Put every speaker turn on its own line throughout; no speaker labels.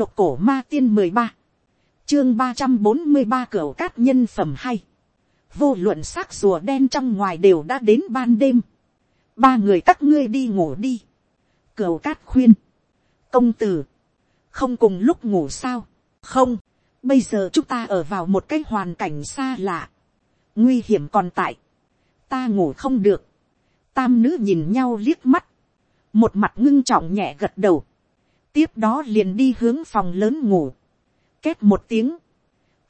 Độc cổ ma tiên mười ba Chương ba trăm bốn mươi ba cửa cát nhân phẩm hay. Vô luận xác rùa đen trong ngoài đều đã đến ban đêm. Ba người các ngươi đi ngủ đi. Cửa cát khuyên. Công tử. Không cùng lúc ngủ sao. Không. Bây giờ chúng ta ở vào một cái hoàn cảnh xa lạ. Nguy hiểm còn tại. Ta ngủ không được. Tam nữ nhìn nhau liếc mắt. Một mặt ngưng trọng nhẹ gật đầu. Tiếp đó liền đi hướng phòng lớn ngủ. Két một tiếng.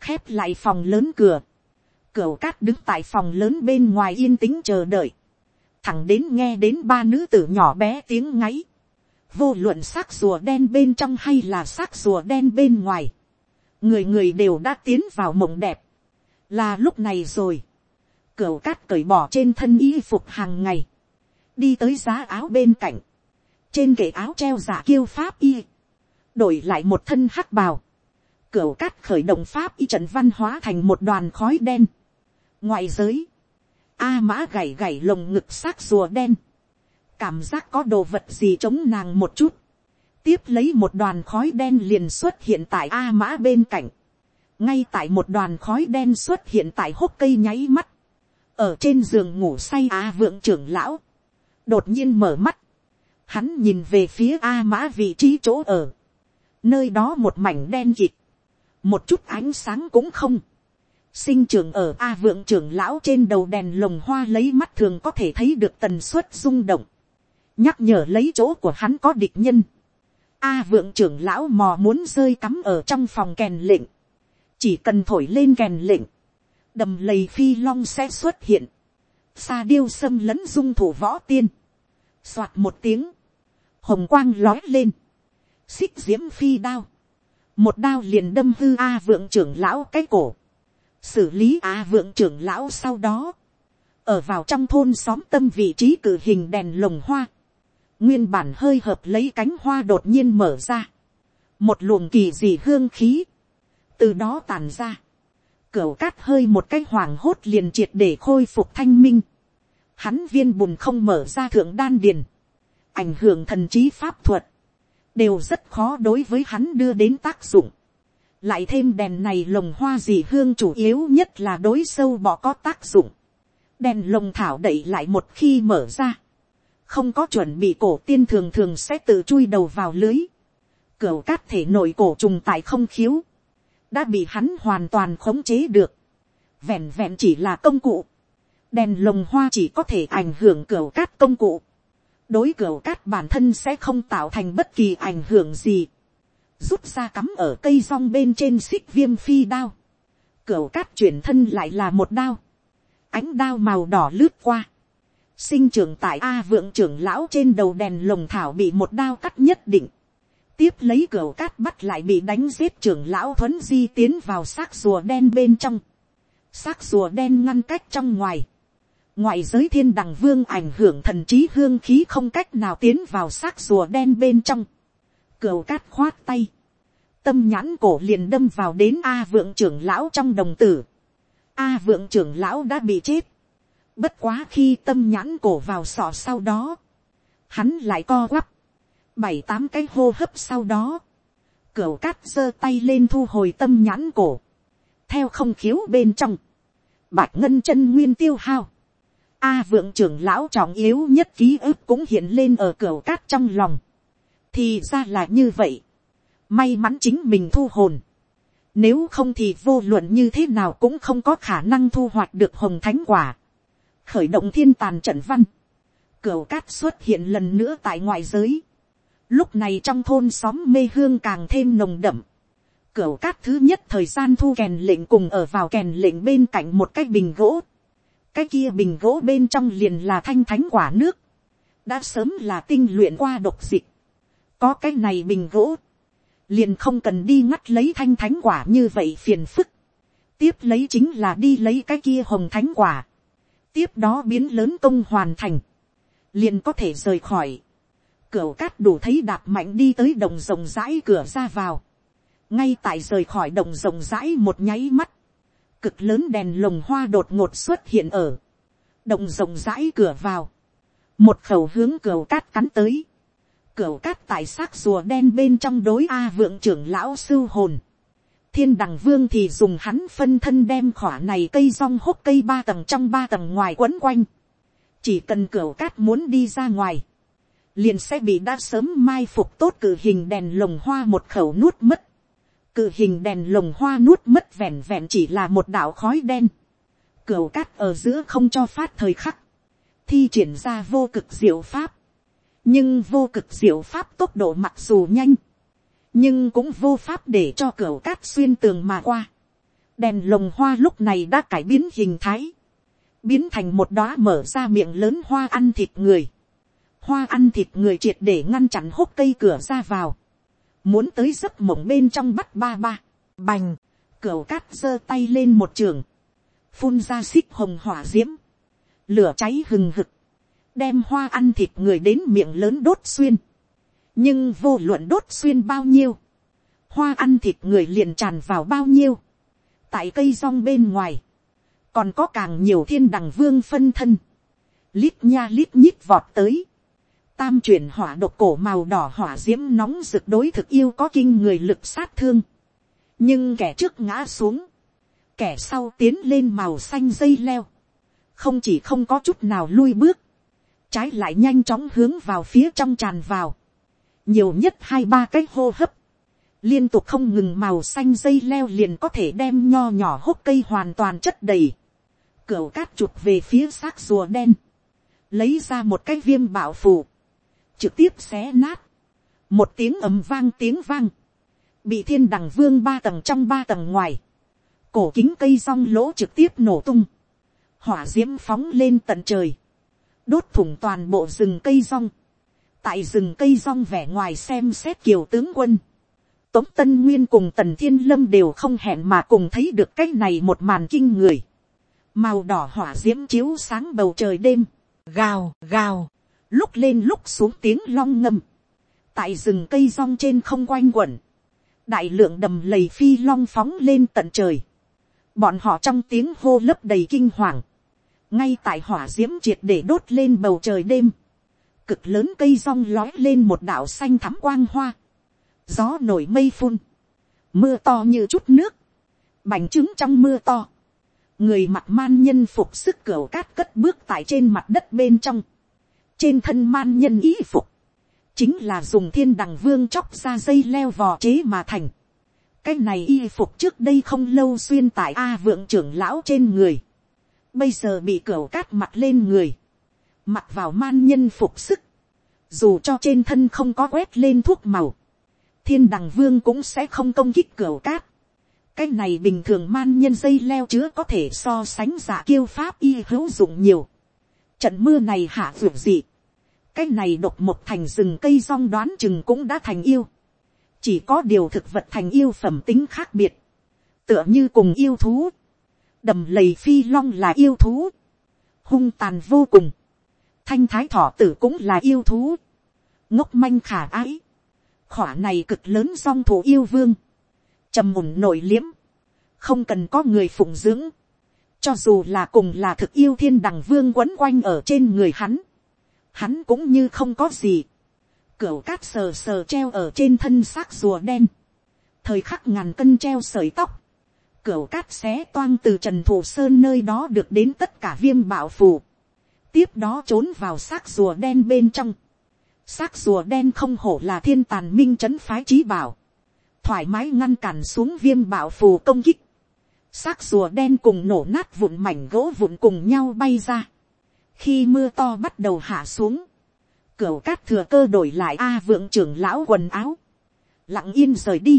Khép lại phòng lớn cửa. cửa cát đứng tại phòng lớn bên ngoài yên tĩnh chờ đợi. Thẳng đến nghe đến ba nữ tử nhỏ bé tiếng ngáy. Vô luận xác rùa đen bên trong hay là xác rùa đen bên ngoài. Người người đều đã tiến vào mộng đẹp. Là lúc này rồi. cửa cát cởi bỏ trên thân y phục hàng ngày. Đi tới giá áo bên cạnh. Trên kệ áo treo giả kiêu pháp y. Đổi lại một thân hắc bào. cửa cát khởi động pháp y trận văn hóa thành một đoàn khói đen. Ngoại giới. A mã gảy gảy lồng ngực xác rùa đen. Cảm giác có đồ vật gì chống nàng một chút. Tiếp lấy một đoàn khói đen liền xuất hiện tại A mã bên cạnh. Ngay tại một đoàn khói đen xuất hiện tại hốc cây nháy mắt. Ở trên giường ngủ say A vượng trưởng lão. Đột nhiên mở mắt. Hắn nhìn về phía A mã vị trí chỗ ở. Nơi đó một mảnh đen kịt. Một chút ánh sáng cũng không. Sinh trưởng ở a vượng trưởng lão trên đầu đèn lồng hoa lấy mắt thường có thể thấy được tần suất rung động, nhắc nhở lấy chỗ của hắn có địch nhân. a vượng trưởng lão mò muốn rơi cắm ở trong phòng kèn lệnh, chỉ cần thổi lên kèn lệnh, đầm lầy phi long sẽ xuất hiện, xa điêu xâm lẫn dung thủ võ tiên, soạt một tiếng, hồng quang lói lên, xích diễm phi đao, một đao liền đâm hư a vượng trưởng lão cái cổ, xử lý a vượng trưởng lão sau đó, ở vào trong thôn xóm tâm vị trí cử hình đèn lồng hoa, nguyên bản hơi hợp lấy cánh hoa đột nhiên mở ra, một luồng kỳ dị hương khí, từ đó tàn ra, cửu cát hơi một cái hoàng hốt liền triệt để khôi phục thanh minh, hắn viên bùn không mở ra thượng đan điền, ảnh hưởng thần trí pháp thuật, đều rất khó đối với hắn đưa đến tác dụng lại thêm đèn này lồng hoa dì hương chủ yếu nhất là đối sâu bọ có tác dụng. đèn lồng thảo đẩy lại một khi mở ra. không có chuẩn bị cổ tiên thường thường sẽ tự chui đầu vào lưới. cửa cát thể nội cổ trùng tại không khiếu. đã bị hắn hoàn toàn khống chế được. vẹn vẹn chỉ là công cụ. đèn lồng hoa chỉ có thể ảnh hưởng cửa cát công cụ đối cửa cát bản thân sẽ không tạo thành bất kỳ ảnh hưởng gì. Rút ra cắm ở cây rong bên trên xích viêm phi đao, cửa cát chuyển thân lại là một đao, ánh đao màu đỏ lướt qua, sinh trưởng tại a vượng trưởng lão trên đầu đèn lồng thảo bị một đao cắt nhất định, tiếp lấy cửa cát bắt lại bị đánh giết trưởng lão thuấn di tiến vào xác rùa đen bên trong, xác rùa đen ngăn cách trong ngoài, ngoại giới thiên đằng vương ảnh hưởng thần trí hương khí không cách nào tiến vào xác rùa đen bên trong, Cửu cát khoát tay. Tâm nhãn cổ liền đâm vào đến A vượng trưởng lão trong đồng tử. A vượng trưởng lão đã bị chết. Bất quá khi tâm nhãn cổ vào sọ sau đó. Hắn lại co quắp. Bảy tám cái hô hấp sau đó. Cửu cát giơ tay lên thu hồi tâm nhãn cổ. Theo không khiếu bên trong. Bạch ngân chân nguyên tiêu hao. A vượng trưởng lão trọng yếu nhất ký ức cũng hiện lên ở cửa cát trong lòng thì ra là như vậy. may mắn chính mình thu hồn. nếu không thì vô luận như thế nào cũng không có khả năng thu hoạch được hồng thánh quả. khởi động thiên tàn trận văn. cửu cát xuất hiện lần nữa tại ngoại giới. lúc này trong thôn xóm mê hương càng thêm nồng đậm. cửu cát thứ nhất thời gian thu kèn lệnh cùng ở vào kèn lệnh bên cạnh một cái bình gỗ cái kia bình gỗ bên trong liền là thanh thánh quả nước. đã sớm là tinh luyện qua độc dịch có cái này bình gỗ, liền không cần đi ngắt lấy thanh thánh quả như vậy phiền phức. tiếp lấy chính là đi lấy cái kia hồng thánh quả. tiếp đó biến lớn công hoàn thành, liền có thể rời khỏi. cửa cát đủ thấy đạp mạnh đi tới đồng rồng rãi cửa ra vào. ngay tại rời khỏi đồng rồng rãi một nháy mắt, cực lớn đèn lồng hoa đột ngột xuất hiện ở, động rộng rãi cửa vào, một khẩu hướng cửa cát cắn tới, cửa cát tại xác rùa đen bên trong đối A vượng trưởng lão sư hồn. Thiên đằng vương thì dùng hắn phân thân đem khỏa này cây rong hốc cây ba tầng trong ba tầng ngoài quấn quanh. Chỉ cần cửa cát muốn đi ra ngoài. Liền sẽ bị đã sớm mai phục tốt cử hình đèn lồng hoa một khẩu nuốt mất. Cử hình đèn lồng hoa nuốt mất vẹn vẹn chỉ là một đạo khói đen. Cửu cát ở giữa không cho phát thời khắc. Thi triển ra vô cực diệu pháp nhưng vô cực diệu pháp tốc độ mặc dù nhanh, nhưng cũng vô pháp để cho cửu cát xuyên tường mà qua. đèn lồng hoa lúc này đã cải biến hình thái, biến thành một đóa mở ra miệng lớn hoa ăn thịt người. hoa ăn thịt người triệt để ngăn chặn hốc cây cửa ra vào, muốn tới giấc mộng bên trong bắt ba ba, bành, cửa cát giơ tay lên một trường, phun ra xích hồng hỏa d i ễ m lửa cháy hừng hực, đem hoa ăn thịt người đến miệng lớn đốt xuyên. nhưng vô luận đốt xuyên bao nhiêu, hoa ăn thịt người liền tràn vào bao nhiêu. tại cây rong bên ngoài, còn có càng nhiều thiên đằng vương phân thân, lít nha lít nhít vọt tới, tam chuyển hỏa độc cổ màu đỏ hỏa d i ễ m nóng rực đối thực yêu có kinh người lực sát thương, nhưng kẻ trước ngã xuống, kẻ sau tiến lên màu xanh dây leo, không chỉ không có chút nào lui bước, trái lại nhanh chóng hướng vào phía trong tràn vào, nhiều nhất hai ba cái hô hấp, liên tục không ngừng màu xanh dây leo liền có thể đem nho nhỏ hốc cây hoàn toàn chất đầy, cửa cát chụp về phía xác rùa đen, lấy ra một cái viêm bảo phù, trực tiếp xé nát, một tiếng ầm vang tiếng vang, bị thiên đằng vương ba tầng trong ba tầng ngoài, cổ kính cây rong lỗ trực tiếp nổ tung, hỏa d i ễ m phóng lên tận trời, đốt thủng toàn bộ rừng cây rong, tại rừng cây rong vẻ ngoài xem xét kiều tướng quân, tống tân nguyên cùng tần thiên lâm đều không hẹn mà cùng thấy được cái này một màn kinh người, màu đỏ hỏa d i ễ m chiếu sáng bầu trời đêm, gào gào, lúc lên lúc xuống tiếng long ngâm, tại rừng cây rong trên không quanh quẩn, đại lượng đầm lầy phi long phóng lên tận trời, bọn họ trong tiếng hô lấp đầy kinh hoàng, ngay tại hỏa d i ễ m triệt để đốt lên bầu trời đêm, cực lớn cây rong lói lên một đảo xanh thắm quang hoa, gió nổi mây phun, mưa to như chút nước, bành trứng trong mưa to, người mặt man nhân phục sức cửa cát cất bước tại trên mặt đất bên trong, trên thân man nhân y phục, chính là dùng thiên đằng vương chóc ra dây leo vò chế mà thành. cái này y phục trước đây không lâu xuyên tại a vượng trưởng lão trên người, bây giờ bị cửa cát mặt lên người, mặt vào man nhân phục sức, dù cho trên thân không có quét lên thuốc màu, thiên đằng vương cũng sẽ không công kích cửa cát. cái này bình thường man nhân dây leo chứa có thể so sánh giả kiêu pháp y hữu dụng nhiều. trận mưa này hạ vượt gì cái này độc một thành rừng cây rong đoán chừng cũng đã thành yêu. chỉ có điều thực vật thành yêu phẩm tính khác biệt. tựa như cùng yêu thú. Đầm lầy phi long là yêu thú, hung tàn vô cùng, thanh thái thỏ tử cũng là yêu thú, ngốc manh khả ái, khỏa này cực lớn song thủ yêu vương, trầm mùn nổi liếm, không cần có người phụng dưỡng, cho dù là cùng là thực yêu thiên đằng vương quấn quanh ở trên người hắn, hắn cũng như không có gì, cửa cát sờ sờ treo ở trên thân xác rùa đen, thời khắc ngàn cân treo sợi tóc, Cửu cát xé toang từ trần thủ sơn nơi đó được đến tất cả viêm bảo phù. Tiếp đó trốn vào xác rùa đen bên trong. Xác rùa đen không hổ là thiên tàn minh trấn phái trí bảo. Thoải mái ngăn cản xuống viêm bảo phù công kích. Xác rùa đen cùng nổ nát vụn mảnh gỗ vụn cùng nhau bay ra. Khi mưa to bắt đầu hạ xuống. cửa cát thừa cơ đổi lại A vượng trưởng lão quần áo. Lặng yên rời đi.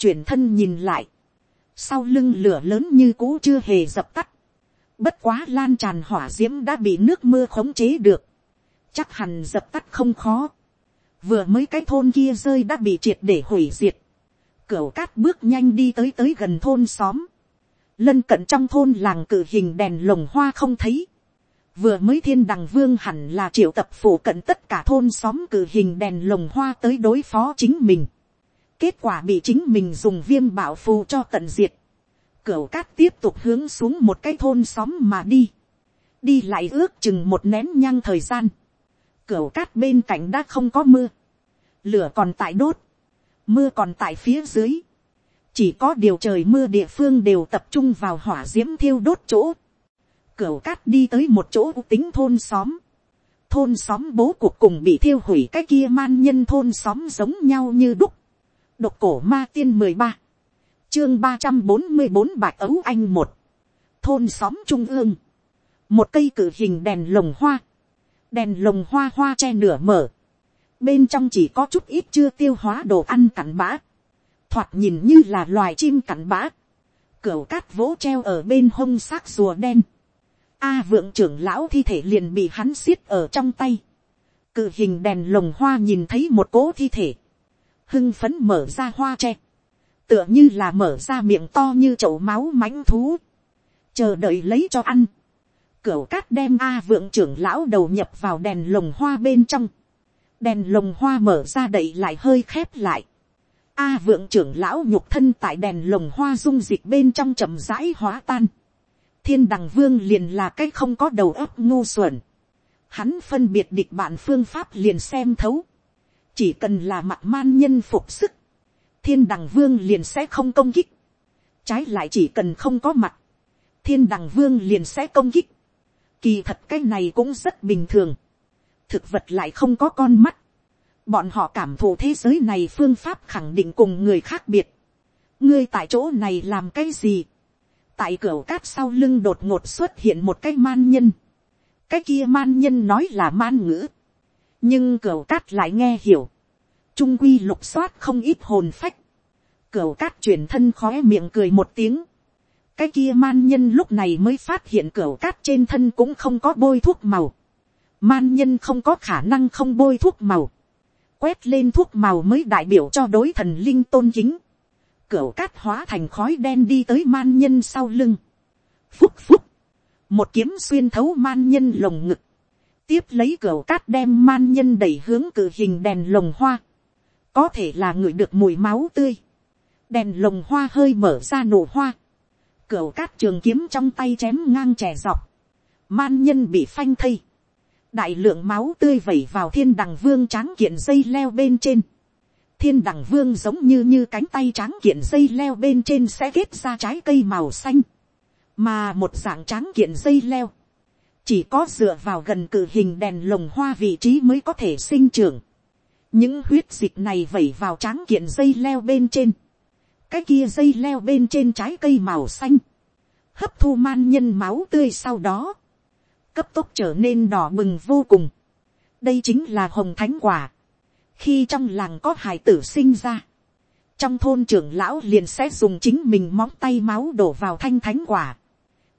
Chuyển thân nhìn lại sau lưng lửa lớn như cũ chưa hề dập tắt, bất quá lan tràn hỏa d i ễ m đã bị nước mưa khống chế được, chắc hẳn dập tắt không khó, vừa mới cái thôn kia rơi đã bị triệt để hủy diệt, cửa cát bước nhanh đi tới tới gần thôn xóm, lân cận trong thôn làng cử hình đèn lồng hoa không thấy, vừa mới thiên đằng vương hẳn là triệu tập phủ cận tất cả thôn xóm cử hình đèn lồng hoa tới đối phó chính mình, Kết quả bị chính mình dùng viêm bảo phù cho tận diệt. Cửu cát tiếp tục hướng xuống một cái thôn xóm mà đi. Đi lại ước chừng một nén nhang thời gian. Cửu cát bên cạnh đã không có mưa. lửa còn tại đốt, mưa còn tại phía dưới, chỉ có điều trời mưa địa phương đều tập trung vào hỏa d i ễ m thiêu đốt chỗ, cửu cát đi tới một chỗ tính thôn xóm, thôn xóm bố cuộc cùng bị thiêu hủy cái kia man nhân thôn xóm giống nhau như đúc, độc cổ ma tiên mười ba, chương ba trăm bốn mươi bốn bạch ấu anh một, thôn xóm trung ương, một cây cử hình đèn lồng hoa, đèn lồng hoa hoa che nửa mở, bên trong chỉ có chút ít chưa tiêu hóa đồ ăn cặn bã, thoạt nhìn như là loài chim cặn bã, cửa cát vỗ treo ở bên hông xác rùa đen, a vượng trưởng lão thi thể liền bị hắn xiết ở trong tay, cự hình đèn lồng hoa nhìn thấy một cố thi thể, hưng phấn mở ra hoa tre, tựa như là mở ra miệng to như chậu máu mãnh thú, chờ đợi lấy cho ăn, Cửu cát đem a vượng trưởng lão đầu nhập vào đèn lồng hoa bên trong, đèn lồng hoa mở ra đậy lại hơi khép lại. A vượng trưởng lão nhục thân tại đèn lồng hoa dung dịch bên trong chậm rãi hóa tan. Thiên đằng vương liền là cái không có đầu óc ngu xuẩn. Hắn phân biệt địch bạn phương pháp liền xem thấu. Chỉ cần là mặt man nhân phục sức. Thiên đằng vương liền sẽ không công kích. Trái lại chỉ cần không có mặt. Thiên đằng vương liền sẽ công kích. Kỳ thật cái này cũng rất bình thường thực vật lại không có con mắt. Bọn họ cảm thụ thế giới này phương pháp khẳng định cùng người khác biệt. Ngươi tại chỗ này làm cái gì? Tại cửa cát sau lưng đột ngột xuất hiện một cái man nhân. Cái kia man nhân nói là man ngữ. Nhưng cửa cát lại nghe hiểu. Trung quy lục soát không ít hồn phách. Cửa cát chuyển thân khóe miệng cười một tiếng. Cái kia man nhân lúc này mới phát hiện cửa cát trên thân cũng không có bôi thuốc màu man nhân không có khả năng không bôi thuốc màu, quét lên thuốc màu mới đại biểu cho đối thần linh tôn kính, cửa cát hóa thành khói đen đi tới man nhân sau lưng, phúc phúc, một kiếm xuyên thấu man nhân lồng ngực, tiếp lấy cửa cát đem man nhân đẩy hướng cử hình đèn lồng hoa, có thể là người được mùi máu tươi, đèn lồng hoa hơi mở ra nổ hoa, cửa cát trường kiếm trong tay chém ngang trẻ dọc, man nhân bị phanh thây, đại lượng máu tươi vẩy vào thiên đằng vương tráng kiện dây leo bên trên thiên đằng vương giống như như cánh tay tráng kiện dây leo bên trên sẽ kết ra trái cây màu xanh. mà một dạng tráng kiện dây leo. chỉ có dựa vào gần cử hình đèn lồng hoa vị trí mới có thể sinh trưởng. những huyết dịch này vẩy vào tráng kiện dây leo bên trên. cái kia dây leo bên trên trái cây màu xanh. hấp thu man nhân máu tươi sau đó cấp tốc trở nên đỏ bừng vô cùng. đây chính là hồng thánh quả khi trong làng có hải tử sinh ra, trong thôn trưởng lão liền sẽ dùng chính mình móng tay máu đổ vào thanh thánh quả.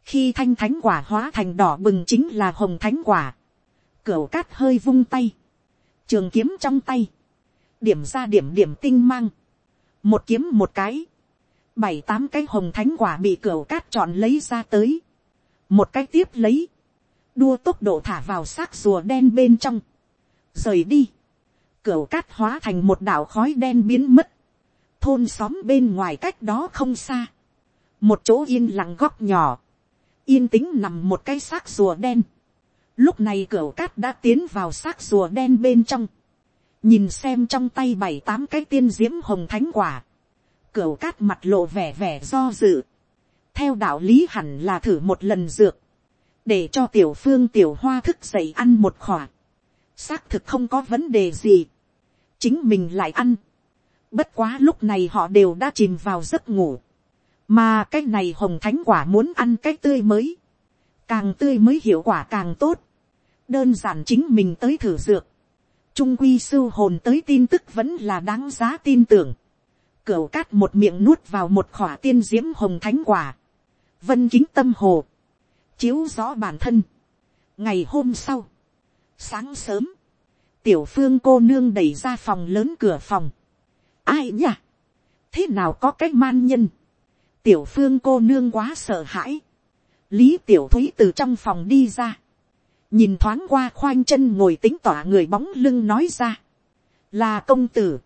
khi thanh thánh quả hóa thành đỏ bừng chính là hồng thánh quả. cửu cát hơi vung tay, trường kiếm trong tay, điểm ra điểm điểm tinh mang, một kiếm một cái, bảy tám cái hồng thánh quả bị cửu cát chọn lấy ra tới, một cái tiếp lấy, đua tốc độ thả vào xác rùa đen bên trong, rời đi, cửa cát hóa thành một đảo khói đen biến mất, thôn xóm bên ngoài cách đó không xa, một chỗ yên lặng góc nhỏ, yên tĩnh nằm một cái xác rùa đen, lúc này cửa cát đã tiến vào xác rùa đen bên trong, nhìn xem trong tay bảy tám cái tiên diễm hồng thánh quả, cửa cát mặt lộ vẻ vẻ do dự, theo đạo lý hẳn là thử một lần dược, để cho tiểu phương tiểu hoa thức dậy ăn một khỏa, xác thực không có vấn đề gì, chính mình lại ăn, bất quá lúc này họ đều đã chìm vào giấc ngủ, mà cái này hồng thánh quả muốn ăn cái tươi mới, càng tươi mới hiệu quả càng tốt, đơn giản chính mình tới thử dược, trung quy sư hồn tới tin tức vẫn là đáng giá tin tưởng, cửu cát một miệng nuốt vào một khỏa tiên diễm hồng thánh quả, vân kính tâm hồ, chiếu rõ bản thân. ngày hôm sau, sáng sớm, tiểu phương cô nương đẩy ra phòng lớn cửa phòng. ai nhỉ? thế nào có cái man nhân. tiểu phương cô nương quá sợ hãi. lý tiểu thúy từ trong phòng đi ra. nhìn thoáng qua khoanh chân ngồi tính tỏa người bóng lưng nói ra. là công tử.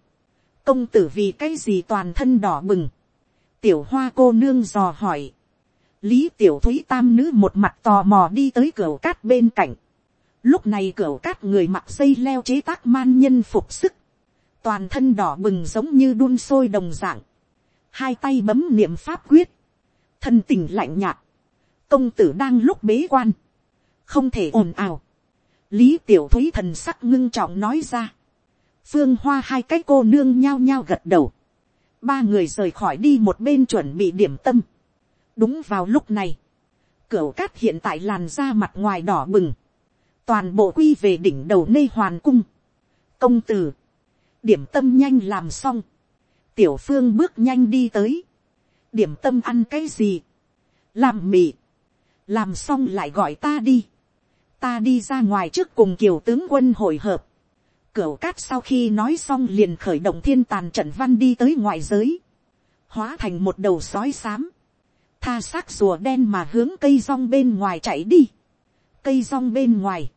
công tử vì cái gì toàn thân đỏ bừng. tiểu hoa cô nương dò hỏi lý tiểu thúy tam nữ một mặt tò mò đi tới cửa cát bên cạnh lúc này cửa cát người mặc dây leo chế tác man nhân phục sức, toàn thân đỏ bừng giống như đun sôi đồng dạng, hai tay bấm niệm pháp quyết, thân tình lạnh nhạt, công tử đang lúc bế quan, không thể ồn ào, lý tiểu thúy thần sắc ngưng trọng nói ra, phương hoa hai cái cô nương nhao nhao gật đầu, ba người rời khỏi đi một bên chuẩn bị điểm tâm, đúng vào lúc này, Cửu cát hiện tại làn da mặt ngoài đỏ bừng, toàn bộ quy về đỉnh đầu nê hoàn cung, công tử, điểm tâm nhanh làm xong, tiểu phương bước nhanh đi tới, điểm tâm ăn cái gì, làm mì, làm xong lại gọi ta đi, ta đi ra ngoài trước cùng kiều tướng quân hội hợp, cửu cát sau khi nói xong liền khởi động thiên tàn trận văn đi tới ngoại giới, hóa thành một đầu sói xám, tha xác rùa đen mà hướng cây rong bên ngoài chạy đi, cây rong bên ngoài,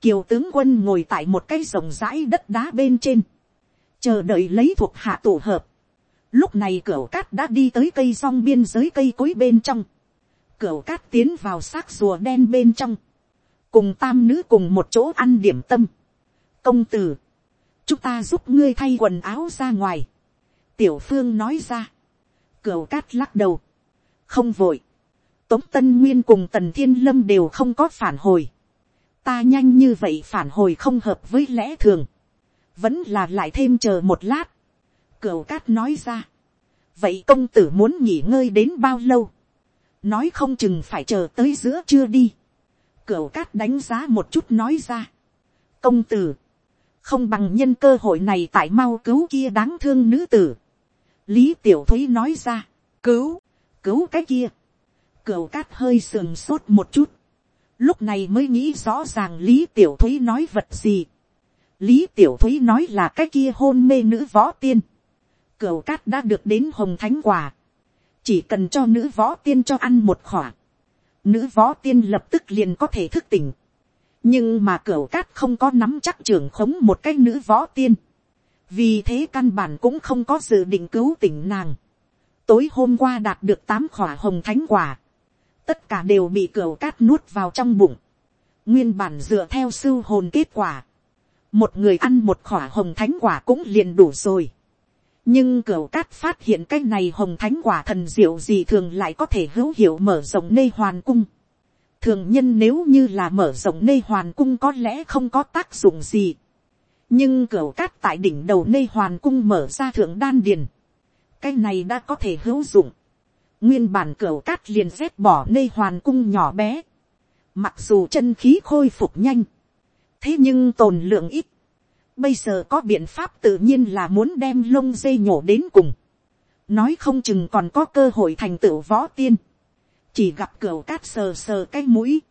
kiều tướng quân ngồi tại một cái rồng rãi đất đá bên trên, chờ đợi lấy thuộc hạ tổ hợp. Lúc này cửa cát đã đi tới cây song biên giới cây cối bên trong. Cửa cát tiến vào xác rùa đen bên trong. Cùng tam nữ cùng một chỗ ăn điểm tâm. Công tử. Chúng ta giúp ngươi thay quần áo ra ngoài. Tiểu phương nói ra. Cửa cát lắc đầu. Không vội. Tống Tân Nguyên cùng Tần Thiên Lâm đều không có phản hồi. Ta nhanh như vậy phản hồi không hợp với lẽ thường vẫn là lại thêm chờ một lát. Cửu cát nói ra, vậy công tử muốn nghỉ ngơi đến bao lâu, nói không chừng phải chờ tới giữa chưa đi. Cửu cát đánh giá một chút nói ra, công tử, không bằng nhân cơ hội này tại mau cứu kia đáng thương nữ tử. lý tiểu thúy nói ra, cứu, cứu cái kia. Cửu cát hơi sườn sốt một chút. Lúc này mới nghĩ rõ ràng lý tiểu thúy nói vật gì Lý Tiểu Thúy nói là cái kia hôn mê nữ võ tiên. Cửu cát đã được đến hồng thánh quả. Chỉ cần cho nữ võ tiên cho ăn một khỏa. Nữ võ tiên lập tức liền có thể thức tỉnh. Nhưng mà cửu cát không có nắm chắc trưởng khống một cái nữ võ tiên. Vì thế căn bản cũng không có dự định cứu tỉnh nàng. Tối hôm qua đạt được tám khỏa hồng thánh quả. Tất cả đều bị cửa cát nuốt vào trong bụng. Nguyên bản dựa theo sư hồn kết quả một người ăn một khỏa hồng thánh quả cũng liền đủ rồi. nhưng cửa cát phát hiện cái này hồng thánh quả thần diệu gì thường lại có thể hữu hiệu mở rộng nê hoàn cung. thường nhân nếu như là mở rộng nê hoàn cung có lẽ không có tác dụng gì. nhưng cửa cát tại đỉnh đầu nê hoàn cung mở ra thượng đan điền. cái này đã có thể hữu dụng nguyên bản cửa cát liền rét bỏ nơi hoàn cung nhỏ bé. mặc dù chân khí khôi phục nhanh, thế nhưng tồn lượng ít. Bây giờ có biện pháp tự nhiên là muốn đem lông dây nhổ đến cùng. Nói không chừng còn có cơ hội thành tựu võ tiên. Chỉ gặp cửa cát sờ sờ cái mũi.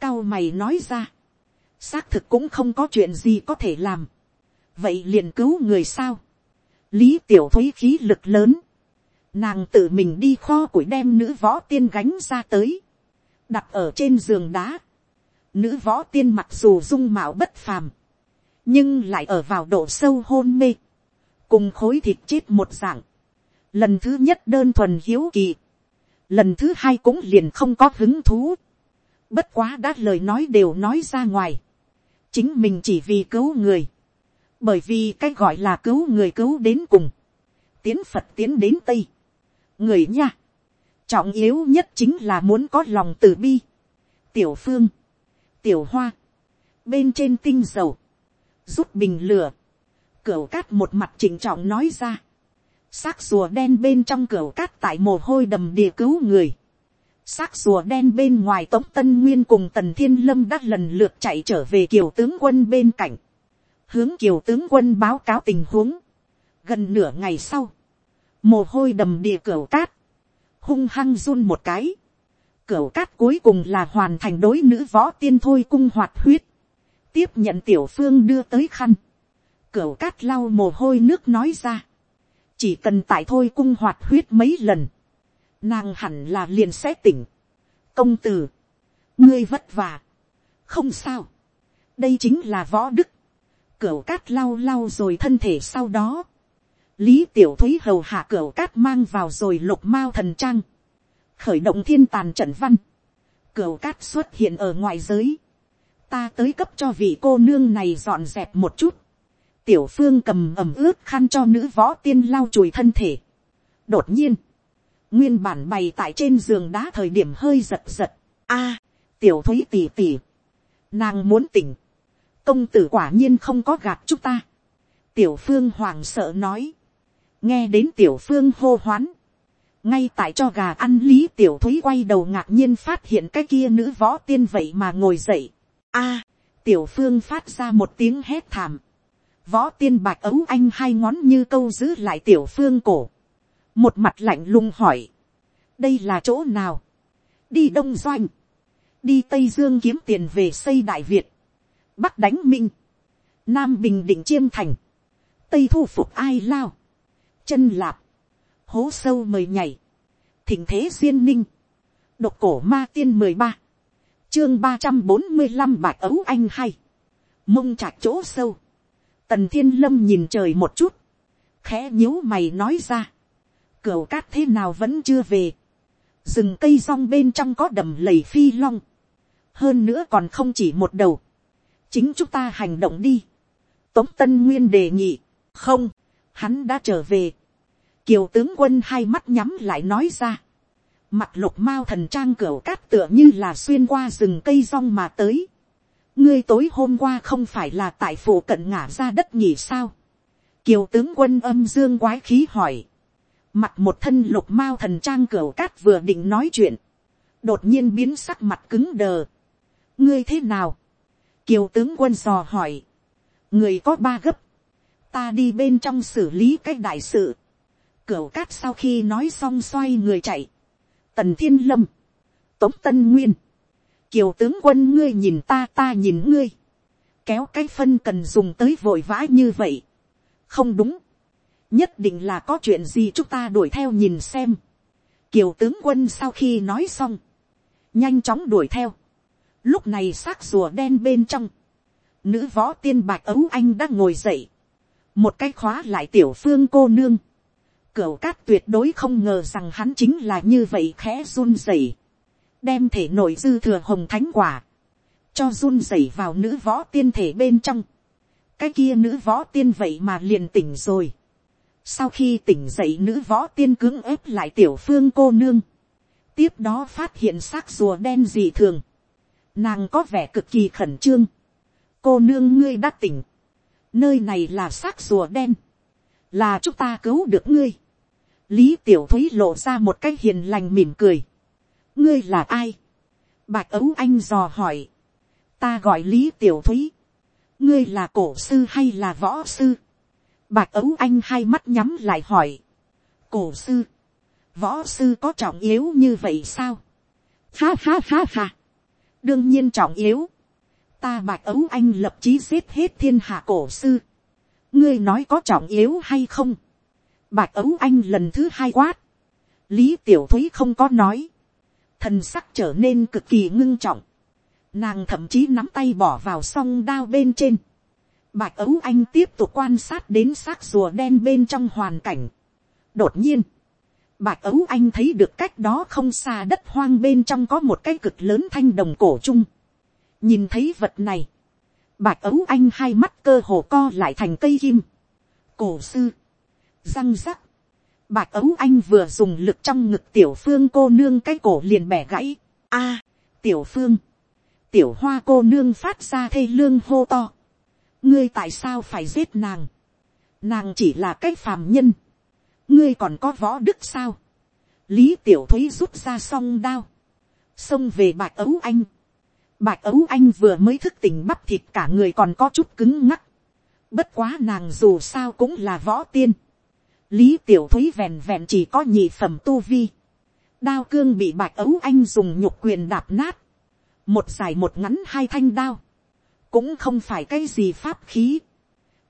Cao mày nói ra. Xác thực cũng không có chuyện gì có thể làm. Vậy liền cứu người sao. Lý tiểu thúy khí lực lớn. Nàng tự mình đi kho củi đem nữ võ tiên gánh ra tới. Đặt ở trên giường đá Nữ võ tiên mặc dù dung mạo bất phàm. Nhưng lại ở vào độ sâu hôn mê. Cùng khối thịt chết một dạng. Lần thứ nhất đơn thuần hiếu kỳ. Lần thứ hai cũng liền không có hứng thú. Bất quá đã lời nói đều nói ra ngoài. Chính mình chỉ vì cứu người. Bởi vì cái gọi là cứu người cứu đến cùng. Tiến Phật tiến đến Tây. Người nha. Trọng yếu nhất chính là muốn có lòng từ bi. Tiểu phương. Tiểu hoa, bên trên tinh dầu, rút bình lửa, cửa cát một mặt chỉnh trọng nói ra, xác rùa đen bên trong cửa cát tại mồ hôi đầm địa cứu người, xác rùa đen bên ngoài tống tân nguyên cùng tần thiên lâm đã lần lượt chạy trở về kiều tướng quân bên cạnh, hướng kiều tướng quân báo cáo tình huống, gần nửa ngày sau, mồ hôi đầm địa cửa cát, hung hăng run một cái, cửa cát cuối cùng là hoàn thành đối nữ võ tiên thôi cung hoạt huyết. Tiếp nhận tiểu phương đưa tới khăn. cửa cát lau mồ hôi nước nói ra. Chỉ cần tại thôi cung hoạt huyết mấy lần. Nàng hẳn là liền sẽ tỉnh. Công tử. Ngươi vất vả. Không sao. Đây chính là võ đức. cửa cát lau lau rồi thân thể sau đó. Lý tiểu thúy hầu hạ cửu cát mang vào rồi lục mao thần trang. Khởi động thiên tàn trận văn, cửu cát xuất hiện ở ngoài giới, ta tới cấp cho vị cô nương này dọn dẹp một chút, tiểu phương cầm ẩm ướt khăn cho nữ võ tiên lau chùi thân thể. đột nhiên, nguyên bản bày tại trên giường đá thời điểm hơi giật giật. a, tiểu thúy tỉ tỉ, nàng muốn tỉnh, công tử quả nhiên không có gạt chúng ta. tiểu phương hoàng sợ nói, nghe đến tiểu phương hô hoán, ngay tại cho gà ăn lý tiểu thúy quay đầu ngạc nhiên phát hiện cái kia nữ võ tiên vậy mà ngồi dậy. a, tiểu phương phát ra một tiếng hét thảm. võ tiên bạch ấu anh hai ngón như câu giữ lại tiểu phương cổ. một mặt lạnh lùng hỏi. đây là chỗ nào. đi đông doanh. đi tây dương kiếm tiền về xây đại việt. bắc đánh minh. nam bình định chiêm thành. tây thu phục ai lao chân lạp hố sâu mời nhảy, thỉnh thế duyên ninh, độc cổ ma tiên mười ba, chương ba trăm bốn mươi năm bạch ấu anh hay, mông trạc chỗ sâu, tần thiên lâm nhìn trời một chút, khẽ nhíu mày nói ra, cửa cát thế nào vẫn chưa về, rừng cây rong bên trong có đầm lầy phi long, hơn nữa còn không chỉ một đầu, chính chúng ta hành động đi, tống tân nguyên đề nghị, không, hắn đã trở về, kiều tướng quân hai mắt nhắm lại nói ra, mặt lục mao thần trang cửa cát tựa như là xuyên qua rừng cây rong mà tới, ngươi tối hôm qua không phải là tại phủ cận ngả ra đất nhỉ sao, kiều tướng quân âm dương quái khí hỏi, mặt một thân lục mao thần trang cửa cát vừa định nói chuyện, đột nhiên biến sắc mặt cứng đờ, ngươi thế nào, kiều tướng quân dò hỏi, người có ba gấp, ta đi bên trong xử lý cái đại sự, Cửu cát sau khi nói xong xoay người chạy. Tần thiên lâm. Tống tân nguyên. Kiều tướng quân ngươi nhìn ta ta nhìn ngươi. Kéo cái phân cần dùng tới vội vã như vậy. Không đúng. Nhất định là có chuyện gì chúng ta đuổi theo nhìn xem. Kiều tướng quân sau khi nói xong. Nhanh chóng đuổi theo. Lúc này xác rùa đen bên trong. Nữ võ tiên bạch ấu anh đã ngồi dậy. Một cái khóa lại tiểu phương cô nương Cửu cát tuyệt đối không ngờ rằng hắn chính là như vậy khẽ run rẩy, đem thể nội dư thừa hồng thánh quả, cho run rẩy vào nữ võ tiên thể bên trong. cái kia nữ võ tiên vậy mà liền tỉnh rồi. sau khi tỉnh dậy nữ võ tiên cứng ép lại tiểu phương cô nương, tiếp đó phát hiện xác rùa đen dị thường, nàng có vẻ cực kỳ khẩn trương. cô nương ngươi đã tỉnh, nơi này là xác rùa đen, là chúng ta cứu được ngươi lý tiểu thúy lộ ra một cái hiền lành mỉm cười. ngươi là ai. bạch ấu anh dò hỏi. ta gọi lý tiểu thúy. ngươi là cổ sư hay là võ sư. bạch ấu anh hai mắt nhắm lại hỏi. cổ sư. võ sư có trọng yếu như vậy sao. ha ha ha ha. đương nhiên trọng yếu ta bạch ấu anh lập chí giết hết thiên hạ cổ sư. ngươi nói có trọng yếu hay không Bạch ấu anh lần thứ hai quát. Lý tiểu thúy không có nói. Thần sắc trở nên cực kỳ ngưng trọng. Nàng thậm chí nắm tay bỏ vào song đao bên trên. Bạch ấu anh tiếp tục quan sát đến xác rùa đen bên trong hoàn cảnh. Đột nhiên. Bạch ấu anh thấy được cách đó không xa đất hoang bên trong có một cái cực lớn thanh đồng cổ chung. Nhìn thấy vật này. Bạch ấu anh hai mắt cơ hồ co lại thành cây kim. Cổ sư răng rắc. Bạch ấu anh vừa dùng lực trong ngực tiểu phương cô nương cái cổ liền bẻ gãy. a, tiểu phương. Tiểu hoa cô nương phát ra thê lương hô to. ngươi tại sao phải giết nàng. nàng chỉ là cái phàm nhân. ngươi còn có võ đức sao. lý tiểu thúy rút ra song đao. xông về bạch ấu anh. Bạch ấu anh vừa mới thức tỉnh bắp thịt cả người còn có chút cứng ngắc. Bất quá nàng dù sao cũng là võ tiên lý tiểu thúy vẹn vẹn chỉ có nhị phẩm tu vi. đao cương bị bạch ấu anh dùng nhục quyền đạp nát. một dài một ngắn hai thanh đao. cũng không phải cái gì pháp khí.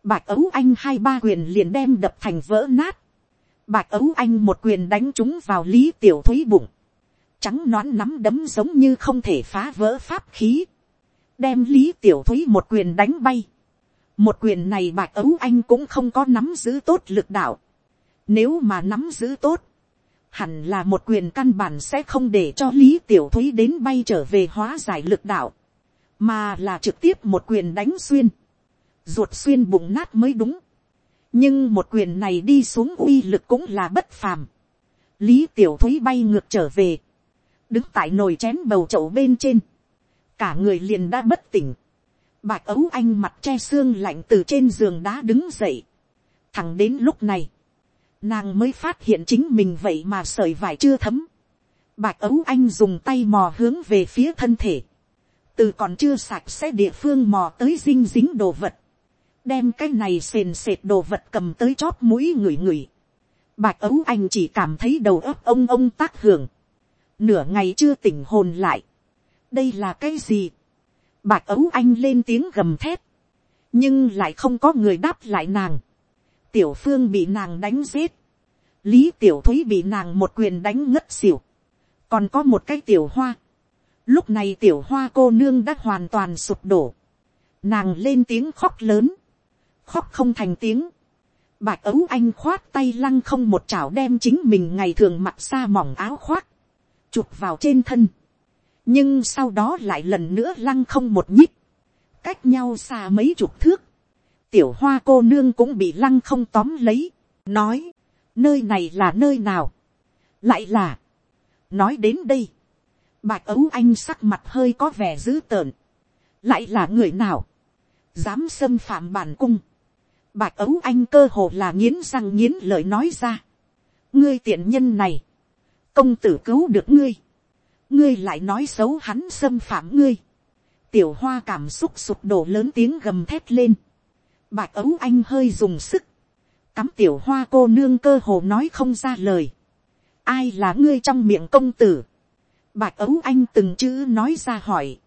bạch ấu anh hai ba quyền liền đem đập thành vỡ nát. bạch ấu anh một quyền đánh trúng vào lý tiểu thúy bụng trắng nón nắm đấm giống như không thể phá vỡ pháp khí. đem lý tiểu thúy một quyền đánh bay. một quyền này bạch ấu anh cũng không có nắm giữ tốt lực đạo nếu mà nắm giữ tốt, hẳn là một quyền căn bản sẽ không để cho lý tiểu thúy đến bay trở về hóa giải lực đạo, mà là trực tiếp một quyền đánh xuyên. ruột xuyên bụng nát mới đúng, nhưng một quyền này đi xuống uy lực cũng là bất phàm, lý tiểu thúy bay ngược trở về, đứng tại nồi chén bầu chậu bên trên, cả người liền đã bất tỉnh, bạch ấu anh mặt che xương lạnh từ trên giường đá đứng dậy, thẳng đến lúc này, nàng mới phát hiện chính mình vậy mà sợi vải chưa thấm, bạch ấu anh dùng tay mò hướng về phía thân thể, từ còn chưa sạch sẽ địa phương mò tới dinh dính đồ vật, đem cái này sền sệt đồ vật cầm tới chót mũi ngửi ngửi. Bạch ấu anh chỉ cảm thấy đầu óc ông ông tác hưởng. Nửa ngày chưa tỉnh hồn lại. Đây là cái gì? Bạch ấu anh lên tiếng gầm thét. Nhưng lại không có người đáp lại nàng. Tiểu phương bị nàng đánh giết. Lý tiểu thúy bị nàng một quyền đánh ngất xỉu. Còn có một cái tiểu hoa. Lúc này tiểu hoa cô nương đã hoàn toàn sụp đổ. Nàng lên tiếng khóc lớn khóc không thành tiếng. Bạch ấu anh khoát tay lăng không một chảo đem chính mình ngày thường mặc xa mỏng áo khoác, chụp vào trên thân. nhưng sau đó lại lần nữa lăng không một nhích, cách nhau xa mấy chục thước. tiểu hoa cô nương cũng bị lăng không tóm lấy, nói, nơi này là nơi nào, lại là, nói đến đây, bạch ấu anh sắc mặt hơi có vẻ dữ tợn, lại là người nào, dám xâm phạm bản cung, Bạch ấu anh cơ hồ là nghiến răng nghiến lời nói ra. Ngươi tiện nhân này. Công tử cứu được ngươi. Ngươi lại nói xấu hắn xâm phạm ngươi. Tiểu hoa cảm xúc sụp đổ lớn tiếng gầm thét lên. Bạch ấu anh hơi dùng sức. Cắm tiểu hoa cô nương cơ hồ nói không ra lời. Ai là ngươi trong miệng công tử? Bạch ấu anh từng chữ nói ra hỏi.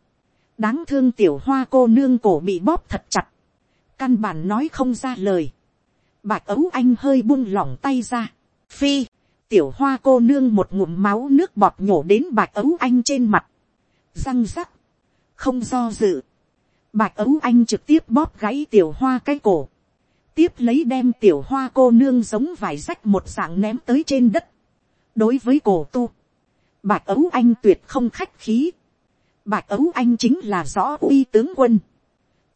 Đáng thương tiểu hoa cô nương cổ bị bóp thật chặt căn bản nói không ra lời. Bạch ấu anh hơi buông lỏng tay ra. Phi, tiểu hoa cô nương một ngụm máu nước bọt nhổ đến bạch ấu anh trên mặt. Răng rắc, không do dự. Bạch ấu anh trực tiếp bóp gãy tiểu hoa cái cổ. Tiếp lấy đem tiểu hoa cô nương giống vải rách một dạng ném tới trên đất. Đối với cổ tu, bạch ấu anh tuyệt không khách khí. Bạch ấu anh chính là rõ uy tướng quân.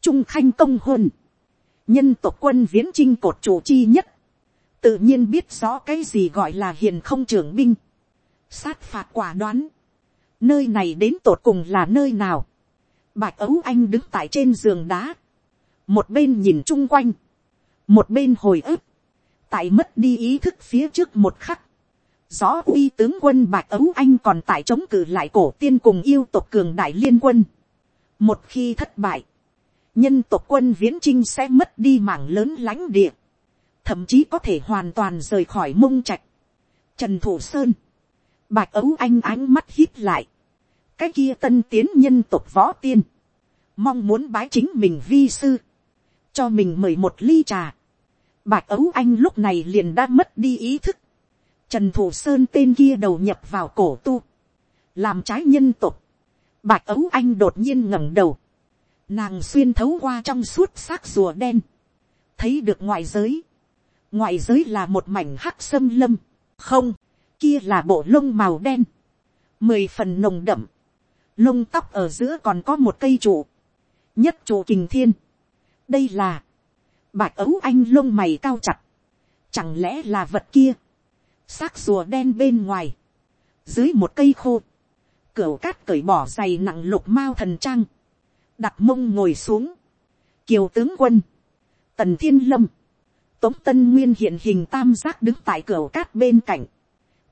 Trung khanh công huân nhân tộc quân viễn chinh cột chủ chi nhất, tự nhiên biết rõ cái gì gọi là hiền không trưởng binh, sát phạt quả đoán, nơi này đến tột cùng là nơi nào, bạch ấu anh đứng tại trên giường đá, một bên nhìn chung quanh, một bên hồi ức, tại mất đi ý thức phía trước một khắc, rõ uy tướng quân bạch ấu anh còn tại chống cự lại cổ tiên cùng yêu tộc cường đại liên quân. một khi thất bại, nhân tộc quân viễn trinh sẽ mất đi mảng lớn lãnh địa, thậm chí có thể hoàn toàn rời khỏi mông trạch. Trần Thủ Sơn, bạch ấu anh ánh mắt hít lại, cái kia tân tiến nhân tộc võ tiên, mong muốn bái chính mình vi sư, cho mình mời một ly trà. Bạch ấu anh lúc này liền đã mất đi ý thức, Trần Thủ Sơn tên kia đầu nhập vào cổ tu, làm trái nhân tộc. Bạch ấu anh đột nhiên ngẩng đầu, Nàng xuyên thấu qua trong suốt xác rùa đen. Thấy được ngoại giới. Ngoại giới là một mảnh hắc sâm lâm. Không, kia là bộ lông màu đen. Mười phần nồng đậm. Lông tóc ở giữa còn có một cây trụ. Nhất trụ kình thiên. Đây là. bạc ấu anh lông mày cao chặt. Chẳng lẽ là vật kia. Xác rùa đen bên ngoài. Dưới một cây khô. cửa cát cởi bỏ giày nặng lục mao thần trang đặt mông ngồi xuống, kiều tướng quân, tần thiên lâm, tống tân nguyên hiện hình tam giác đứng tại cửa cát bên cạnh,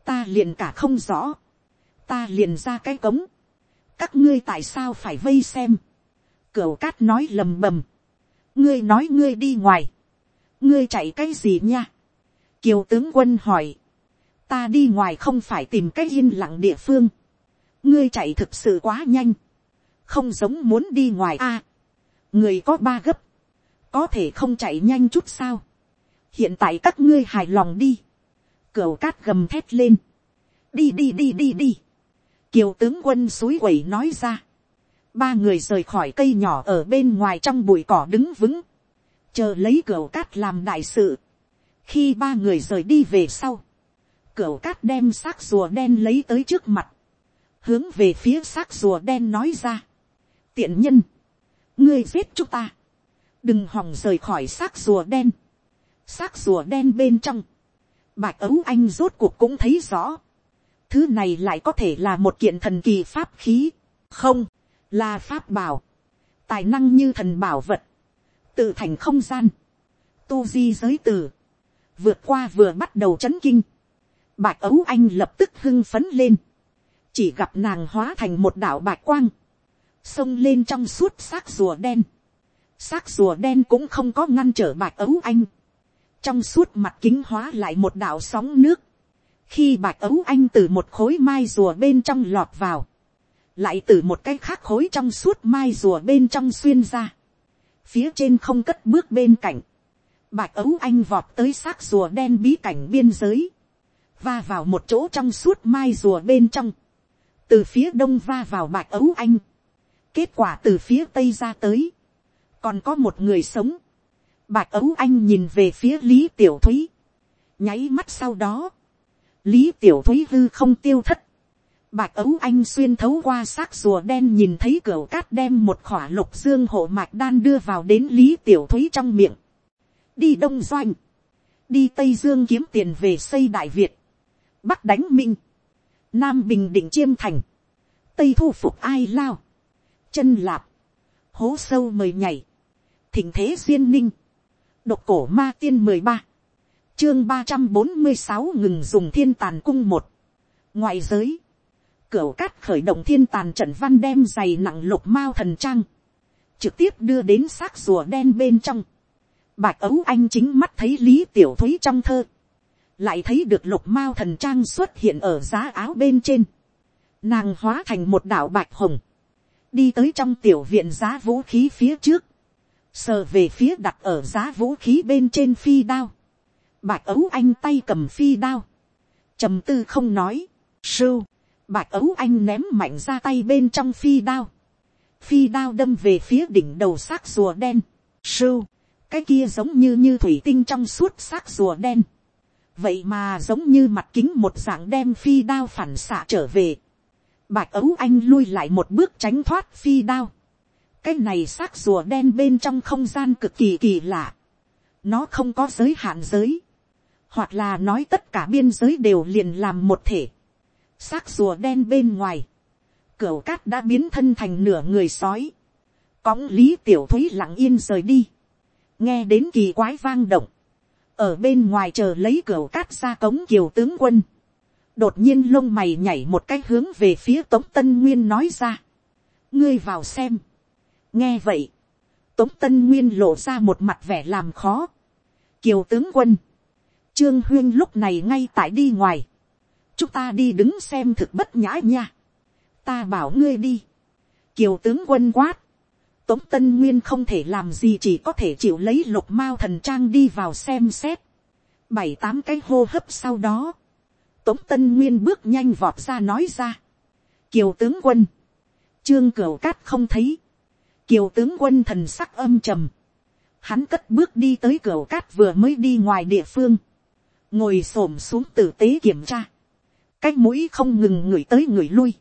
ta liền cả không rõ, ta liền ra cái cống, các ngươi tại sao phải vây xem, cửa cát nói lầm bầm, ngươi nói ngươi đi ngoài, ngươi chạy cái gì nha, kiều tướng quân hỏi, ta đi ngoài không phải tìm cái yên lặng địa phương, ngươi chạy thực sự quá nhanh, không giống muốn đi ngoài a. người có ba gấp, có thể không chạy nhanh chút sao hiện tại các ngươi hài lòng đi. cửu cát gầm thét lên. đi đi đi đi đi. kiều tướng quân suối quẩy nói ra. ba người rời khỏi cây nhỏ ở bên ngoài trong bụi cỏ đứng vững. chờ lấy cửu cát làm đại sự. khi ba người rời đi về sau, cửu cát đem xác rùa đen lấy tới trước mặt hướng về phía xác rùa đen nói ra tiện nhân, ngươi giết chúng ta, đừng hòng rời khỏi xác rùa đen, xác rùa đen bên trong, bạch ấu anh rốt cuộc cũng thấy rõ, thứ này lại có thể là một kiện thần kỳ pháp khí, không, là pháp bảo, tài năng như thần bảo vật, tự thành không gian, tu di giới từ, vượt qua vừa bắt đầu c h ấ n kinh, bạch ấu anh lập tức hưng phấn lên, chỉ gặp nàng hóa thành một đạo bạch quang, xông lên trong suốt xác rùa đen, xác rùa đen cũng không có ngăn trở bạch ấu anh, trong suốt mặt kính hóa lại một đạo sóng nước, khi bạch ấu anh từ một khối mai rùa bên trong lọt vào, lại từ một cái khác khối trong suốt mai rùa bên trong xuyên ra, phía trên không cất bước bên cạnh, Bạch ấu anh vọt tới xác rùa đen bí cảnh biên giới. Va vào một chỗ trong suốt mai rùa bên trong. Từ phía đông va vào bạch ấu anh. Kết quả từ phía tây ra tới. Còn có một người sống. Bạch ấu anh nhìn về phía Lý Tiểu Thúy. Nháy mắt sau đó. Lý Tiểu Thúy hư không tiêu thất. Bạch ấu anh xuyên thấu qua xác rùa đen nhìn thấy cửa cát đem một khỏa lục dương hộ mạch đan đưa vào đến Lý Tiểu Thúy trong miệng. Đi đông doanh, đi tây dương kiếm tiền về xây đại việt, bắc đánh minh, nam bình định chiêm thành, tây thu phục ai lao, chân lạp, hố sâu mời nhảy, thỉnh thế duyên ninh, độc cổ ma tiên mười ba, chương ba trăm bốn mươi sáu ngừng dùng thiên tàn cung một, ngoại giới, cửa cát khởi động thiên tàn trận văn đem dày nặng lục mao thần trang, trực tiếp đưa đến xác rùa đen bên trong, Bạch ấu anh chính mắt thấy lý tiểu thúy trong thơ. Lại thấy được lục mao thần trang xuất hiện ở giá áo bên trên. Nàng hóa thành một đảo bạch hồng. Đi tới trong tiểu viện giá vũ khí phía trước. Sờ về phía đặt ở giá vũ khí bên trên phi đao. Bạch ấu anh tay cầm phi đao. trầm tư không nói. Sưu. Bạch ấu anh ném mạnh ra tay bên trong phi đao. Phi đao đâm về phía đỉnh đầu xác rùa đen. Sưu cái kia giống như như thủy tinh trong suốt xác rùa đen, vậy mà giống như mặt kính một dạng đem phi đao phản xạ trở về, bạch ấu anh lui lại một bước tránh thoát phi đao, cái này xác rùa đen bên trong không gian cực kỳ kỳ lạ, nó không có giới hạn giới, hoặc là nói tất cả biên giới đều liền làm một thể, xác rùa đen bên ngoài, cửa cát đã biến thân thành nửa người sói, cõng lý tiểu thúy lặng yên rời đi, nghe đến kỳ quái vang động, ở bên ngoài chờ lấy cửa cát ra cống kiều tướng quân, đột nhiên lông mày nhảy một cái hướng về phía tống tân nguyên nói ra, ngươi vào xem, nghe vậy, tống tân nguyên lộ ra một mặt vẻ làm khó, kiều tướng quân, trương huyên lúc này ngay tại đi ngoài, chúng ta đi đứng xem thực bất nhã nha, ta bảo ngươi đi, kiều tướng quân quát, Tống Tân Nguyên không thể làm gì chỉ có thể chịu lấy lục mao thần trang đi vào xem xét. Bảy tám cái hô hấp sau đó. Tống Tân Nguyên bước nhanh vọt ra nói ra. Kiều tướng quân. Trương Cửu Cát không thấy. Kiều tướng quân thần sắc âm trầm. Hắn cất bước đi tới cửa Cát vừa mới đi ngoài địa phương. Ngồi xổm xuống tử tế kiểm tra. Cái mũi không ngừng ngửi tới ngửi lui.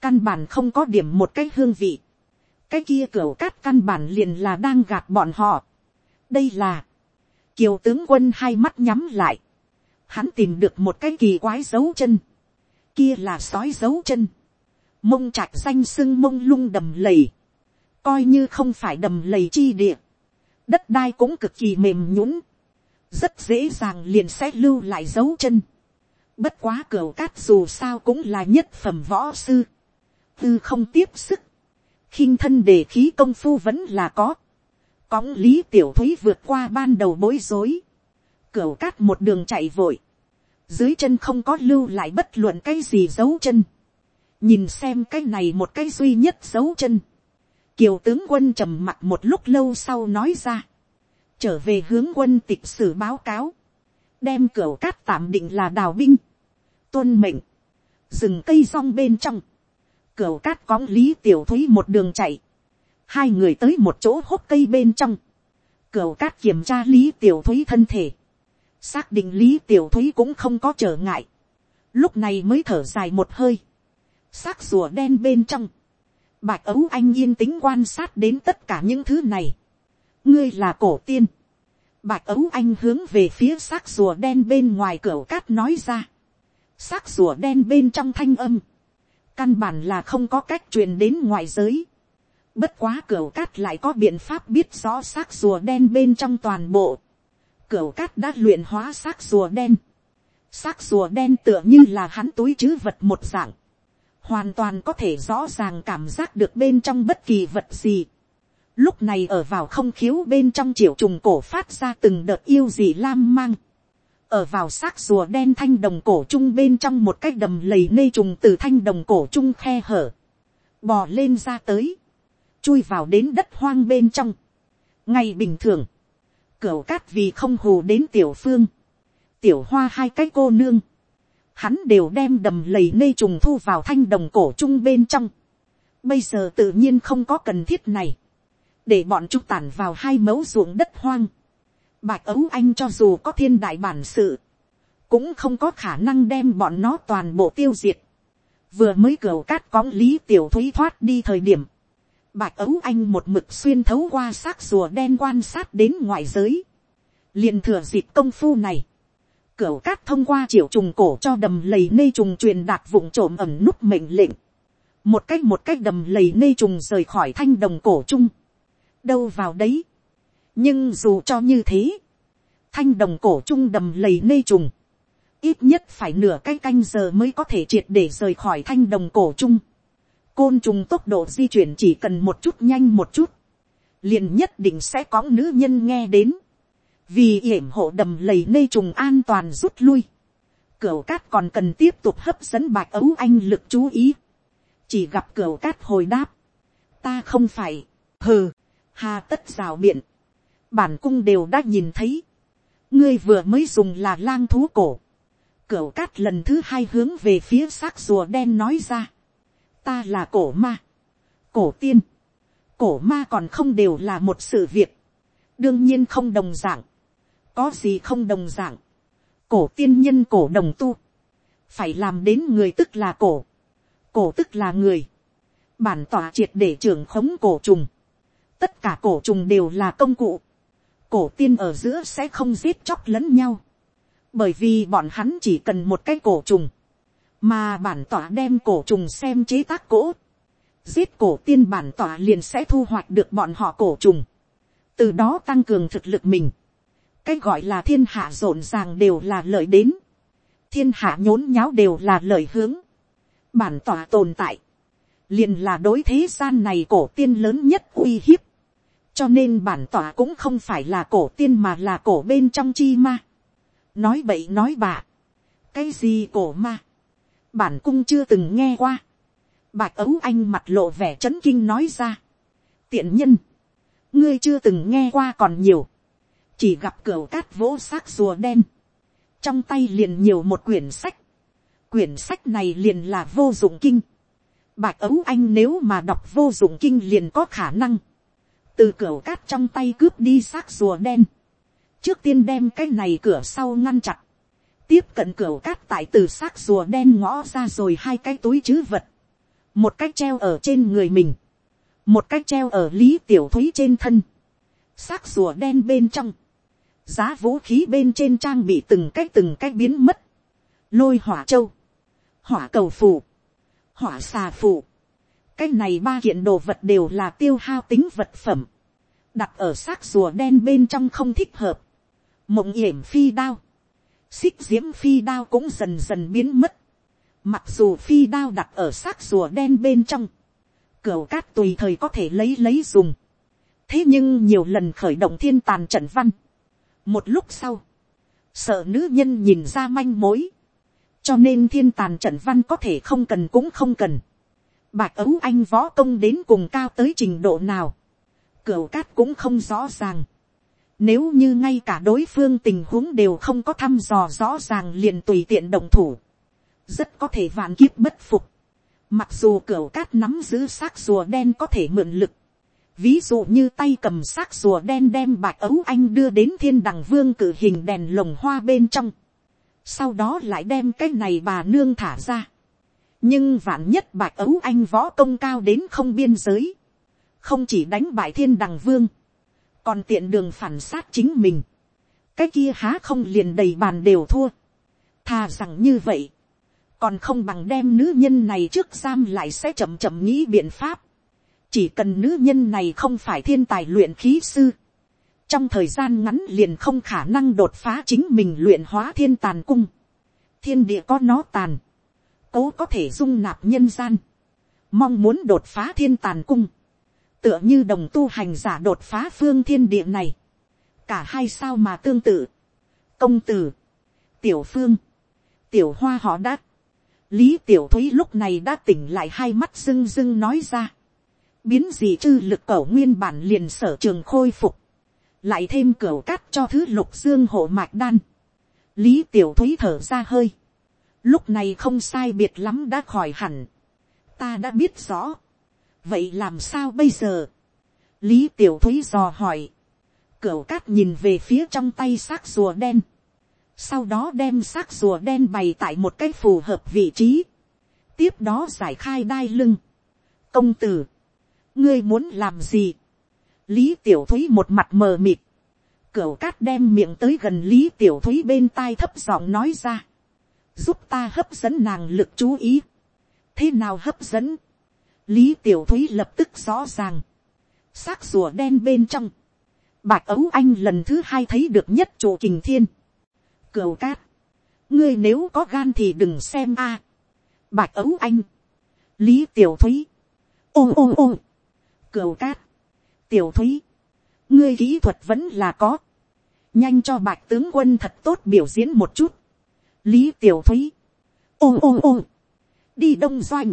Căn bản không có điểm một cái hương vị cái kia cửa cát căn bản liền là đang gạt bọn họ. đây là, kiều tướng quân hai mắt nhắm lại, hắn tìm được một cái kỳ quái dấu chân, kia là sói dấu chân, mông trạch danh sưng mông lung đầm lầy, coi như không phải đầm lầy chi địa, đất đai cũng cực kỳ mềm nhũng, rất dễ dàng liền sẽ lưu lại dấu chân. Bất quá cửa cát dù sao cũng là nhất phẩm võ sư, tư không tiếp sức, khinh thân đề khí công phu vẫn là có. Cõng lý tiểu thúy vượt qua ban đầu bối rối. cửa cát một đường chạy vội. Dưới chân không có lưu lại bất luận cái gì dấu chân. Nhìn xem cái này một cái duy nhất dấu chân. Kiều tướng quân trầm mặt một lúc lâu sau nói ra. Trở về hướng quân tịch sử báo cáo. Đem cửa cát tạm định là đào binh. Tuân mệnh. Dừng cây rong bên trong cửa cát cóng lý tiểu thúy một đường chạy. Hai người tới một chỗ hốc cây bên trong. cửa cát kiểm tra lý tiểu thúy thân thể. Xác định lý tiểu thúy cũng không có trở ngại. Lúc này mới thở dài một hơi. Xác rùa đen bên trong. Bạch ấu anh yên tĩnh quan sát đến tất cả những thứ này. ngươi là cổ tiên, bạch ấu anh hướng về phía xác rùa đen bên ngoài cửa cát nói ra, xác rùa đen bên trong thanh âm, căn bản là không có cách truyền đến ngoài giới, bất quá cửa cát lại có biện pháp biết rõ xác rùa đen bên trong toàn bộ, cửa cát đã luyện hóa xác rùa đen, xác rùa đen tựa như là hắn túi chứ vật một dạng, hoàn toàn có thể rõ ràng cảm giác được bên trong bất kỳ vật gì. Lúc này ở vào không khiếu bên trong triệu trùng cổ phát ra từng đợt yêu gì lam mang. Ở vào xác rùa đen thanh đồng cổ trung bên trong một cái đầm lầy nê trùng từ thanh đồng cổ trung khe hở. Bò lên ra tới. Chui vào đến đất hoang bên trong. Ngày bình thường. Cửu cát vì không hù đến tiểu phương. Tiểu hoa hai cái cô nương hắn đều đem đầm lầy nê trùng thu vào thanh đồng cổ chung bên trong. Bây giờ tự nhiên không có cần thiết này. Để bọn chúng tản vào hai mẫu ruộng đất hoang. Bạch ấu anh cho dù có thiên đại bản sự. Cũng không có khả năng đem bọn nó toàn bộ tiêu diệt. Vừa mới cửa cát cóng lý tiểu thúy thoát đi thời điểm. Bạch ấu anh một mực xuyên thấu qua xác rùa đen quan sát đến ngoại giới. liền thừa dịp công phu này Cửu cát thông qua triệu trùng cổ cho đầm lầy nê trùng truyền đạt vùng trộm ẩm nút mệnh lệnh. Một cách một cách đầm lầy nê trùng rời khỏi thanh đồng cổ chung. Đâu vào đấy. Nhưng dù cho như thế. Thanh đồng cổ chung đầm lầy nê trùng. Ít nhất phải nửa cái canh giờ mới có thể triệt để rời khỏi thanh đồng cổ chung. Côn trùng tốc độ di chuyển chỉ cần một chút nhanh một chút. Liền nhất định sẽ có nữ nhân nghe đến vì yểm hộ đầm lầy nê trùng an toàn rút lui, cửu cát còn cần tiếp tục hấp dẫn bạch ấu anh lực chú ý, chỉ gặp cửu cát hồi đáp, ta không phải, hừ, hà tất rào biện, bản cung đều đã nhìn thấy, ngươi vừa mới dùng là lang thú cổ, cửu cát lần thứ hai hướng về phía xác rùa đen nói ra, ta là cổ ma, cổ tiên, cổ ma còn không đều là một sự việc, đương nhiên không đồng d ạ n g có gì không đồng dạng, cổ tiên nhân cổ đồng tu, phải làm đến người tức là cổ, cổ tức là người, bản tỏa triệt để trưởng khống cổ trùng, tất cả cổ trùng đều là công cụ, cổ tiên ở giữa sẽ không giết chóc lẫn nhau, bởi vì bọn hắn chỉ cần một cái cổ trùng, mà bản tỏa đem cổ trùng xem chế tác cỗ, giết cổ tiên bản tỏa liền sẽ thu hoạch được bọn họ cổ trùng, từ đó tăng cường thực lực mình, cái gọi là thiên hạ rộn ràng đều là lợi đến, thiên hạ nhốn nháo đều là lợi hướng, bản tỏa tồn tại, liền là đối thế gian này cổ tiên lớn nhất uy hiếp, cho nên bản tỏa cũng không phải là cổ tiên mà là cổ bên trong chi ma, nói bậy nói bạ, cái gì cổ ma, bản cung chưa từng nghe qua, bạch ấu anh mặt lộ vẻ c h ấ n kinh nói ra, tiện nhân, ngươi chưa từng nghe qua còn nhiều, chỉ gặp cửa cát vỗ xác rùa đen, trong tay liền nhiều một quyển sách, quyển sách này liền là vô dụng kinh, bạch ấu anh nếu mà đọc vô dụng kinh liền có khả năng, từ cửa cát trong tay cướp đi xác rùa đen, trước tiên đem cái này cửa sau ngăn chặt, tiếp cận cửa cát tại từ xác rùa đen ngõ ra rồi hai cái túi chứ vật, một cái treo ở trên người mình, một cái treo ở lý tiểu thúy trên thân, xác rùa đen bên trong, giá vũ khí bên trên trang bị từng cái từng cái biến mất, lôi hỏa châu, hỏa cầu phù, hỏa xà phù, cái này ba kiện đồ vật đều là tiêu hao tính vật phẩm, đặt ở xác rùa đen bên trong không thích hợp, mộng yểm phi đao, xích diễm phi đao cũng dần dần biến mất, mặc dù phi đao đặt ở xác rùa đen bên trong, cửa cát tùy thời có thể lấy lấy dùng, thế nhưng nhiều lần khởi động thiên tàn trận văn, một lúc sau, sợ nữ nhân nhìn ra manh mối, cho nên thiên tàn trận văn có thể không cần cũng không cần. Bạch ấu anh võ công đến cùng cao tới trình độ nào, cửu cát cũng không rõ ràng. Nếu như ngay cả đối phương tình huống đều không có thăm dò rõ ràng liền tùy tiện động thủ, rất có thể vạn kiếp bất phục. Mặc dù cửu cát nắm giữ xác rùa đen có thể mượn lực, ví dụ như tay cầm xác rùa đen đem bạch ấu anh đưa đến thiên đằng vương cử hình đèn lồng hoa bên trong, sau đó lại đem cái này bà nương thả ra. nhưng vạn nhất bạch ấu anh võ công cao đến không biên giới, không chỉ đánh bại thiên đằng vương, còn tiện đường phản sát chính mình, cái kia há không liền đầy bàn đều thua, thà rằng như vậy, còn không bằng đem nữ nhân này trước giam lại sẽ chậm chậm nghĩ biện pháp, chỉ cần nữ nhân này không phải thiên tài luyện khí sư, trong thời gian ngắn liền không khả năng đột phá chính mình luyện hóa thiên tàn cung, thiên địa có nó tàn, cố có thể dung nạp nhân gian, mong muốn đột phá thiên tàn cung, tựa như đồng tu hành giả đột phá phương thiên địa này, cả hai sao mà tương tự, công tử, tiểu phương, tiểu hoa họ đã, lý tiểu thúy lúc này đã tỉnh lại hai mắt rưng rưng nói ra, biến gì chư lực cẩu nguyên bản liền sở trường khôi phục, lại thêm cửa cắt cho thứ lục dương hộ mạch đan, lý tiểu thúy thở ra hơi, lúc này không sai biệt lắm đã khỏi hẳn, ta đã biết rõ, vậy làm sao bây giờ, lý tiểu thúy dò hỏi, cửa cát nhìn về phía trong tay xác rùa đen, sau đó đem xác rùa đen bày tại một cái phù hợp vị trí, tiếp đó giải khai đai lưng. công tử, ngươi muốn làm gì, lý tiểu thúy một mặt mờ mịt, cửu cát đem miệng tới gần lý tiểu thúy bên tai thấp giọng nói ra, giúp ta hấp dẫn nàng lực chú ý, thế nào hấp dẫn, lý tiểu thúy lập tức rõ ràng, xác rùa đen bên trong, bạch ấu anh lần thứ hai thấy được nhất chỗ kình thiên, cửu cát, ngươi nếu có gan thì đừng xem a, à. bạch ấu anh, lý tiểu thúy, ô ô ô, cửu cát, tiểu thúy, ngươi kỹ thuật vẫn là có, nhanh cho bạch tướng quân thật tốt biểu diễn một chút, lý tiểu thúy, ôm ôm ôm, đi đông doanh,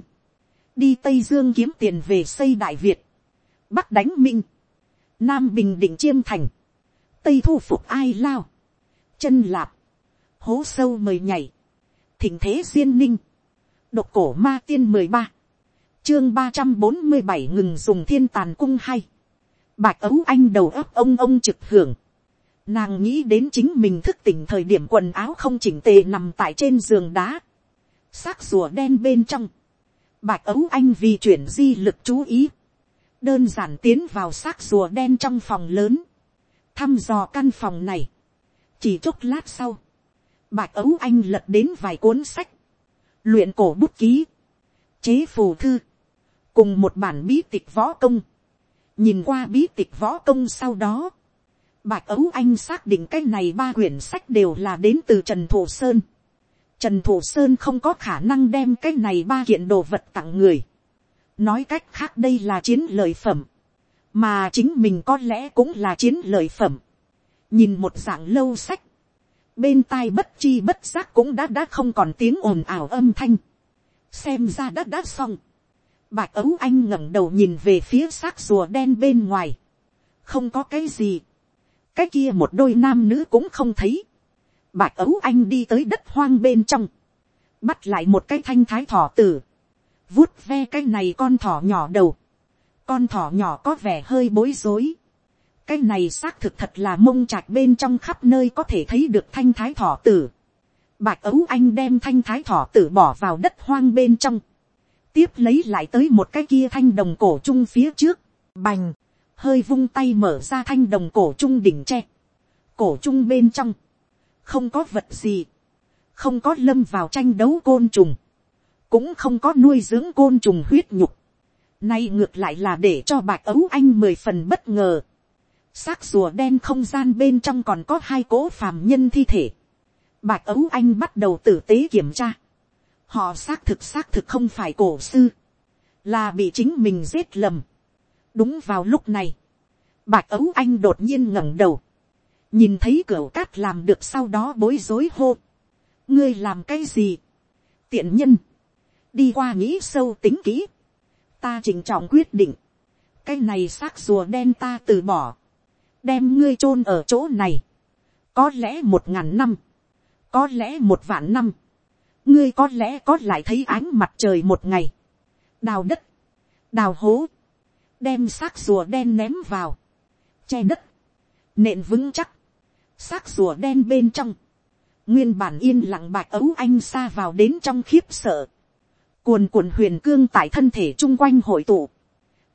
đi tây dương kiếm tiền về xây đại việt, bắc đánh minh, nam bình định chiêm thành, tây thu phục ai lao, chân lạp, hố sâu mời nhảy, thỉnh thế duyên ninh, độc cổ ma tiên mười ba, chương ba trăm bốn mươi bảy ngừng dùng thiên tàn cung hay, bạch ấu anh đầu ấp ông ông trực hưởng, nàng nghĩ đến chính mình thức tỉnh thời điểm quần áo không chỉnh tề nằm tại trên giường đá, xác rùa đen bên trong, bạch ấu anh vì chuyển di lực chú ý, đơn giản tiến vào xác rùa đen trong phòng lớn, thăm dò căn phòng này, chỉ chốc lát sau, bạch ấu anh lật đến vài cuốn sách, luyện cổ bút ký, chế phù thư, cùng một bản bí tịch võ công, nhìn qua bí tịch võ công sau đó, bạch ấu anh xác định cái này ba quyển sách đều là đến từ trần thổ sơn, Trần Thủ Sơn không có khả năng đem cái này ba kiện đồ vật tặng người. Nói cách khác đây là chiến lợi phẩm. Mà chính mình có lẽ cũng là chiến lợi phẩm. Nhìn một dạng lâu sách. Bên tai bất chi bất giác cũng đã đã không còn tiếng ồn ào âm thanh. Xem ra đã đã xong. Bạch ấu anh ngẩng đầu nhìn về phía xác rùa đen bên ngoài. Không có cái gì. Cái kia một đôi nam nữ cũng không thấy. Bạch ấu anh đi tới đất hoang bên trong, bắt lại một cái thanh thái thỏ tử, vuốt ve cái này con thỏ nhỏ đầu, con thỏ nhỏ có vẻ hơi bối rối, cái này xác thực thật là mông trạch bên trong khắp nơi có thể thấy được thanh thái thỏ tử, bạch ấu anh đem thanh thái thỏ tử bỏ vào đất hoang bên trong, tiếp lấy lại tới một cái kia thanh đồng cổ trung phía trước, bành, hơi vung tay mở ra thanh đồng cổ trung đỉnh tre, cổ trung bên trong, không có vật gì, không có lâm vào tranh đấu côn trùng, cũng không có nuôi dưỡng côn trùng huyết nhục, nay ngược lại là để cho bạch ấu anh mười phần bất ngờ, xác rùa đen không gian bên trong còn có hai cỗ phàm nhân thi thể, bạch ấu anh bắt đầu tử tế kiểm tra, họ xác thực xác thực không phải cổ sư, là bị chính mình giết lầm. đúng vào lúc này, bạch ấu anh đột nhiên ngẩng đầu, nhìn thấy cửa cát làm được sau đó bối rối hô. ngươi làm cái gì. tiện nhân. đi qua nghĩ sâu tính kỹ. ta chỉnh trọng quyết định. cái này xác rùa đen ta từ bỏ. đem ngươi chôn ở chỗ này. có lẽ một ngàn năm. có lẽ một vạn năm ngươi có lẽ có lại thấy ánh mặt trời một ngày. đào đất. đào hố. đem xác rùa đen ném vào. che đất nện vững chắc, xác rùa đen bên trong, nguyên bản yên lặng bạch ấu anh xa vào đến trong khiếp sợ, cuồn cuộn huyền cương tại thân thể chung quanh hội tụ,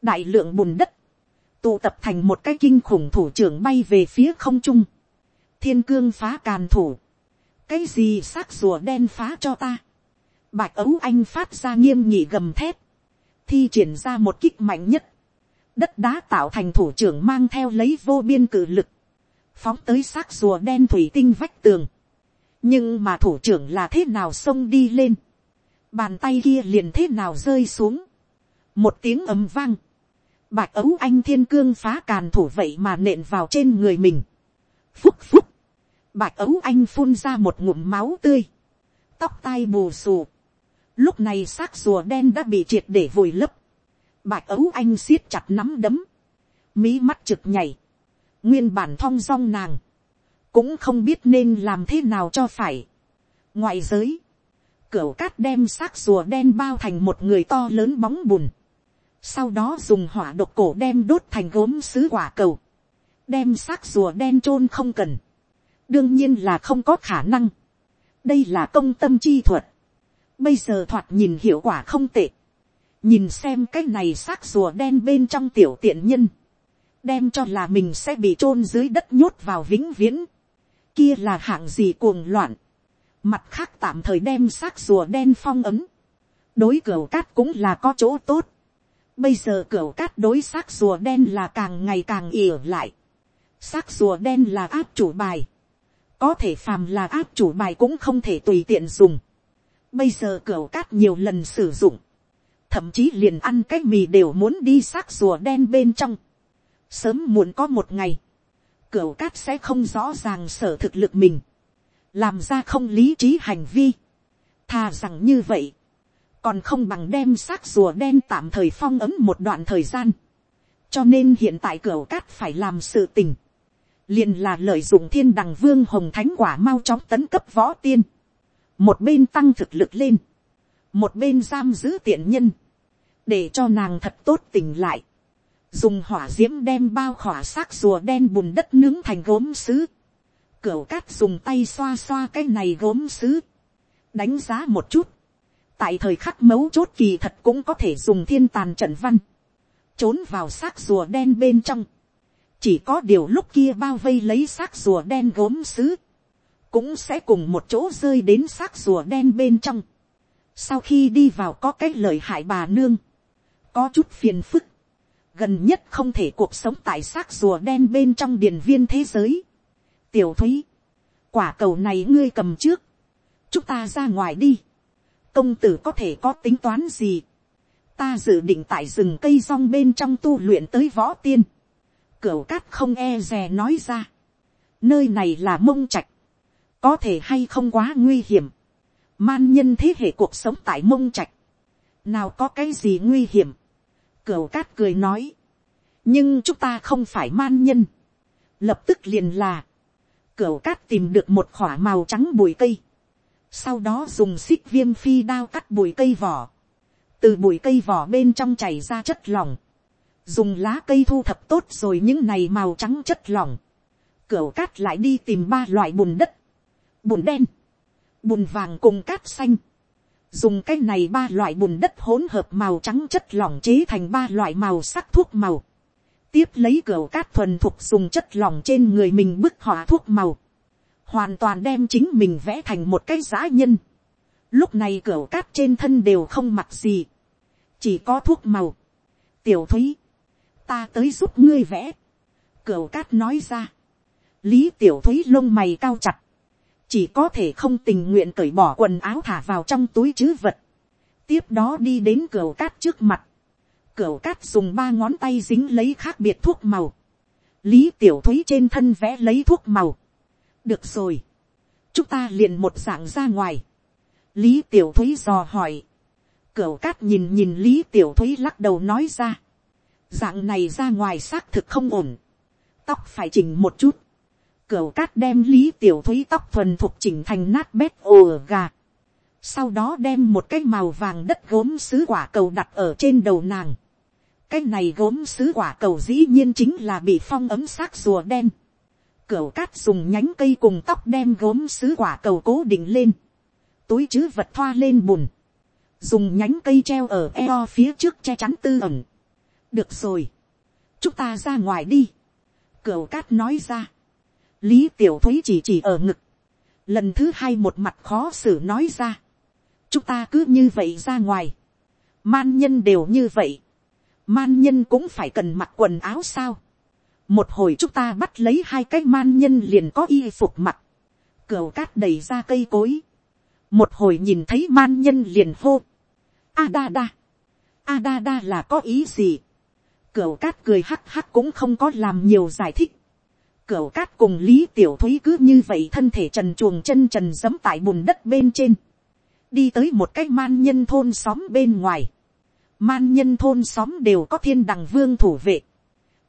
đại lượng bùn đất, tụ tập thành một cái kinh khủng thủ trưởng bay về phía không trung, thiên cương phá càn thủ, cái gì xác rùa đen phá cho ta, bạch ấu anh phát ra nghiêm nhị gầm thép, thi triển ra một kích mạnh nhất, đất đá tạo thành thủ trưởng mang theo lấy vô biên cử lực, phóng tới xác rùa đen thủy tinh vách tường, nhưng mà thủ trưởng là thế nào xông đi lên, bàn tay kia liền thế nào rơi xuống, một tiếng ấm vang, bạch ấu anh thiên cương phá càn thủ vậy mà nện vào trên người mình, phúc phúc, bạch ấu anh phun ra một ngụm máu tươi, tóc tai bù xù, lúc này xác rùa đen đã bị triệt để vùi lấp, bạch ấu anh siết chặt nắm đấm, mí mắt trực nhảy, nguyên bản thong dong nàng, cũng không biết nên làm thế nào cho phải. ngoại giới, cửa cát đem xác rùa đen bao thành một người to lớn bóng bùn, sau đó dùng hỏa độc cổ đem đốt thành gốm sứ quả cầu, đem xác rùa đen chôn không cần, đương nhiên là không có khả năng, đây là công tâm chi thuật, bây giờ thoạt nhìn hiệu quả không tệ, nhìn xem cái này xác rùa đen bên trong tiểu tiện nhân, đem cho là mình sẽ bị chôn dưới đất nhốt vào vĩnh viễn, kia là hạng gì cuồng loạn, mặt khác tạm thời đem xác rùa đen phong ấm, đối cửa cát cũng là có chỗ tốt, bây giờ cửa cát đối xác rùa đen là càng ngày càng ỉa lại, xác rùa đen là áp chủ bài, có thể phàm là áp chủ bài cũng không thể tùy tiện dùng, bây giờ cửa cát nhiều lần sử dụng, thậm chí liền ăn cái mì đều muốn đi xác rùa đen bên trong, sớm muộn có một ngày, cửa cát sẽ không rõ ràng sở thực lực mình, làm ra không lý trí hành vi, thà rằng như vậy, còn không bằng đem xác rùa đen tạm thời phong ấm một đoạn thời gian, cho nên hiện tại cửa cát phải làm sự tình, liền là lợi dụng thiên đằng vương hồng thánh quả mau chóng tấn cấp võ tiên, một bên tăng thực lực lên, một bên giam giữ tiện nhân, để cho nàng thật tốt tỉnh lại, dùng hỏa d i ễ m đem bao khỏa xác rùa đen bùn đất nướng thành gốm sứ, cửu cát dùng tay xoa xoa cái này gốm sứ, đánh giá một chút, tại thời khắc mấu chốt kỳ thật cũng có thể dùng thiên tàn trận văn, trốn vào xác rùa đen bên trong, chỉ có điều lúc kia bao vây lấy xác rùa đen gốm sứ, cũng sẽ cùng một chỗ rơi đến xác rùa đen bên trong. Sau khi đi vào có cái lời hại bà nương, có chút phiền phức, gần nhất không thể cuộc sống tại xác rùa đen bên trong điền viên thế giới. tiểu thúy, quả cầu này ngươi cầm trước, chúng ta ra ngoài đi, công tử có thể có tính toán gì, ta dự định tại rừng cây rong bên trong tu luyện tới võ tiên, cửu cát không e dè nói ra, nơi này là mông trạch, có thể hay không quá nguy hiểm, man nhân thế hệ cuộc sống tại mông trạch, nào có cái gì nguy hiểm, Cửu cát cười nói. Nhưng chúng ta không phải man nhân. Lập tức liền là. Cửu cát tìm được một khỏa màu trắng bụi cây. Sau đó dùng xích viêm phi đao cắt bụi cây vỏ. Từ bụi cây vỏ bên trong chảy ra chất lỏng. Dùng lá cây thu thập tốt rồi những này màu trắng chất lỏng. cửa cát lại đi tìm ba loại bùn đất. Bùn đen. Bùn vàng cùng cát xanh dùng cái này ba loại bùn đất hỗn hợp màu trắng chất lỏng chế thành ba loại màu sắc thuốc màu. tiếp lấy cửa cát thuần thuộc dùng chất lỏng trên người mình bức họa thuốc màu. hoàn toàn đem chính mình vẽ thành một cái giã nhân. lúc này cửa cát trên thân đều không mặc gì. chỉ có thuốc màu. tiểu thúy, ta tới giúp ngươi vẽ. Cửu cát nói ra. lý tiểu thúy lông mày cao chặt. Chỉ có thể không tình nguyện cởi bỏ quần áo thả vào trong túi chứ vật, tiếp đó đi đến cửu cát trước mặt, Cửu cát dùng ba ngón tay dính lấy khác biệt thuốc màu, lý tiểu thúy trên thân vẽ lấy thuốc màu, được rồi, chúng ta liền một dạng ra ngoài, lý tiểu thúy dò hỏi, Cửu cát nhìn nhìn lý tiểu thúy lắc đầu nói ra, dạng này ra ngoài xác thực không ổn, tóc phải chỉnh một chút, cửa cát đem lý tiểu thúy tóc thuần thuộc chỉnh thành nát bét ồ gà. Sau đó đem một cái màu vàng đất gốm sứ quả cầu đặt ở trên đầu nàng. Cái này gốm sứ quả cầu dĩ nhiên chính là bị phong ấm xác rùa đen. cửa cát dùng nhánh cây cùng tóc đem gốm sứ quả cầu cố định lên. Túi chứ vật thoa lên bùn. Dùng nhánh cây treo ở eo phía trước che chắn tư ẩn. Được rồi. chúng ta ra ngoài đi, cửu cát nói ra, lý tiểu thúy chỉ chỉ ở ngực, lần thứ hai một mặt khó xử nói ra, chúng ta cứ như vậy ra ngoài, man nhân đều như vậy, man nhân cũng phải cần mặc quần áo sao, một hồi chúng ta bắt lấy hai cái man nhân liền có y phục mặc, cửu cát đầy ra cây cối, một hồi nhìn thấy man nhân liền hô, a da da, a da da là có ý gì, cửu cát cười hắc hắc cũng không có làm nhiều giải thích, cửu cát cùng lý tiểu thúy cứ như vậy thân thể trần chuồng chân trần dẫm tại bùn đất bên trên, đi tới một cái man nhân thôn xóm bên ngoài, man nhân thôn xóm đều có thiên đằng vương thủ vệ,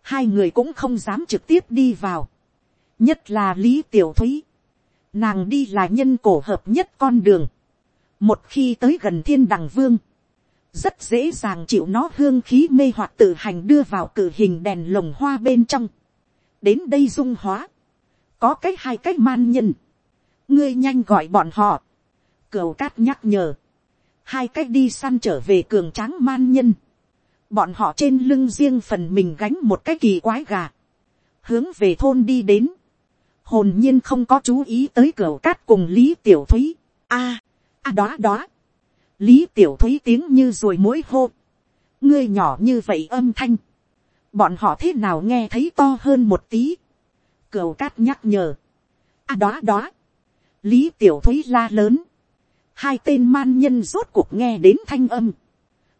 hai người cũng không dám trực tiếp đi vào, nhất là lý tiểu thúy, nàng đi là nhân cổ hợp nhất con đường, một khi tới gần thiên đằng vương, rất dễ dàng chịu nó hương khí mê hoặc tự hành đưa vào cử hình đèn lồng hoa bên trong, đến đây dung hóa, có cái hai cái man nhân, ngươi nhanh gọi bọn họ, cửu cát nhắc nhở, hai cách đi săn trở về cường tráng man nhân, bọn họ trên lưng riêng phần mình gánh một cái kỳ quái gà, hướng về thôn đi đến, hồn nhiên không có chú ý tới cửa cát cùng lý tiểu thúy, a, a đó đó, lý tiểu thúy tiếng như ruồi mối hô, ngươi nhỏ như vậy âm thanh, bọn họ thế nào nghe thấy to hơn một tí, cửu cát nhắc nhở, a đó đó, lý tiểu thúy la lớn, hai tên man nhân rốt cuộc nghe đến thanh âm,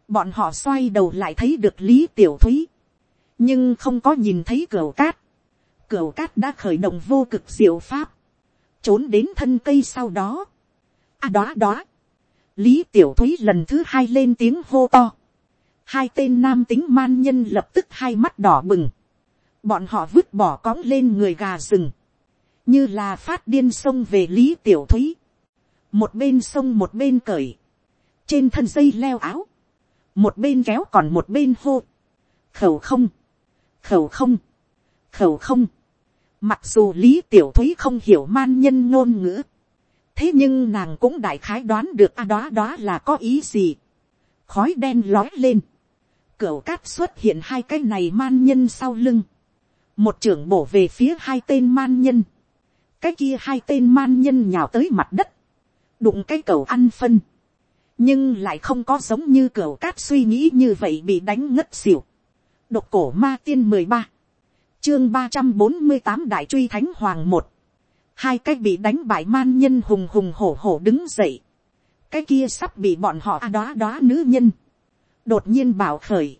bọn họ xoay đầu lại thấy được lý tiểu thúy, nhưng không có nhìn thấy cửu cát, cửu cát đã khởi động vô cực diệu pháp, trốn đến thân cây sau đó. À đó đó, lý tiểu thúy lần thứ hai lên tiếng hô to, hai tên nam tính man nhân lập tức hai mắt đỏ bừng, bọn họ vứt bỏ cõng lên người gà rừng, như là phát điên sông về lý tiểu thúy, một bên sông một bên cởi, trên thân dây leo áo, một bên kéo còn một bên hô, khẩu không, khẩu không, khẩu không, mặc dù lý tiểu thúy không hiểu man nhân ngôn ngữ, thế nhưng nàng cũng đại khái đoán được a à đó đó là có ý gì, khói đen lói lên, cửa cát xuất hiện hai cái này man nhân sau lưng, một trưởng bổ về phía hai tên man nhân, cái kia hai tên man nhân nhào tới mặt đất, đụng cái cầu ăn phân, nhưng lại không có giống như cửa cát suy nghĩ như vậy bị đánh ngất xỉu. độc cổ ma tiên mười ba, chương ba trăm bốn mươi tám đại truy thánh hoàng một, hai cái bị đánh bại man nhân hùng hùng hổ hổ đứng dậy, cái kia sắp bị bọn họ a đoá đoá nữ nhân, đột nhiên bảo khởi,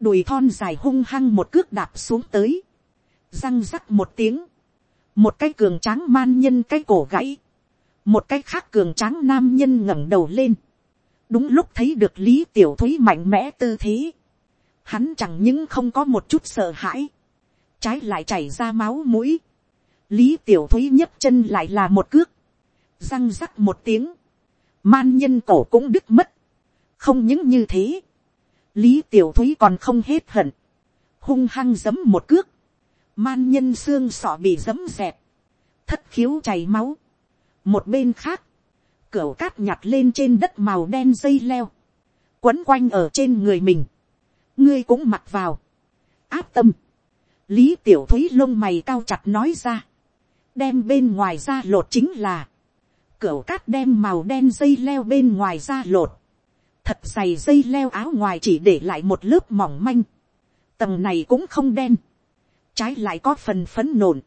đùi thon dài hung hăng một cước đạp xuống tới, răng rắc một tiếng, một cái cường tráng man nhân cái cổ gãy, một cái khác cường tráng nam nhân ngẩng đầu lên, đúng lúc thấy được lý tiểu thúy mạnh mẽ tư thế, hắn chẳng những không có một chút sợ hãi, trái lại chảy ra máu mũi, lý tiểu thúy nhấc chân lại là một cước, răng rắc một tiếng, man nhân cổ cũng đứt mất, không những như thế, lý tiểu thúy còn không hết hận, hung hăng giấm một cước, man nhân xương sọ bị giấm dẹp, thất khiếu chảy máu, một bên khác, cửa cát nhặt lên trên đất màu đen dây leo, quấn quanh ở trên người mình, ngươi cũng mặc vào, áp tâm, lý tiểu thúy lông mày cao chặt nói ra, đem bên ngoài ra lột chính là, cửa cát đem màu đen dây leo bên ngoài ra lột, thật dày dây leo áo ngoài chỉ để lại một lớp mỏng manh, tầng này cũng không đen, trái lại có phần phấn nộn,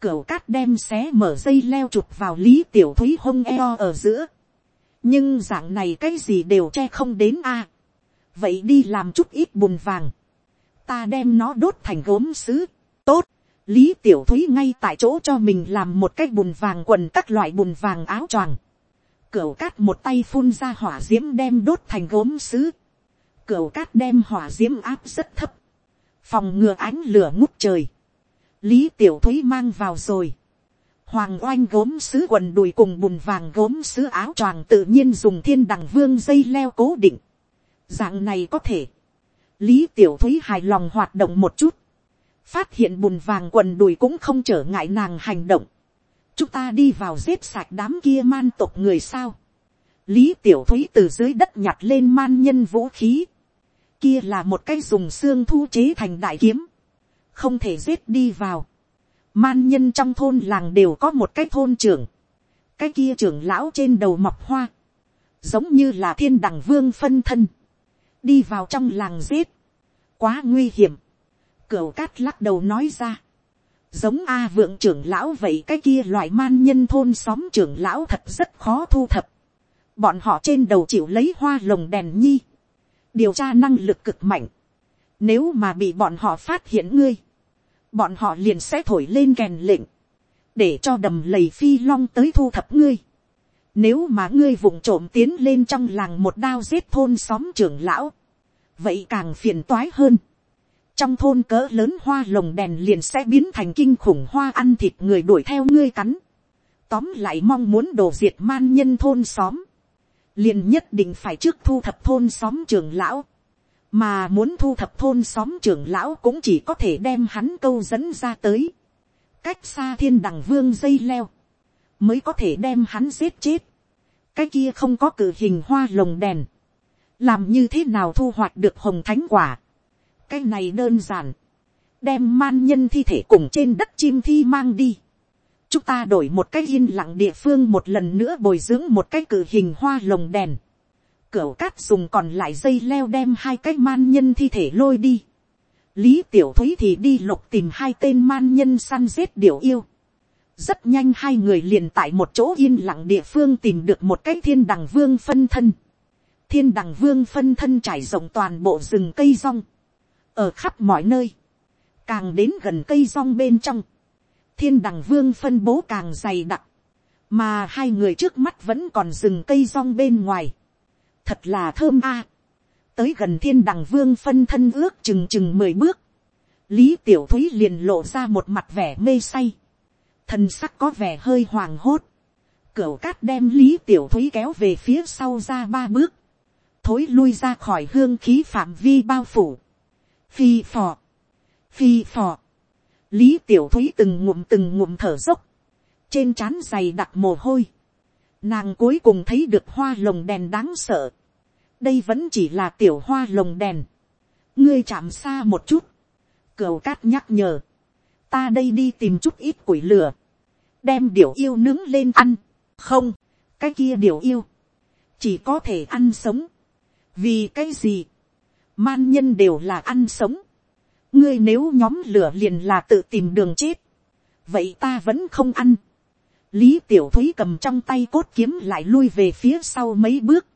Cửu cát đem xé mở dây leo chụp vào lý tiểu thúy hông eo ở giữa. nhưng dạng này cái gì đều che không đến a. vậy đi làm chút ít bùn vàng. ta đem nó đốt thành gốm sứ. tốt lý tiểu thúy ngay tại chỗ cho mình làm một cái bùn vàng quần các loại bùn vàng áo choàng. Cửu cát một tay phun ra hỏa diễm đem đốt thành gốm sứ. Cửu cát đem hỏa diễm áp rất thấp. phòng ngừa ánh lửa ngút trời lý tiểu thúy mang vào rồi. Hoàng oanh gốm sứ quần đùi cùng bùn vàng gốm sứ áo choàng tự nhiên dùng thiên đằng vương dây leo cố định. Dạng này có thể. Lý tiểu thúy hài lòng hoạt động một chút. Phát hiện bùn vàng quần đùi cũng không trở ngại nàng hành động. Chúng ta đi vào giết sạch đám kia man tộc người sao. Lý tiểu thúy từ dưới đất nhặt lên man nhân vũ khí. kia là một cái dùng xương thu chế thành đại kiếm, không thể giết đi vào. Man nhân trong thôn làng đều có một cái thôn trưởng, cái kia trưởng lão trên đầu mọc hoa, giống như là thiên đằng vương phân thân, đi vào trong làng giết, quá nguy hiểm, cửu cát lắc đầu nói ra, giống a vượng trưởng lão vậy cái kia loại man nhân thôn xóm trưởng lão thật rất khó thu thập, bọn họ trên đầu chịu lấy hoa lồng đèn nhi, điều tra năng lực cực mạnh, nếu mà bị bọn họ phát hiện ngươi, bọn họ liền sẽ thổi lên kèn lệnh, để cho đầm lầy phi long tới thu thập ngươi. Nếu mà ngươi vụng trộm tiến lên trong làng một đao giết thôn xóm trưởng lão, vậy càng phiền toái hơn. Trong thôn cỡ lớn hoa lồng đèn liền sẽ biến thành kinh khủng hoa ăn thịt người đuổi theo ngươi cắn. Tóm lại mong muốn đổ diệt man nhân thôn xóm. Liền nhất định phải trước thu thập thôn xóm trưởng lão. Mà muốn thu thập thôn xóm trưởng lão cũng chỉ có thể đem hắn câu dẫn ra tới. Cách xa thiên đằng vương dây leo. Mới có thể đem hắn giết chết. Cái kia không có cử hình hoa lồng đèn làm như thế nào thu hoạch được hồng thánh quả cái này đơn giản, đem man nhân thi thể cùng trên đất chim thi mang đi. chúng ta đổi một cái yên lặng địa phương một lần nữa bồi dưỡng một cái cử hình hoa lồng đèn. cửa cát dùng còn lại dây leo đem hai cái man nhân thi thể lôi đi. lý tiểu thúy thì đi lục tìm hai tên man nhân săn giết điều yêu. rất nhanh hai người liền tại một chỗ yên lặng địa phương tìm được một cái thiên đằng vương phân thân thiên đằng vương phân thân trải rộng toàn bộ rừng cây rong, ở khắp mọi nơi, càng đến gần cây rong bên trong, thiên đằng vương phân bố càng dày đặc, mà hai người trước mắt vẫn còn rừng cây rong bên ngoài, thật là thơm a, tới gần thiên đằng vương phân thân ước chừng chừng mười bước, lý tiểu thúy liền lộ ra một mặt vẻ mê say, thần sắc có vẻ hơi hoàng hốt, cửu cát đem lý tiểu thúy kéo về phía sau ra ba bước, thối lui ra khỏi hương khí phạm vi bao phủ. Phi phò, phi phò. Lý tiểu thúy từng ngụm từng ngụm thở dốc. Trên trán dày đặc mồ hôi. Nàng cuối cùng thấy được hoa lồng đèn đáng sợ. Đây vẫn chỉ là tiểu hoa lồng đèn. Ngươi chạm xa một chút. Cửu cát nhắc nhở. Ta đây đi tìm chút ít củi lửa. Đem điểu yêu nướng lên ăn. Không, cái kia điểu yêu. Chỉ có thể ăn sống vì cái gì, man nhân đều là ăn sống, ngươi nếu nhóm lửa liền là tự tìm đường chết, vậy ta vẫn không ăn. lý tiểu thúy cầm trong tay cốt kiếm lại lui về phía sau mấy bước,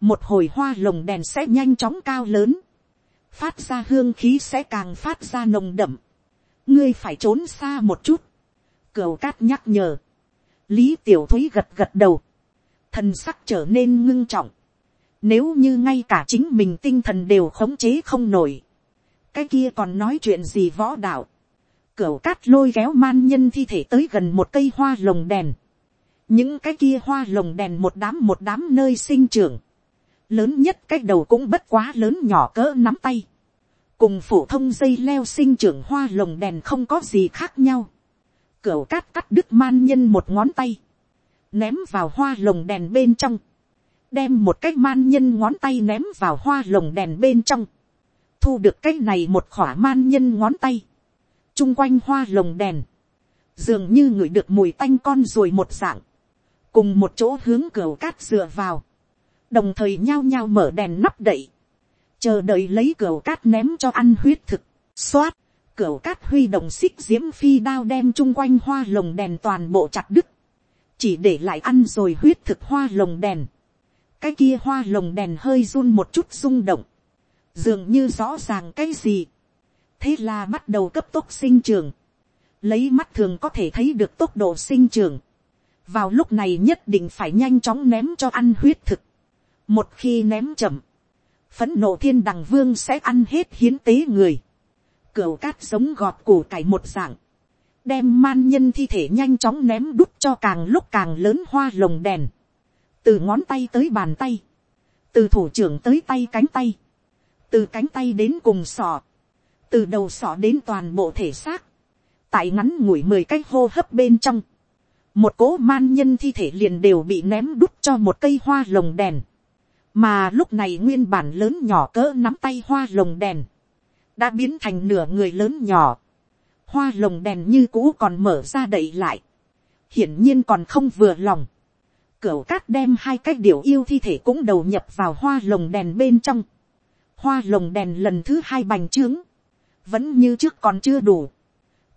một hồi hoa lồng đèn sẽ nhanh chóng cao lớn, phát ra hương khí sẽ càng phát ra nồng đậm, ngươi phải trốn xa một chút, cửu cát nhắc nhở, lý tiểu thúy gật gật đầu, thần sắc trở nên ngưng trọng, nếu như ngay cả chính mình tinh thần đều khống chế không nổi. Cái kia còn nói chuyện gì võ đạo. Cửu cát lôi kéo man nhân thi thể tới gần một cây hoa lồng đèn. Những cái kia hoa lồng đèn một đám một đám nơi sinh trưởng. Lớn nhất cái đầu cũng bất quá lớn nhỏ cỡ nắm tay. Cùng phổ thông dây leo sinh trưởng hoa lồng đèn không có gì khác nhau. Cửu cát cắt đứt man nhân một ngón tay. Ném vào hoa lồng đèn bên trong đem một cái man nhân ngón tay ném vào hoa lồng đèn bên trong, thu được cái này một khỏa man nhân ngón tay, chung quanh hoa lồng đèn, dường như ngửi được mùi tanh con rồi một dạng, cùng một chỗ hướng cửa cát dựa vào, đồng thời nhao nhao mở đèn nắp đậy, chờ đợi lấy cửa cát ném cho ăn huyết thực, xoát, cửa cát huy động xích diễm phi đao đem chung quanh hoa lồng đèn toàn bộ chặt đứt, chỉ để lại ăn rồi huyết thực hoa lồng đèn, cái kia hoa lồng đèn hơi run một chút rung động, dường như rõ ràng cái gì, thế là bắt đầu cấp tốc sinh trường, lấy mắt thường có thể thấy được tốc độ sinh trường, vào lúc này nhất định phải nhanh chóng ném cho ăn huyết thực, một khi ném chậm, phấn nộ thiên đằng vương sẽ ăn hết hiến tế người, cửu cát giống gọt củ cải một dạng, đem man nhân thi thể nhanh chóng ném đút cho càng lúc càng lớn hoa lồng đèn, từ ngón tay tới bàn tay, từ thủ trưởng tới tay cánh tay, từ cánh tay đến cùng sọ, từ đầu sọ đến toàn bộ thể xác, tại ngắn ngủi mười cái hô hấp bên trong, một cố man nhân thi thể liền đều bị ném đút cho một cây hoa lồng đèn, mà lúc này nguyên bản lớn nhỏ cỡ nắm tay hoa lồng đèn, đã biến thành nửa người lớn nhỏ, hoa lồng đèn như cũ còn mở ra đậy lại, hiển nhiên còn không vừa lòng, Cửu cát đem hai cái điều yêu thi thể cũng đầu nhập vào hoa lồng đèn bên trong. Hoa lồng đèn lần thứ hai bành trướng. Vẫn như trước còn chưa đủ.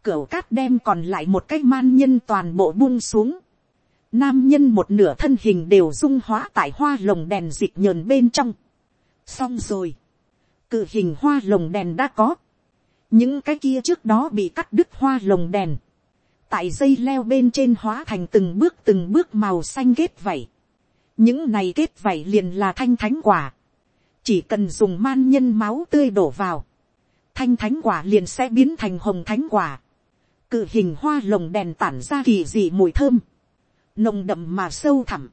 Cửu cát đem còn lại một cái man nhân toàn bộ buông xuống. Nam nhân một nửa thân hình đều dung hóa tại hoa lồng đèn dịch nhờn bên trong. Xong rồi. Cự hình hoa lồng đèn đã có. Những cái kia trước đó bị cắt đứt hoa lồng đèn tại dây leo bên trên hóa thành từng bước từng bước màu xanh kết vảy. những này kết vảy liền là thanh thánh quả. chỉ cần dùng man nhân máu tươi đổ vào. thanh thánh quả liền sẽ biến thành hồng thánh quả. cự hình hoa lồng đèn tản ra kỳ dị mùi thơm. nồng đậm mà sâu thẳm.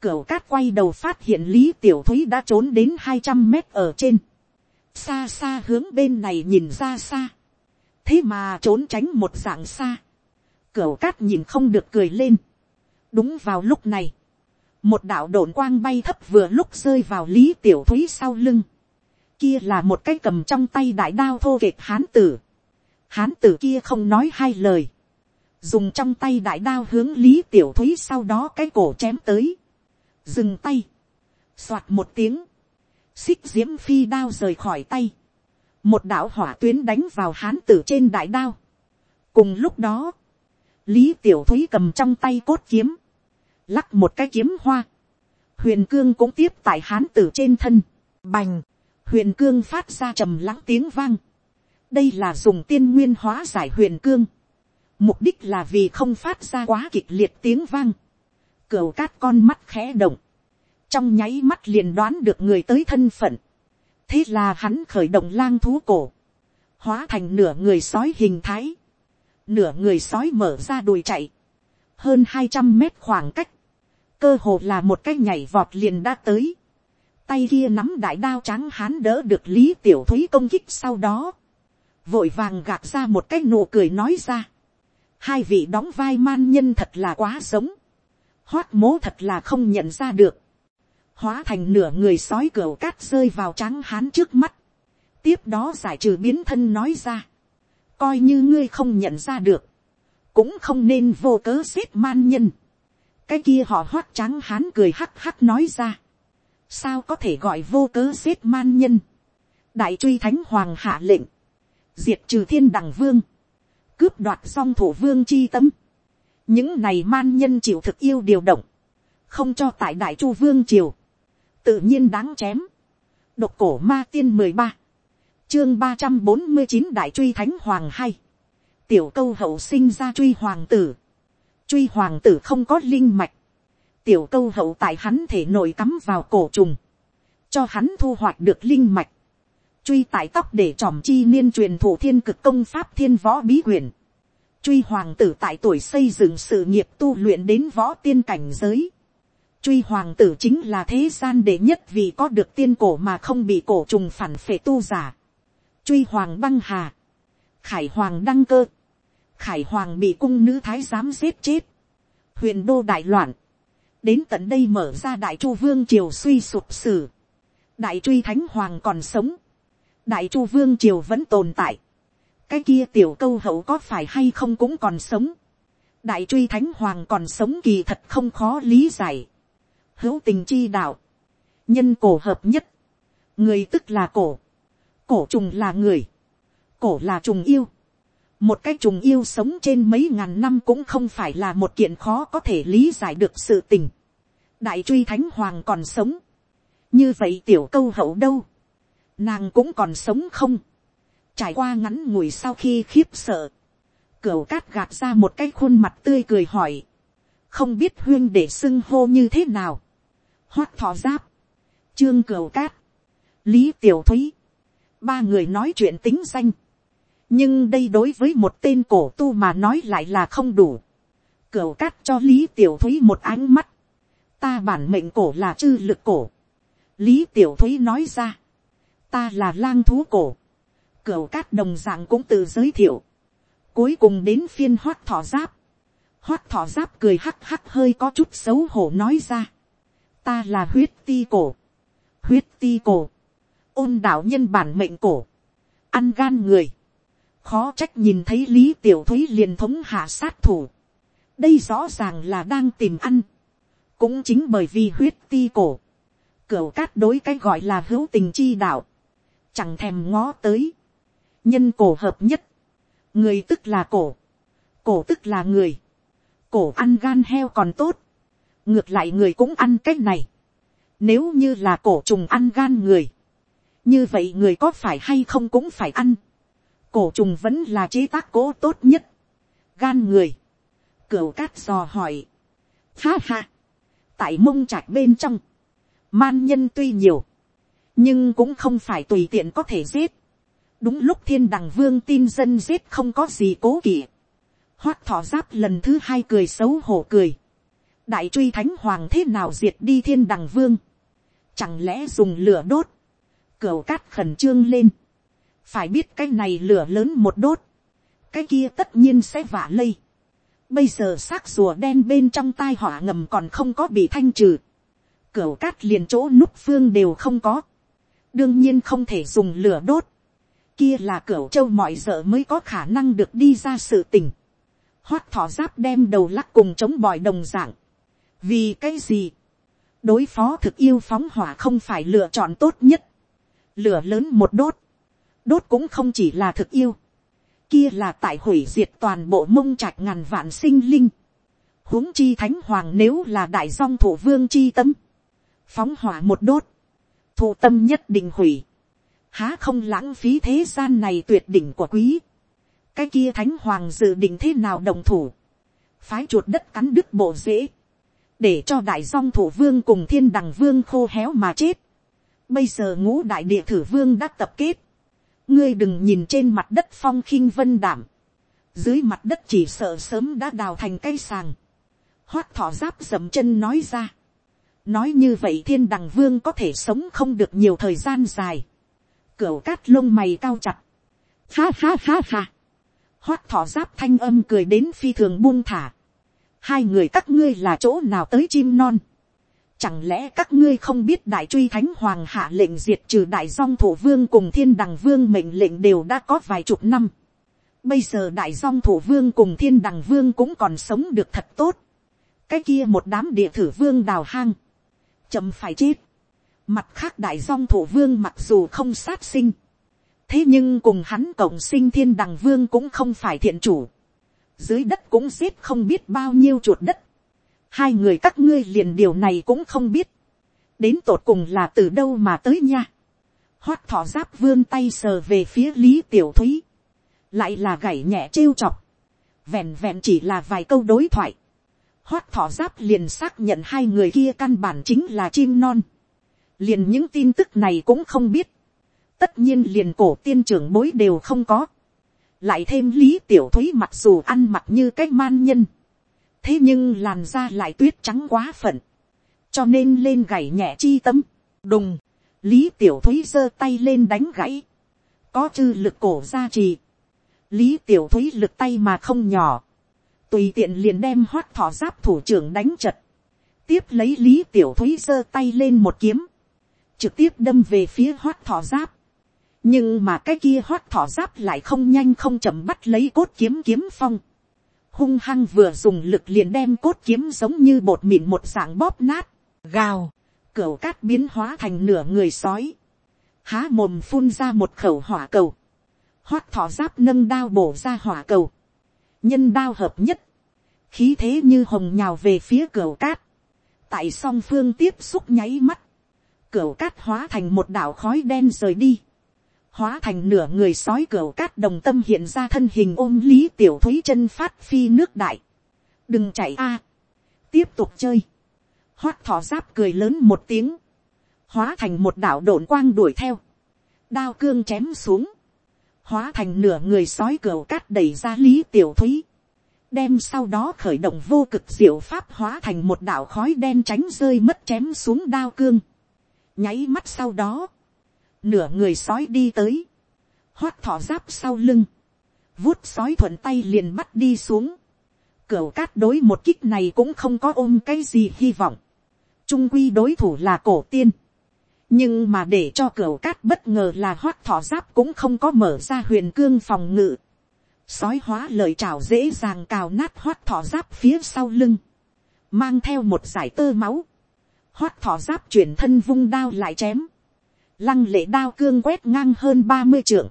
Cửu cát quay đầu phát hiện lý tiểu thúy đã trốn đến hai trăm mét ở trên. xa xa hướng bên này nhìn ra xa. thế mà trốn tránh một dạng xa Cửu cát nhìn không được cười lên. Đúng vào lúc này. Một đạo đồn quang bay thấp vừa lúc rơi vào lý tiểu thúy sau lưng. Kia là một cái cầm trong tay đại đao thô kệch hán tử. Hán tử kia không nói hai lời. Dùng trong tay đại đao hướng lý tiểu thúy sau đó cái cổ chém tới. Dừng tay. Xoạt một tiếng. Xích diễm phi đao rời khỏi tay. Một đạo hỏa tuyến đánh vào hán tử trên đại đao. Cùng lúc đó lý tiểu thúy cầm trong tay cốt kiếm, lắc một cái kiếm hoa, huyền cương cũng tiếp tại hán tử trên thân, bành, huyền cương phát ra trầm lắng tiếng vang, đây là dùng tiên nguyên hóa giải huyền cương, mục đích là vì không phát ra quá kịch liệt tiếng vang, cửu cát con mắt khẽ động, trong nháy mắt liền đoán được người tới thân phận, thế là hắn khởi động lang thú cổ, hóa thành nửa người sói hình thái, nửa người sói mở ra đùi chạy, hơn hai trăm mét khoảng cách, cơ hồ là một cái nhảy vọt liền đã tới, tay kia nắm đại đao trắng hán đỡ được lý tiểu thúy công kích sau đó, vội vàng gạt ra một cái nụ cười nói ra, hai vị đóng vai man nhân thật là quá giống, hoát mố thật là không nhận ra được, hóa thành nửa người sói cửa cát rơi vào trắng hán trước mắt, tiếp đó giải trừ biến thân nói ra, coi như ngươi không nhận ra được, cũng không nên vô cớ xếp man nhân. cái kia họ hoát trắng hán cười hắc hắc nói ra, sao có thể gọi vô cớ xếp man nhân. đại truy thánh hoàng hạ lệnh, diệt trừ thiên đằng vương, cướp đoạt song thủ vương chi tâm. những này man nhân chịu thực yêu điều động, không cho tại đại chu vương triều, tự nhiên đáng chém. độc cổ ma tiên mười ba, chương ba trăm bốn mươi chín đại truy thánh hoàng hay, tiểu câu hậu sinh ra truy hoàng tử, truy hoàng tử không có linh mạch, tiểu câu hậu tại hắn thể nội cắm vào cổ trùng, cho hắn thu hoạch được linh mạch, truy tại tóc để tròm chi niên truyền thủ thiên cực công pháp thiên võ bí quyển, truy hoàng tử tại tuổi xây dựng sự nghiệp tu luyện đến võ tiên cảnh giới, truy hoàng tử chính là thế gian đệ nhất vì có được tiên cổ mà không bị cổ trùng phản phệ tu giả truy hoàng băng hà, khải hoàng đăng cơ, khải hoàng bị cung nữ thái giám giết chết, huyền đô đại loạn, đến tận đây mở ra đại chu vương triều suy sụp sử, đại truy thánh hoàng còn sống, đại chu vương triều vẫn tồn tại, cái kia tiểu câu hậu có phải hay không cũng còn sống, đại truy thánh hoàng còn sống kỳ thật không khó lý giải, hữu tình chi đạo, nhân cổ hợp nhất, người tức là cổ, cổ trùng là người, cổ là trùng yêu, một cái trùng yêu sống trên mấy ngàn năm cũng không phải là một kiện khó có thể lý giải được sự tình. đại truy thánh hoàng còn sống, như vậy tiểu câu hậu đâu, nàng cũng còn sống không, trải qua ngắn ngủi sau khi khiếp sợ, cửu cát gạt ra một cái khuôn mặt tươi cười hỏi, không biết huyên để xưng hô như thế nào, hoát thọ giáp, trương cửu cát, lý tiểu thúy, ba người nói chuyện tính danh. nhưng đây đối với một tên cổ tu mà nói lại là không đủ. cửu cát cho lý tiểu thúy một ánh mắt. ta bản mệnh cổ là chư lực cổ. lý tiểu thúy nói ra. ta là lang thú cổ. cửu cát đồng dạng cũng tự giới thiệu. cuối cùng đến phiên hoát thọ giáp. hoát thọ giáp cười hắc hắc hơi có chút xấu hổ nói ra. ta là huyết ti cổ. huyết ti cổ, ôn đạo nhân bản mệnh cổ, ăn gan người, khó trách nhìn thấy lý tiểu thúy liền thống hạ sát thủ, đây rõ ràng là đang tìm ăn, cũng chính bởi vì huyết ti cổ, cửa cát đối cái gọi là hữu tình chi đạo, chẳng thèm ngó tới, nhân cổ hợp nhất, người tức là cổ, cổ tức là người, cổ ăn gan heo còn tốt, ngược lại người cũng ăn cái này, nếu như là cổ trùng ăn gan người, như vậy người có phải hay không cũng phải ăn, cổ trùng vẫn là chế tác cố tốt nhất, gan người, cửu cát dò hỏi, ha ha, tại mông trạch bên trong, man nhân tuy nhiều, nhưng cũng không phải tùy tiện có thể giết. đúng lúc thiên đằng vương tin dân giết không có gì cố kỵ. hoát thọ giáp lần thứ hai cười xấu hổ cười. đại truy thánh hoàng thế nào diệt đi thiên đằng vương. chẳng lẽ dùng lửa đốt cửu cát khẩn trương lên. phải biết cái này lửa lớn một đốt. cái kia tất nhiên sẽ vả lây. bây giờ xác rùa đen bên trong tai họa ngầm còn không có bị thanh trừ. cửu cát liền chỗ núp phương đều không có đương nhiên không thể dùng lửa đốt, kia là cửu châu mọi giờ mới có khả năng được đi ra sự tình. Hoát thỏ giáp đem đầu lắc cùng chống bòi đồng dạng. Vì cái gì? Đối phó thực yêu phóng hỏa không phải lựa chọn tốt nhất. Lửa lớn một đốt. Đốt cũng không chỉ là thực yêu. Kia là tại hủy diệt toàn bộ mông trạch ngàn vạn sinh linh. huống chi thánh hoàng nếu là đại dong thủ vương chi tâm. Phóng hỏa một đốt thụ tâm nhất định hủy, há không lãng phí thế gian này tuyệt đỉnh của quý, cái kia thánh hoàng dự định thế nào đồng thủ, phái chuột đất cắn đứt bộ dễ, để cho đại dong thủ vương cùng thiên đằng vương khô héo mà chết. Bây giờ ngũ đại địa thử vương đã tập kết, ngươi đừng nhìn trên mặt đất phong khinh vân đảm, dưới mặt đất chỉ sợ sớm đã đào thành cây sàng, hoát thỏ giáp dầm chân nói ra, nói như vậy thiên đằng vương có thể sống không được nhiều thời gian dài. cửu cát lông mày cao chặt. ha ha ha ha. hoát thỏ giáp thanh âm cười đến phi thường buông thả. hai người các ngươi là chỗ nào tới chim non. Chẳng lẽ các ngươi không biết đại truy thánh hoàng hạ lệnh diệt trừ đại dòng thủ vương cùng thiên đằng vương mệnh lệnh đều đã có vài chục năm. Bây giờ đại dòng thủ vương cùng thiên đằng vương cũng còn sống được thật tốt. Cái kia một đám địa thử vương đào hang chậm phải chết. Mặt khác đại dòng thủ vương mặc dù không sát sinh. Thế nhưng cùng hắn cộng sinh thiên đằng vương cũng không phải thiện chủ. Dưới đất cũng giết không biết bao nhiêu chuột đất. Hai người các ngươi liền điều này cũng không biết. Đến tột cùng là từ đâu mà tới nha. Hoát thỏ giáp vươn tay sờ về phía Lý Tiểu Thúy. Lại là gảy nhẹ trêu chọc. Vẹn vẹn chỉ là vài câu đối thoại hoát thỏ giáp liền xác nhận hai người kia căn bản chính là chim non. liền những tin tức này cũng không biết. tất nhiên liền cổ tiên trưởng bối đều không có. lại thêm lý tiểu thúy mặc dù ăn mặc như cái man nhân thế nhưng làn da lại tuyết trắng quá phận. cho nên lên gảy nhẹ chi tâm. đùng, lý tiểu thúy giơ tay lên đánh gãy. có chư lực cổ ra trì. lý tiểu thúy lực tay mà không nhỏ tùy tiện liền đem hoát thỏ giáp thủ trưởng đánh chật, tiếp lấy lý tiểu thúy giơ tay lên một kiếm, trực tiếp đâm về phía hoát thỏ giáp, nhưng mà cái kia hoát thỏ giáp lại không nhanh không chậm bắt lấy cốt kiếm kiếm phong, hung hăng vừa dùng lực liền đem cốt kiếm giống như bột mịn một dạng bóp nát, gào, cửa cát biến hóa thành nửa người sói, há mồm phun ra một khẩu hỏa cầu, hoát thỏ giáp nâng đao bổ ra hỏa cầu, nhân đao hợp nhất, khí thế như hồng nhào về phía cửa cát, tại song phương tiếp xúc nháy mắt, cửa cát hóa thành một đảo khói đen rời đi, hóa thành nửa người sói cửa cát đồng tâm hiện ra thân hình ôm lý tiểu thúy chân phát phi nước đại, đừng chạy a, tiếp tục chơi, hoát thỏ giáp cười lớn một tiếng, hóa thành một đảo đồn quang đuổi theo, đao cương chém xuống, hóa thành nửa người sói cửa cát đẩy ra lý tiểu thúy, đem sau đó khởi động vô cực diệu pháp hóa thành một đạo khói đen tránh rơi mất chém xuống đao cương. nháy mắt sau đó, nửa người sói đi tới, hoắt thỏ giáp sau lưng, vuốt sói thuận tay liền bắt đi xuống. Cửu cát đối một kích này cũng không có ôm cái gì hy vọng. Trung quy đối thủ là cổ tiên. nhưng mà để cho cửa cát bất ngờ là hoắt thỏ giáp cũng không có mở ra huyền cương phòng ngự. sói hóa lời trào dễ dàng cào nát hoắt thỏ giáp phía sau lưng, mang theo một giải tơ máu, hoắt thỏ giáp chuyển thân vung đao lại chém, lăng lệ đao cương quét ngang hơn ba mươi trượng,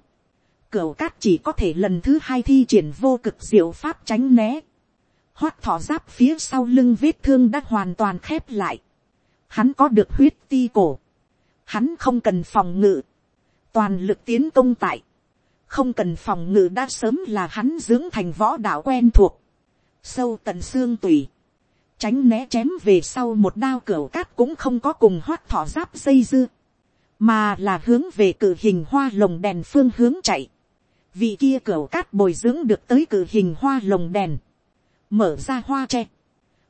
cửa cát chỉ có thể lần thứ hai thi triển vô cực diệu pháp tránh né, hoát thỏ giáp phía sau lưng vết thương đã hoàn toàn khép lại, hắn có được huyết ti cổ, hắn không cần phòng ngự, toàn lực tiến công tại, không cần phòng ngự đã sớm là hắn dưỡng thành võ đạo quen thuộc, sâu tận xương tùy, tránh né chém về sau một đao cửa cát cũng không có cùng hoát thỏ giáp dây dưa, mà là hướng về cử hình hoa lồng đèn phương hướng chạy, vị kia cửa cát bồi dưỡng được tới cử hình hoa lồng đèn, mở ra hoa tre,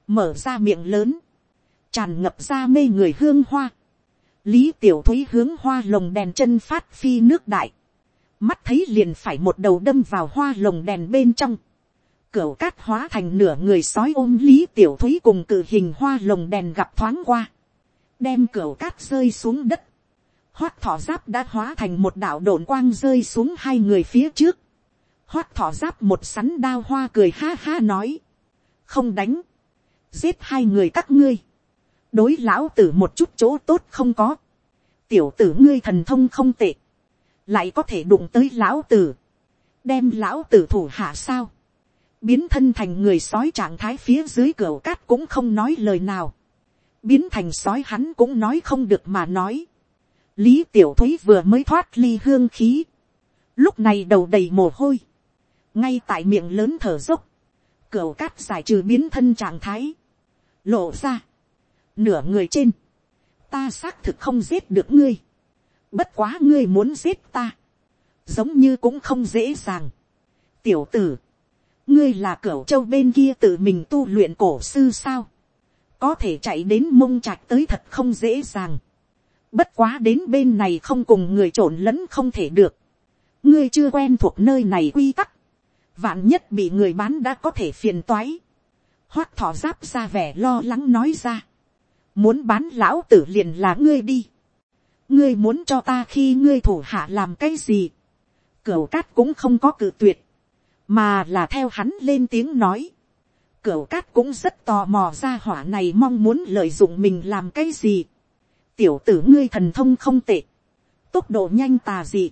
mở ra miệng lớn, tràn ngập ra mê người hương hoa, lý tiểu thúy hướng hoa lồng đèn chân phát phi nước đại, mắt thấy liền phải một đầu đâm vào hoa lồng đèn bên trong, Cửu cát hóa thành nửa người sói ôm lý tiểu thúy cùng cử hình hoa lồng đèn gặp thoáng qua, đem cửu cát rơi xuống đất, hoát thỏ giáp đã hóa thành một đạo đồn quang rơi xuống hai người phía trước, hoát thỏ giáp một sắn đao hoa cười ha ha nói, không đánh, giết hai người các ngươi, đối lão tử một chút chỗ tốt không có, tiểu tử ngươi thần thông không tệ, lại có thể đụng tới lão tử, đem lão tử thủ hạ sao, biến thân thành người sói trạng thái phía dưới cửa cát cũng không nói lời nào, biến thành sói hắn cũng nói không được mà nói, lý tiểu thúy vừa mới thoát ly hương khí, lúc này đầu đầy mồ hôi, ngay tại miệng lớn thở dốc, Cửu cát giải trừ biến thân trạng thái, lộ ra, nửa người trên, ta xác thực không giết được ngươi, bất quá ngươi muốn giết ta, giống như cũng không dễ dàng. tiểu tử, ngươi là cửu châu bên kia tự mình tu luyện cổ sư sao, có thể chạy đến mông trạch tới thật không dễ dàng, bất quá đến bên này không cùng người trộn lẫn không thể được, ngươi chưa quen thuộc nơi này quy tắc, vạn nhất bị người bán đã có thể phiền toái, hoát thỏ giáp ra vẻ lo lắng nói ra, muốn bán lão tử liền là ngươi đi, ngươi muốn cho ta khi ngươi thủ hạ làm cái gì, cửu cát cũng không có cự tuyệt, mà là theo hắn lên tiếng nói, cửu cát cũng rất tò mò ra hỏa này mong muốn lợi dụng mình làm cái gì, tiểu tử ngươi thần thông không tệ, tốc độ nhanh tà dị,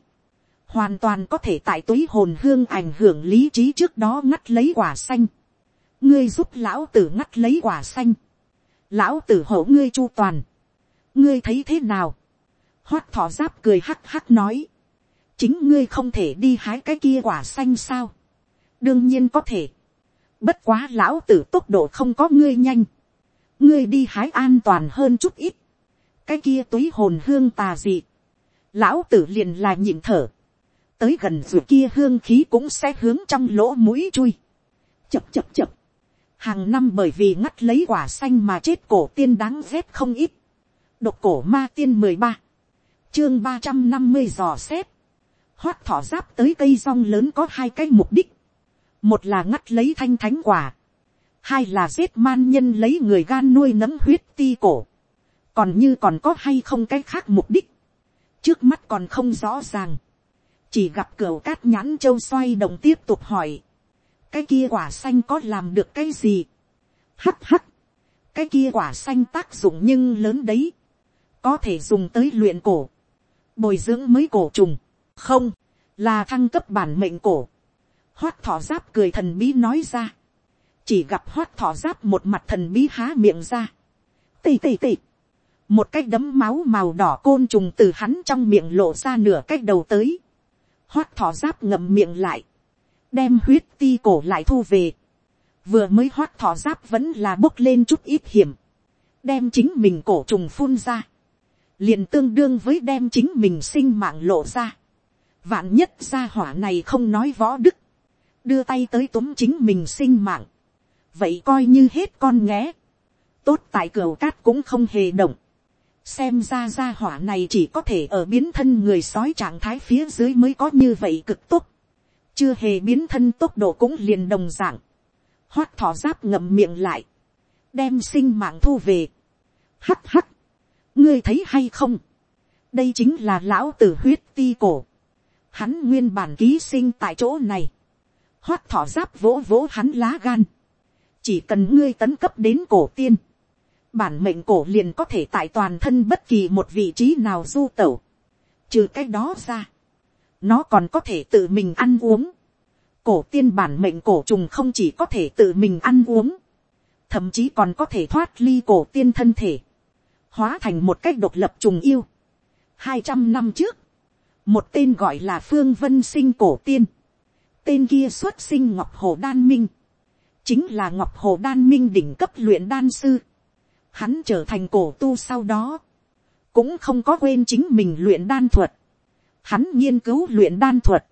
hoàn toàn có thể tại túi hồn hương ảnh hưởng lý trí trước đó ngắt lấy quả xanh, ngươi giúp lão tử ngắt lấy quả xanh, lão tử hộ ngươi chu toàn, ngươi thấy thế nào, hoát thỏ giáp cười hắc hắc nói, chính ngươi không thể đi hái cái kia quả xanh sao, đương nhiên có thể, bất quá lão tử tốc độ không có ngươi nhanh, ngươi đi hái an toàn hơn chút ít, cái kia túi hồn hương tà dị, lão tử liền là nhịn thở, tới gần ruột kia hương khí cũng sẽ hướng trong lỗ mũi chui, chập chập chập, hàng năm bởi vì ngắt lấy quả xanh mà chết cổ tiên đáng rét không ít, độc cổ ma tiên mười ba, chương ba trăm năm mươi dò xét, hoát thỏ giáp tới cây rong lớn có hai cái mục đích, một là ngắt lấy thanh thánh quả, hai là giết man nhân lấy người gan nuôi nấm huyết ti cổ, còn như còn có hay không cái khác mục đích, trước mắt còn không rõ ràng, chỉ gặp cửa cát nhãn châu xoay đồng tiếp tục hỏi, cái kia quả xanh có làm được cái gì, hắt hắt, cái kia quả xanh tác dụng nhưng lớn đấy, có thể dùng tới luyện cổ, bồi dưỡng mới cổ trùng, không, là thăng cấp bản mệnh cổ. Hoát thỏ giáp cười thần bí nói ra, chỉ gặp hoát thỏ giáp một mặt thần bí há miệng ra, tì tì tì, một cái đấm máu màu đỏ côn trùng từ hắn trong miệng lộ ra nửa cái đầu tới, hoắt thỏ giáp ngậm miệng lại, đem huyết ti cổ lại thu về, vừa mới hoắt thỏ giáp vẫn là bốc lên chút ít hiểm, đem chính mình cổ trùng phun ra, liền tương đương với đem chính mình sinh mạng lộ ra. Vạn nhất gia hỏa này không nói võ đức, đưa tay tới túm chính mình sinh mạng, vậy coi như hết con nghé. tốt tại cửa cát cũng không hề động, xem ra gia hỏa này chỉ có thể ở biến thân người sói trạng thái phía dưới mới có như vậy cực tốt, chưa hề biến thân tốc độ cũng liền đồng dạng, hoát thỏ giáp ngậm miệng lại, đem sinh mạng thu về, hắt hắt, ngươi thấy hay không, đây chính là lão tử huyết ti cổ, hắn nguyên bản ký sinh tại chỗ này, hoát thỏ giáp vỗ vỗ hắn lá gan, chỉ cần ngươi tấn cấp đến cổ tiên, bản mệnh cổ liền có thể tại toàn thân bất kỳ một vị trí nào du tẩu, trừ cái đó ra, nó còn có thể tự mình ăn uống, cổ tiên bản mệnh cổ trùng không chỉ có thể tự mình ăn uống, thậm chí còn có thể thoát ly cổ tiên thân thể, hóa thành một cách độc lập trùng yêu. hai trăm năm trước, một tên gọi là phương vân sinh cổ tiên, tên kia xuất sinh ngọc hồ đan minh, chính là ngọc hồ đan minh đỉnh cấp luyện đan sư. Hắn trở thành cổ tu sau đó, cũng không có quên chính mình luyện đan thuật. Hắn nghiên cứu luyện đan thuật,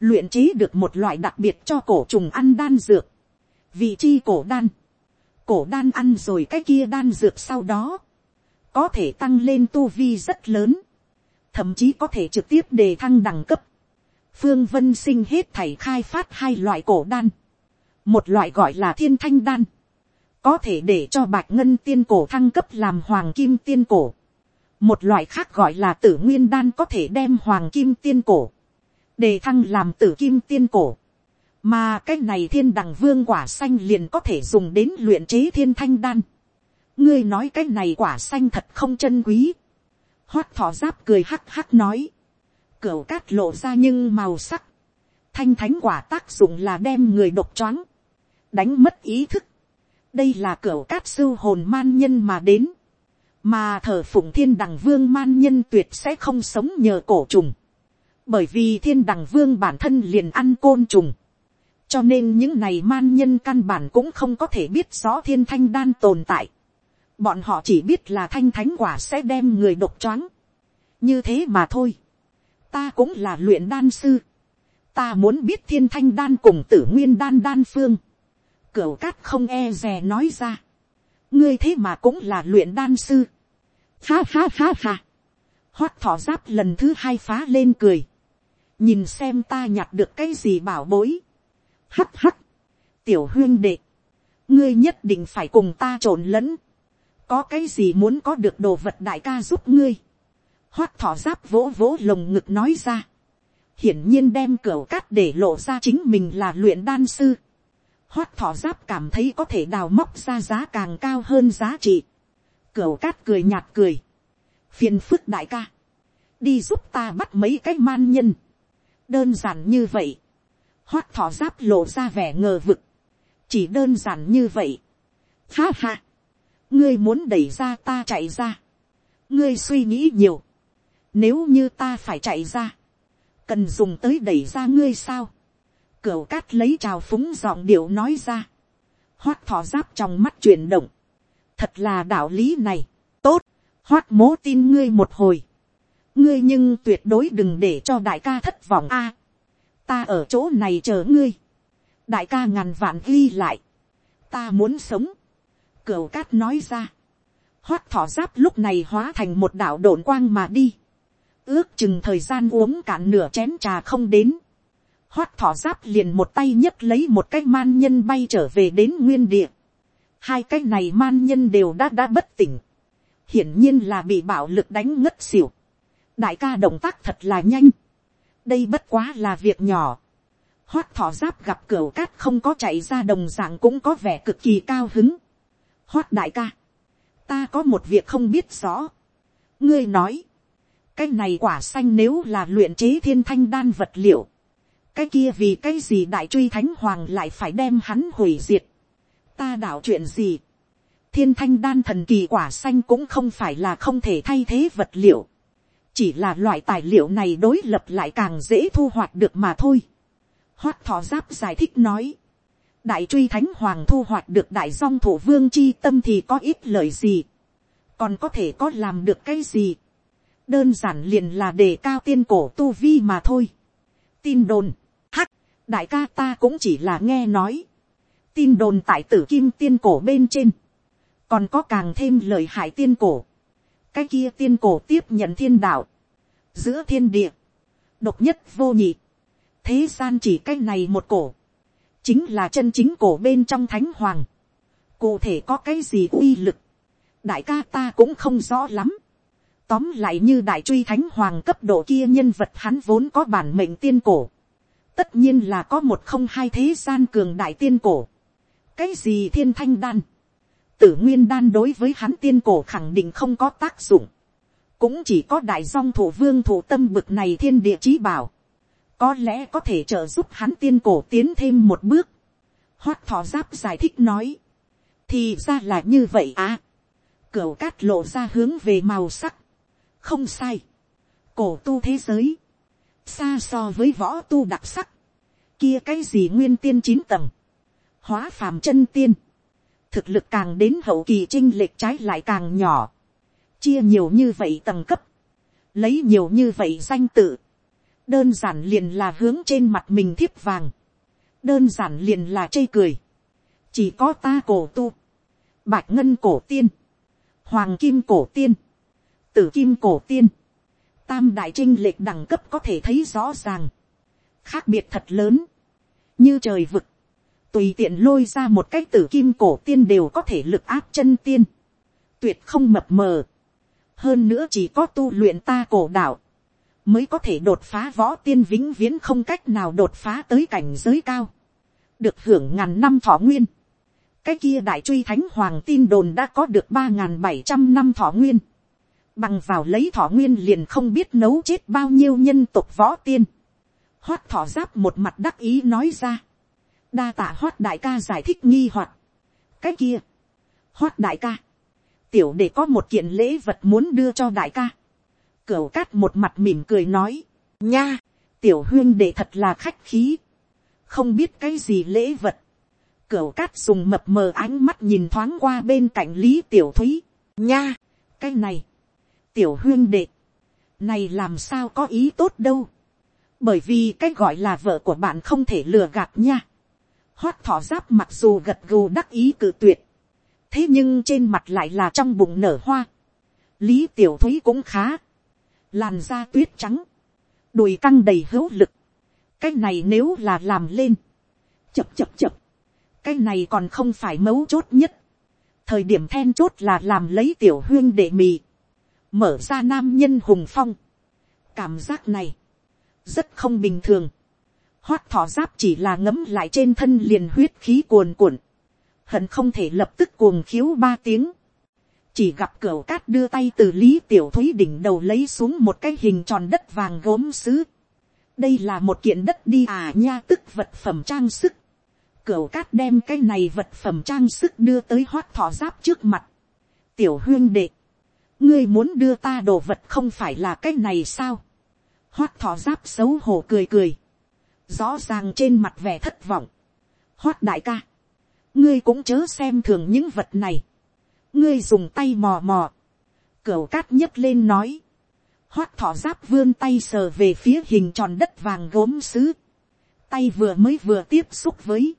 luyện chế được một loại đặc biệt cho cổ trùng ăn đan dược, vị chi cổ đan, cổ đan ăn rồi cái kia đan dược sau đó, có thể tăng lên tu vi rất lớn, thậm chí có thể trực tiếp đề thăng đẳng cấp. Phương Vân Sinh hết thảy khai phát hai loại cổ đan. Một loại gọi là thiên thanh đan. Có thể để cho bạch ngân tiên cổ thăng cấp làm hoàng kim tiên cổ. Một loại khác gọi là tử nguyên đan có thể đem hoàng kim tiên cổ. để thăng làm tử kim tiên cổ. Mà cái này thiên đằng vương quả xanh liền có thể dùng đến luyện chế thiên thanh đan. Ngươi nói cái này quả xanh thật không chân quý. Hoát thỏ giáp cười hắc hắc nói. Cửu cát lộ ra nhưng màu sắc. Thanh thánh quả tác dụng là đem người độc choáng. Đánh mất ý thức. Đây là cửa cát sư hồn man nhân mà đến. Mà thờ phụng thiên đằng vương man nhân tuyệt sẽ không sống nhờ cổ trùng. Bởi vì thiên đằng vương bản thân liền ăn côn trùng cho nên những này man nhân căn bản cũng không có thể biết rõ thiên thanh đan tồn tại. bọn họ chỉ biết là thanh thánh quả sẽ đem người độc choáng. như thế mà thôi. ta cũng là luyện đan sư. ta muốn biết thiên thanh đan cùng tử nguyên đan đan phương cửu cát không e dè nói ra. ngươi thế mà cũng là luyện đan sư. ha ha ha ha. hoắt thỏ giáp lần thứ hai phá lên cười. nhìn xem ta nhặt được cái gì bảo bối Hắt hắt. Tiểu huyên đệ. Ngươi nhất định phải cùng ta trộn lẫn. Có cái gì muốn có được đồ vật đại ca giúp ngươi. hoắt thỏ giáp vỗ vỗ lồng ngực nói ra. Hiển nhiên đem cửa cát để lộ ra chính mình là luyện đan sư. Hoát thỏ giáp cảm thấy có thể đào móc ra giá càng cao hơn giá trị. Cửu cát cười nhạt cười. Phiền phức đại ca. Đi giúp ta bắt mấy cái man nhân. Đơn giản như vậy hoát thỏ giáp lộ ra vẻ ngờ vực, chỉ đơn giản như vậy. Ha ha, ngươi muốn đẩy ra ta chạy ra, ngươi suy nghĩ nhiều, nếu như ta phải chạy ra, cần dùng tới đẩy ra ngươi sao, cửu cát lấy trào phúng giọng điệu nói ra, Hoác thỏ giáp trong mắt chuyển động, thật là đạo lý này, tốt, Hoác mố tin ngươi một hồi, ngươi nhưng tuyệt đối đừng để cho đại ca thất vọng a, ta ở chỗ này chờ ngươi, đại ca ngàn vạn ghi lại, ta muốn sống, cửu cát nói ra, Hoác thỏ giáp lúc này hóa thành một đạo độn quang mà đi, ước chừng thời gian uống cạn nửa chén trà không đến, hoát thỏ giáp liền một tay nhấc lấy một cái man nhân bay trở về đến nguyên địa, hai cái này man nhân đều đã đã bất tỉnh, hiển nhiên là bị bạo lực đánh ngất xỉu, đại ca động tác thật là nhanh, đây bất quá là việc nhỏ. Hoát thỏ giáp gặp cửa cát không có chạy ra đồng dạng cũng có vẻ cực kỳ cao hứng. Hoát đại ca. Ta có một việc không biết rõ. Ngươi nói. Cái này quả xanh nếu là luyện chế thiên thanh đan vật liệu. Cái kia vì cái gì đại truy thánh hoàng lại phải đem hắn hủy diệt. Ta đảo chuyện gì. Thiên thanh đan thần kỳ quả xanh cũng không phải là không thể thay thế vật liệu chỉ là loại tài liệu này đối lập lại càng dễ thu hoạch được mà thôi. Hoát thọ giáp giải thích nói, đại truy thánh hoàng thu hoạch được đại dòng thủ vương chi tâm thì có ít lời gì, còn có thể có làm được cái gì, đơn giản liền là đề cao tiên cổ tu vi mà thôi. tin đồn, đại ca ta cũng chỉ là nghe nói, tin đồn tại tử kim tiên cổ bên trên, còn có càng thêm lời hại tiên cổ, cái kia tiên cổ tiếp nhận thiên đạo, giữa thiên địa, độc nhất vô nhị, thế gian chỉ cái này một cổ, chính là chân chính cổ bên trong thánh hoàng, cụ thể có cái gì uy lực, đại ca ta cũng không rõ lắm, Tóm lại như đại truy thánh hoàng cấp độ kia nhân vật hắn vốn có bản mệnh tiên cổ. Tất nhiên là có một không hai thế gian cường đại tiên cổ. Cái gì thiên thanh đan? Tử nguyên đan đối với hắn tiên cổ khẳng định không có tác dụng. Cũng chỉ có đại dong thủ vương thủ tâm bực này thiên địa chí bảo. Có lẽ có thể trợ giúp hắn tiên cổ tiến thêm một bước. Hoát thỏ giáp giải thích nói. Thì ra là như vậy à. Cửu cát lộ ra hướng về màu sắc không sai, cổ tu thế giới, xa so với võ tu đặc sắc, kia cái gì nguyên tiên chín tầng, hóa phàm chân tiên, thực lực càng đến hậu kỳ trinh lệch trái lại càng nhỏ, chia nhiều như vậy tầng cấp, lấy nhiều như vậy danh tự, đơn giản liền là hướng trên mặt mình thiếp vàng, đơn giản liền là chây cười, chỉ có ta cổ tu, bạch ngân cổ tiên, hoàng kim cổ tiên, tử kim cổ tiên, tam đại trinh lệch đẳng cấp có thể thấy rõ ràng, khác biệt thật lớn, như trời vực, tùy tiện lôi ra một cái tử kim cổ tiên đều có thể lực áp chân tiên, tuyệt không mập mờ, hơn nữa chỉ có tu luyện ta cổ đạo, mới có thể đột phá võ tiên vĩnh viễn không cách nào đột phá tới cảnh giới cao, được hưởng ngàn năm thọ nguyên, cái kia đại truy thánh hoàng tin đồn đã có được ba ngàn bảy trăm năm thọ nguyên, bằng vào lấy thọ nguyên liền không biết nấu chết bao nhiêu nhân tộc võ tiên. Hoát thọ giáp một mặt đắc ý nói ra. đa tạ hoát đại ca giải thích nghi hoặc. cái kia, hoát đại ca, tiểu để có một kiện lễ vật muốn đưa cho đại ca. Cửu cát một mặt mỉm cười nói, nha, tiểu huyên để thật là khách khí, không biết cái gì lễ vật. Cửu cát dùng mập mờ ánh mắt nhìn thoáng qua bên cạnh lý tiểu thúy, nha, cái này, tiểu huyên đệ, này làm sao có ý tốt đâu, bởi vì cái gọi là vợ của bạn không thể lừa gạt nha. Hoát thỏ giáp mặc dù gật gù đắc ý cự tuyệt, thế nhưng trên mặt lại là trong bụng nở hoa. lý tiểu thúy cũng khá, làn da tuyết trắng, đùi căng đầy hữu lực, cái này nếu là làm lên, chập chập chập, cái này còn không phải mấu chốt nhất, thời điểm then chốt là làm lấy tiểu huyên đệ mì, mở ra nam nhân hùng phong. cảm giác này, rất không bình thường. hoát thỏ giáp chỉ là ngấm lại trên thân liền huyết khí cuồn cuộn. hận không thể lập tức cuồng khiếu ba tiếng. chỉ gặp cửa cát đưa tay từ lý tiểu thúy đỉnh đầu lấy xuống một cái hình tròn đất vàng gốm sứ. đây là một kiện đất đi à nha tức vật phẩm trang sức. cửa cát đem cái này vật phẩm trang sức đưa tới hoát thỏ giáp trước mặt. tiểu huyên đệ ngươi muốn đưa ta đồ vật không phải là cái này sao. hoát thỏ giáp xấu hổ cười cười. rõ ràng trên mặt vẻ thất vọng. hoát đại ca. ngươi cũng chớ xem thường những vật này. ngươi dùng tay mò mò. cửu cát nhấc lên nói. hoát thỏ giáp vươn tay sờ về phía hình tròn đất vàng gốm sứ. tay vừa mới vừa tiếp xúc với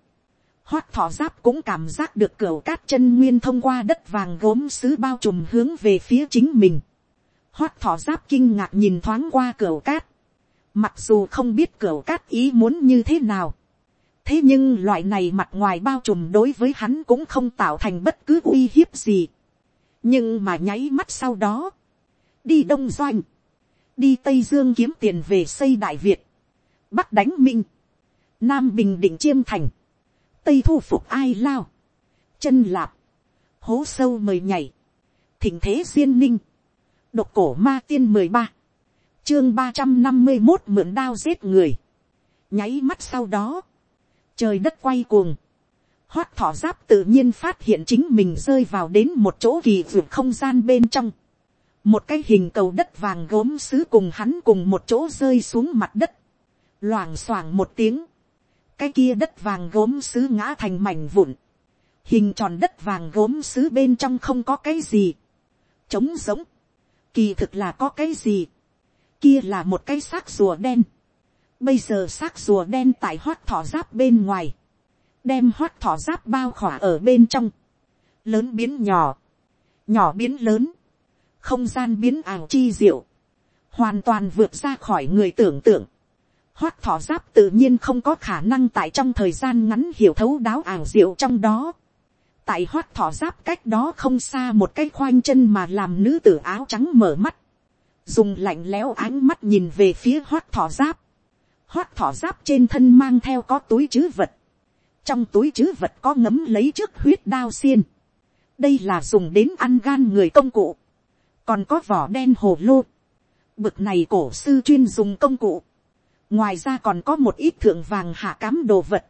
hoác thỏ giáp cũng cảm giác được cửa cát chân nguyên thông qua đất vàng gốm sứ bao trùm hướng về phía chính mình. hoác thỏ giáp kinh ngạc nhìn thoáng qua cửa cát. Mặc dù không biết cửa cát ý muốn như thế nào. Thế nhưng loại này mặt ngoài bao trùm đối với hắn cũng không tạo thành bất cứ uy hiếp gì. Nhưng mà nháy mắt sau đó. Đi Đông Doanh. Đi Tây Dương kiếm tiền về xây Đại Việt. Bắc đánh Minh. Nam Bình Định Chiêm Thành tây thu phục ai lao, chân lạp, hố sâu mời nhảy, thỉnh thế duyên ninh, độc cổ ma tiên mười ba, chương ba trăm năm mươi một mượn đao giết người, nháy mắt sau đó, trời đất quay cuồng, hoát thỏ giáp tự nhiên phát hiện chính mình rơi vào đến một chỗ kỳ vượt không gian bên trong, một cái hình cầu đất vàng gốm xứ cùng hắn cùng một chỗ rơi xuống mặt đất, loảng xoảng một tiếng, cái kia đất vàng gốm sứ ngã thành mảnh vụn, hình tròn đất vàng gốm sứ bên trong không có cái gì, trống giống, kỳ thực là có cái gì, kia là một cái xác rùa đen, bây giờ xác rùa đen tại hoát thỏ giáp bên ngoài, đem hoát thỏ giáp bao khỏa ở bên trong, lớn biến nhỏ, nhỏ biến lớn, không gian biến ảo chi diệu, hoàn toàn vượt ra khỏi người tưởng tượng, hoát thỏ giáp tự nhiên không có khả năng tại trong thời gian ngắn hiểu thấu đáo ảo diệu trong đó. tại hoác thỏ giáp cách đó không xa một cái khoanh chân mà làm nữ tử áo trắng mở mắt. dùng lạnh lẽo ánh mắt nhìn về phía hoác thỏ giáp, hoác thỏ giáp trên thân mang theo có túi chứ vật, trong túi chứ vật có ngấm lấy trước huyết đao xiên, đây là dùng đến ăn gan người công cụ, còn có vỏ đen hồ lô, bực này cổ sư chuyên dùng công cụ, ngoài ra còn có một ít thượng vàng hạ cám đồ vật,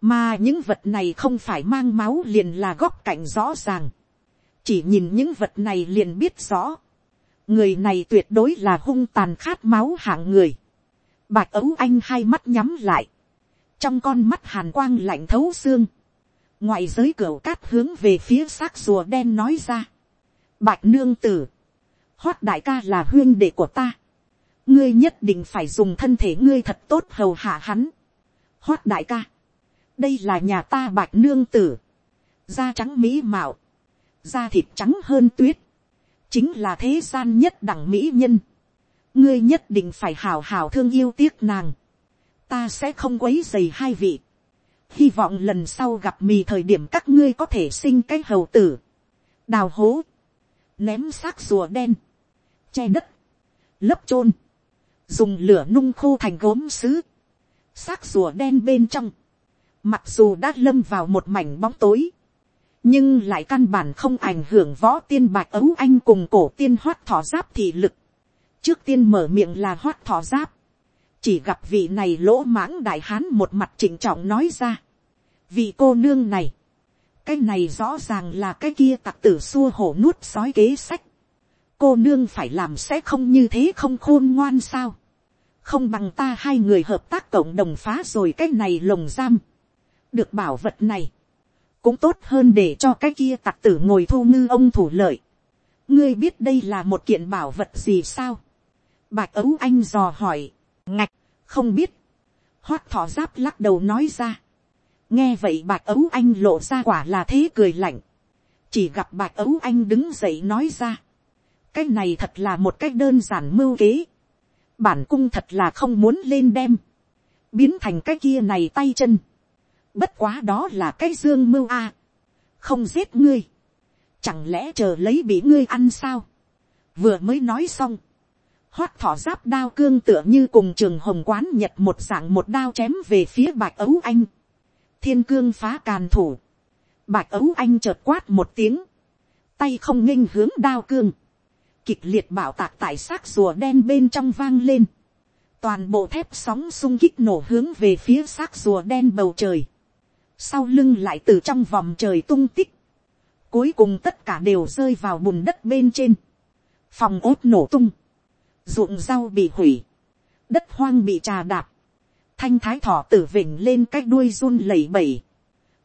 mà những vật này không phải mang máu liền là góc cạnh rõ ràng, chỉ nhìn những vật này liền biết rõ, người này tuyệt đối là hung tàn khát máu hạng người, bạch ấu anh hai mắt nhắm lại, trong con mắt hàn quang lạnh thấu xương, ngoại giới cửa cát hướng về phía xác rùa đen nói ra, bạch nương tử, hoát đại ca là huyên đệ của ta, ngươi nhất định phải dùng thân thể ngươi thật tốt hầu hạ hắn, hoát đại ca, đây là nhà ta bạch nương tử, da trắng mỹ mạo, da thịt trắng hơn tuyết, chính là thế gian nhất đẳng mỹ nhân, ngươi nhất định phải hào hào thương yêu tiếc nàng, ta sẽ không quấy dày hai vị, hy vọng lần sau gặp mì thời điểm các ngươi có thể sinh cái hầu tử, đào hố, ném xác rùa đen, che đất, lấp chôn, dùng lửa nung khô thành gốm sứ, xác rùa đen bên trong, mặc dù đã lâm vào một mảnh bóng tối, nhưng lại căn bản không ảnh hưởng võ tiên bạch ấu anh cùng cổ tiên hoát thỏ giáp thị lực. trước tiên mở miệng là hoát thỏ giáp, chỉ gặp vị này lỗ mãng đại hán một mặt chỉnh trọng nói ra. vị cô nương này, cái này rõ ràng là cái kia tặc tử xua hổ nuốt sói kế sách cô nương phải làm sẽ không như thế không khôn ngoan sao. không bằng ta hai người hợp tác cộng đồng phá rồi cái này lồng giam. được bảo vật này, cũng tốt hơn để cho cái kia tặc tử ngồi thu ngư ông thủ lợi. ngươi biết đây là một kiện bảo vật gì sao. bạch ấu anh dò hỏi, ngạch, không biết. hoát thỏ giáp lắc đầu nói ra. nghe vậy bạch ấu anh lộ ra quả là thế cười lạnh. chỉ gặp bạch ấu anh đứng dậy nói ra cái này thật là một cách đơn giản mưu kế. bản cung thật là không muốn lên đem. biến thành cái kia này tay chân Bất quá đó là cái dương mưu a. Không giết ngươi. Chẳng lẽ chờ lấy bị ngươi ăn sao? Vừa mới nói xong. Hoát thỏ giáp đao cương tựa như cùng trường hồng quán nhật một dạng một đao chém về phía bạch ấu anh. Thiên cương phá càn thủ. Bạch ấu anh chợt quát một tiếng. Tay không nghênh hướng đao cương. Kịch liệt bảo tạc tại xác rùa đen bên trong vang lên. Toàn bộ thép sóng sung kích nổ hướng về phía xác rùa đen bầu trời. Sau lưng lại từ trong vòng trời tung tích, cuối cùng tất cả đều rơi vào bùn đất bên trên, phòng ốt nổ tung, ruộng rau bị hủy, đất hoang bị trà đạp, thanh thái thỏ tử vỉnh lên cái đuôi run lẩy bẩy.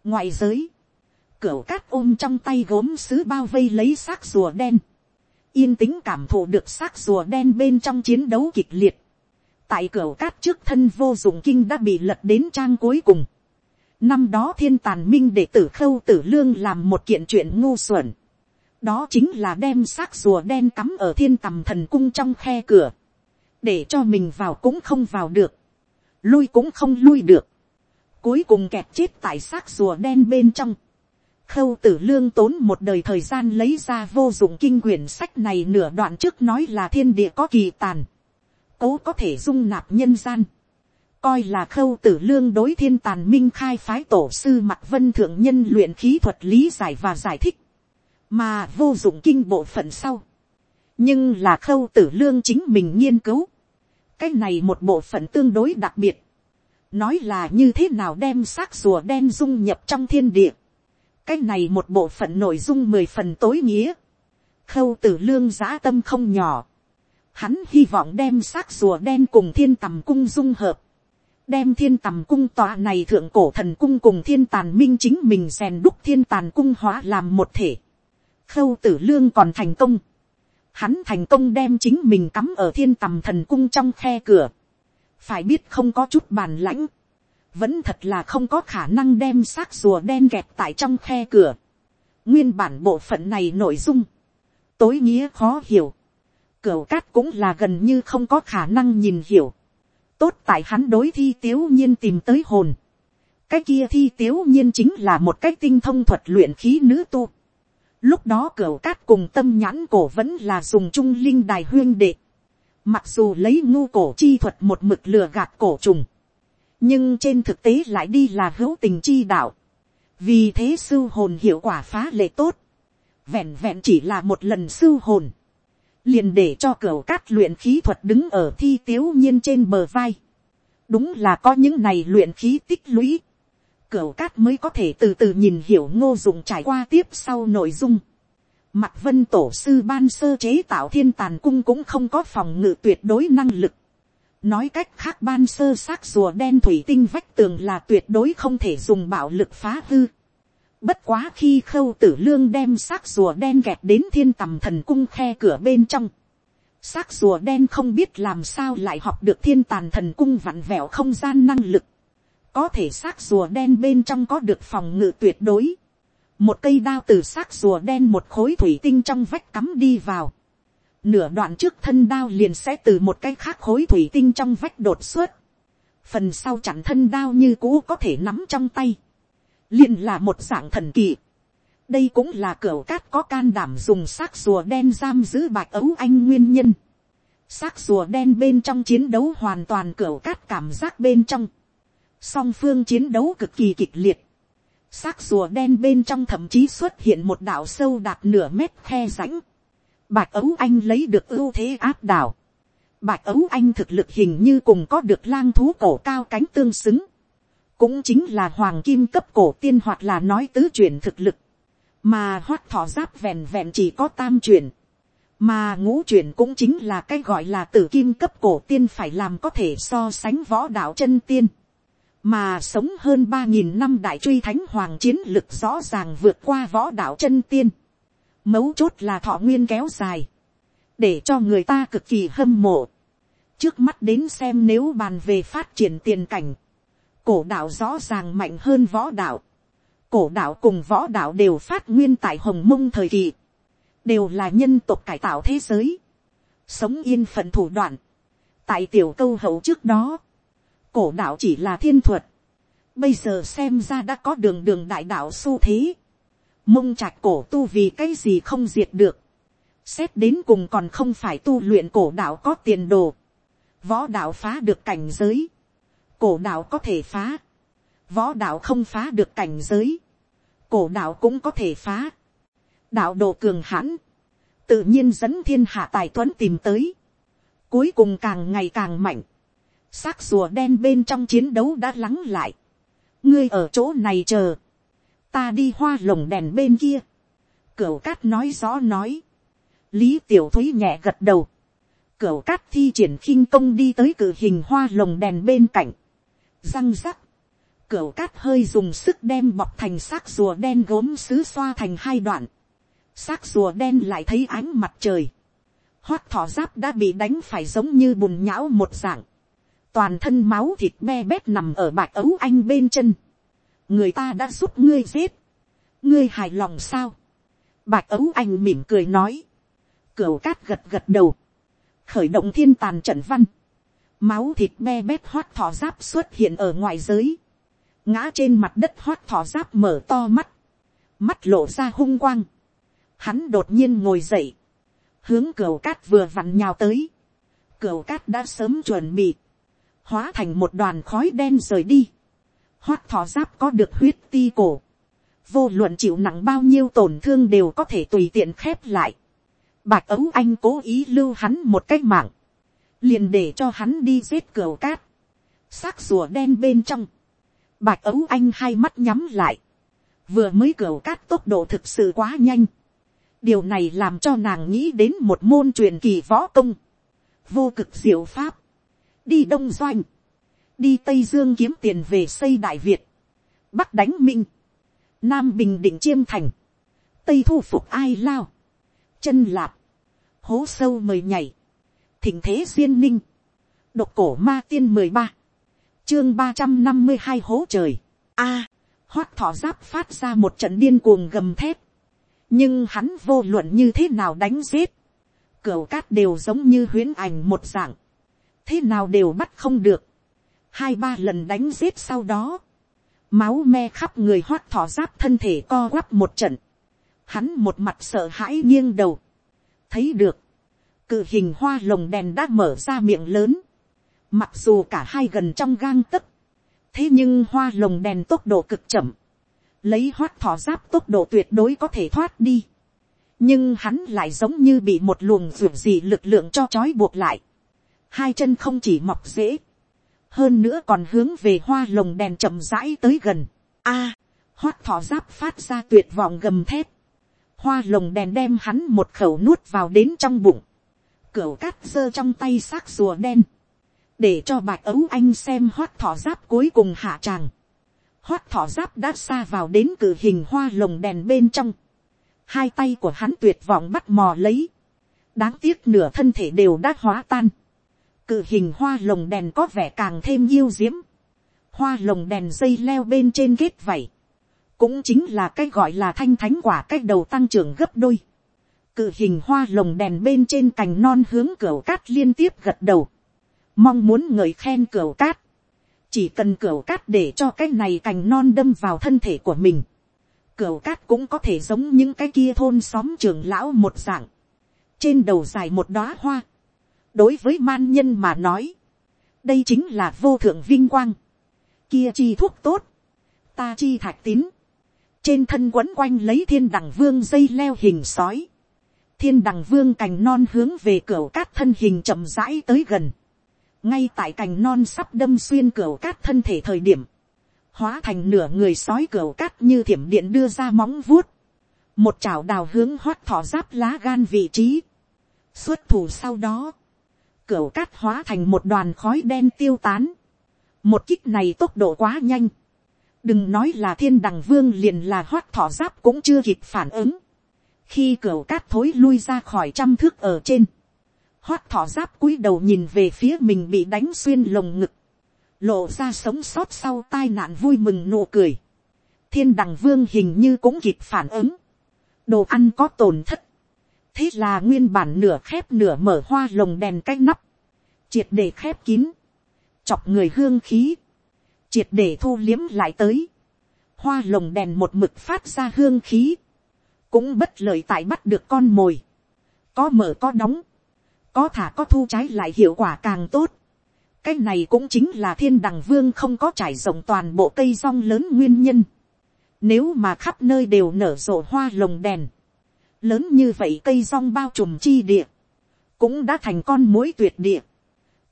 ngoại giới, Cửu cát ôm trong tay gốm sứ bao vây lấy xác rùa đen, yên tĩnh cảm thụ được xác rùa đen bên trong chiến đấu kịch liệt, tại cửa cát trước thân vô dụng kinh đã bị lật đến trang cuối cùng, Năm đó thiên tàn minh để tử khâu tử lương làm một kiện chuyện ngu xuẩn. Đó chính là đem xác rùa đen cắm ở thiên tầm thần cung trong khe cửa. Để cho mình vào cũng không vào được. Lui cũng không lui được. Cuối cùng kẹt chết tại xác rùa đen bên trong. Khâu tử lương tốn một đời thời gian lấy ra vô dụng kinh quyển sách này nửa đoạn trước nói là thiên địa có kỳ tàn. Cố có thể dung nạp nhân gian. Coi là khâu tử lương đối thiên tàn minh khai phái tổ sư mặt vân thượng nhân luyện khí thuật lý giải và giải thích, mà vô dụng kinh bộ phận sau, nhưng là khâu tử lương chính mình nghiên cứu, cái này một bộ phận tương đối đặc biệt, nói là như thế nào đem xác rùa đen dung nhập trong thiên địa, cái này một bộ phận nội dung mười phần tối nghĩa, khâu tử lương giã tâm không nhỏ, hắn hy vọng đem xác rùa đen cùng thiên tầm cung dung hợp, đem thiên tầm cung tòa này thượng cổ thần cung cùng thiên tàn minh chính mình rèn đúc thiên tàn cung hóa làm một thể. khâu tử lương còn thành công. hắn thành công đem chính mình cắm ở thiên tầm thần cung trong khe cửa. phải biết không có chút bàn lãnh vẫn thật là không có khả năng đem xác rùa đen kẹt tại trong khe cửa. nguyên bản bộ phận này nội dung. tối nghĩa khó hiểu. cửa cát cũng là gần như không có khả năng nhìn hiểu tốt tại hắn đối thi tiếu nhiên tìm tới hồn. cái kia thi tiếu nhiên chính là một cái tinh thông thuật luyện khí nữ tu. lúc đó cửa cát cùng tâm nhãn cổ vẫn là dùng trung linh đài huyên đệ. Mặc dù lấy ngu cổ chi thuật một mực lừa gạt cổ trùng. Nhưng trên thực tế lại đi là hữu tình chi đạo. Vì thế sưu hồn hiệu quả phá lệ tốt. Vẹn vẹn chỉ là một lần sưu hồn. Liền để cho cửa cát luyện khí thuật đứng ở thi tiếu nhiên trên bờ vai. Đúng là có những này luyện khí tích lũy. Cửa cát mới có thể từ từ nhìn hiểu ngô dụng trải qua tiếp sau nội dung Mặt vân tổ sư ban sơ chế tạo thiên tàn cung cũng không có phòng ngự tuyệt đối năng lực. Nói cách khác ban sơ xác rùa đen thủy tinh vách tường là tuyệt đối không thể dùng bạo lực phá hư. Bất quá khi khâu tử lương đem xác rùa đen gẹt đến thiên tầm thần cung khe cửa bên trong. Xác rùa đen không biết làm sao lại học được thiên tàn thần cung vặn vẹo không gian năng lực. Có thể xác rùa đen bên trong có được phòng ngự tuyệt đối một cây đao từ xác rùa đen một khối thủy tinh trong vách cắm đi vào. Nửa đoạn trước thân đao liền sẽ từ một cái khác khối thủy tinh trong vách đột xuất. Phần sau chặn thân đao như cũ có thể nắm trong tay. liền là một dạng thần kỳ. Đây cũng là cửa cát có can đảm dùng xác rùa đen giam giữ bạch ấu anh nguyên nhân. Xác rùa đen bên trong chiến đấu hoàn toàn cửa cát cảm giác bên trong. Song phương chiến đấu cực kỳ kịch liệt xác rùa đen bên trong thậm chí xuất hiện một đảo sâu đạt nửa mét khe rãnh. Bạch ấu anh lấy được ưu thế áp đảo. Bạch ấu anh thực lực hình như cùng có được lang thú cổ cao cánh tương xứng. Cũng chính là hoàng kim cấp cổ tiên hoặc là nói tứ chuyển thực lực. Mà hoát thỏ giáp vẹn vẹn chỉ có tam chuyển. Mà ngũ chuyển cũng chính là cái gọi là tử kim cấp cổ tiên phải làm có thể so sánh võ đạo chân tiên mà sống hơn ba nghìn năm đại truy thánh hoàng chiến lực rõ ràng vượt qua võ đạo chân tiên. Mấu chốt là thọ nguyên kéo dài, để cho người ta cực kỳ hâm mộ. trước mắt đến xem nếu bàn về phát triển tiền cảnh, cổ đạo rõ ràng mạnh hơn võ đạo. cổ đạo cùng võ đạo đều phát nguyên tại hồng mông thời kỳ, đều là nhân tộc cải tạo thế giới, sống yên phận thủ đoạn. tại tiểu câu hậu trước đó, cổ đạo chỉ là thiên thuật, bây giờ xem ra đã có đường đường đại đạo xu thế, mông trạch cổ tu vì cái gì không diệt được, xét đến cùng còn không phải tu luyện cổ đạo có tiền đồ, võ đạo phá được cảnh giới, cổ đạo có thể phá, võ đạo không phá được cảnh giới, cổ đạo cũng có thể phá, đạo độ cường hãn, tự nhiên dẫn thiên hạ tài tuấn tìm tới, cuối cùng càng ngày càng mạnh, xác rùa đen bên trong chiến đấu đã lắng lại. ngươi ở chỗ này chờ ta đi hoa lồng đèn bên kia. cửu cát nói rõ nói. lý tiểu thúy nhẹ gật đầu. cửu cát thi triển khinh công đi tới cử hình hoa lồng đèn bên cạnh. răng rắc. cửu cát hơi dùng sức đem bọc thành xác rùa đen gốm xứ xoa thành hai đoạn. xác rùa đen lại thấy ánh mặt trời. hoát thỏ giáp đã bị đánh phải giống như bùn nhão một dạng toàn thân máu thịt me bét nằm ở bạch ấu anh bên chân, người ta đã giúp ngươi giết, ngươi hài lòng sao, bạch ấu anh mỉm cười nói, cửu cát gật gật đầu, khởi động thiên tàn trận văn, máu thịt me bét hoát thỏ giáp xuất hiện ở ngoài giới, ngã trên mặt đất hoát thỏ giáp mở to mắt, mắt lộ ra hung quang, hắn đột nhiên ngồi dậy, hướng cửu cát vừa vặn nhào tới, cửu cát đã sớm chuẩn bị, hóa thành một đoàn khói đen rời đi. Hoát thọ giáp có được huyết ti cổ. Vô luận chịu nặng bao nhiêu tổn thương đều có thể tùy tiện khép lại. Bạch ấu anh cố ý lưu hắn một cách mạng. Liền để cho hắn đi giết cửa cát. xác rùa đen bên trong. Bạch ấu anh hai mắt nhắm lại. Vừa mới cửa cát tốc độ thực sự quá nhanh. Điều này làm cho nàng nghĩ đến một môn truyền kỳ võ công. Vô cực diệu pháp đi đông doanh, đi tây dương kiếm tiền về xây đại việt, bắc đánh minh, nam bình định chiêm thành, tây thu phục ai lao, chân lạp, hố sâu mời nhảy, thỉnh thế duyên ninh, độc cổ ma tiên mười ba, chương ba trăm năm mươi hai hố trời, a, hoát thỏ giáp phát ra một trận điên cuồng gầm thép, nhưng hắn vô luận như thế nào đánh giết, cửa cát đều giống như huyến ảnh một dạng, thế nào đều bắt không được, hai ba lần đánh giết sau đó, máu me khắp người hoát thỏ giáp thân thể co quắp một trận, hắn một mặt sợ hãi nghiêng đầu, thấy được, cự hình hoa lồng đèn đã mở ra miệng lớn, mặc dù cả hai gần trong gang tấc, thế nhưng hoa lồng đèn tốc độ cực chậm, lấy hoát thỏ giáp tốc độ tuyệt đối có thể thoát đi, nhưng hắn lại giống như bị một luồng ruột gì lực lượng cho trói buộc lại, hai chân không chỉ mọc dễ, hơn nữa còn hướng về hoa lồng đèn chậm rãi tới gần. A, hoát thỏ giáp phát ra tuyệt vọng gầm thép, hoa lồng đèn đem hắn một khẩu nuốt vào đến trong bụng, cửu cát giơ trong tay xác rùa đen, để cho bạch ấu anh xem hoát thỏ giáp cuối cùng hạ tràng. hoát thỏ giáp đã xa vào đến cử hình hoa lồng đèn bên trong, hai tay của hắn tuyệt vọng bắt mò lấy, đáng tiếc nửa thân thể đều đã hóa tan, cự hình hoa lồng đèn có vẻ càng thêm yêu diễm, hoa lồng đèn dây leo bên trên kết vảy, cũng chính là cái gọi là thanh thánh quả cách đầu tăng trưởng gấp đôi, cự hình hoa lồng đèn bên trên cành non hướng cửa cát liên tiếp gật đầu, mong muốn ngợi khen cửa cát, chỉ cần cửa cát để cho cái này cành non đâm vào thân thể của mình, cửa cát cũng có thể giống những cái kia thôn xóm trường lão một dạng, trên đầu dài một đóa hoa, đối với man nhân mà nói, đây chính là vô thượng vinh quang, kia chi thuốc tốt, ta chi thạch tín, trên thân quấn quanh lấy thiên đằng vương dây leo hình sói, thiên đằng vương cành non hướng về cửa cát thân hình chậm rãi tới gần, ngay tại cành non sắp đâm xuyên cửa cát thân thể thời điểm, hóa thành nửa người sói cửa cát như thiểm điện đưa ra móng vuốt, một chảo đào hướng hoắt thỏ giáp lá gan vị trí, xuất thủ sau đó, cửa cát hóa thành một đoàn khói đen tiêu tán, một kích này tốc độ quá nhanh, đừng nói là thiên đằng vương liền là hoát thỏ giáp cũng chưa kịp phản ứng, khi cửa cát thối lui ra khỏi trăm thước ở trên, hoát thỏ giáp cúi đầu nhìn về phía mình bị đánh xuyên lồng ngực, lộ ra sống sót sau tai nạn vui mừng nụ cười. thiên đằng vương hình như cũng kịp phản ứng, đồ ăn có tổn thất, thế là nguyên bản nửa khép nửa mở hoa lồng đèn cái nắp, triệt để khép kín, chọc người hương khí, triệt để thu liếm lại tới, hoa lồng đèn một mực phát ra hương khí, cũng bất lợi tại bắt được con mồi, có mở có đóng, có thả có thu trái lại hiệu quả càng tốt. cái này cũng chính là thiên đằng vương không có trải rộng toàn bộ cây rong lớn nguyên nhân. nếu mà khắp nơi đều nở rộ hoa lồng đèn, lớn như vậy cây rong bao trùm chi địa, cũng đã thành con mối tuyệt địa.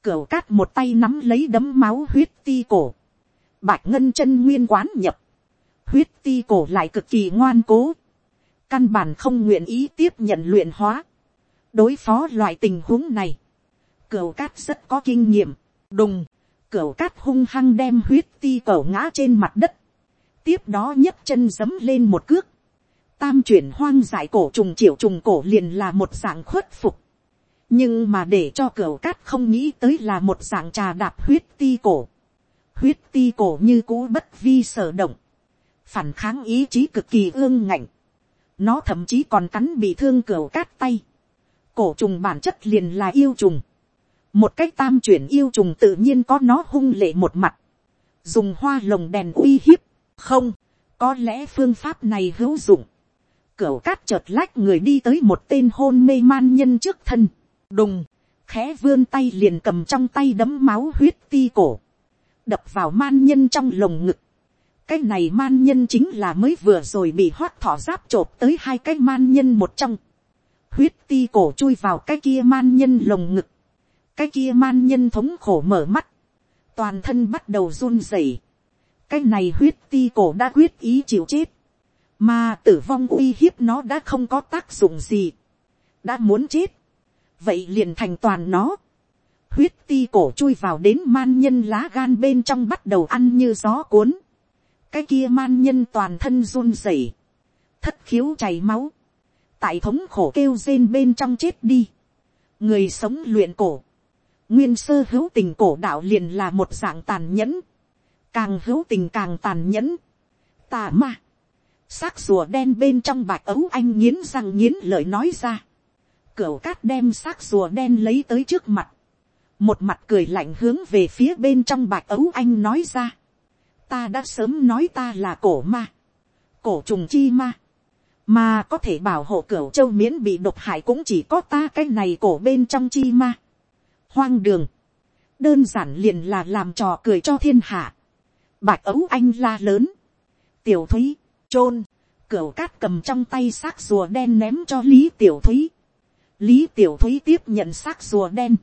Cửu cát một tay nắm lấy đấm máu huyết ti cổ. Bạch ngân chân nguyên quán nhập. Huyết ti cổ lại cực kỳ ngoan cố. Căn bản không nguyện ý tiếp nhận luyện hóa đối phó loại tình huống này, cửu cát rất có kinh nghiệm, đùng, cửu cát hung hăng đem huyết ti cổ ngã trên mặt đất, tiếp đó nhấc chân giấm lên một cước, tam chuyển hoang dại cổ trùng triệu trùng cổ liền là một dạng khuất phục, nhưng mà để cho cửa cát không nghĩ tới là một dạng trà đạp huyết ti cổ, huyết ti cổ như cũ bất vi sở động, phản kháng ý chí cực kỳ ương ngạnh, nó thậm chí còn cắn bị thương cửa cát tay, cổ trùng bản chất liền là yêu trùng. Một cách tam chuyển yêu trùng tự nhiên có nó hung lệ một mặt. Dùng hoa lồng đèn uy hiếp. Không, có lẽ phương pháp này hữu dụng. Cửu cát chợt lách người đi tới một tên hôn mê man nhân trước thân. Đùng, khẽ vươn tay liền cầm trong tay đấm máu huyết ti cổ. Đập vào man nhân trong lồng ngực. Cái này man nhân chính là mới vừa rồi bị hoác thỏ giáp chộp tới hai cái man nhân một trong huyết ti cổ chui vào cái kia man nhân lồng ngực, cái kia man nhân thống khổ mở mắt, toàn thân bắt đầu run rẩy, cái này huyết ti cổ đã quyết ý chịu chết, mà tử vong uy hiếp nó đã không có tác dụng gì, đã muốn chết, vậy liền thành toàn nó, huyết ti cổ chui vào đến man nhân lá gan bên trong bắt đầu ăn như gió cuốn, cái kia man nhân toàn thân run rẩy, thất khiếu chảy máu, tại thống khổ kêu rên bên trong chết đi, người sống luyện cổ, nguyên sơ hữu tình cổ đạo liền là một dạng tàn nhẫn, càng hữu tình càng tàn nhẫn, tà ma, xác rùa đen bên trong bạch ấu anh nghiến răng nghiến lợi nói ra, cửu cát đem xác rùa đen lấy tới trước mặt, một mặt cười lạnh hướng về phía bên trong bạch ấu anh nói ra, ta đã sớm nói ta là cổ ma, cổ trùng chi ma, mà có thể bảo hộ cửu châu miễn bị độc hại cũng chỉ có ta cái này cổ bên trong chi ma. hoang đường, đơn giản liền là làm trò cười cho thiên hạ. bạch ấu anh la lớn, tiểu thúy, chôn, cửu cát cầm trong tay xác rùa đen ném cho lý tiểu thúy. lý tiểu thúy tiếp nhận xác rùa đen,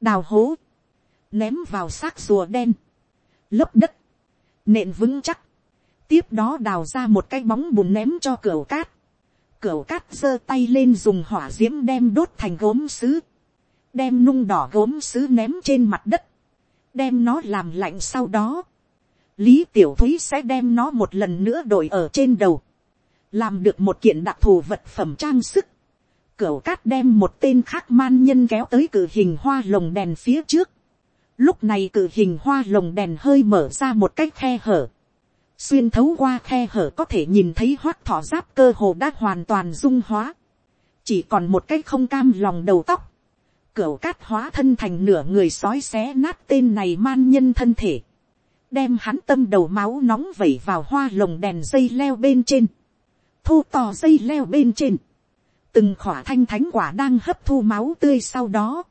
đào hố, ném vào xác rùa đen, lấp đất, nện vững chắc, tiếp đó đào ra một cái bóng bùn ném cho cửa cát, cửa cát giơ tay lên dùng hỏa d i ễ m đem đốt thành gốm sứ, đem nung đỏ gốm sứ ném trên mặt đất, đem nó làm lạnh sau đó, lý tiểu thúy sẽ đem nó một lần nữa đổi ở trên đầu, làm được một kiện đặc thù vật phẩm trang sức, cửu cát đem một tên khác man nhân kéo tới cử hình hoa lồng đèn phía trước, Lúc này cử hình hoa lồng đèn hơi mở ra một cái khe hở. Xuyên thấu qua khe hở có thể nhìn thấy hoác thỏ giáp cơ hồ đã hoàn toàn dung hóa. Chỉ còn một cái không cam lòng đầu tóc. Cửu cát hóa thân thành nửa người sói xé nát tên này man nhân thân thể. Đem hắn tâm đầu máu nóng vẩy vào hoa lồng đèn dây leo bên trên. Thu tò dây leo bên trên. Từng khỏa thanh thánh quả đang hấp thu máu tươi sau đó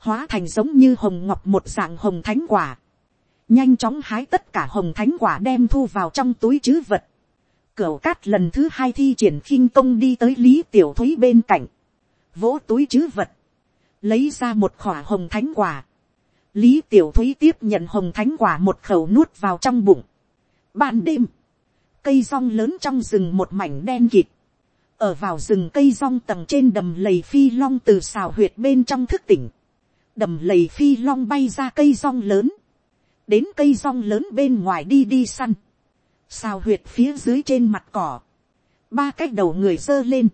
hóa thành giống như hồng ngọc một dạng hồng thánh quả, nhanh chóng hái tất cả hồng thánh quả đem thu vào trong túi chứ vật. cửa cát lần thứ hai thi triển khinh công đi tới lý tiểu thúy bên cạnh, vỗ túi chứ vật, lấy ra một khỏa hồng thánh quả lý tiểu thúy tiếp nhận hồng thánh quả một khẩu nuốt vào trong bụng. ban đêm, cây rong lớn trong rừng một mảnh đen kịt, ở vào rừng cây rong tầng trên đầm lầy phi long từ xào huyệt bên trong thức tỉnh. Đầm lầy phi long bay ra cây rong lớn, đến cây rong lớn bên ngoài đi đi săn, Xào huyệt phía dưới trên mặt cỏ, ba cái đầu người dơ lên,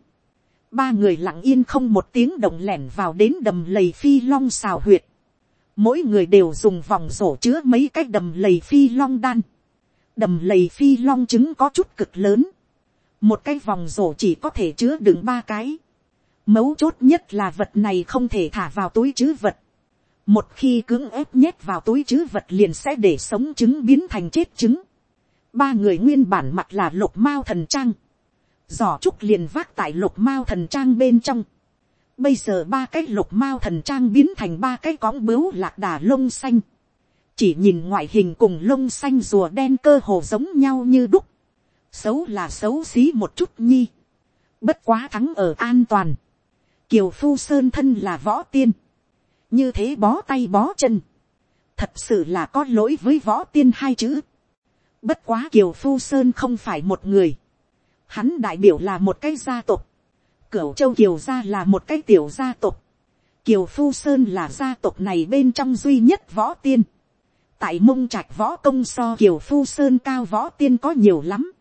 ba người lặng yên không một tiếng động lẻn vào đến đầm lầy phi long xào huyệt, mỗi người đều dùng vòng rổ chứa mấy cái đầm lầy phi long đan, đầm lầy phi long trứng có chút cực lớn, một cái vòng rổ chỉ có thể chứa đựng ba cái, mấu chốt nhất là vật này không thể thả vào túi chứ vật, một khi cưỡng ép nhét vào túi chứ vật liền sẽ để sống trứng biến thành chết trứng. ba người nguyên bản mặt là lục mao thần trang. giỏ trúc liền vác tại lục mao thần trang bên trong bây giờ ba cái lục mao thần trang biến thành ba cái cõng bướu lạc đà lông xanh. chỉ nhìn ngoại hình cùng lông xanh rùa đen cơ hồ giống nhau như đúc. xấu là xấu xí một chút nhi. bất quá thắng ở an toàn. kiều phu sơn thân là võ tiên như thế bó tay bó chân, thật sự là có lỗi với võ tiên hai chữ. Bất quá kiều phu sơn không phải một người, hắn đại biểu là một cái gia tộc, cửu châu kiều gia là một cái tiểu gia tộc, kiều phu sơn là gia tộc này bên trong duy nhất võ tiên, tại mông trạch võ công so kiều phu sơn cao võ tiên có nhiều lắm,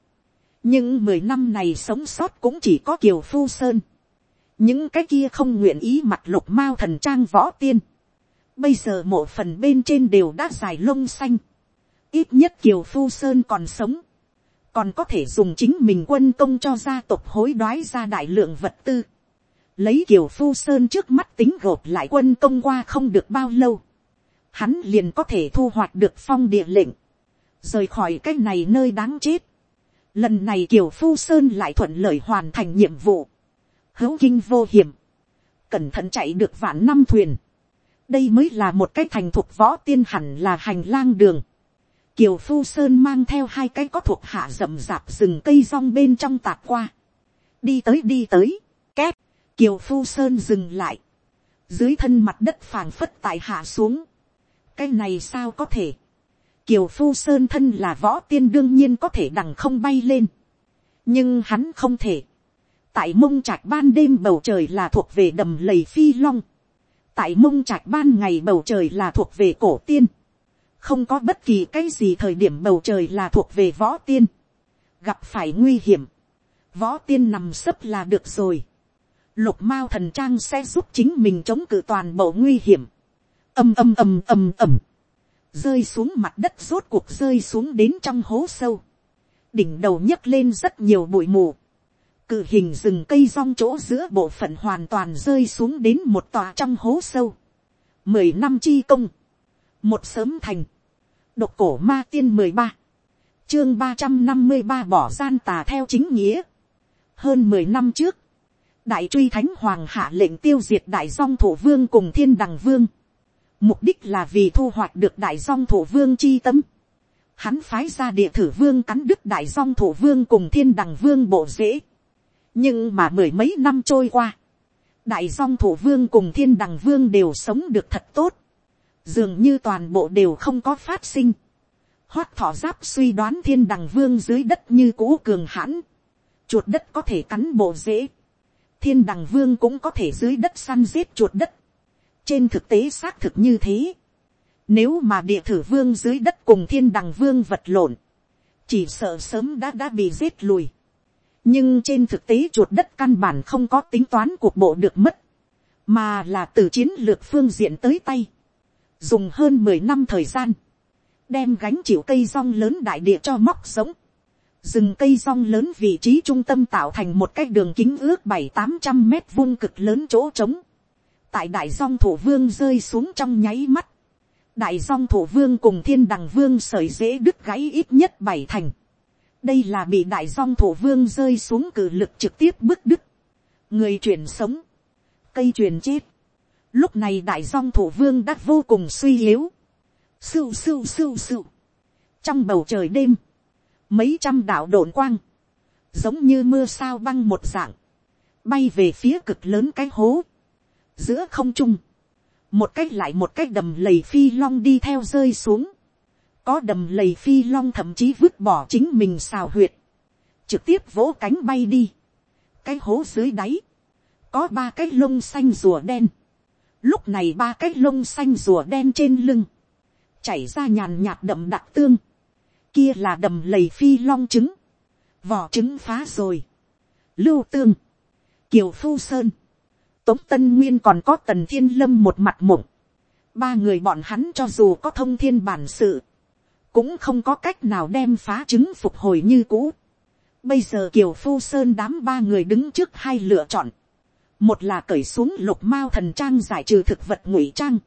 nhưng mười năm này sống sót cũng chỉ có kiều phu sơn, những cái kia không nguyện ý mặt lục mao thần trang võ tiên, bây giờ mộ phần bên trên đều đã dài lông xanh, ít nhất kiều phu sơn còn sống, còn có thể dùng chính mình quân công cho gia tộc hối đoái ra đại lượng vật tư, lấy kiều phu sơn trước mắt tính gộp lại quân công qua không được bao lâu, hắn liền có thể thu hoạch được phong địa lệnh, rời khỏi cái này nơi đáng chết. Lần này kiều phu sơn lại thuận lợi hoàn thành nhiệm vụ, hữu kinh vô hiểm, cẩn thận chạy được vạn năm thuyền, đây mới là một cái thành thuộc võ tiên hẳn là hành lang đường. Kiều Phu Sơn mang theo hai cái có thuộc hạ rậm rạp rừng cây rong bên trong tạp qua. Đi tới đi tới, két, Kiều Phu Sơn dừng lại. Dưới thân mặt đất phàng phất tại hạ xuống. Cái này sao có thể. Kiều Phu Sơn thân là võ tiên đương nhiên có thể đằng không bay lên. Nhưng hắn không thể tại mông trạch ban đêm bầu trời là thuộc về đầm lầy phi long, tại mông trạch ban ngày bầu trời là thuộc về cổ tiên, không có bất kỳ cái gì thời điểm bầu trời là thuộc về võ tiên, gặp phải nguy hiểm, võ tiên nằm sấp là được rồi, lục mao thần trang sẽ giúp chính mình chống cự toàn bộ nguy hiểm, âm âm âm âm ầm, rơi xuống mặt đất rốt cuộc rơi xuống đến trong hố sâu, đỉnh đầu nhấc lên rất nhiều bụi mù, cự hình rừng cây rong chỗ giữa bộ phận hoàn toàn rơi xuống đến một tòa trong hố sâu. Mười năm chi công. Một sớm thành. Độc cổ ma tiên mười ba. Chương ba trăm năm mươi ba bỏ gian tà theo chính nghĩa. hơn mười năm trước, đại truy thánh hoàng hạ lệnh tiêu diệt đại song thổ vương cùng thiên đằng vương, mục đích là vì thu hoạch được đại song thổ vương chi tâm, hắn phái ra địa thử vương cắn đứt đại song thổ vương cùng thiên đằng vương bộ dễ, nhưng mà mười mấy năm trôi qua, đại song thổ vương cùng thiên đằng vương đều sống được thật tốt, dường như toàn bộ đều không có phát sinh, hoát thỏ giáp suy đoán thiên đằng vương dưới đất như cũ cường hãn, chuột đất có thể cắn bộ dễ, thiên đằng vương cũng có thể dưới đất săn giết chuột đất, trên thực tế xác thực như thế, nếu mà địa thử vương dưới đất cùng thiên đằng vương vật lộn, chỉ sợ sớm đã đã bị giết lùi, nhưng trên thực tế chuột đất căn bản không có tính toán cuộc bộ được mất, mà là từ chiến lược phương diện tới tay, dùng hơn mười năm thời gian, đem gánh chịu cây rong lớn đại địa cho móc sống, rừng cây rong lớn vị trí trung tâm tạo thành một cái đường kính ước bảy tám trăm mét vuông cực lớn chỗ trống, tại đại rong thổ vương rơi xuống trong nháy mắt, đại rong thổ vương cùng thiên đằng vương sởi dễ đứt gãy ít nhất bảy thành, đây là bị đại rong thổ vương rơi xuống cử lực trực tiếp bức đứt. người chuyển sống, cây truyền chết lúc này đại dong thủ vương đã vô cùng suy yếu. sưu sưu sưu sưu. trong bầu trời đêm, mấy trăm đạo đồn quang, giống như mưa sao băng một dạng, bay về phía cực lớn cái hố, giữa không trung, một cách lại một cách đầm lầy phi long đi theo rơi xuống, có đầm lầy phi long thậm chí vứt bỏ chính mình xào huyệt, trực tiếp vỗ cánh bay đi, cái hố dưới đáy, có ba cái lông xanh rùa đen, lúc này ba cái lông xanh rùa đen trên lưng, chảy ra nhàn nhạt đậm đặc tương, kia là đầm lầy phi long trứng, vỏ trứng phá rồi, lưu tương, kiều phu sơn, tống tân nguyên còn có tần thiên lâm một mặt mộng, ba người bọn hắn cho dù có thông thiên bản sự, cũng không có cách nào đem phá trứng phục hồi như cũ. Bây giờ kiều phu sơn đám ba người đứng trước hai lựa chọn. Một là cởi xuống lục mao thần trang giải trừ thực vật ngụy trang.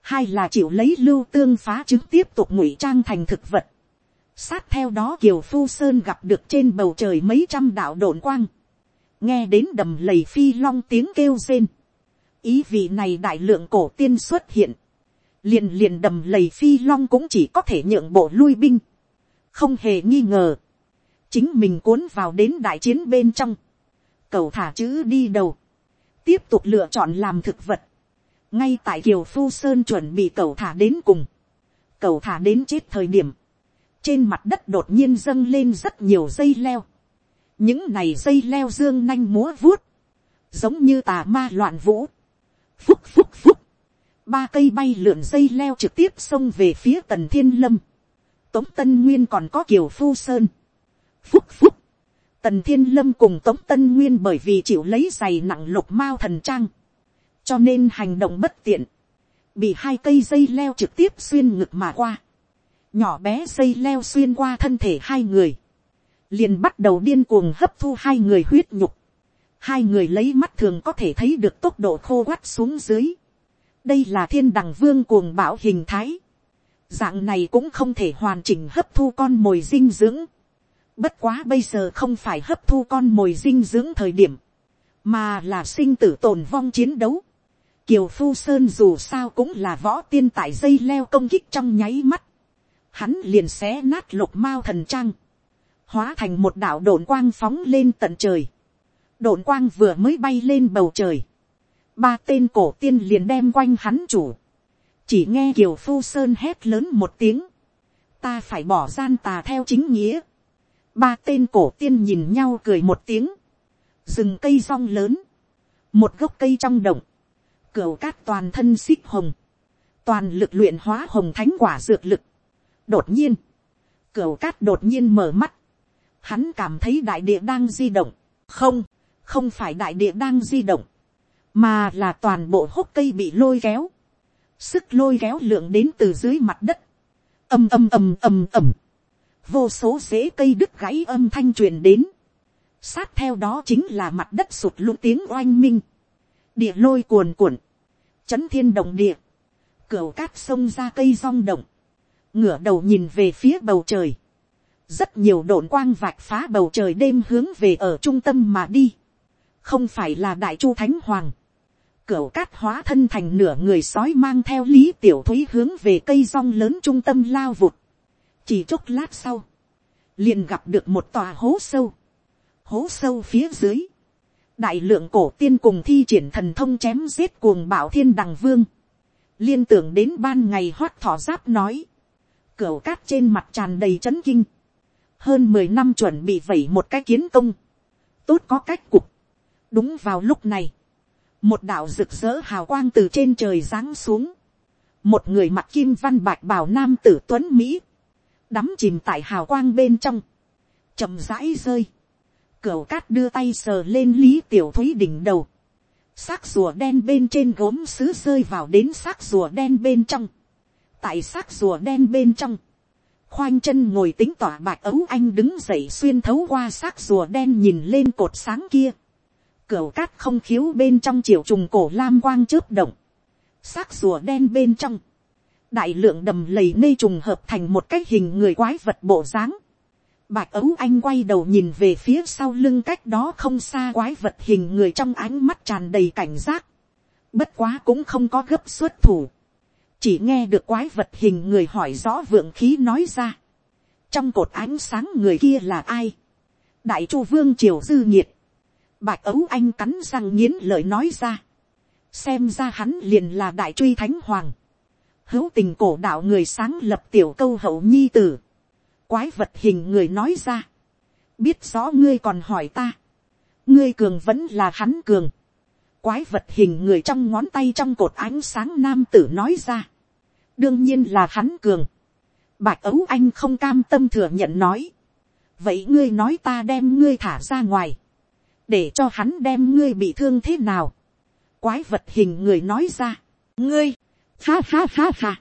Hai là chịu lấy lưu tương phá chứng tiếp tục ngụy trang thành thực vật. Sát theo đó kiều phu sơn gặp được trên bầu trời mấy trăm đạo đồn quang. Nghe đến đầm lầy phi long tiếng kêu rên. Ý vị này đại lượng cổ tiên xuất hiện liền liền đầm lầy phi long cũng chỉ có thể nhượng bộ lui binh, không hề nghi ngờ, chính mình cuốn vào đến đại chiến bên trong, cầu thả chữ đi đầu, tiếp tục lựa chọn làm thực vật, ngay tại kiều phu sơn chuẩn bị cầu thả đến cùng, cầu thả đến chết thời điểm, trên mặt đất đột nhiên dâng lên rất nhiều dây leo, những này dây leo dương nanh múa vuốt, giống như tà ma loạn vũ, phúc phúc phúc, ba cây bay lượn dây leo trực tiếp xông về phía tần thiên lâm, tống tân nguyên còn có kiều phu sơn, phúc phúc, tần thiên lâm cùng tống tân nguyên bởi vì chịu lấy giày nặng lục mao thần trang, cho nên hành động bất tiện, bị hai cây dây leo trực tiếp xuyên ngực mà qua, nhỏ bé dây leo xuyên qua thân thể hai người, liền bắt đầu điên cuồng hấp thu hai người huyết nhục, hai người lấy mắt thường có thể thấy được tốc độ khô quắt xuống dưới, đây là thiên đằng vương cuồng bão hình thái. dạng này cũng không thể hoàn chỉnh hấp thu con mồi dinh dưỡng bất quá bây giờ không phải hấp thu con mồi dinh dưỡng thời điểm, mà là sinh tử tồn vong chiến đấu. kiều phu sơn dù sao cũng là võ tiên tại dây leo công kích trong nháy mắt. hắn liền xé nát lục mao thần trang, hóa thành một đạo đồn quang phóng lên tận trời. đồn quang vừa mới bay lên bầu trời ba tên cổ tiên liền đem quanh hắn chủ, chỉ nghe kiều phu sơn hét lớn một tiếng, ta phải bỏ gian tà theo chính nghĩa, ba tên cổ tiên nhìn nhau cười một tiếng, rừng cây rong lớn, một gốc cây trong động, cửa cát toàn thân xích hồng, toàn lực luyện hóa hồng thánh quả dược lực. đột nhiên, cửa cát đột nhiên mở mắt, hắn cảm thấy đại địa đang di động, không, không phải đại địa đang di động, mà là toàn bộ hốc cây bị lôi kéo, sức lôi kéo lượng đến từ dưới mặt đất, ầm ầm ầm ầm ầm, vô số rễ cây đứt gãy âm thanh truyền đến, sát theo đó chính là mặt đất sụt lún tiếng oanh minh, địa lôi cuồn cuộn, chấn thiên động địa, cửa cát sông ra cây rong động, ngửa đầu nhìn về phía bầu trời, rất nhiều đồn quang vạch phá bầu trời đêm hướng về ở trung tâm mà đi, không phải là đại chu thánh hoàng, cửu cát hóa thân thành nửa người sói mang theo lý tiểu thúy hướng về cây rong lớn trung tâm lao vụt, chỉ chốc lát sau, liền gặp được một tòa hố sâu, hố sâu phía dưới, đại lượng cổ tiên cùng thi triển thần thông chém giết cuồng bảo thiên đằng vương, liên tưởng đến ban ngày hoát thỏ giáp nói, cửa cát trên mặt tràn đầy c h ấ n kinh, hơn mười năm chuẩn bị vẩy một cái kiến công, tốt có cách cục, đúng vào lúc này, một đạo rực rỡ hào quang từ trên trời giáng xuống, một người mặc kim văn bạch bảo nam tử tuấn mỹ, đắm chìm tại hào quang bên trong, chậm rãi rơi, cửa cát đưa tay sờ lên lý tiểu thúy đỉnh đầu, xác rùa đen bên trên gốm xứ rơi vào đến xác rùa đen bên trong. tại xác rùa đen bên trong, khoanh chân ngồi tính tỏa bạch ấu anh đứng dậy xuyên thấu qua xác rùa đen nhìn lên cột sáng kia. cửa cát không khiếu bên trong chiều trùng cổ lam quang chớp động. xác rùa đen bên trong đại lượng đầm lầy nê trùng hợp thành một cái hình người quái vật bộ dáng Bạch ấu anh quay đầu nhìn về phía sau lưng cách đó không xa quái vật hình người trong ánh mắt tràn đầy cảnh giác. Bất quá cũng không có gấp xuất thủ. Chỉ nghe được quái vật hình người hỏi rõ vượng khí nói ra. Trong cột ánh sáng người kia là ai? Đại chu vương triều dư nhiệt. Bạch ấu anh cắn răng nghiến lời nói ra. Xem ra hắn liền là đại truy thánh hoàng. Hữu tình cổ đạo người sáng lập tiểu câu hậu nhi tử quái vật hình người nói ra. biết rõ ngươi còn hỏi ta. ngươi cường vẫn là hắn cường. quái vật hình người trong ngón tay trong cột ánh sáng nam tử nói ra. đương nhiên là hắn cường. bạch ấu anh không cam tâm thừa nhận nói. vậy ngươi nói ta đem ngươi thả ra ngoài. để cho hắn đem ngươi bị thương thế nào. quái vật hình người nói ra. ngươi, ha ha ha ha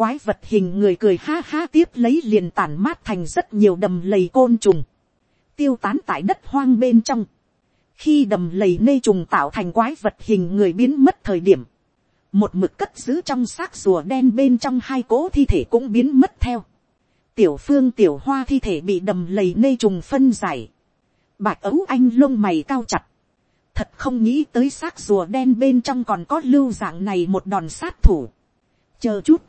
quái vật hình người cười ha ha tiếp lấy liền tản mát thành rất nhiều đầm lầy côn trùng, tiêu tán tại đất hoang bên trong. khi đầm lầy nê trùng tạo thành quái vật hình người biến mất thời điểm, một mực cất giữ trong xác rùa đen bên trong hai cỗ thi thể cũng biến mất theo. tiểu phương tiểu hoa thi thể bị đầm lầy nê trùng phân giải. bạch ấu anh lông mày cao chặt thật không nghĩ tới xác rùa đen bên trong còn có lưu dạng này một đòn sát thủ. chờ chút,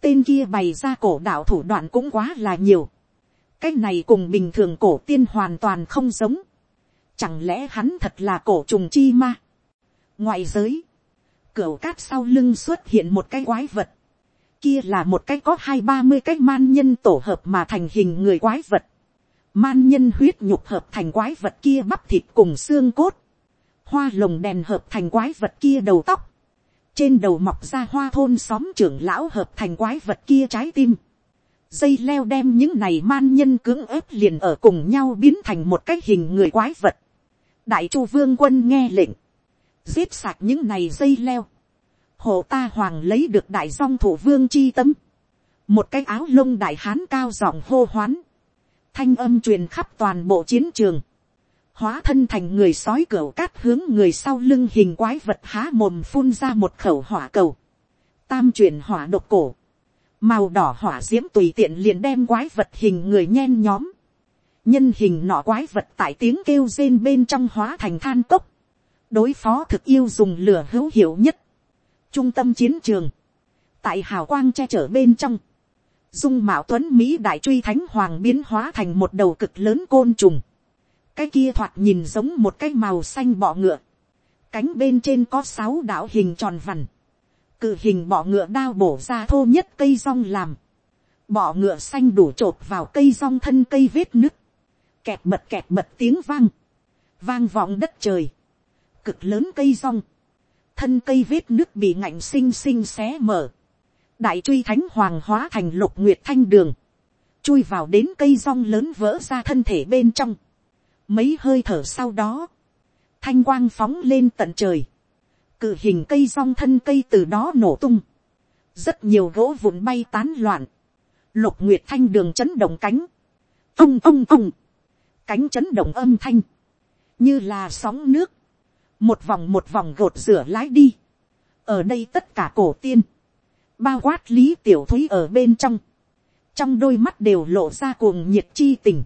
tên kia bày ra cổ đạo thủ đoạn cũng quá là nhiều. cái này cùng bình thường cổ tiên hoàn toàn không giống. chẳng lẽ hắn thật là cổ trùng chi ma. ngoại giới, cửa cát sau lưng xuất hiện một cái quái vật. kia là một cái có hai ba mươi cái man nhân tổ hợp mà thành hình người quái vật. man nhân huyết nhục hợp thành quái vật kia bắp thịt cùng xương cốt hoa lồng đèn hợp thành quái vật kia đầu tóc trên đầu mọc ra hoa thôn xóm trưởng lão hợp thành quái vật kia trái tim. Dây leo đem những này man nhân cưỡng ép liền ở cùng nhau biến thành một cái hình người quái vật. Đại chu vương quân nghe lệnh. Giết sạch những này dây leo. Hồ ta hoàng lấy được đại song thủ vương chi tâm. Một cái áo lông đại hán cao giọng hô hoán. Thanh âm truyền khắp toàn bộ chiến trường hóa thân thành người sói cửa cát hướng người sau lưng hình quái vật há mồm phun ra một khẩu hỏa cầu. Tam chuyển hỏa độc cổ. Màu đỏ hỏa diễm tùy tiện liền đem quái vật hình người nhen nhóm. Nhân hình nọ quái vật tại tiếng kêu rên bên trong hóa thành than cốc. Đối phó thực yêu dùng lửa hữu hiệu nhất. Trung tâm chiến trường. Tại hào quang che chở bên trong. Dung mạo tuấn Mỹ đại truy thánh hoàng biến hóa thành một đầu cực lớn côn trùng cái kia thoạt nhìn giống một cái màu xanh bọ ngựa, cánh bên trên có sáu đạo hình tròn vằn, cự hình bọ ngựa đao bổ ra thô nhất cây rong làm, bọ ngựa xanh đủ t r ộ p vào cây rong thân cây vết nứt, kẹt bật kẹt bật tiếng vang, vang vọng đất trời, cực lớn cây rong, thân cây vết nứt bị ngạnh xinh xinh xé mở, đại truy thánh hoàng hóa thành lục nguyệt thanh đường, chui vào đến cây rong lớn vỡ ra thân thể bên trong, Mấy hơi thở sau đó, thanh quang phóng lên tận trời, cự hình cây rong thân cây từ đó nổ tung, rất nhiều gỗ vụn bay tán loạn, lục nguyệt thanh đường chấn động cánh, ông ông ông, cánh chấn động âm thanh, như là sóng nước, một vòng một vòng gột rửa lái đi, ở đây tất cả cổ tiên, bao quát lý tiểu thúy ở bên trong, trong đôi mắt đều lộ ra cuồng nhiệt chi tình,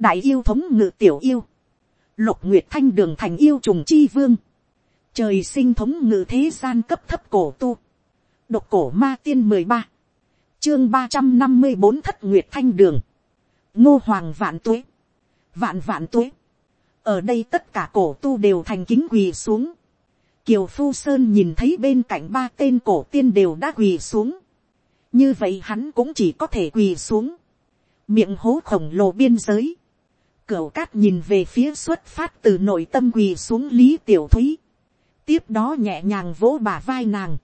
đại yêu thống ngự tiểu yêu, lục nguyệt thanh đường thành yêu trùng chi vương, trời sinh thống ngự thế gian cấp thấp cổ tu, độc cổ ma tiên mười ba, chương ba trăm năm mươi bốn thất nguyệt thanh đường, ngô hoàng vạn tuế, vạn vạn tuế, ở đây tất cả cổ tu đều thành kính quỳ xuống, kiều phu sơn nhìn thấy bên cạnh ba tên cổ tiên đều đã quỳ xuống, như vậy hắn cũng chỉ có thể quỳ xuống, miệng hố khổng lồ biên giới, cửu cát nhìn về phía xuất phát từ nội tâm quỳ xuống lý tiểu thúy, tiếp đó nhẹ nhàng vỗ bà vai nàng,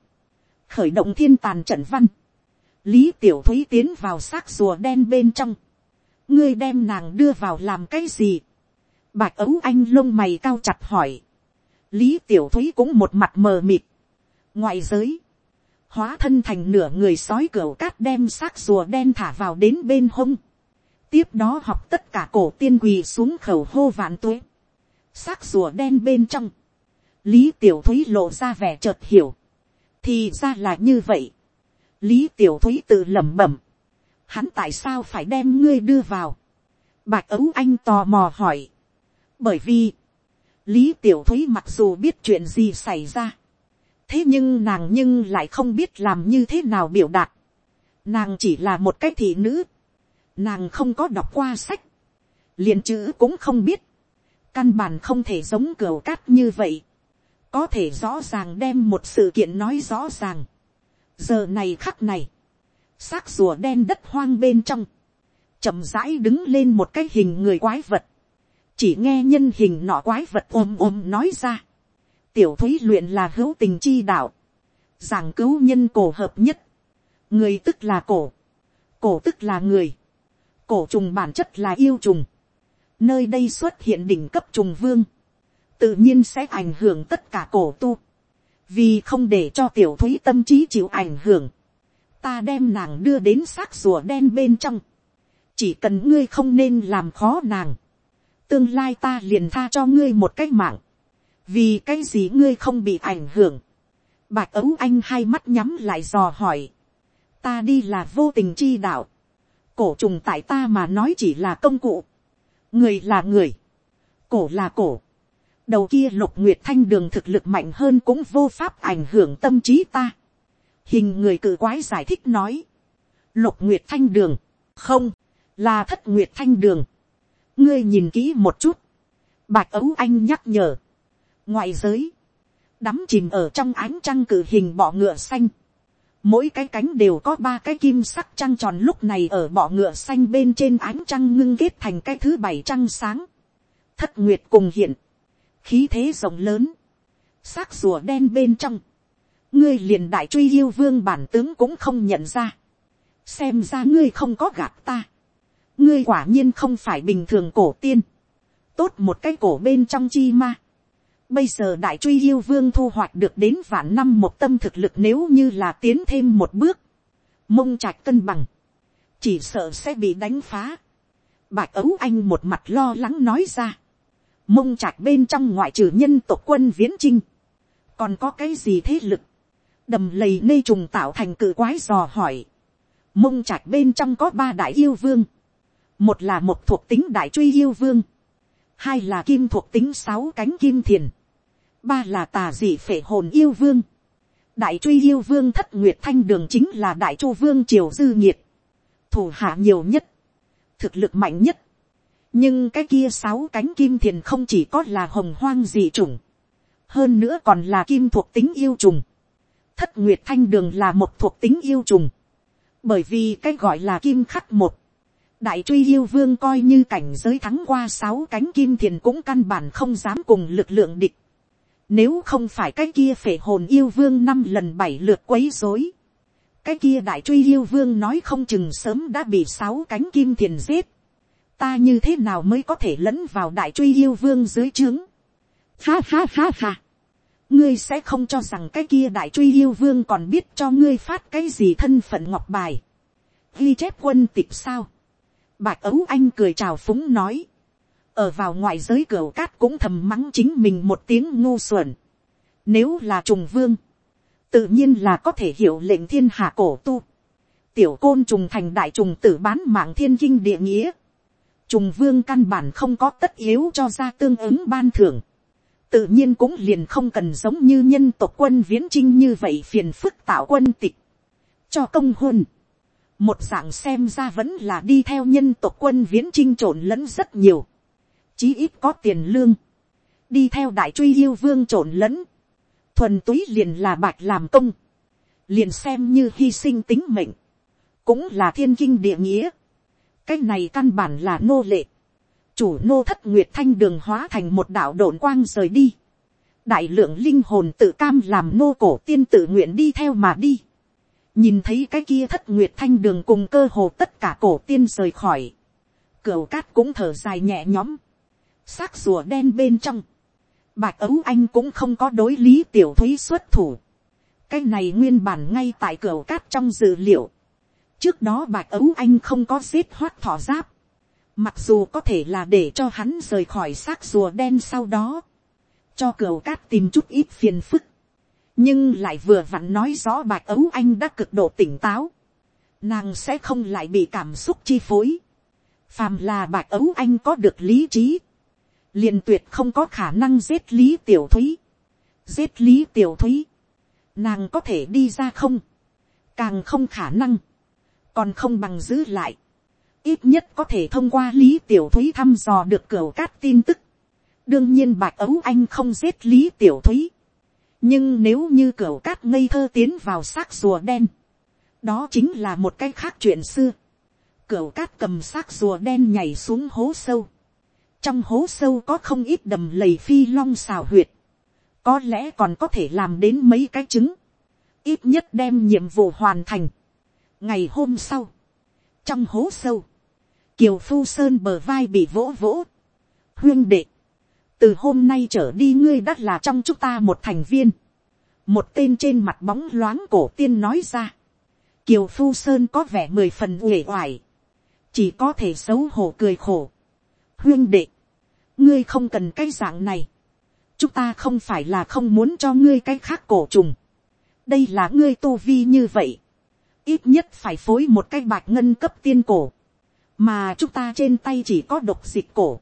khởi động thiên tàn trận văn, lý tiểu thúy tiến vào xác rùa đen bên trong, ngươi đem nàng đưa vào làm cái gì, bạch ấu anh lông mày cao chặt hỏi, lý tiểu thúy cũng một mặt mờ mịt, ngoại giới, hóa thân thành nửa người sói cửa cát đem xác rùa đen thả vào đến bên hông, tiếp đó học tất cả cổ tiên quỳ xuống khẩu hô vạn tuế, xác rùa đen bên trong, lý tiểu thúy lộ ra vẻ chợt hiểu, thì ra là như vậy, lý tiểu thúy tự lẩm bẩm, hắn tại sao phải đem ngươi đưa vào, bạch ấu anh tò mò hỏi, bởi vì, lý tiểu thúy mặc dù biết chuyện gì xảy ra, thế nhưng nàng nhưng lại không biết làm như thế nào biểu đạt, nàng chỉ là một cái thị nữ, nàng không có đọc qua sách, liền chữ cũng không biết, căn bản không thể giống cửa cát như vậy, có thể rõ ràng đem một sự kiện nói rõ ràng. giờ này khắc này, xác rùa đen đất hoang bên trong, chậm rãi đứng lên một cái hình người quái vật, chỉ nghe nhân hình nọ quái vật ôm ôm nói ra, tiểu thúy luyện là hữu tình chi đạo, giảng cứu nhân cổ hợp nhất, người tức là cổ, cổ tức là người, cổ trùng bản chất là yêu trùng, nơi đây xuất hiện đỉnh cấp trùng vương, tự nhiên sẽ ảnh hưởng tất cả cổ tu, vì không để cho tiểu thúy tâm trí chịu ảnh hưởng, ta đem nàng đưa đến xác rùa đen bên trong, chỉ cần ngươi không nên làm khó nàng, tương lai ta liền tha cho ngươi một cách mạng, vì cái gì ngươi không bị ảnh hưởng, bạch ấu anh hai mắt nhắm lại dò hỏi, ta đi là vô tình chi đạo, cổ trùng tại ta mà nói chỉ là công cụ, người là người, cổ là cổ, đầu kia lục nguyệt thanh đường thực lực mạnh hơn cũng vô pháp ảnh hưởng tâm trí ta. hình người cự quái giải thích nói, lục nguyệt thanh đường, không, là thất nguyệt thanh đường. ngươi nhìn kỹ một chút, bạch ấu anh nhắc nhở, ngoại giới, đắm chìm ở trong ánh trăng cử hình bọ ngựa xanh, mỗi cái cánh đều có ba cái kim sắc trăng tròn lúc này ở bọ ngựa xanh bên trên ánh trăng ngưng kết thành cái thứ bảy trăng sáng, thất nguyệt cùng hiện, khí thế rộng lớn, xác rùa đen bên trong, ngươi liền đại truy yêu vương bản tướng cũng không nhận ra, xem ra ngươi không có gạt ta, ngươi quả nhiên không phải bình thường cổ tiên, tốt một cái cổ bên trong chi ma, bây giờ đại truy yêu vương thu hoạch được đến vạn năm một tâm thực lực nếu như là tiến thêm một bước, mông trạch cân bằng, chỉ sợ sẽ bị đánh phá. Bạch ấu anh một mặt lo lắng nói ra. Mông trạch bên trong ngoại trừ nhân tộc quân viễn trinh, còn có cái gì thế lực, đầm lầy nê trùng tạo thành cự quái dò hỏi, mông trạch bên trong có ba đại yêu vương, một là một thuộc tính đại truy yêu vương, hai là kim thuộc tính sáu cánh kim thiền, ba là tà dị phệ hồn yêu vương, đại truy yêu vương thất nguyệt thanh đường chính là đại chu vương triều dư nhiệt, thủ hạ nhiều nhất, thực lực mạnh nhất, nhưng cái kia sáu cánh kim thiền không chỉ có là hồng hoang dị chủng, hơn nữa còn là kim thuộc tính yêu trùng. thất nguyệt thanh đường là một thuộc tính yêu trùng, bởi vì cái gọi là kim khắc một, đại truy yêu vương coi như cảnh giới thắng qua sáu cánh kim thiền cũng căn bản không dám cùng lực lượng địch. Nếu không phải cái kia phể hồn yêu vương năm lần bảy lượt quấy rối. Cái kia đại truy yêu vương nói không chừng sớm đã bị sáu cánh kim thiền giết ta như thế nào mới có thể lẫn vào đại truy yêu vương dưới trướng. Ha ha ha ha. ngươi sẽ không cho rằng cái kia đại truy yêu vương còn biết cho ngươi phát cái gì thân phận ngọc bài. ghi chép quân tịch sao. bạch ấu anh cười chào phúng nói ở vào ngoại giới cửa cát cũng thầm mắng chính mình một tiếng ngu xuẩn. nếu là trùng vương, tự nhiên là có thể hiểu lệnh thiên hạ cổ tu. tiểu côn trùng thành đại trùng tử bán mạng thiên kinh địa nghĩa, trùng vương căn bản không có tất yếu cho ra tương ứng ban thưởng, tự nhiên cũng liền không cần giống như nhân tộc quân viễn trinh như vậy phiền phức tạo quân tịch, cho công hôn, một dạng xem ra vẫn là đi theo nhân tộc quân viễn trinh trộn lẫn rất nhiều, chí ít có tiền lương, đi theo đại truy yêu vương trộn lẫn, thuần túy liền là bạch làm công, liền xem như hy sinh tính mệnh, cũng là thiên kinh địa nghĩa, cái này căn bản là nô lệ, chủ nô thất nguyệt thanh đường hóa thành một đạo đồn quang rời đi, đại lượng linh hồn tự cam làm nô cổ tiên tự nguyện đi theo mà đi, nhìn thấy cái kia thất nguyệt thanh đường cùng cơ hồ tất cả cổ tiên rời khỏi, cửu cát cũng thở dài nhẹ nhõm, xác rùa đen bên trong, bạch ấu anh cũng không có đối lý tiểu thúy xuất thủ, cái này nguyên bản ngay tại cửa cát trong dự liệu. trước đó bạch ấu anh không có xếp hoát thỏ giáp, mặc dù có thể là để cho hắn rời khỏi xác rùa đen sau đó, cho cửa cát tìm chút ít phiền phức, nhưng lại vừa vặn nói rõ bạch ấu anh đã cực độ tỉnh táo, nàng sẽ không lại bị cảm xúc chi phối, phàm là bạch ấu anh có được lý trí, liền tuyệt không có khả năng giết lý tiểu thúy, giết lý tiểu thúy, nàng có thể đi ra không, càng không khả năng, còn không bằng giữ lại, ít nhất có thể thông qua lý tiểu thúy thăm dò được cửa cát tin tức, đương nhiên bạch ấu anh không giết lý tiểu thúy, nhưng nếu như cửa cát ngây thơ tiến vào xác rùa đen, đó chính là một cái khác chuyện xưa, cửa cát cầm xác rùa đen nhảy xuống hố sâu, trong hố sâu có không ít đầm lầy phi long xào huyệt, có lẽ còn có thể làm đến mấy cái trứng, ít nhất đem nhiệm vụ hoàn thành. ngày hôm sau, trong hố sâu, kiều phu sơn bờ vai bị vỗ vỗ, huyên đệ, từ hôm nay trở đi ngươi đắt là trong chúng ta một thành viên, một tên trên mặt bóng loáng cổ tiên nói ra, kiều phu sơn có vẻ mười phần uể oải, chỉ có thể xấu hổ cười khổ, huyên đệ, ngươi không cần cái dạng này, chúng ta không phải là không muốn cho ngươi cái khác cổ trùng. đây là ngươi tu vi như vậy. ít nhất phải phối một cái bạch ngân cấp tiên cổ. mà chúng ta trên tay chỉ có độc dịch cổ.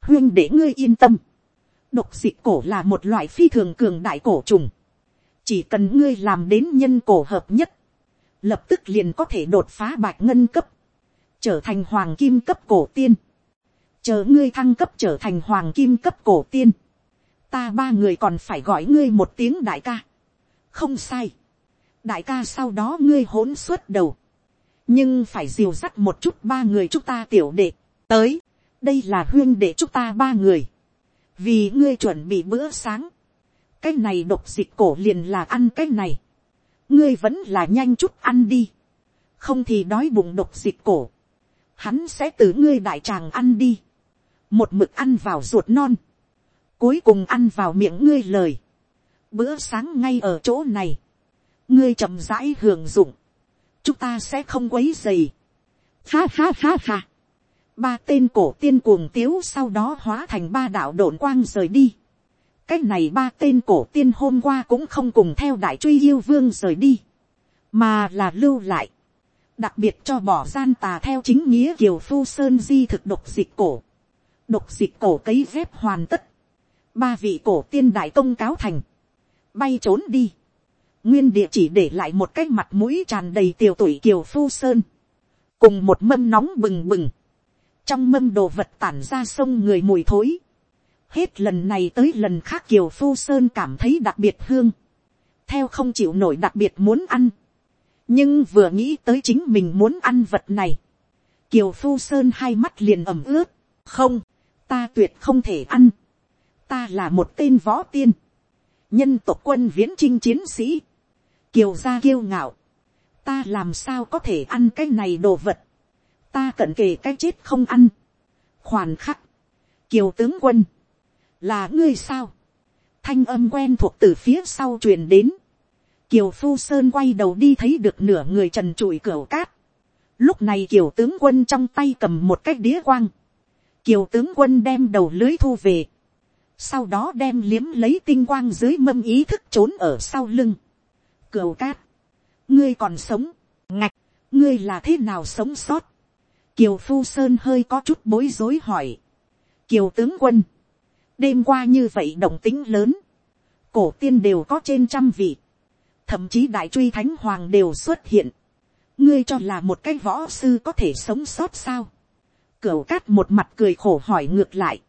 huyên để ngươi yên tâm. độc dịch cổ là một loại phi thường cường đại cổ trùng. chỉ cần ngươi làm đến nhân cổ hợp nhất. lập tức liền có thể đột phá bạch ngân cấp. trở thành hoàng kim cấp cổ tiên chờ ngươi thăng cấp trở thành hoàng kim cấp cổ tiên ta ba người còn phải gọi ngươi một tiếng đại ca. không sai. đại ca sau đó ngươi hỗn suốt đầu. nhưng phải diều dắt một chút ba người chúng ta tiểu đệ. tới, đây là huyên đệ chúng ta ba người. vì ngươi chuẩn bị bữa sáng. cái này độc dịch cổ liền là ăn cái này. ngươi vẫn là nhanh chút ăn đi. không thì đói bụng độc dịch cổ. hắn sẽ từ ngươi đại tràng ăn đi một mực ăn vào ruột non cuối cùng ăn vào miệng ngươi lời, bữa sáng ngay ở chỗ này, ngươi chậm rãi hưởng dụng, chúng ta sẽ không quấy dày. Ha ha ha ha. Ba tên cổ tiên cuồng tiếu sau đó hóa thành ba đạo đồn quang rời đi. Cái này ba tên cổ tiên hôm qua cũng không cùng theo đại truy yêu vương rời đi. Mà là lưu lại. Đặc biệt cho bỏ gian tà theo chính nghĩa kiều phu sơn di thực độc dịch cổ. Độc dịch cổ cấy ghép hoàn tất. Ba vị cổ tiên đại công cáo thành, bay trốn đi, nguyên địa chỉ để lại một cái mặt mũi tràn đầy tiều tuổi kiều phu sơn, cùng một mâm nóng bừng bừng, trong mâm đồ vật tản ra sông người mùi thối, hết lần này tới lần khác kiều phu sơn cảm thấy đặc biệt hương, theo không chịu nổi đặc biệt muốn ăn, nhưng vừa nghĩ tới chính mình muốn ăn vật này, kiều phu sơn hai mắt liền ẩm ướt, không, ta tuyệt không thể ăn, ta là một tên võ tiên, nhân tộc quân viễn chinh chiến sĩ, kiều gia kiêu ngạo, ta làm sao có thể ăn cái này đồ vật, ta cận kề cái chết không ăn, khoản khắc, kiều tướng quân, là ngươi sao, thanh âm quen thuộc từ phía sau truyền đến, kiều phu sơn quay đầu đi thấy được nửa người trần trụi cửa cát, lúc này kiều tướng quân trong tay cầm một cái đĩa quang, kiều tướng quân đem đầu lưới thu về, sau đó đem liếm lấy tinh quang dưới mâm ý thức trốn ở sau lưng. Cửu cát, ngươi còn sống, ngạch, ngươi là thế nào sống sót, kiều phu sơn hơi có chút bối rối hỏi, kiều tướng quân, đêm qua như vậy động tính lớn, cổ tiên đều có trên trăm vị, thậm chí đại truy thánh hoàng đều xuất hiện, ngươi cho là một cái võ sư có thể sống sót sao, cửu cát một mặt cười khổ hỏi ngược lại,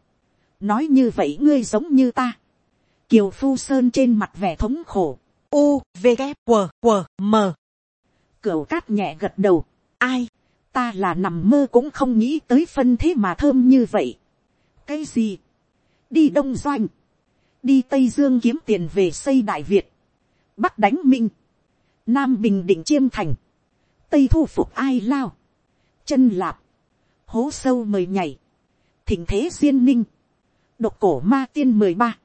nói như vậy ngươi giống như ta, kiều phu sơn trên mặt vẻ thống khổ, u v g q q m. Cửu cát nhẹ gật đầu, ai, ta là nằm mơ cũng không nghĩ tới phân thế mà thơm như vậy. cái gì, đi đông doanh, đi tây dương kiếm tiền về xây đại việt, bắc đánh minh, nam bình định chiêm thành, tây thu phục ai lao, chân lạp, hố sâu mời nhảy, thỉnh thế duyên ninh, độc cổ ma tiên mười ba,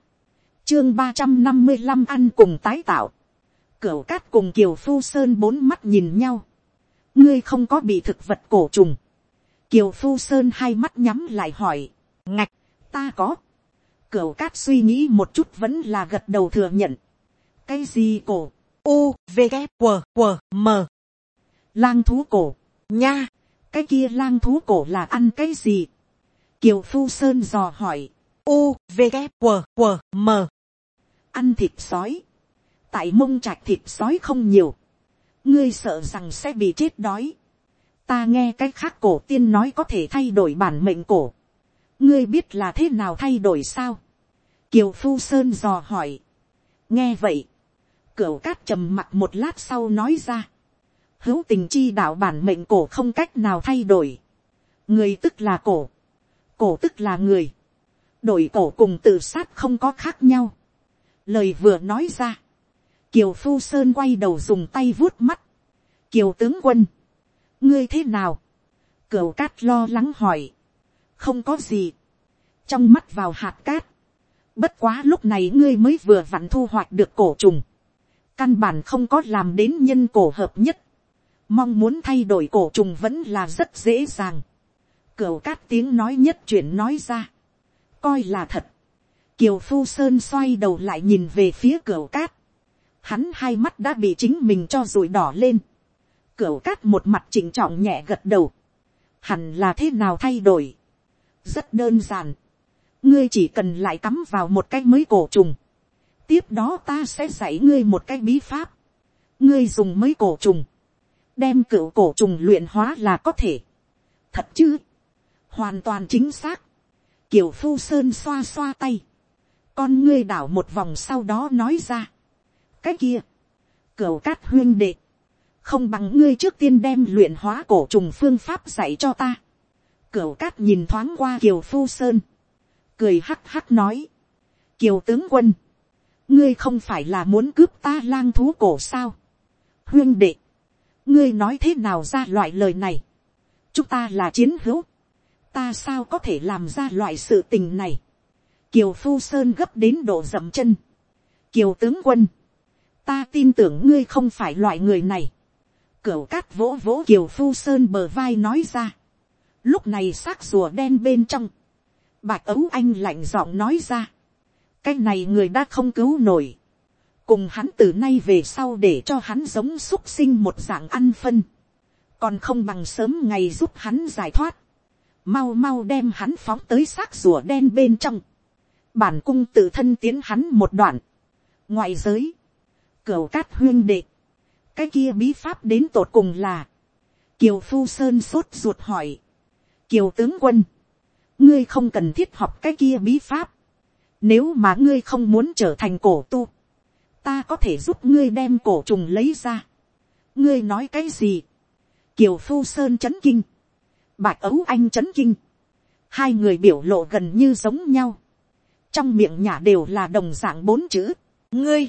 chương ba trăm năm mươi năm ăn cùng tái tạo, cửa cát cùng kiều phu sơn bốn mắt nhìn nhau, ngươi không có bị thực vật cổ trùng, kiều phu sơn hai mắt nhắm lại hỏi, ngạch, ta có, cửa cát suy nghĩ một chút vẫn là gật đầu thừa nhận, cái gì cổ, u v g q q m. Lang thú cổ, nha, cái kia lang thú cổ là ăn cái gì, kiều phu sơn dò hỏi, u v g q q m ăn thịt sói, tại mông trạch thịt sói không nhiều, ngươi sợ rằng sẽ bị chết đói. ta nghe cái khác cổ tiên nói có thể thay đổi bản mệnh cổ. ngươi biết là thế nào thay đổi sao. kiều phu sơn dò hỏi. nghe vậy, cửa cát trầm mặt một lát sau nói ra hữu tình chi đạo bản mệnh cổ không cách nào thay đổi. người tức là cổ. cổ tức là người. đổi cổ cùng tự sát không có khác nhau. lời vừa nói ra Kiều Phu Sơn quay đầu dùng tay vuốt mắt. Kiều tướng quân. Ngươi thế nào? Cửu cát lo lắng hỏi. Không có gì. Trong mắt vào hạt cát. Bất quá lúc này ngươi mới vừa vặn thu hoạch được cổ trùng. Căn bản không có làm đến nhân cổ hợp nhất. Mong muốn thay đổi cổ trùng vẫn là rất dễ dàng. Cửu cát tiếng nói nhất chuyển nói ra. Coi là thật. Kiều Phu Sơn xoay đầu lại nhìn về phía cửu cát hắn hai mắt đã bị chính mình cho rủi đỏ lên. Cửu cát một mặt chỉnh trọng nhẹ gật đầu. Hẳn là thế nào thay đổi. Rất đơn giản. Ngươi chỉ cần lại cắm vào một cái mới cổ trùng. Tiếp đó ta sẽ dạy ngươi một cái bí pháp. Ngươi dùng mới cổ trùng. Đem cựu cổ trùng luyện hóa là có thể. Thật chứ. Hoàn toàn chính xác. Kiều Phu Sơn xoa xoa tay. Con ngươi đảo một vòng sau đó nói ra cái kia, cửu cát huyên đệ, không bằng ngươi trước tiên đem luyện hóa cổ trùng phương pháp dạy cho ta. Cửu cát nhìn thoáng qua kiều phu sơn, cười hắc hắc nói, kiều tướng quân, ngươi không phải là muốn cướp ta lang thú cổ sao. huyên đệ, ngươi nói thế nào ra loại lời này, chúng ta là chiến hữu, ta sao có thể làm ra loại sự tình này. kiều phu sơn gấp đến độ dậm chân, kiều tướng quân, ta tin tưởng ngươi không phải loại người này. Cửu cát vỗ vỗ kiều phu sơn bờ vai nói ra. Lúc này xác rùa đen bên trong. Bạch ấu anh lạnh giọng nói ra. Cái này người đã không cứu nổi. Cùng hắn từ nay về sau để cho hắn giống xúc sinh một dạng ăn phân. Còn không bằng sớm ngày giúp hắn giải thoát. Mau mau đem hắn phóng tới xác rùa đen bên trong. Bản cung tự thân tiến hắn một đoạn. Ngoại giới cửa cát huyên đệ. cái kia bí pháp đến tột cùng là, kiều phu sơn sốt ruột hỏi, kiều tướng quân, ngươi không cần thiết học cái kia bí pháp, nếu mà ngươi không muốn trở thành cổ tu, ta có thể giúp ngươi đem cổ trùng lấy ra. ngươi nói cái gì, kiều phu sơn c h ấ n kinh, bạch ấu anh c h ấ n kinh, hai người biểu lộ gần như giống nhau, trong miệng nhà đều là đồng dạng bốn chữ, ngươi,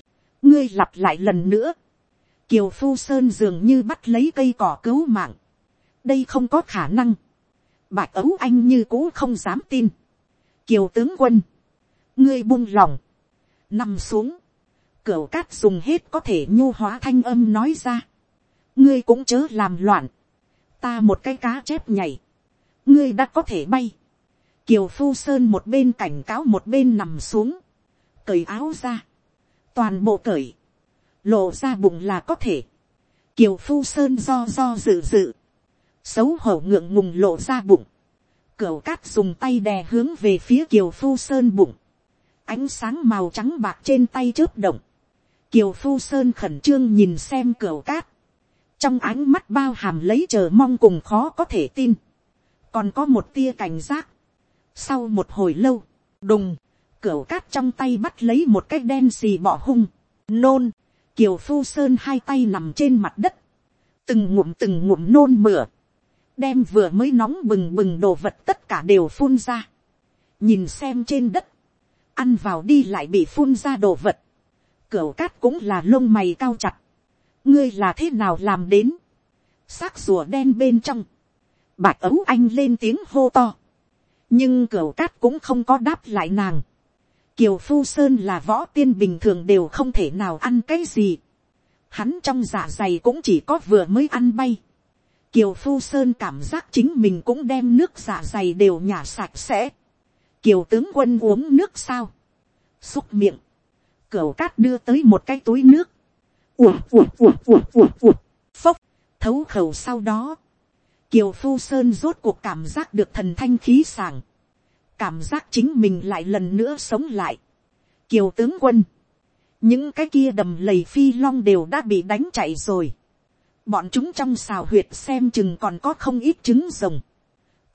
ngươi lặp lại lần nữa, kiều phu sơn dường như bắt lấy cây cỏ cứu mạng, đây không có khả năng, bạch ấu anh như cũ không dám tin, kiều tướng quân, ngươi buông lòng, nằm xuống, cửa cát dùng hết có thể nhu hóa thanh âm nói ra, ngươi cũng chớ làm loạn, ta một cái cá chép nhảy, ngươi đã có thể bay, kiều phu sơn một bên cảnh cáo một bên nằm xuống, cởi áo ra, toàn bộ cởi, lộ ra bụng là có thể, kiều phu sơn do do dự dự, xấu hổ ngượng ngùng lộ ra bụng, cửu cát dùng tay đè hướng về phía kiều phu sơn bụng, ánh sáng màu trắng bạc trên tay chớp động, kiều phu sơn khẩn trương nhìn xem cửu cát, trong ánh mắt bao hàm lấy chờ mong cùng khó có thể tin, còn có một tia cảnh giác. sau một hồi lâu, đùng, cửu cát trong tay bắt lấy một cái đen xì bỏ hung, nôn, kiều phu sơn hai tay nằm trên mặt đất, từng ngụm từng ngụm nôn mửa, đem vừa mới nóng bừng bừng đồ vật tất cả đều phun ra, nhìn xem trên đất, ăn vào đi lại bị phun ra đồ vật, cửu cát cũng là lông mày cao chặt, ngươi là thế nào làm đến, xác rùa đen bên trong, bạch ấu anh lên tiếng hô to, nhưng cửu cát cũng không có đáp lại nàng, kiều phu sơn là võ tiên bình thường đều không thể nào ăn cái gì, hắn trong dạ dày cũng chỉ có vừa mới ăn bay, kiều phu sơn cảm giác chính mình cũng đem nước dạ dày đều nhả sạch sẽ, kiều tướng quân uống nước sao, xúc miệng, cửu cát đưa tới một cái túi nước, Ủa, ủa, ủa, ủa, ủa, ủa. phốc, thấu khẩu sau đó, kiều phu sơn rốt cuộc cảm giác được thần thanh khí sàng, cảm giác chính mình lại lần nữa sống lại. kiều tướng quân, những cái kia đầm lầy phi long đều đã bị đánh chạy rồi. bọn chúng trong xào huyệt xem chừng còn có không ít trứng rồng.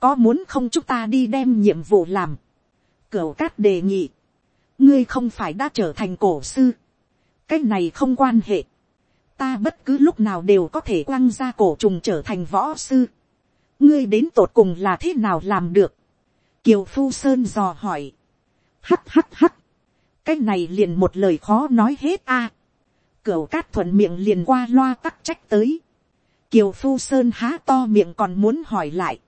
có muốn không chúng ta đi đem nhiệm vụ làm. cửu cát đề nghị, ngươi không phải đã trở thành cổ sư. cái này không quan hệ ta bất cứ lúc nào đều có thể quăng ra cổ trùng trở thành võ sư. ngươi đến tột cùng là thế nào làm được. kiều phu sơn dò hỏi. hắt hắt hắt. cái này liền một lời khó nói hết a. cửu cát thuận miệng liền qua loa tắc trách tới. kiều phu sơn há to miệng còn muốn hỏi lại.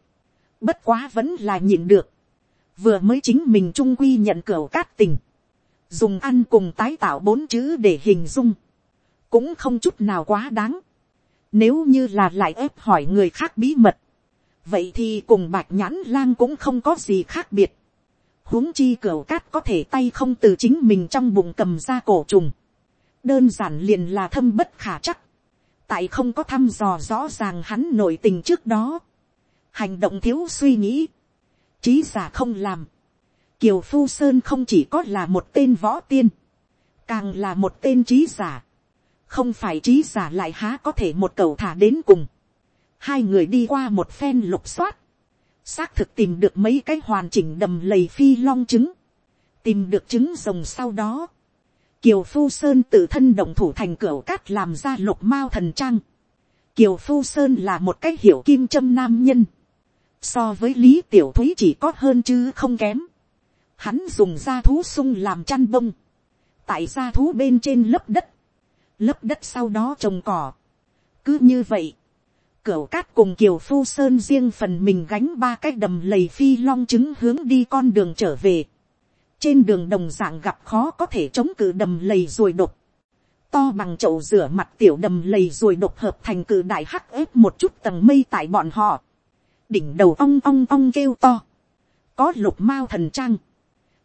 bất quá vẫn là nhịn được. vừa mới chính mình trung quy nhận cửu cát tình dùng ăn cùng tái tạo bốn chữ để hình dung cũng không chút nào quá đáng. Nếu như là lại ép hỏi người khác bí mật, vậy thì cùng bạch nhãn lang cũng không có gì khác biệt. huống chi cửa cát có thể tay không từ chính mình trong bụng cầm ra cổ trùng. đơn giản liền là thâm bất khả chắc. tại không có thăm dò rõ ràng hắn nội tình trước đó. hành động thiếu suy nghĩ. trí giả không làm kiều phu sơn không chỉ có là một tên võ tiên, càng là một tên trí giả không phải trí giả lại há có thể một cầu thả đến cùng. hai người đi qua một phen lục soát, xác thực tìm được mấy cái hoàn chỉnh đầm lầy phi long trứng, tìm được trứng rồng sau đó, kiều phu sơn tự thân động thủ thành cửa cát làm ra lục mao thần trang. kiều phu sơn là một cái hiểu kim châm nam nhân, so với lý tiểu thúy chỉ có hơn chứ không kém hắn dùng da thú sung làm chăn bông, tại da thú bên trên lớp đất, lớp đất sau đó trồng cỏ. cứ như vậy, cửa cát cùng kiều phu sơn riêng phần mình gánh ba cái đầm lầy phi long trứng hướng đi con đường trở về. trên đường đồng dạng gặp khó có thể chống cự đầm lầy rồi đục. to bằng chậu rửa mặt tiểu đầm lầy rồi đột hợp thành cự đại hắc ép một chút tầng mây tại bọn họ. đỉnh đầu ong ong ong kêu to. có lục mao thần trang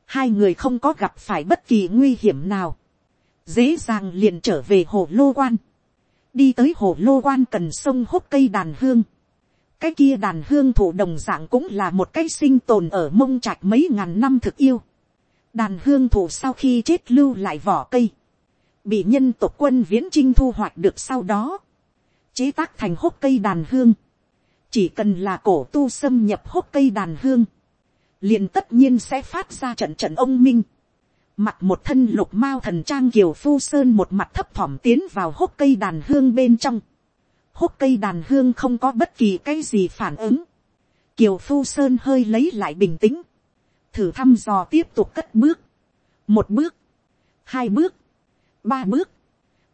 hai người không có gặp phải bất kỳ nguy hiểm nào dễ dàng liền trở về hồ lô quan. đi tới hồ lô quan cần sông húc cây đàn hương. cái kia đàn hương thủ đồng dạng cũng là một cái sinh tồn ở mông trạch mấy ngàn năm thực yêu. đàn hương thủ sau khi chết lưu lại vỏ cây, bị nhân tộc quân viễn trinh thu hoạch được sau đó, chế tác thành hút cây đàn hương. chỉ cần là cổ tu xâm nhập hút cây đàn hương, liền tất nhiên sẽ phát ra trận trận ông minh Mặt một thân lục mao thần trang kiều phu sơn một mặt thấp thỏm tiến vào hốc cây đàn hương bên trong. Hốc cây đàn hương không có bất kỳ cái gì phản ứng. Kiều phu sơn hơi lấy lại bình tĩnh. Thử thăm dò tiếp tục cất bước. Một bước. Hai bước. Ba bước.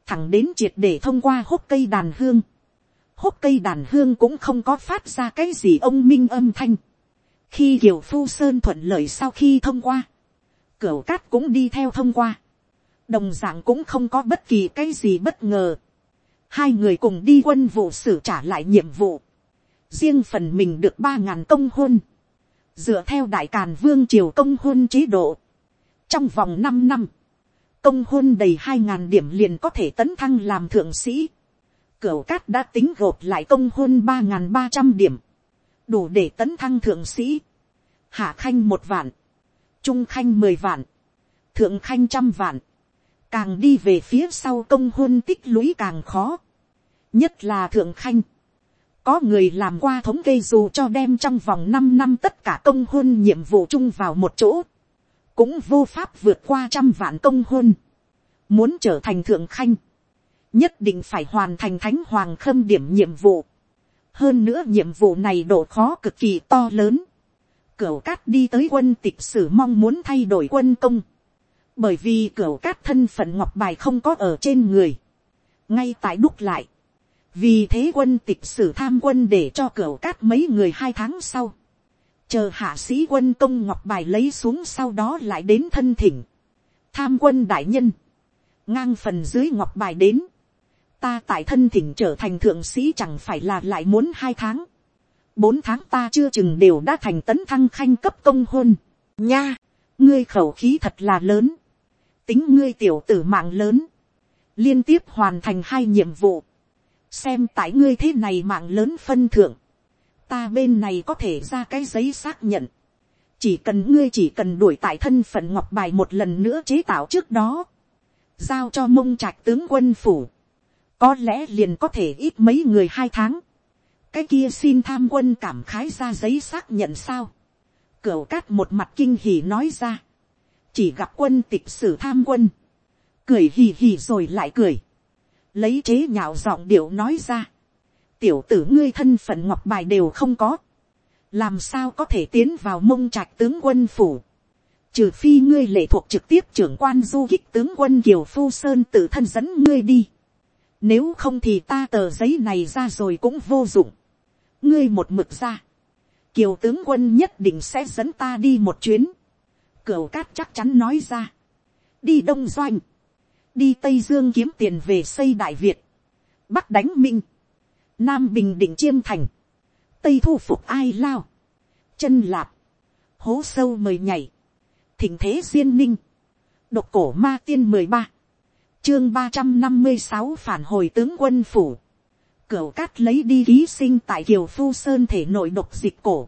Thẳng đến triệt để thông qua hốc cây đàn hương. Hốc cây đàn hương cũng không có phát ra cái gì ông minh âm thanh. Khi Kiều Phu Sơn thuận lợi sau khi thông qua Cửu cát cũng đi theo thông qua. Đồng dạng cũng không có bất kỳ cái gì bất ngờ. Hai người cùng đi quân vụ xử trả lại nhiệm vụ. Riêng phần mình được ba ngàn công hôn. Dựa theo đại càn vương triều công hôn chế độ. Trong vòng năm năm. Công hôn đầy hai ngàn điểm liền có thể tấn thăng làm thượng sĩ. Cửu cát đã tính gộp lại công hôn ba ngàn ba trăm điểm. Đủ để tấn thăng thượng sĩ. Hạ khanh một vạn. Trung khanh mười vạn. Thượng khanh trăm vạn. Càng đi về phía sau công hôn tích lũy càng khó. Nhất là thượng khanh. Có người làm qua thống kê dù cho đem trong vòng năm năm tất cả công hôn nhiệm vụ chung vào một chỗ. Cũng vô pháp vượt qua trăm vạn công hôn. Muốn trở thành thượng khanh nhất định phải hoàn thành thánh hoàng khâm điểm nhiệm vụ hơn nữa nhiệm vụ này độ khó cực kỳ to lớn. cửu cát đi tới quân tịch sử mong muốn thay đổi quân công. bởi vì cửu cát thân phận ngọc bài không có ở trên người. ngay tại đúc lại. vì thế quân tịch sử tham quân để cho cửu cát mấy người hai tháng sau. chờ hạ sĩ quân công ngọc bài lấy xuống sau đó lại đến thân thỉnh. tham quân đại nhân ngang phần dưới ngọc bài đến, ta tại thân thỉnh trở thành thượng sĩ chẳng phải là lại muốn hai tháng. bốn tháng ta chưa chừng đều đã thành tấn thăng khanh cấp công hôn. nha, ngươi khẩu khí thật là lớn. tính ngươi tiểu tử mạng lớn. liên tiếp hoàn thành hai nhiệm vụ. xem tại ngươi thế này mạng lớn phân thượng. ta bên này có thể ra cái giấy xác nhận. chỉ cần ngươi chỉ cần đuổi tại thân phận ngọc bài một lần nữa chế tạo trước đó. giao cho mông trạch tướng quân phủ có lẽ liền có thể ít mấy người hai tháng, cái kia xin tham quân cảm khái ra giấy xác nhận sao, cửa cát một mặt kinh hỉ nói ra, chỉ gặp quân tịch sử tham quân, cười hì hì rồi lại cười, lấy chế nhạo giọng điệu nói ra, tiểu tử ngươi thân phận ngọc bài đều không có, làm sao có thể tiến vào mông trạch tướng quân phủ, trừ phi ngươi lệ thuộc trực tiếp trưởng quan du kích tướng quân kiều phu sơn tự thân dẫn ngươi đi, nếu không thì ta tờ giấy này ra rồi cũng vô dụng. Ngươi một mực ra. Kiều tướng quân nhất định sẽ dẫn ta đi một chuyến. Cửu cát chắc chắn nói ra. Đi Đông Doanh. Đi Tây Dương kiếm tiền về xây Đại Việt. Bắc đánh Minh. Nam Bình Định Chiêm Thành. Tây thu phục ai lao. Chân lạp. Hố sâu mời nhảy. Thỉnh thế duyên ninh. Độc cổ ma tiên mười ba chương ba trăm năm mươi sáu phản hồi tướng quân phủ. Cửu cát lấy đi ký sinh tại kiều phu sơn thể nội độc dịch cổ.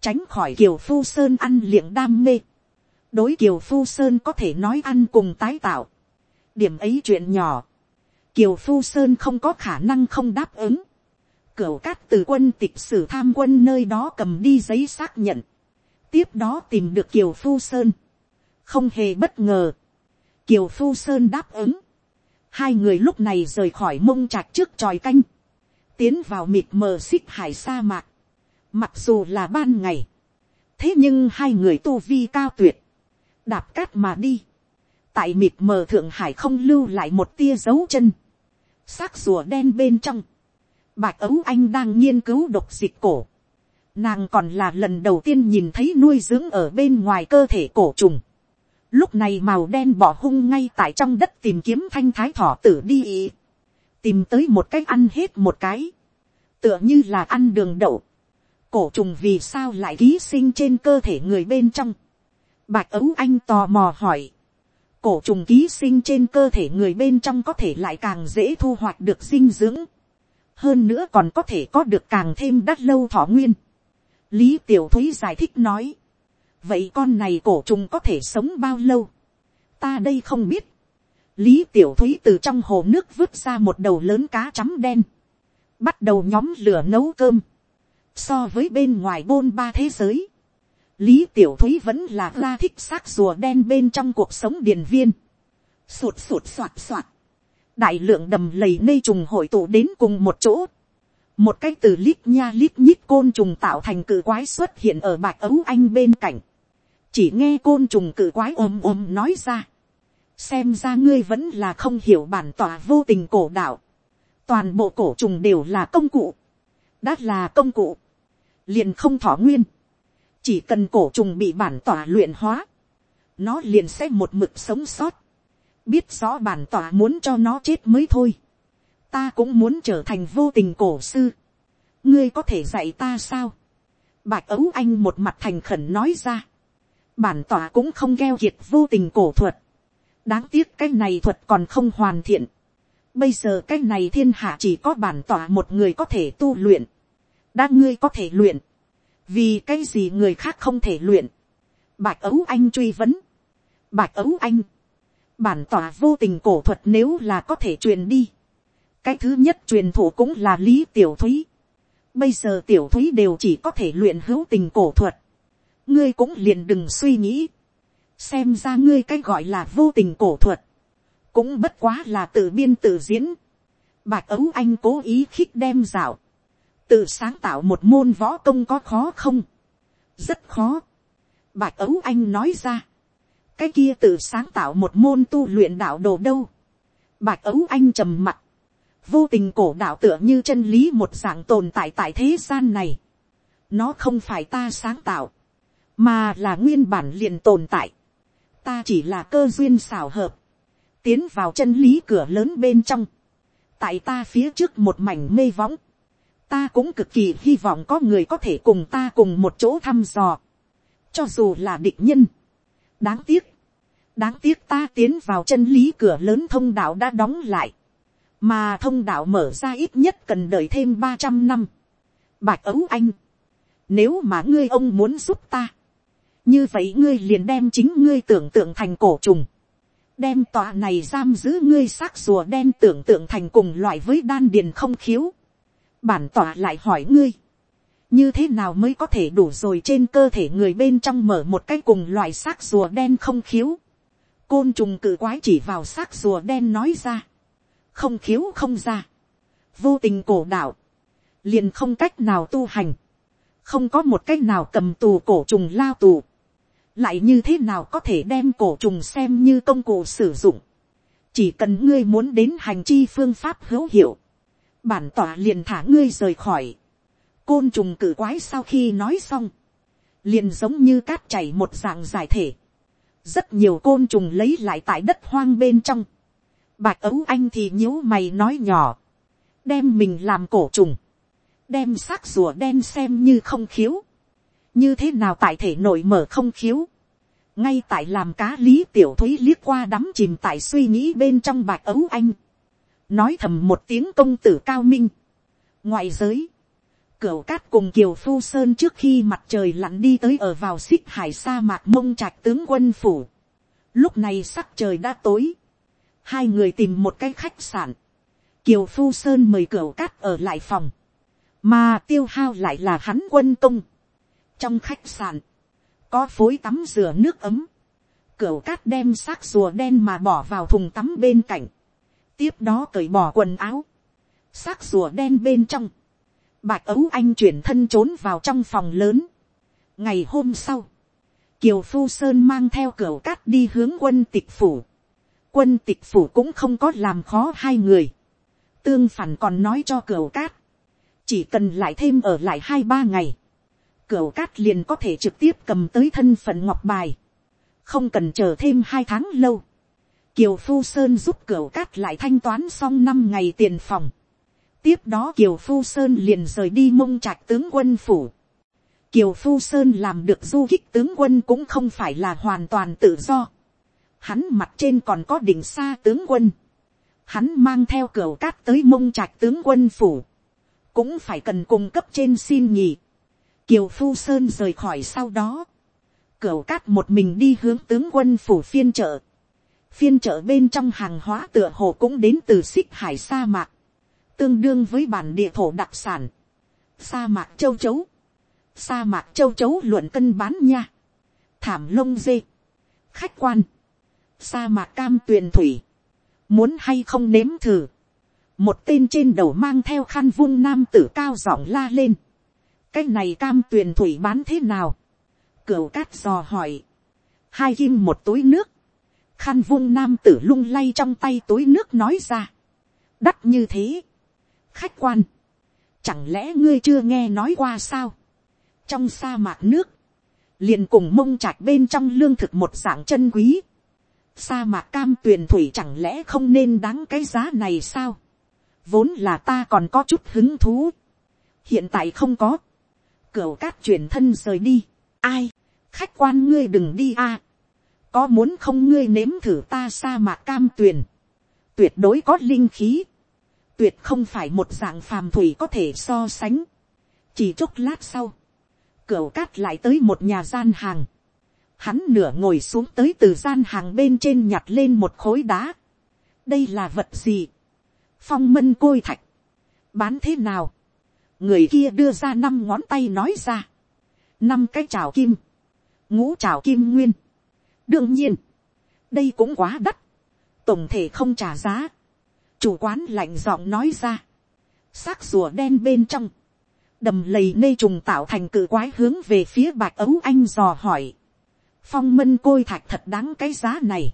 Tránh khỏi kiều phu sơn ăn liệng đam mê. Đối kiều phu sơn có thể nói ăn cùng tái tạo. Điểm ấy chuyện nhỏ. Kiều phu sơn không có khả năng không đáp ứng. Cửu cát từ quân tịch sử tham quân nơi đó cầm đi giấy xác nhận. Tiếp đó tìm được kiều phu sơn. Không hề bất ngờ Kiều Phu Sơn đáp ứng. Hai người lúc này rời khỏi mông trạch trước tròi canh. Tiến vào mịt mờ xích hải sa mạc. Mặc dù là ban ngày. Thế nhưng hai người tu vi cao tuyệt. Đạp cát mà đi. Tại mịt mờ thượng hải không lưu lại một tia dấu chân. xác rùa đen bên trong. Bạch ấu anh đang nghiên cứu độc dịch cổ. Nàng còn là lần đầu tiên nhìn thấy nuôi dưỡng ở bên ngoài cơ thể cổ trùng Lúc này màu đen bỏ hung ngay tại trong đất tìm kiếm thanh thái thỏ tử đi ý. Tìm tới một cách ăn hết một cái. Tựa như là ăn đường đậu. Cổ trùng vì sao lại ký sinh trên cơ thể người bên trong. Bạch ấu anh tò mò hỏi. Cổ trùng ký sinh trên cơ thể người bên trong có thể lại càng dễ thu hoạch được dinh dưỡng. Hơn nữa còn có thể có được càng thêm đắt lâu thọ nguyên. Lý Tiểu Thúy giải thích nói vậy con này cổ trùng có thể sống bao lâu, ta đây không biết, lý tiểu thúy từ trong hồ nước vứt ra một đầu lớn cá chấm đen, bắt đầu nhóm lửa nấu cơm, so với bên ngoài bôn ba thế giới, lý tiểu thúy vẫn là la thích xác rùa đen bên trong cuộc sống điền viên, sụt sụt soạt soạt, đại lượng đầm lầy nây trùng hội tụ đến cùng một chỗ, một cái từ lít nha lít nhít côn trùng tạo thành cự quái xuất hiện ở bạch ấu anh bên cạnh, chỉ nghe côn trùng cự quái ôm ôm nói ra, xem ra ngươi vẫn là không hiểu bản tỏa vô tình cổ đạo, toàn bộ cổ trùng đều là công cụ, đã là công cụ, liền không thỏ nguyên, chỉ cần cổ trùng bị bản tỏa luyện hóa, nó liền sẽ một mực sống sót, biết rõ bản tỏa muốn cho nó chết mới thôi, ta cũng muốn trở thành vô tình cổ sư, ngươi có thể dạy ta sao, bạch ấu anh một mặt thành khẩn nói ra, bản tỏa cũng không gheo kiệt vô tình cổ thuật. đáng tiếc cái này thuật còn không hoàn thiện. Bây giờ cái này thiên hạ chỉ có bản tỏa một người có thể tu luyện. Đã ngươi có thể luyện. Vì cái gì người khác không thể luyện. Bạch ấu anh truy vấn. Bạch ấu anh. Bản tỏa vô tình cổ thuật nếu là có thể truyền đi. Cái thứ nhất truyền thủ cũng là Lý Tiểu Thúy. Bây giờ Tiểu Thúy đều chỉ có thể luyện hữu tình cổ thuật. Ngươi cũng liền đừng suy nghĩ. Xem ra ngươi cái gọi là vô tình cổ thuật cũng bất quá là tự biên tự diễn. Bạch ấu anh cố ý khích đem dạo, tự sáng tạo một môn võ công có khó không, rất khó. Bạch ấu anh nói ra, cái kia tự sáng tạo một môn tu luyện đạo đồ đâu. Bạch ấu anh trầm mặt, vô tình cổ đạo tựa như chân lý một dạng tồn tại tại thế gian này. nó không phải ta sáng tạo, mà là nguyên bản liền tồn tại. ta chỉ là cơ duyên xảo hợp, tiến vào chân lý cửa lớn bên trong, tại ta phía trước một mảnh mê võng, ta cũng cực kỳ hy vọng có người có thể cùng ta cùng một chỗ thăm dò, cho dù là địch nhân. đáng tiếc, đáng tiếc ta tiến vào chân lý cửa lớn thông đạo đã đóng lại, mà thông đạo mở ra ít nhất cần đợi thêm ba trăm năm. Bạch ấu anh, nếu mà ngươi ông muốn giúp ta, như vậy ngươi liền đem chính ngươi tưởng tượng thành cổ trùng, đem tòa này giam giữ ngươi xác rùa đen tưởng tượng thành cùng loại với đan điền không khiếu. bản tòa lại hỏi ngươi, như thế nào mới có thể đủ rồi trên cơ thể người bên trong mở một cái cùng loại xác rùa đen không khiếu. côn trùng cự quái chỉ vào xác rùa đen nói ra, không khiếu không ra, vô tình cổ đạo, liền không cách nào tu hành, không có một cách nào cầm tù cổ trùng lao tù lại như thế nào có thể đem cổ trùng xem như công cụ sử dụng. chỉ cần ngươi muốn đến hành chi phương pháp hữu hiệu, bản tỏa liền thả ngươi rời khỏi. côn trùng cử quái sau khi nói xong, liền giống như cát chảy một dạng giải thể. rất nhiều côn trùng lấy lại tại đất hoang bên trong. bạch ấu anh thì nhíu mày nói nhỏ, đem mình làm cổ trùng, đem xác rùa đen xem như không khiếu như thế nào tại thể nội mở không khiếu, ngay tại làm cá lý tiểu thúy liếc qua đắm chìm tại suy nghĩ bên trong bạch ấu anh, nói thầm một tiếng công tử cao minh. ngoại giới, cửu cát cùng kiều phu sơn trước khi mặt trời lặn đi tới ở vào xích hải sa mạc mông trạch tướng quân phủ. lúc này sắc trời đã tối, hai người tìm một cái khách sạn, kiều phu sơn mời cửu cát ở lại phòng, mà tiêu hao lại là hắn quân công trong khách sạn, có phối tắm rửa nước ấm, cửa cát đem xác rùa đen mà bỏ vào thùng tắm bên cạnh, tiếp đó cởi bỏ quần áo, xác rùa đen bên trong, bạch ấu anh chuyển thân trốn vào trong phòng lớn. ngày hôm sau, kiều phu sơn mang theo cửa cát đi hướng quân tịch phủ, quân tịch phủ cũng không có làm khó hai người, tương phản còn nói cho cửa cát, chỉ cần lại thêm ở lại hai ba ngày, Cửu cát liền có thể trực tiếp cầm tới thân phận ngọc bài. Không cần chờ thêm hai tháng lâu. Kiều Phu Sơn giúp cửu cát lại thanh toán xong năm ngày tiền phòng. Tiếp đó Kiều Phu Sơn liền rời đi mông trạch tướng quân phủ. Kiều Phu Sơn làm được du kích tướng quân cũng không phải là hoàn toàn tự do. Hắn mặt trên còn có đỉnh xa tướng quân. Hắn mang theo cửa cát tới mông trạch tướng quân phủ. Cũng phải cần cung cấp trên xin nhị Kiều Phu Sơn rời khỏi sau đó. Cửu cát một mình đi hướng tướng quân phủ phiên chợ. Phiên chợ bên trong hàng hóa tựa hồ cũng đến từ xích hải sa mạc. Tương đương với bản địa thổ đặc sản. Sa mạc châu chấu. Sa mạc châu chấu luận cân bán nha. Thảm lông dê. Khách quan. Sa mạc cam tuyền thủy. Muốn hay không nếm thử. Một tên trên đầu mang theo khăn vung nam tử cao giọng la lên cái này cam tuyền thủy bán thế nào, cửu cát dò hỏi, hai kim một túi nước, khăn vung nam tử lung lay trong tay túi nước nói ra, đắt như thế, khách quan, chẳng lẽ ngươi chưa nghe nói qua sao, trong sa mạc nước, liền cùng mông trạch bên trong lương thực một dạng chân quý, sa mạc cam tuyền thủy chẳng lẽ không nên đáng cái giá này sao, vốn là ta còn có chút hứng thú, hiện tại không có, Cửu cát chuyển thân rời đi. Ai? Khách quan ngươi đừng đi a. Có muốn không ngươi nếm thử ta sa mạc cam tuyền. tuyệt đối có linh khí, tuyệt không phải một dạng phàm thủy có thể so sánh. chỉ chốc lát sau, Cửu cát lại tới một nhà gian hàng, hắn nửa ngồi xuống tới từ gian hàng bên trên nhặt lên một khối đá. đây là vật gì, phong mân côi thạch, bán thế nào, người kia đưa ra năm ngón tay nói ra, năm cái trào kim, ngũ trào kim nguyên. đương nhiên, đây cũng quá đắt, tổng thể không trả giá, chủ quán lạnh giọng nói ra, xác rùa đen bên trong, đầm lầy nê trùng tạo thành cự quái hướng về phía bạch ấu anh dò hỏi, phong mân côi thạch thật đáng cái giá này,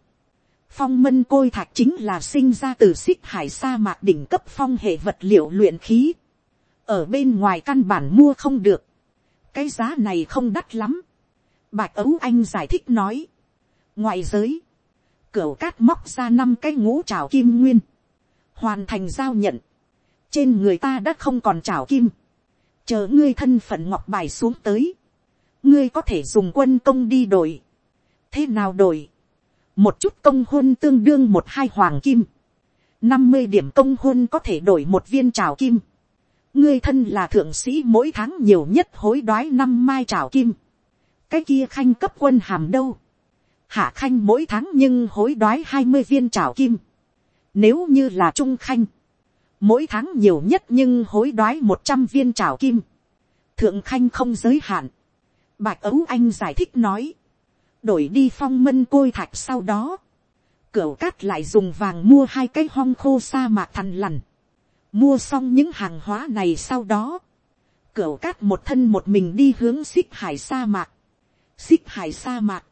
phong mân côi thạch chính là sinh ra từ xích hải sa mạc đỉnh cấp phong hệ vật liệu luyện khí, ở bên ngoài căn bản mua không được, cái giá này không đắt lắm, bạch ấu anh giải thích nói, ngoại giới, cửa cát móc ra năm cái ngũ trào kim nguyên, hoàn thành giao nhận, trên người ta đã không còn trào kim, chờ ngươi thân phận ngọc bài xuống tới, ngươi có thể dùng quân công đi đổi, thế nào đổi, một chút công hôn tương đương một hai hoàng kim, năm mươi điểm công hôn có thể đổi một viên trào kim, ngươi thân là thượng sĩ mỗi tháng nhiều nhất hối đoái năm mai trào kim, cái kia khanh cấp quân hàm đâu, hạ khanh mỗi tháng nhưng hối đoái hai mươi viên trào kim, nếu như là trung khanh, mỗi tháng nhiều nhất nhưng hối đoái một trăm viên trào kim, thượng khanh không giới hạn, bạch ấu anh giải thích nói, đổi đi phong mân côi thạch sau đó, cửa cát lại dùng vàng mua hai cái hong khô sa mạc thằn lằn, mua xong những hàng hóa này sau đó, Cửu cát một thân một mình đi hướng xích hải sa mạc, xích hải sa mạc,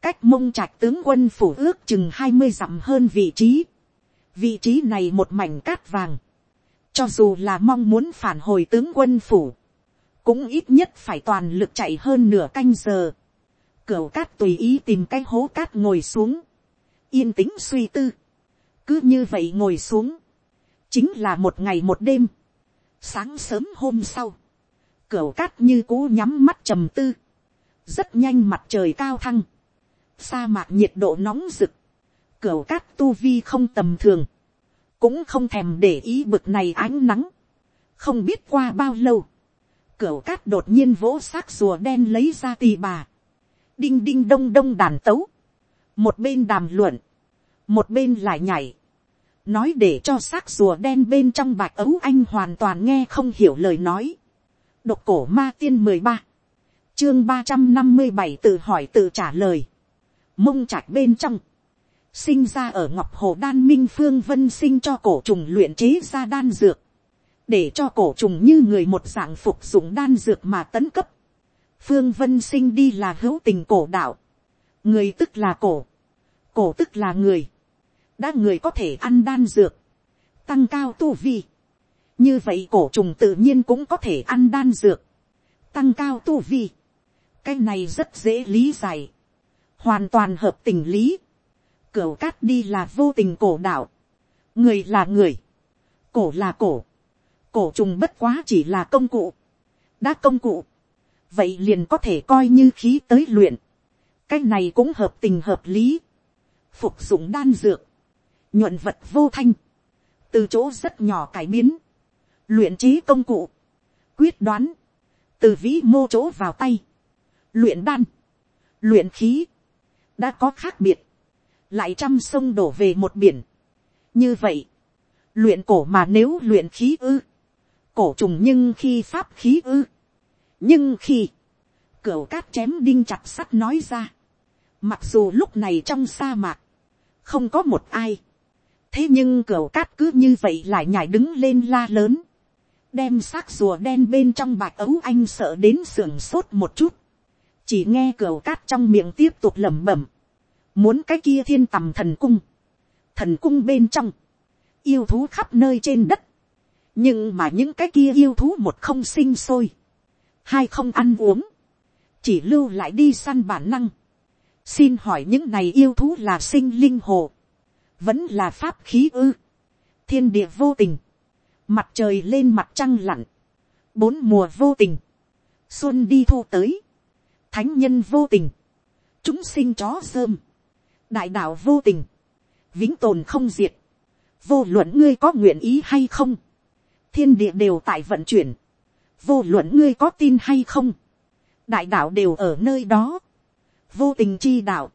cách mông trạch tướng quân phủ ước chừng hai mươi dặm hơn vị trí, vị trí này một mảnh cát vàng, cho dù là mong muốn phản hồi tướng quân phủ, cũng ít nhất phải toàn lực chạy hơn nửa canh giờ. Cửu cát tùy ý tìm cái hố cát ngồi xuống, yên tĩnh suy tư, cứ như vậy ngồi xuống, chính là một ngày một đêm. Sáng sớm hôm sau, cửa cát như cú nhắm mắt trầm tư, rất nhanh mặt trời cao thăng, sa mạc nhiệt độ nóng rực, Cửa cát tu vi không tầm thường, cũng không thèm để ý bực này ánh nắng, không biết qua bao lâu, Cửa cát đột nhiên vỗ xác rùa đen lấy ra tì bà, đinh đinh đông đông đàn tấu, một bên đàm luận, một bên lại nhảy, nói để cho xác rùa đen bên trong bạch ấu anh hoàn toàn nghe không hiểu lời nói, độc cổ ma tiên mười ba, chương ba trăm năm mươi bảy tự hỏi tự trả lời, mông trạch bên trong, sinh ra ở ngọc hồ đan minh phương vân sinh cho cổ trùng luyện chế ra đan dược, để cho cổ trùng như người một dạng phục dụng đan dược mà tấn cấp. phương vân sinh đi là hữu tình cổ đạo, người tức là cổ, cổ tức là người, đã người có thể ăn đan dược, tăng cao tu vi, như vậy cổ trùng tự nhiên cũng có thể ăn đan dược, tăng cao tu vi, cái này rất dễ lý giải, hoàn toàn hợp tình lý, cửu cát đi là vô tình cổ đạo, người là người, cổ là cổ, cổ trùng bất quá chỉ là công cụ, đã công cụ, vậy liền có thể coi như khí tới luyện, cái này cũng hợp tình hợp lý, phục dụng đan dược, nhuận vật vô thanh, từ chỗ rất nhỏ cải biến, luyện trí công cụ, quyết đoán, từ vĩ mô chỗ vào tay, luyện đan, luyện khí, đã có khác biệt, lại trăm sông đổ về một biển. như vậy, luyện cổ mà nếu luyện khí ư, cổ trùng nhưng khi pháp khí ư, nhưng khi, cửa cát chém đinh chặt sắt nói ra, mặc dù lúc này trong sa mạc, không có một ai, thế nhưng cửa cát cứ như vậy lại nhảy đứng lên la lớn, đem xác rùa đen bên trong bạc ấu anh sợ đến sưởng sốt một chút, chỉ nghe cửa cát trong miệng tiếp tục lẩm bẩm, muốn cái kia thiên tầm thần cung, thần cung bên trong, yêu thú khắp nơi trên đất, nhưng mà những cái kia yêu thú một không sinh sôi, hai không ăn uống, chỉ lưu lại đi săn bản năng. xin hỏi những này yêu thú là sinh linh hồ, vẫn là pháp khí ư, thiên địa vô tình, mặt trời lên mặt trăng lặn, bốn mùa vô tình, xuân đi thu tới, thánh nhân vô tình, chúng sinh chó sơm, đại đạo vô tình, vĩnh tồn không diệt, vô luận ngươi có nguyện ý hay không, thiên địa đều tại vận chuyển, vô luận ngươi có tin hay không, đại đạo đều ở nơi đó, vô tình chi đạo,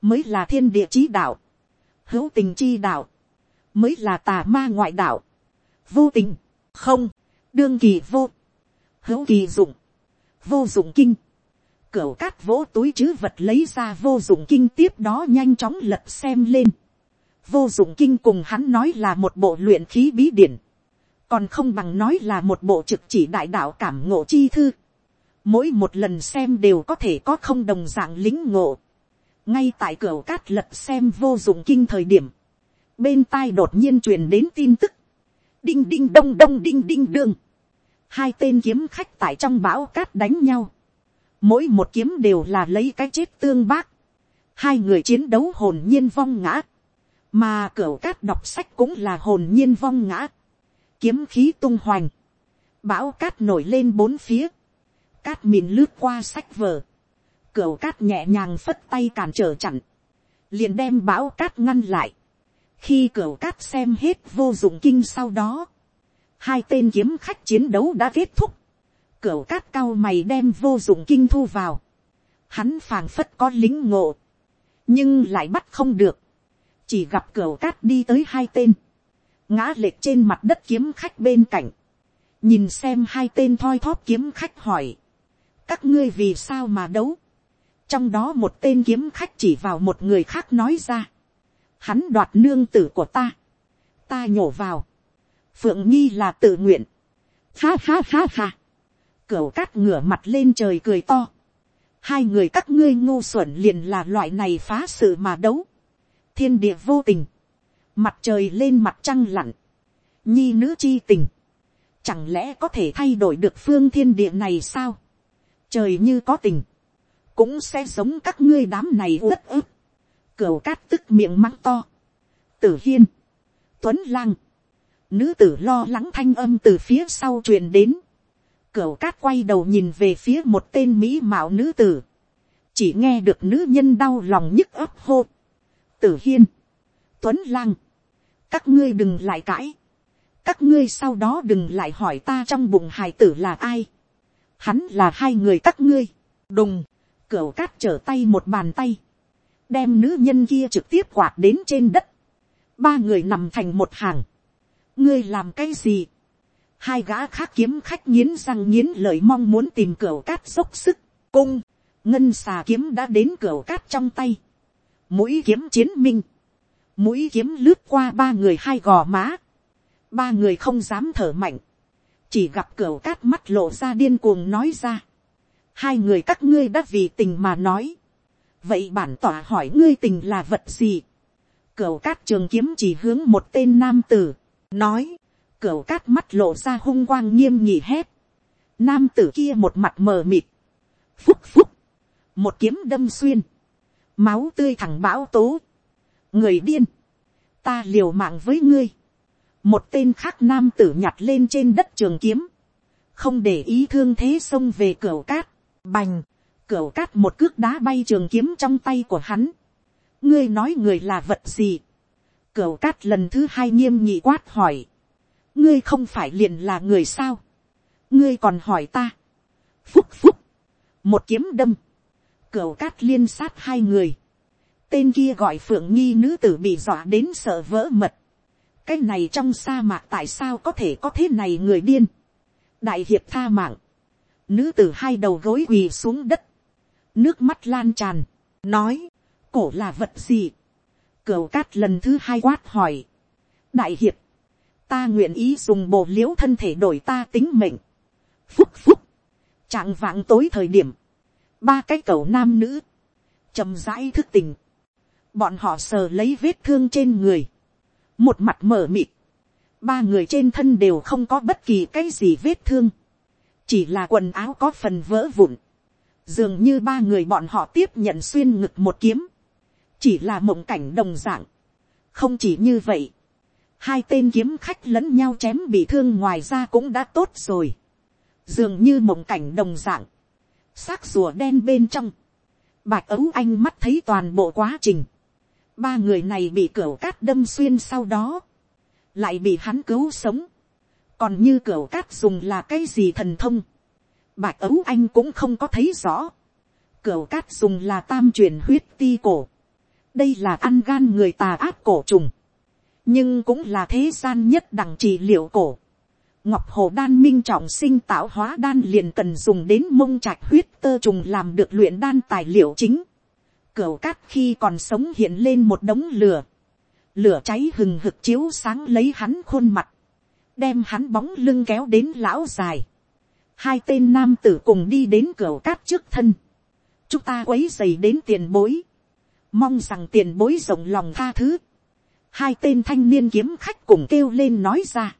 mới là thiên địa chí đạo, hữu tình chi đạo, mới là tà ma ngoại đạo, vô tình, không, đương kỳ vô, hữu kỳ dụng, vô dụng kinh, cửa cát vỗ túi chứ vật lấy ra vô dụng kinh tiếp đó nhanh chóng lật xem lên. Vô dụng kinh cùng hắn nói là một bộ luyện khí bí điển. Còn không bằng nói là một bộ trực chỉ đại đạo cảm ngộ chi thư. Mỗi một lần xem đều có thể có không đồng dạng lính ngộ. Ngay tại cửa cát lật xem vô dụng kinh thời điểm. Bên tai đột nhiên truyền đến tin tức. Đinh đinh đông đông đinh đinh đương. Hai tên kiếm khách tại trong bão cát đánh nhau. Mỗi một kiếm đều là lấy cái chết tương bác, hai người chiến đấu hồn nhiên vong ngã, mà cửa cát đọc sách cũng là hồn nhiên vong ngã, kiếm khí tung hoành, bão cát nổi lên bốn phía, cát mìn lướt qua sách vở, cửa cát nhẹ nhàng phất tay cản trở chặn, liền đem bão cát ngăn lại, khi cửa cát xem hết vô dụng kinh sau đó, hai tên kiếm khách chiến đấu đã kết thúc, Cửu cát cao mày đem vô dụng kinh thu vào. Hắn phàng phất có lính ngộ. Nhưng lại bắt không được. Chỉ gặp cửu cát đi tới hai tên. Ngã lệch trên mặt đất kiếm khách bên cạnh. Nhìn xem hai tên thoi thóp kiếm khách hỏi. Các ngươi vì sao mà đấu? Trong đó một tên kiếm khách chỉ vào một người khác nói ra. Hắn đoạt nương tử của ta. Ta nhổ vào. Phượng Nghi là tự nguyện. Ha ha ha ha Cửu cát ngửa mặt lên trời cười to. Hai người các ngươi ngu xuẩn liền là loại này phá sự mà đấu. Thiên địa vô tình. Mặt trời lên mặt trăng lặn. Nhi nữ chi tình. Chẳng lẽ có thể thay đổi được phương thiên địa này sao? Trời như có tình. Cũng sẽ giống các ngươi đám này uất ức. Cửu cát tức miệng mắng to. Tử hiên. Tuấn lang. Nữ tử lo lắng thanh âm từ phía sau truyền đến Cửu cát quay đầu nhìn về phía một tên mỹ mạo nữ tử. Chỉ nghe được nữ nhân đau lòng nhức ấp hô. Tử hiên. Tuấn lang. Các ngươi đừng lại cãi. Các ngươi sau đó đừng lại hỏi ta trong bụng hài tử là ai. Hắn là hai người các ngươi. Đùng. Cửu cát trở tay một bàn tay. Đem nữ nhân kia trực tiếp quạt đến trên đất. Ba người nằm thành một hàng. Ngươi làm cái gì? hai gã khác kiếm khách nghiến răng nghiến lời mong muốn tìm cửu cát dốc sức, cung, ngân xà kiếm đã đến cửu cát trong tay, mũi kiếm chiến minh, mũi kiếm lướt qua ba người hai gò má, ba người không dám thở mạnh, chỉ gặp cửu cát mắt lộ ra điên cuồng nói ra, hai người các ngươi đã vì tình mà nói, vậy bản tỏa hỏi ngươi tình là vật gì, cửu cát trường kiếm chỉ hướng một tên nam tử, nói, Cửu cát mắt lộ ra hung quang nghiêm nhị hét. Nam tử kia một mặt mờ mịt. Phúc phúc. Một kiếm đâm xuyên. Máu tươi thẳng bão tố. Người điên. Ta liều mạng với ngươi. Một tên khác nam tử nhặt lên trên đất trường kiếm. Không để ý thương thế xông về cửa cát. Bành. Cửu cát một cước đá bay trường kiếm trong tay của hắn. Ngươi nói người là vật gì? Cửu cát lần thứ hai nghiêm nhị quát hỏi. Ngươi không phải liền là người sao, ngươi còn hỏi ta, phúc phúc, một kiếm đâm, cửa cát liên sát hai người, tên kia gọi phượng nghi nữ tử bị dọa đến sợ vỡ mật, cái này trong sa mạc tại sao có thể có thế này người điên, đại hiệp tha mạng, nữ tử hai đầu gối quỳ xuống đất, nước mắt lan tràn, nói, cổ là vật gì, cửu cát lần thứ hai quát hỏi, đại hiệp, ta nguyện ý dùng bồ l i ễ u thân thể đổi ta tính mệnh. phúc phúc, trạng vạng tối thời điểm, ba cái cầu nam nữ, chầm rãi thức tình, bọn họ sờ lấy vết thương trên người, một mặt mở mịt, ba người trên thân đều không có bất kỳ cái gì vết thương, chỉ là quần áo có phần vỡ vụn, dường như ba người bọn họ tiếp nhận xuyên ngực một kiếm, chỉ là mộng cảnh đồng d ạ n g không chỉ như vậy, hai tên kiếm khách lẫn nhau chém bị thương ngoài ra cũng đã tốt rồi, dường như mộng cảnh đồng d ạ n g xác rùa đen bên trong, bạch ấu anh mắt thấy toàn bộ quá trình, ba người này bị cửa cát đâm xuyên sau đó, lại bị hắn cứu sống, còn như cửa cát dùng là cái gì thần thông, bạch ấu anh cũng không có thấy rõ, cửa cát dùng là tam truyền huyết ti cổ, đây là ăn gan người tà ác cổ trùng, nhưng cũng là thế gian nhất đẳng trị liệu cổ. Ngọc hồ đan minh trọng sinh tạo hóa đan liền cần dùng đến mông trạch huyết tơ trùng làm được luyện đan tài liệu chính. Cửu cát khi còn sống hiện lên một đống lửa. Lửa cháy hừng hực chiếu sáng lấy hắn khuôn mặt. Đem hắn bóng lưng kéo đến lão dài. Hai tên nam tử cùng đi đến cửa cát trước thân. Chúng ta quấy dày đến tiền bối. Mong rằng tiền bối rộng lòng tha thứ hai tên thanh niên kiếm khách cùng kêu lên nói ra.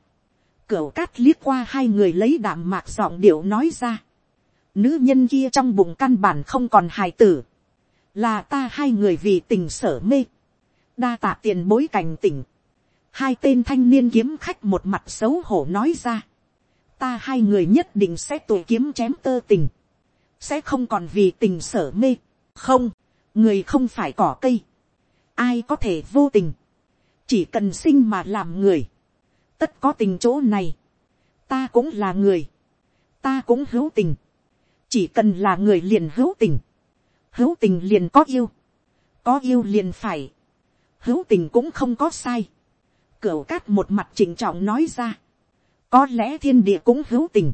Cửu cát liếc qua hai người lấy đạm mạc giọng điệu nói ra. Nữ nhân kia trong bụng căn bản không còn hài tử. Là ta hai người vì tình sở mê. Đa tạ tiền bối cảnh tỉnh. Hai tên thanh niên kiếm khách một mặt xấu hổ nói ra. Ta hai người nhất định sẽ tụ kiếm chém tơ tình. Sẽ không còn vì tình sở mê. Không, người không phải cỏ cây. Ai có thể vô tình? Chỉ cần sinh mà làm người, tất có tình chỗ này, ta cũng là người, ta cũng hữu tình, chỉ cần là người liền hữu tình, hữu tình liền có yêu, có yêu liền phải, hữu tình cũng không có sai, cửu cát một mặt chỉnh trọng nói ra, có lẽ thiên địa cũng hữu tình,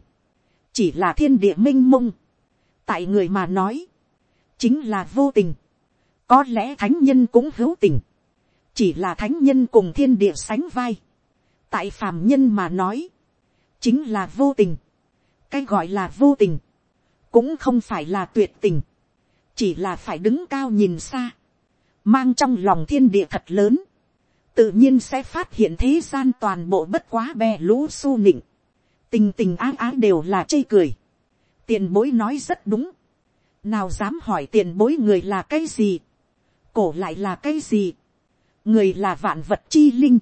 chỉ là thiên địa minh mông, tại người mà nói, chính là vô tình, có lẽ thánh nhân cũng hữu tình, chỉ là thánh nhân cùng thiên địa sánh vai, tại phàm nhân mà nói, chính là vô tình, cái gọi là vô tình, cũng không phải là tuyệt tình, chỉ là phải đứng cao nhìn xa, mang trong lòng thiên địa thật lớn, tự nhiên sẽ phát hiện thế gian toàn bộ bất quá bè lũ su nịnh, tình tình ái ái đều là chê cười, tiền bối nói rất đúng, nào dám hỏi tiền bối người là cái gì, cổ lại là cái gì, người là vạn vật chi linh,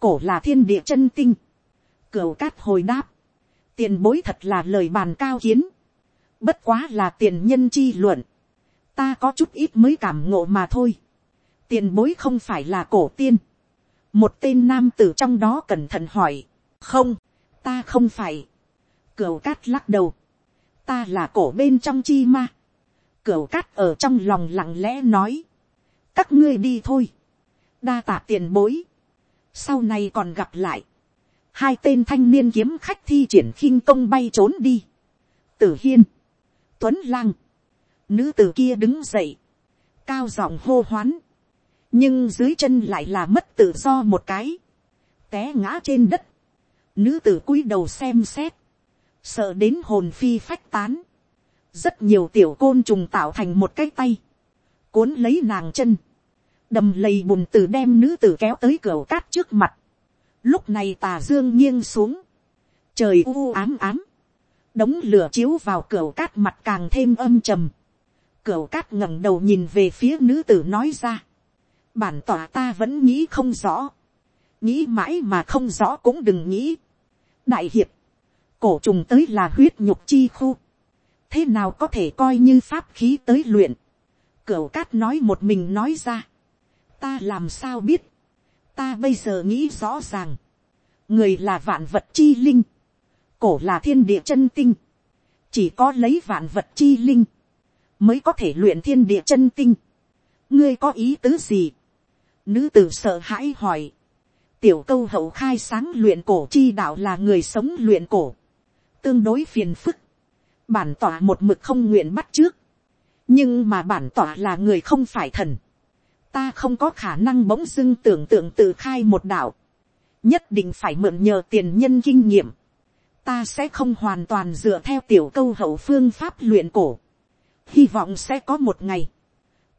cổ là thiên địa chân tinh, cửu cát hồi đáp, tiền bối thật là lời bàn cao kiến, bất quá là tiền nhân chi luận, ta có chút ít mới cảm ngộ mà thôi, tiền bối không phải là cổ tiên, một tên nam tử trong đó cẩn thận hỏi, không, ta không phải, cửu cát lắc đầu, ta là cổ bên trong chi ma, cửu cát ở trong lòng lặng lẽ nói, các ngươi đi thôi, đa tạ tiền bối, sau này còn gặp lại, hai tên thanh niên kiếm khách thi triển khinh công bay trốn đi, tử hiên, tuấn lang, nữ tử kia đứng dậy, cao giọng hô hoán, nhưng dưới chân lại là mất tự do một cái, té ngã trên đất, nữ tử cúi đầu xem xét, sợ đến hồn phi phách tán, rất nhiều tiểu côn trùng tạo thành một cái tay, cuốn lấy nàng chân, đầm lầy bùn từ đem nữ tử kéo tới cửa cát trước mặt. lúc này tà dương nghiêng xuống, trời u ám ám, đống lửa chiếu vào cửa cát mặt càng thêm âm trầm. cửa cát ngẩng đầu nhìn về phía nữ tử nói ra, bản tỏa ta vẫn nghĩ không rõ, nghĩ mãi mà không rõ cũng đừng nghĩ. đại hiệp, cổ trùng tới là huyết nhục chi khu, thế nào có thể coi như pháp khí tới luyện. cửa cát nói một mình nói ra. Ta làm sao biết, ta bây giờ nghĩ rõ ràng, người là vạn vật chi linh, cổ là thiên địa chân tinh, chỉ có lấy vạn vật chi linh, mới có thể luyện thiên địa chân tinh. ngươi có ý tứ gì, nữ tử sợ hãi hỏi, tiểu câu hậu khai sáng luyện cổ chi đạo là người sống luyện cổ, tương đối phiền phức, bản tỏa một mực không nguyện bắt trước, nhưng mà bản tỏa là người không phải thần, ta không có khả năng bỗng dưng tưởng tượng tự khai một đạo, nhất định phải mượn nhờ tiền nhân kinh nghiệm, ta sẽ không hoàn toàn dựa theo tiểu câu hậu phương pháp luyện cổ, hy vọng sẽ có một ngày,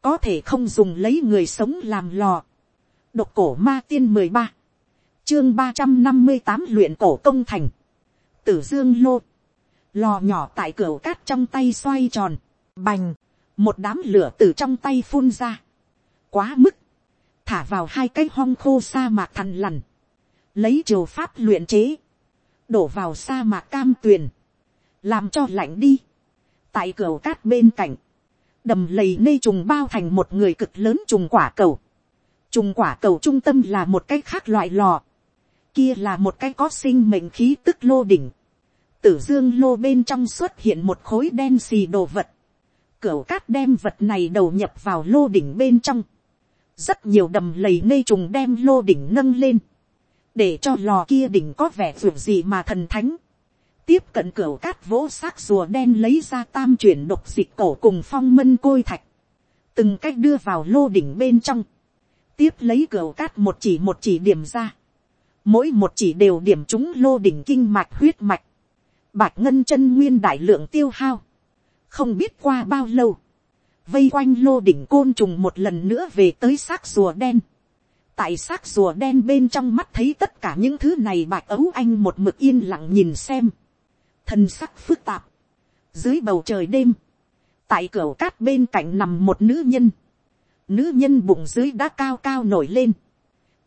có thể không dùng lấy người sống làm lò, độc cổ ma tiên mười ba, chương ba trăm năm mươi tám luyện cổ công thành, tử dương lô, lò nhỏ tại cửa cát trong tay xoay tròn, bành, một đám lửa từ trong tay phun ra, quá mức, thả vào hai cái hong khô sa mạc thằn lằn, lấy triều pháp luyện chế, đổ vào sa mạc cam tuyền, làm cho lạnh đi, tại cửa cát bên cạnh, đầm lầy nê trùng bao thành một người cực lớn trùng quả cầu, trùng quả cầu trung tâm là một cái khác loại lò, kia là một cái có sinh mệnh khí tức lô đỉnh, tử dương lô bên trong xuất hiện một khối đen xì đồ vật, cửu cát đem vật này đầu nhập vào lô đỉnh bên trong, rất nhiều đầm lầy ngây trùng đem lô đỉnh nâng lên, để cho lò kia đỉnh có vẻ vượt gì mà thần thánh, tiếp cận cửa cát vỗ xác rùa đen lấy ra tam chuyển độc dịch cổ cùng phong mân côi thạch, từng cách đưa vào lô đỉnh bên trong, tiếp lấy cửa cát một chỉ một chỉ điểm ra, mỗi một chỉ đều điểm chúng lô đỉnh kinh mạch huyết mạch, bạch ngân chân nguyên đại lượng tiêu hao, không biết qua bao lâu, vây quanh lô đỉnh côn trùng một lần nữa về tới xác rùa đen, tại xác rùa đen bên trong mắt thấy tất cả những thứ này bạch ấu anh một mực yên lặng nhìn xem, thân sắc phức tạp, dưới bầu trời đêm, tại cửa cát bên cạnh nằm một nữ nhân, nữ nhân bụng dưới đã cao cao nổi lên,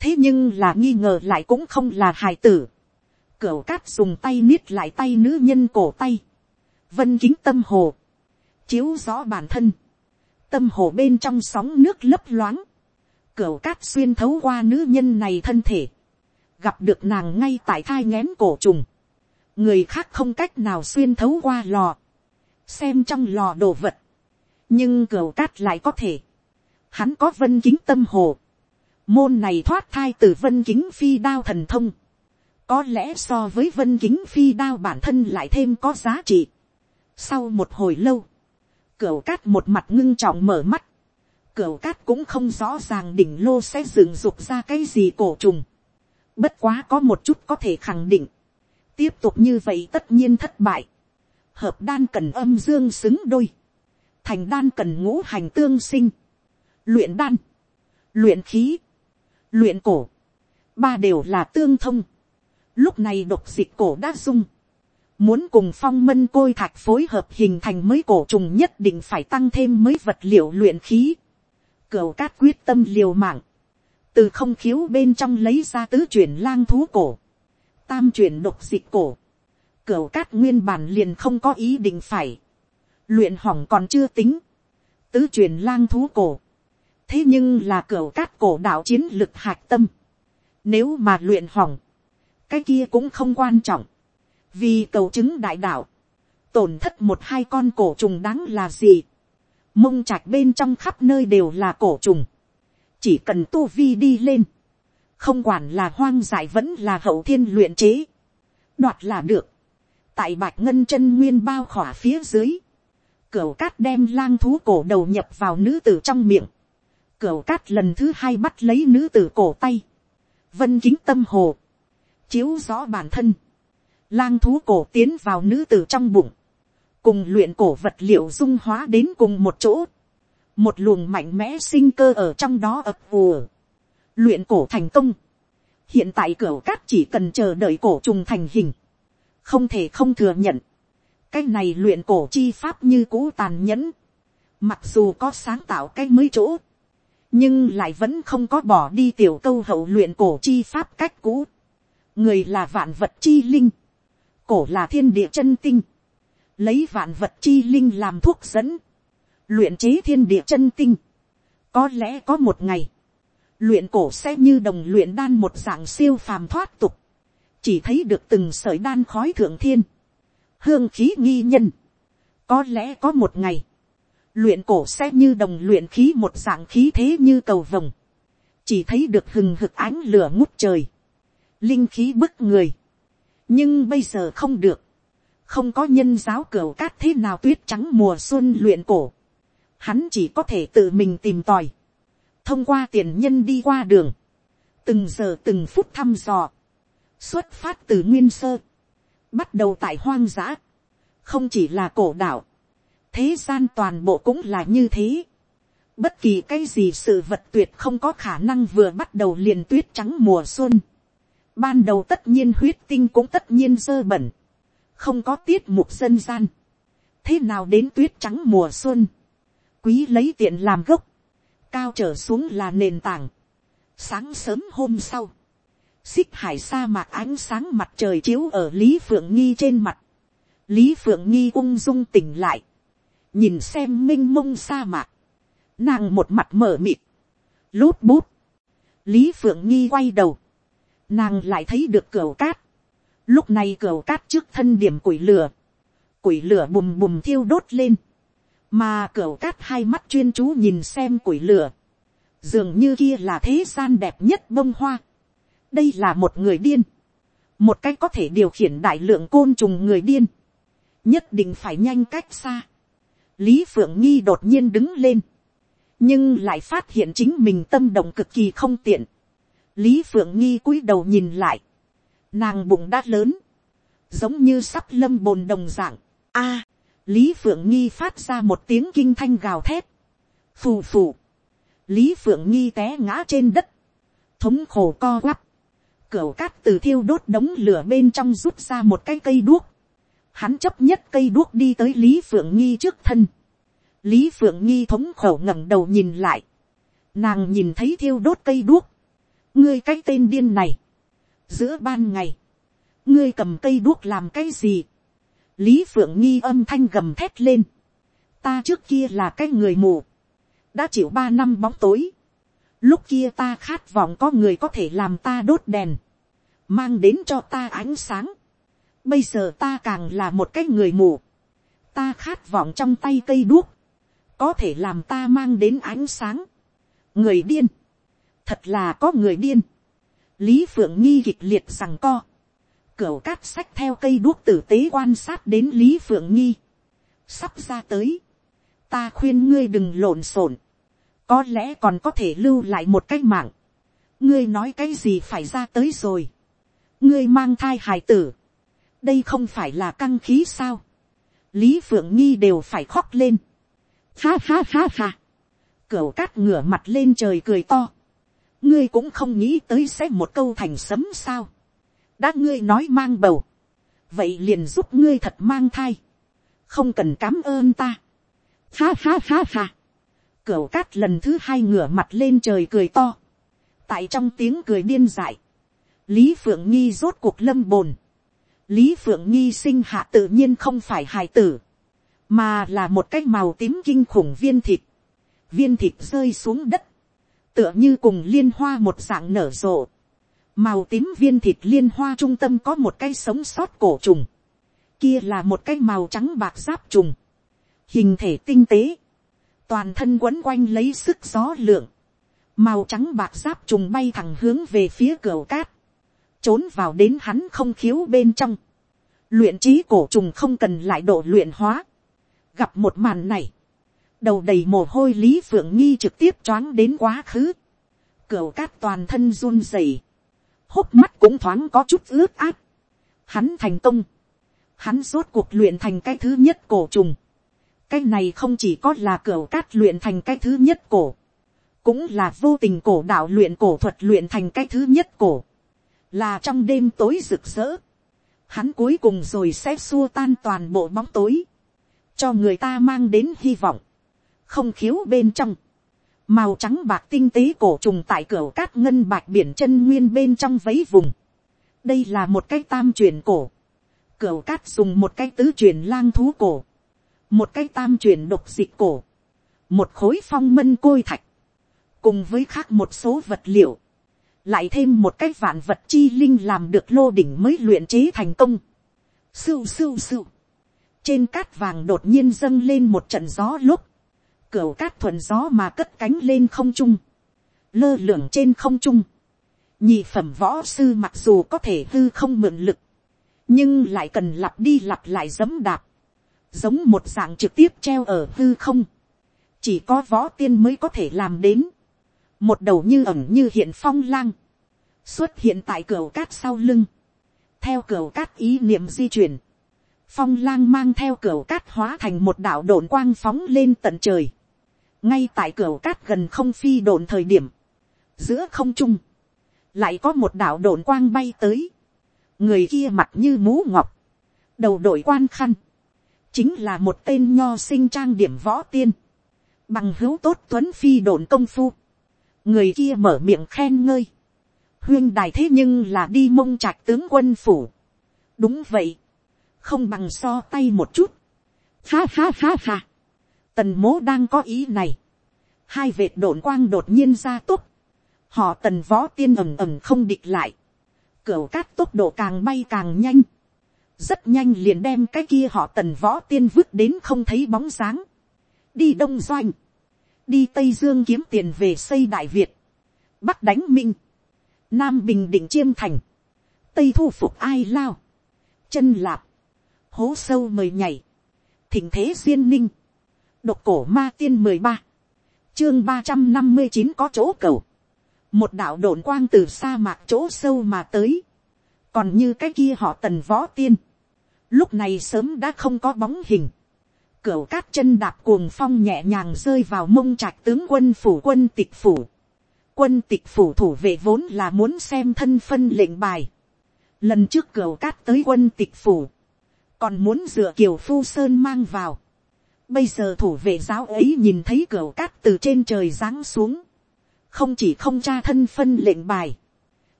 thế nhưng là nghi ngờ lại cũng không là hài tử, cửu cát dùng tay niết lại tay nữ nhân cổ tay, vân kính tâm hồ, chiếu rõ bản thân, tâm hồ bên trong sóng nước lấp loáng, cửu cát xuyên thấu qua nữ nhân này thân thể, gặp được nàng ngay tại thai ngén cổ trùng, người khác không cách nào xuyên thấu qua lò, xem trong lò đồ vật, nhưng cửu cát lại có thể, hắn có vân kính tâm hồ, môn này thoát thai từ vân kính phi đao thần thông, có lẽ so với vân kính phi đao bản thân lại thêm có giá trị. sau một hồi lâu, cửa cát một mặt ngưng trọng mở mắt, cửa cát cũng không rõ ràng đỉnh lô sẽ dừng dục ra cái gì cổ trùng. bất quá có một chút có thể khẳng định, tiếp tục như vậy tất nhiên thất bại. hợp đan cần âm dương xứng đôi, thành đan cần ngũ hành tương sinh, luyện đan, luyện khí, luyện cổ, ba đều là tương thông. Lúc này độc dịch cổ đã dung. Muốn cùng phong mân côi thạch phối hợp hình thành mới cổ trùng nhất định phải tăng thêm mới vật liệu luyện khí. Cửu cát quyết tâm liều mạng. Từ không khiếu bên trong lấy ra tứ chuyển lang thú cổ. Tam chuyển độc dịch cổ. Cửu cát nguyên bản liền không có ý định phải. Luyện hỏng còn chưa tính. Tứ chuyển lang thú cổ. Thế nhưng là cửa cát cổ đạo chiến lực hạch tâm. Nếu mà luyện hỏng cái kia cũng không quan trọng, vì cầu chứng đại đạo, tổn thất một hai con cổ trùng đáng là gì, mông trạch bên trong khắp nơi đều là cổ trùng, chỉ cần tu vi đi lên, không quản là hoang dại vẫn là hậu thiên luyện chế, đoạt là được, tại bạch ngân chân nguyên bao khỏa phía dưới, cửu cát đem lang thú cổ đầu nhập vào nữ tử trong miệng, cửu cát lần thứ hai bắt lấy nữ tử cổ tay, vân kính tâm hồ, chiếu rõ bản thân, lang thú cổ tiến vào nữ tử trong bụng, cùng luyện cổ vật liệu dung hóa đến cùng một chỗ, một luồng mạnh mẽ sinh cơ ở trong đó ập ùa, luyện cổ thành công, hiện tại cửa cát chỉ cần chờ đợi cổ trùng thành hình, không thể không thừa nhận, cái này luyện cổ chi pháp như cũ tàn nhẫn, mặc dù có sáng tạo cái mới chỗ, nhưng lại vẫn không có bỏ đi tiểu câu hậu luyện cổ chi pháp cách cũ. người là vạn vật chi linh, cổ là thiên địa chân tinh, lấy vạn vật chi linh làm thuốc dẫn, luyện chế thiên địa chân tinh, có lẽ có một ngày, luyện cổ sẽ như đồng luyện đan một dạng siêu phàm thoát tục, chỉ thấy được từng sợi đan khói thượng thiên, hương khí nghi nhân, có lẽ có một ngày, luyện cổ sẽ như đồng luyện khí một dạng khí thế như cầu vồng, chỉ thấy được hừng hực ánh lửa ngút trời, linh khí bức người. nhưng bây giờ không được, không có nhân giáo cửa cát thế nào tuyết trắng mùa xuân luyện cổ, hắn chỉ có thể tự mình tìm tòi, thông qua tiền nhân đi qua đường, từng giờ từng phút thăm dò, xuất phát từ nguyên sơ, bắt đầu tại hoang dã, không chỉ là cổ đạo, thế gian toàn bộ cũng là như thế. Bất kỳ cái gì sự vật tuyệt không có khả năng vừa bắt đầu liền tuyết trắng mùa xuân. Ban đầu tất nhiên huyết tinh cũng tất nhiên dơ bẩn. Không có tiết mục dân gian. Thế nào đến tuyết trắng mùa xuân. Quý lấy tiện làm gốc. Cao trở xuống là nền tảng. Sáng sớm hôm sau. Xích hải sa mạc ánh sáng mặt trời chiếu ở Lý Phượng Nghi trên mặt. Lý Phượng Nghi ung dung tỉnh lại. Nhìn xem minh mông sa mạc. Nàng một mặt mở mịt. Lút bút. Lý Phượng Nghi quay đầu nàng lại thấy được cửa cát, lúc này cửa cát trước thân điểm củi lửa, củi lửa bùm bùm thiêu đốt lên, mà cửa cát hai mắt chuyên chú nhìn xem củi lửa, dường như kia là thế gian đẹp nhất bông hoa, đây là một người điên, một cách có thể điều khiển đại lượng côn trùng người điên, nhất định phải nhanh cách xa lý phượng nghi đột nhiên đứng lên, nhưng lại phát hiện chính mình tâm động cực kỳ không tiện. lý phượng nghi cúi đầu nhìn lại, nàng bụng đã lớn, giống như sắp lâm bồn đồng dạng. a, lý phượng nghi phát ra một tiếng kinh thanh gào thét, phù phù, lý phượng nghi té ngã trên đất, thống khổ co quắp, Cửu cát từ thiêu đốt đống lửa bên trong rút ra một cái cây đuốc. Hắn chấp nhất cây đuốc đi tới Lý Phượng Nghi trước thân. Lý Phượng Nghi thống khổ ngẩng đầu nhìn lại. Nàng nhìn thấy thiêu đốt cây đuốc. Ngươi cái tên điên này. Giữa ban ngày. Ngươi cầm cây đuốc làm cái gì? Lý Phượng Nghi âm thanh gầm thét lên. Ta trước kia là cái người mù. Đã chịu ba năm bóng tối Lúc kia ta khát vọng có người có thể làm ta đốt đèn. Mang đến cho ta ánh sáng. Bây giờ ta càng là một cái người mù. Ta khát vọng trong tay cây đuốc. Có thể làm ta mang đến ánh sáng. Người điên. Thật là có người điên. Lý Phượng Nghi kịch liệt rằng co. Cửu cát sách theo cây đuốc tử tế quan sát đến Lý Phượng Nghi. Sắp ra tới. Ta khuyên ngươi đừng lộn xộn có lẽ còn có thể lưu lại một cái mạng. ngươi nói cái gì phải ra tới rồi. ngươi mang thai hài tử đây không phải là căng khí sao. lý phượng nghi đều phải khóc lên. ha ha ha ha. cửu cát ngửa mặt lên trời cười to. ngươi cũng không nghĩ tới sẽ một câu thành sấm sao. đã ngươi nói mang bầu. vậy liền giúp ngươi thật mang thai. không cần cám ơn ta. ha ha ha ha Cửu cát lần thứ hai ngửa mặt lên trời cười to. Tại trong tiếng cười điên dại. Lý Phượng Nghi rốt cuộc lâm bồn. Lý Phượng Nghi sinh hạ tự nhiên không phải hài tử. Mà là một cái màu tím kinh khủng viên thịt. Viên thịt rơi xuống đất. Tựa như cùng liên hoa một dạng nở rộ. Màu tím viên thịt liên hoa trung tâm có một cái sống sót cổ trùng. Kia là một cái màu trắng bạc giáp trùng. Hình thể tinh tế toàn thân quấn quanh lấy sức gió lượng, màu trắng bạc giáp trùng bay thẳng hướng về phía cửa cát, trốn vào đến hắn không khiếu bên trong, luyện trí cổ trùng không cần lại độ luyện hóa, gặp một màn này, đầu đầy mồ hôi lý phượng nghi trực tiếp choáng đến quá khứ, Cửu cát toàn thân run rẩy, hốc mắt cũng thoáng có chút ướt át, hắn thành công, hắn rốt cuộc luyện thành cái thứ nhất cổ trùng, cái này không chỉ có là cửu cát luyện thành cái thứ nhất cổ, cũng là vô tình cổ đạo luyện cổ thuật luyện thành cái thứ nhất cổ, là trong đêm tối rực rỡ, hắn cuối cùng rồi sẽ xua tan toàn bộ bóng tối, cho người ta mang đến hy vọng, không khiếu bên trong, màu trắng bạc tinh tế cổ trùng tại cửa cát ngân bạc biển chân nguyên bên trong vấy vùng, đây là một cái tam truyền cổ, cửa cát dùng một cái tứ truyền lang thú cổ, một cái tam truyền độc dịch cổ, một khối phong mân côi thạch, cùng với khác một số vật liệu, lại thêm một cái vạn vật chi linh làm được lô đỉnh mới luyện chế thành công. Sưu sưu sưu. Trên cát vàng đột nhiên dâng lên một trận gió lúc. Cửu cát thuần gió mà cất cánh lên không trung. Lơ lửng trên không trung. Nhị phẩm võ sư mặc dù có thể hư không mượn lực. Nhưng lại cần lặp đi lặp lại dấm đạp giống một dạng trực tiếp treo ở hư không, chỉ có võ tiên mới có thể làm đến, một đầu như ẩm như hiện phong lang, xuất hiện tại cửa cát sau lưng, theo cửa cát ý niệm di chuyển, phong lang mang theo cửa cát hóa thành một đạo đồn quang phóng lên tận trời, ngay tại cửa cát gần không phi đồn thời điểm, giữa không trung, lại có một đạo đồn quang bay tới, người kia mặt như mũ ngọc, đầu đội quan khăn, chính là một tên nho sinh trang điểm võ tiên, bằng hữu tốt tuấn phi đồn công phu, người kia mở miệng khen ngơi, huyên đài thế nhưng là đi mông trạch tướng quân phủ, đúng vậy, không bằng so tay một chút, ha ha ha ha, tần mố đang có ý này, hai vệt đồn quang đột nhiên ra túc, họ tần võ tiên ầm ầm không địch lại, Cửu cát tốc độ càng bay càng nhanh. Rất nhanh liền đem cái kia họ tần võ tiên vứt đến không thấy bóng dáng. Đi Đông Doanh. Đi Tây Dương kiếm tiền về xây Đại Việt. Bắc đánh Minh. Nam Bình Định Chiêm Thành. Tây thu phục ai lao. Chân lạp. Hố sâu mời nhảy. Thỉnh thế duyên ninh. Độc cổ ma tiên mười ba Chương ba trăm năm mươi chín có chỗ cầu. Một đạo đồn quang từ sa mạc chỗ sâu mà tới. Còn như cái kia họ tần võ tiên. Lúc này sớm đã không có bóng hình. Cửu cát chân đạp cuồng phong nhẹ nhàng rơi vào mông trạch tướng quân phủ quân tịch phủ quân tịch phủ thủ vệ vốn là muốn xem thân phân lệnh bài. Lần trước cửu cát tới quân tịch phủ. Còn muốn dựa kiều phu sơn mang vào. Bây giờ thủ vệ giáo ấy nhìn thấy cửu cát từ trên trời giáng xuống. Không chỉ không tra thân phân lệnh bài.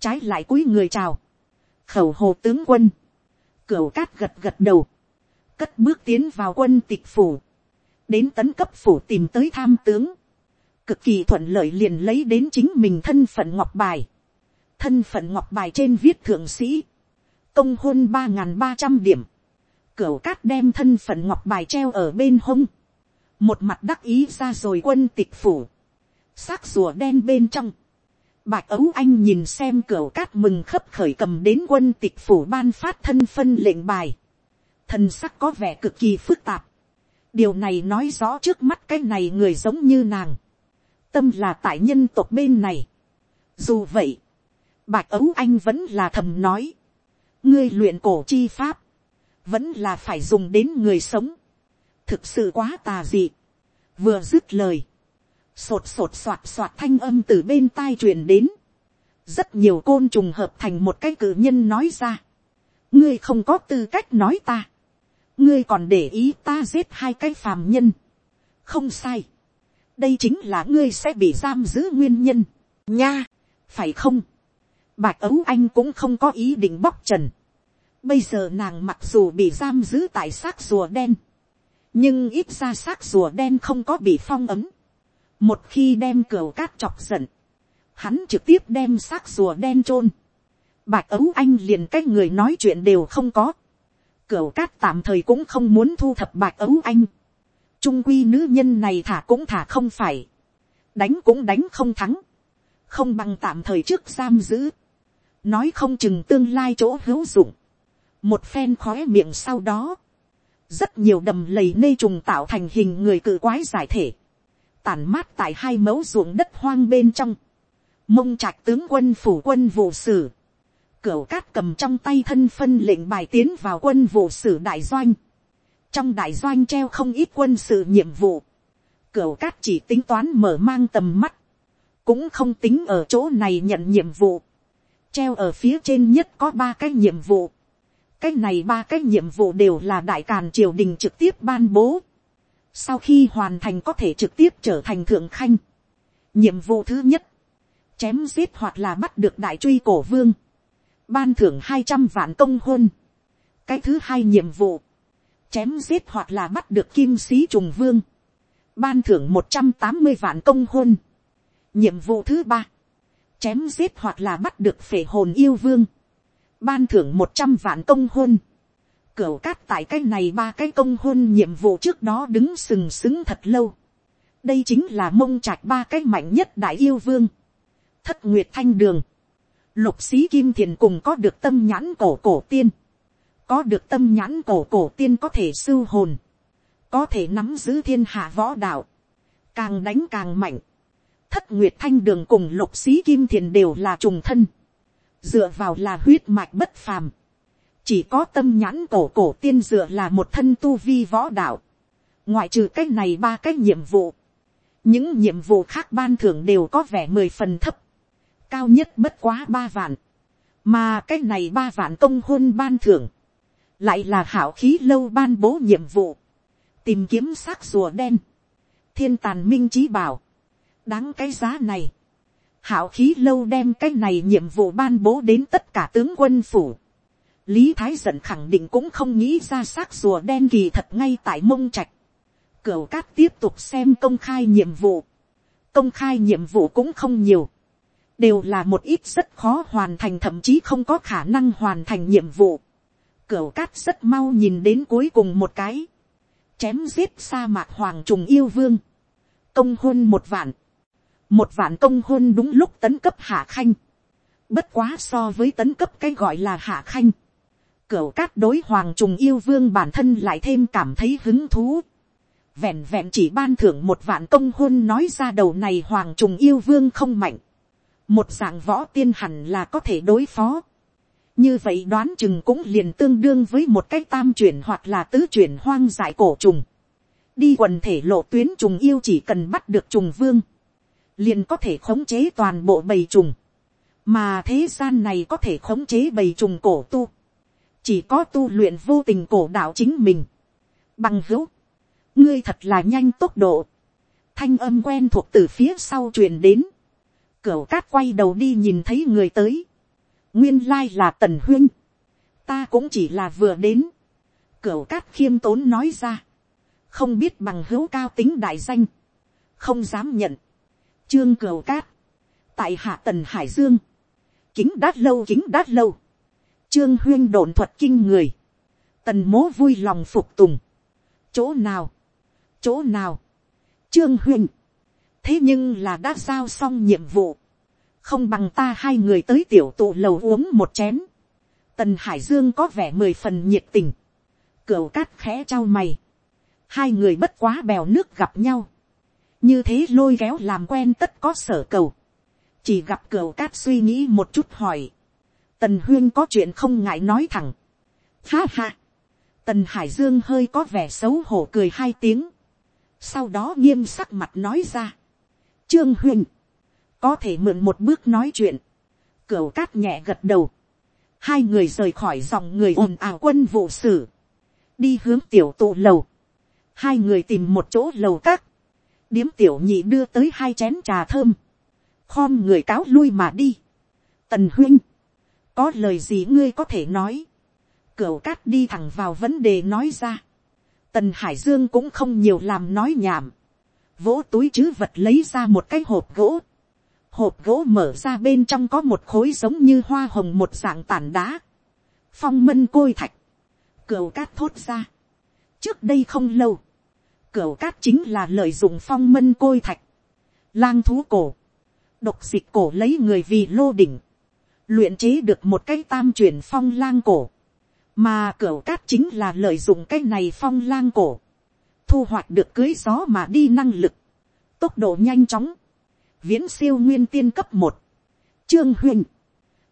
Trái lại cúi người chào. Khẩu hồ tướng quân. Cửu cát gật gật đầu. Cất bước tiến vào quân tịch phủ. Đến tấn cấp phủ tìm tới tham tướng, cực kỳ thuận lợi liền lấy đến chính mình thân phận ngọc bài. Thân phận ngọc bài trên viết thượng sĩ. Công hôn ba ba trăm điểm. cửa cát đem thân phận ngọc bài treo ở bên hông. Một mặt đắc ý ra rồi quân tịch phủ. xác rùa đen bên trong. Bạch ấu anh nhìn xem cửa cát mừng khấp khởi cầm đến quân tịch phủ ban phát thân phân lệnh bài. Thần sắc có vẻ cực kỳ phức tạp. Điều này nói rõ trước mắt cái này người giống như nàng tâm là tại nhân tộc bên này. Dù vậy, bạch ấu anh vẫn là thầm nói. ngươi luyện cổ chi pháp, vẫn là phải dùng đến người sống. thực sự quá tà dị. vừa dứt lời, sột sột soạt soạt thanh âm từ bên tai truyền đến. rất nhiều côn trùng hợp thành một cái cử nhân nói ra. ngươi không có tư cách nói ta ngươi còn để ý ta giết hai cái phàm nhân. không sai. Đây chính là ngươi sẽ bị giam giữ nguyên nhân, nha, phải không, bạch ấu anh cũng không có ý định bóc trần, bây giờ nàng mặc dù bị giam giữ tại xác rùa đen, nhưng ít ra xác rùa đen không có bị phong ấm, một khi đem cửa cát chọc giận, hắn trực tiếp đem xác rùa đen chôn, bạch ấu anh liền cái người nói chuyện đều không có, cửa cát tạm thời cũng không muốn thu thập bạch ấu anh, trung quy nữ nhân này thả cũng thả không phải, đánh cũng đánh không thắng, không bằng tạm thời trước giam giữ, nói không chừng tương lai chỗ hữu dụng, một phen khóe miệng sau đó, rất nhiều đầm lầy nê trùng tạo thành hình người cự quái giải thể, tản mát tại hai mẫu ruộng đất hoang bên trong, mông trạch tướng quân phủ quân vụ sử, cửu cát cầm trong tay thân phân lệnh bài tiến vào quân vụ sử đại doanh, trong đại doanh treo không ít quân sự nhiệm vụ, cửu cát chỉ tính toán mở mang tầm mắt, cũng không tính ở chỗ này nhận nhiệm vụ, treo ở phía trên nhất có ba cái nhiệm vụ, cái này ba cái nhiệm vụ đều là đại càn triều đình trực tiếp ban bố, sau khi hoàn thành có thể trực tiếp trở thành thượng khanh. nhiệm vụ thứ nhất, chém giết hoặc là bắt được đại truy cổ vương, ban thưởng hai trăm vạn công hôn. cái thứ hai nhiệm vụ, chém giết hoặc là bắt được kim sĩ trùng vương, ban thưởng một trăm tám mươi vạn công hôn. nhiệm vụ thứ ba, chém giết hoặc là bắt được phể hồn yêu vương, ban thưởng một trăm vạn công hôn. Cửu cát tại cái này ba cái công hôn nhiệm vụ trước đó đứng sừng sững thật lâu. đây chính là mông trạch ba cái mạnh nhất đại yêu vương. thất nguyệt thanh đường, lục sĩ kim thiền cùng có được tâm nhãn cổ cổ tiên. Có được tâm nhãn cổ cổ tiên có thể sưu hồn, có thể nắm giữ thiên hạ võ đạo, càng đánh càng mạnh, thất nguyệt thanh đường cùng lục sĩ kim thiền đều là trùng thân, dựa vào là huyết mạch bất phàm, chỉ có tâm nhãn cổ cổ tiên dựa là một thân tu vi võ đạo, ngoại trừ cái này ba cái nhiệm vụ, những nhiệm vụ khác ban thưởng đều có vẻ mười phần thấp, cao nhất bất quá ba vạn, mà cái này ba vạn công hôn ban thưởng, lại là hảo khí lâu ban bố nhiệm vụ, tìm kiếm xác rùa đen, thiên tàn minh trí bảo, đáng cái giá này, hảo khí lâu đem cái này nhiệm vụ ban bố đến tất cả tướng quân phủ, lý thái giận khẳng định cũng không nghĩ ra xác rùa đen kỳ thật ngay tại mông trạch, cửu cát tiếp tục xem công khai nhiệm vụ, công khai nhiệm vụ cũng không nhiều, đều là một ít rất khó hoàn thành thậm chí không có khả năng hoàn thành nhiệm vụ. Cửu cát rất mau nhìn đến cuối cùng một cái, chém giết sa mạc hoàng trùng yêu vương, công hôn một vạn, một vạn công hôn đúng lúc tấn cấp hạ khanh, bất quá so với tấn cấp cái gọi là hạ khanh, cửu cát đối hoàng trùng yêu vương bản thân lại thêm cảm thấy hứng thú, vẹn vẹn chỉ ban thưởng một vạn công hôn nói ra đầu này hoàng trùng yêu vương không mạnh, một dạng võ tiên hẳn là có thể đối phó, như vậy đoán chừng cũng liền tương đương với một cái tam chuyển hoặc là tứ chuyển hoang dại cổ trùng. đi quần thể lộ tuyến trùng yêu chỉ cần bắt được trùng vương, liền có thể khống chế toàn bộ bầy trùng, mà thế gian này có thể khống chế bầy trùng cổ tu, chỉ có tu luyện vô tình cổ đạo chính mình, bằng hữu, ngươi thật là nhanh tốc độ, thanh âm quen thuộc từ phía sau truyền đến, cửu cát quay đầu đi nhìn thấy người tới, nguyên lai là tần huyên, ta cũng chỉ là vừa đến, cửu cát khiêm tốn nói ra, không biết bằng hữu cao tính đại danh, không dám nhận, trương cửu cát, tại hạ tần hải dương, kính đát lâu kính đát lâu, trương huyên đồn thuật kinh người, tần mố vui lòng phục tùng, chỗ nào, chỗ nào, trương huyên, thế nhưng là đã giao xong nhiệm vụ, không bằng ta hai người tới tiểu tụ lầu uống một chén. Tần Hải Dương có vẻ mười phần nhiệt tình. cửa cát khẽ trao mày. Hai người bất quá bèo nước gặp nhau. Như thế lôi kéo làm quen tất có sở cầu. Chỉ gặp cửa cát suy nghĩ một chút hỏi. Tần Huyên có chuyện không ngại nói thẳng. Ha ha. Tần Hải Dương hơi có vẻ xấu hổ cười hai tiếng. Sau đó nghiêm sắc mặt nói ra. Trương Huyên có thể mượn một bước nói chuyện, cửu cát nhẹ gật đầu, hai người rời khỏi dòng người ồn ào quân vụ sử, đi hướng tiểu tụ lầu, hai người tìm một chỗ lầu các, điếm tiểu nhị đưa tới hai chén trà thơm, khom người cáo lui mà đi, tần huynh, có lời gì ngươi có thể nói, cửu cát đi thẳng vào vấn đề nói ra, tần hải dương cũng không nhiều làm nói nhảm, vỗ túi chứ vật lấy ra một cái hộp gỗ, hộp gỗ mở ra bên trong có một khối giống như hoa hồng một dạng tàn đá, phong mân côi thạch, cửu cát thốt ra. trước đây không lâu, cửu cát chính là lợi dụng phong mân côi thạch, lang thú cổ, độc dịch cổ lấy người vì lô đỉnh, luyện chế được một cái tam chuyển phong lang cổ, mà cửu cát chính là lợi dụng cái này phong lang cổ, thu hoạch được cưới gió mà đi năng lực, tốc độ nhanh chóng, viễn siêu nguyên tiên cấp một, trương huynh,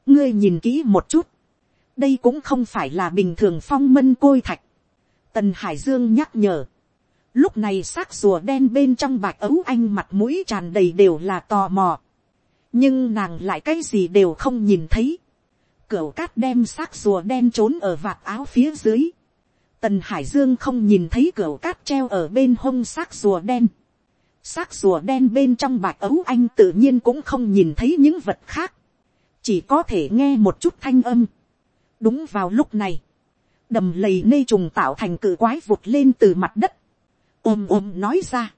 ngươi nhìn kỹ một chút, đây cũng không phải là bình thường phong mân côi thạch, tần hải dương nhắc nhở, lúc này xác rùa đen bên trong bạc ấu anh mặt mũi tràn đầy đều là tò mò, nhưng nàng lại cái gì đều không nhìn thấy, cửu cát đem xác rùa đen trốn ở vạt áo phía dưới, tần hải dương không nhìn thấy cửa cát treo ở bên hông xác rùa đen, xác rùa đen bên trong bạch ấu anh tự nhiên cũng không nhìn thấy những vật khác, chỉ có thể nghe một chút thanh âm. đúng vào lúc này, đầm lầy nê trùng tạo thành cự quái vụt lên từ mặt đất, ôm ôm nói ra,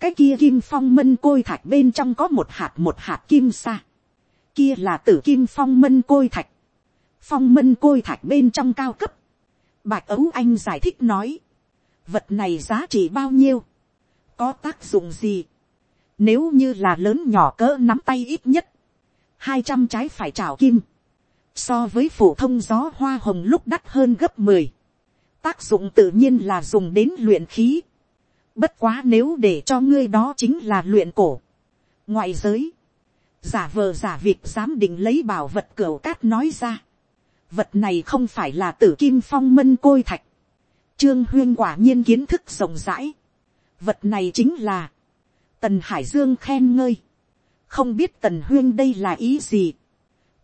cái kia kim phong mân côi thạch bên trong có một hạt một hạt kim sa, kia là tử kim phong mân côi thạch, phong mân côi thạch bên trong cao cấp, bạch ấu anh giải thích nói, vật này giá trị bao nhiêu, có tác dụng gì. Nếu như là lớn nhỏ cỡ nắm tay ít nhất, hai trăm trái phải trào kim, so với phổ thông gió hoa hồng lúc đắt hơn gấp mười tác dụng tự nhiên là dùng đến luyện khí. Bất quá nếu để cho ngươi đó chính là luyện cổ. Ngoại giới, giả vờ giả việc dám định lấy bảo vật cửa cát nói ra. Vật này không phải là tử kim phong mân côi thạch. Trương huyên quả nhiên kiến thức rộng rãi. Vật này chính là, tần hải dương khen ngơi, không biết tần huyên đây là ý gì,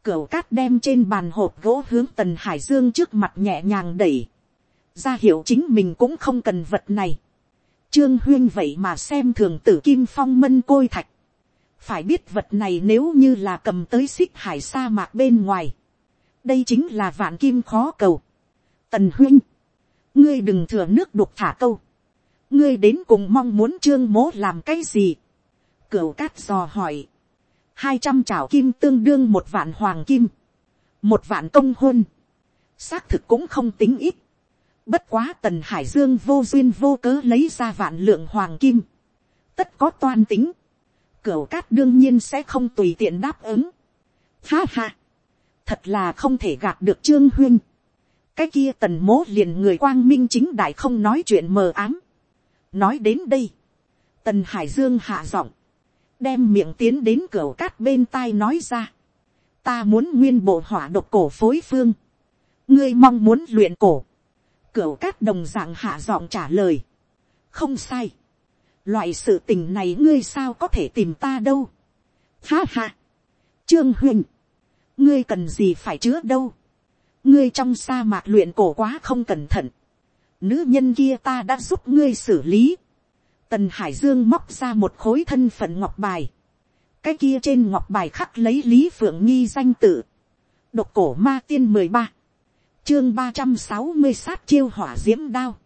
cửu cát đem trên bàn hộp gỗ hướng tần hải dương trước mặt nhẹ nhàng đẩy, ra hiểu chính mình cũng không cần vật này, trương huyên vậy mà xem thường tử kim phong mân côi thạch, phải biết vật này nếu như là cầm tới xích hải sa mạc bên ngoài, đây chính là vạn kim khó cầu. Tần huynh, ngươi đừng thừa nước đục thả câu, ngươi đến cùng mong muốn trương mố làm cái gì. cửu cát dò hỏi. hai trăm chảo kim tương đương một vạn hoàng kim, một vạn công hôn, xác thực cũng không tính ít, bất quá tần hải dương vô duyên vô cớ lấy ra vạn lượng hoàng kim, tất có toan tính, cửu cát đương nhiên sẽ không tùy tiện đáp ứng, ha ha, thật là không thể gạt được trương huyên, cái kia tần mố liền người quang minh chính đại không nói chuyện mờ ám, nói đến đây, tần hải dương hạ giọng, đem miệng tiến đến cửa cát bên tai nói ra. ta muốn nguyên bộ hỏa độc cổ phối phương. ngươi mong muốn luyện cổ. cửa cát đồng dạng hạ giọng trả lời. không sai. loại sự tình này ngươi sao có thể tìm ta đâu. ha ha. trương huyên ngươi cần gì phải chứa đâu. ngươi trong sa mạc luyện cổ quá không cẩn thận. nữ nhân kia ta đã giúp ngươi xử lý Tần Hải Dương móc ra một khối thân phận ngọc bài. Cái kia trên ngọc bài khắc lấy Lý Phượng Nghi danh tự. Độc cổ ma tiên 13. Chương 360 sát chiêu hỏa diễm đao.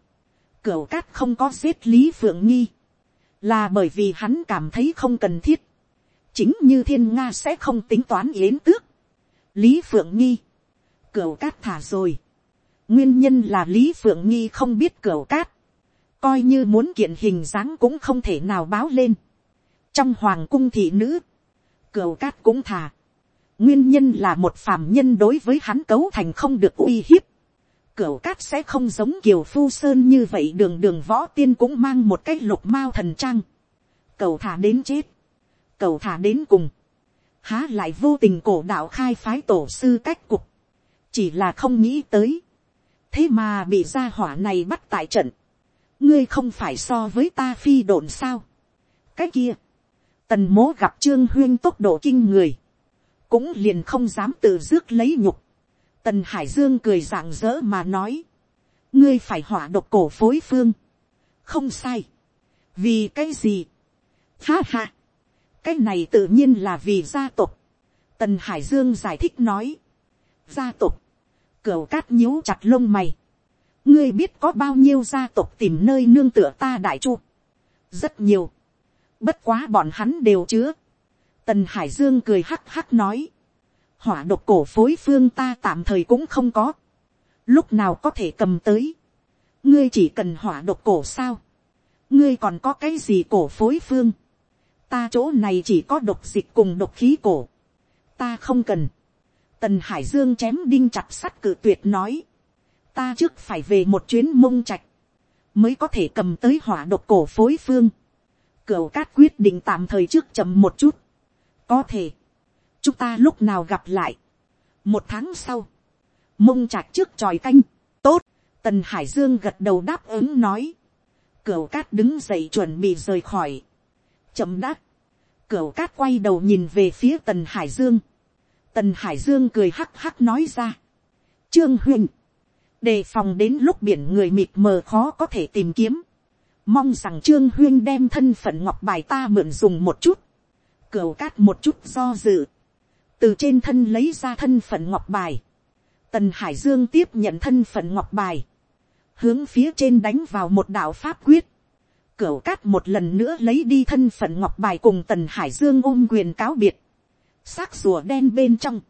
Cửu cát không có giết Lý Phượng Nghi. Là bởi vì hắn cảm thấy không cần thiết. Chính như thiên Nga sẽ không tính toán yến tước. Lý Phượng Nghi. Cửu cát thả rồi. Nguyên nhân là Lý Phượng Nghi không biết cửu cát coi như muốn kiện hình dáng cũng không thể nào báo lên. trong hoàng cung thị nữ, cửu cát cũng thả. nguyên nhân là một phàm nhân đối với hắn cấu thành không được uy hiếp. cửu cát sẽ không giống kiều phu sơn như vậy đường đường võ tiên cũng mang một cái lục mao thần trang. cầu thả đến chết, cầu thả đến cùng há lại vô tình cổ đạo khai phái tổ sư cách cục. chỉ là không nghĩ tới. thế mà bị gia hỏa này bắt tại trận ngươi không phải so với ta phi độn sao. cái kia, tần mố gặp trương huyên tốc độ kinh người, cũng liền không dám tự rước lấy nhục. tần hải dương cười rạng rỡ mà nói, ngươi phải hỏa độc cổ phối phương, không sai, vì cái gì, ha ha, cái này tự nhiên là vì gia tộc, tần hải dương giải thích nói, gia tộc, cửu cát nhíu chặt lông mày, ngươi biết có bao nhiêu gia tộc tìm nơi nương tựa ta đại chu. rất nhiều. bất quá bọn hắn đều chứa. tần hải dương cười hắc hắc nói. hỏa độc cổ phối phương ta tạm thời cũng không có. lúc nào có thể cầm tới. ngươi chỉ cần hỏa độc cổ sao. ngươi còn có cái gì cổ phối phương ta chỗ này chỉ có độc dịch cùng độc khí cổ. ta không cần. tần hải dương chém đinh chặt sắt cự tuyệt nói ta trước phải về một chuyến mông trạch, mới có thể cầm tới hỏa độc cổ phối phương. cửa cát quyết định tạm thời trước chậm một chút. Có thể, chúng ta lúc nào gặp lại. Một tháng sau, mông trạch trước tròi canh, tốt, tần hải dương gật đầu đáp ứng nói. cửa cát đứng dậy chuẩn bị rời khỏi. Chậm đáp. Cửu cát quay đầu nhìn về phía tần hải dương. Tần hải dương cười hắc hắc nói ra. Trương huynh đề phòng đến lúc biển người mịt mờ khó có thể tìm kiếm, mong rằng trương huyên đem thân phận ngọc bài ta mượn dùng một chút, cửu cát một chút do dự, từ trên thân lấy ra thân phận ngọc bài, tần hải dương tiếp nhận thân phận ngọc bài, hướng phía trên đánh vào một đạo pháp quyết, cửu cát một lần nữa lấy đi thân phận ngọc bài cùng tần hải dương ôm quyền cáo biệt, xác rùa đen bên trong,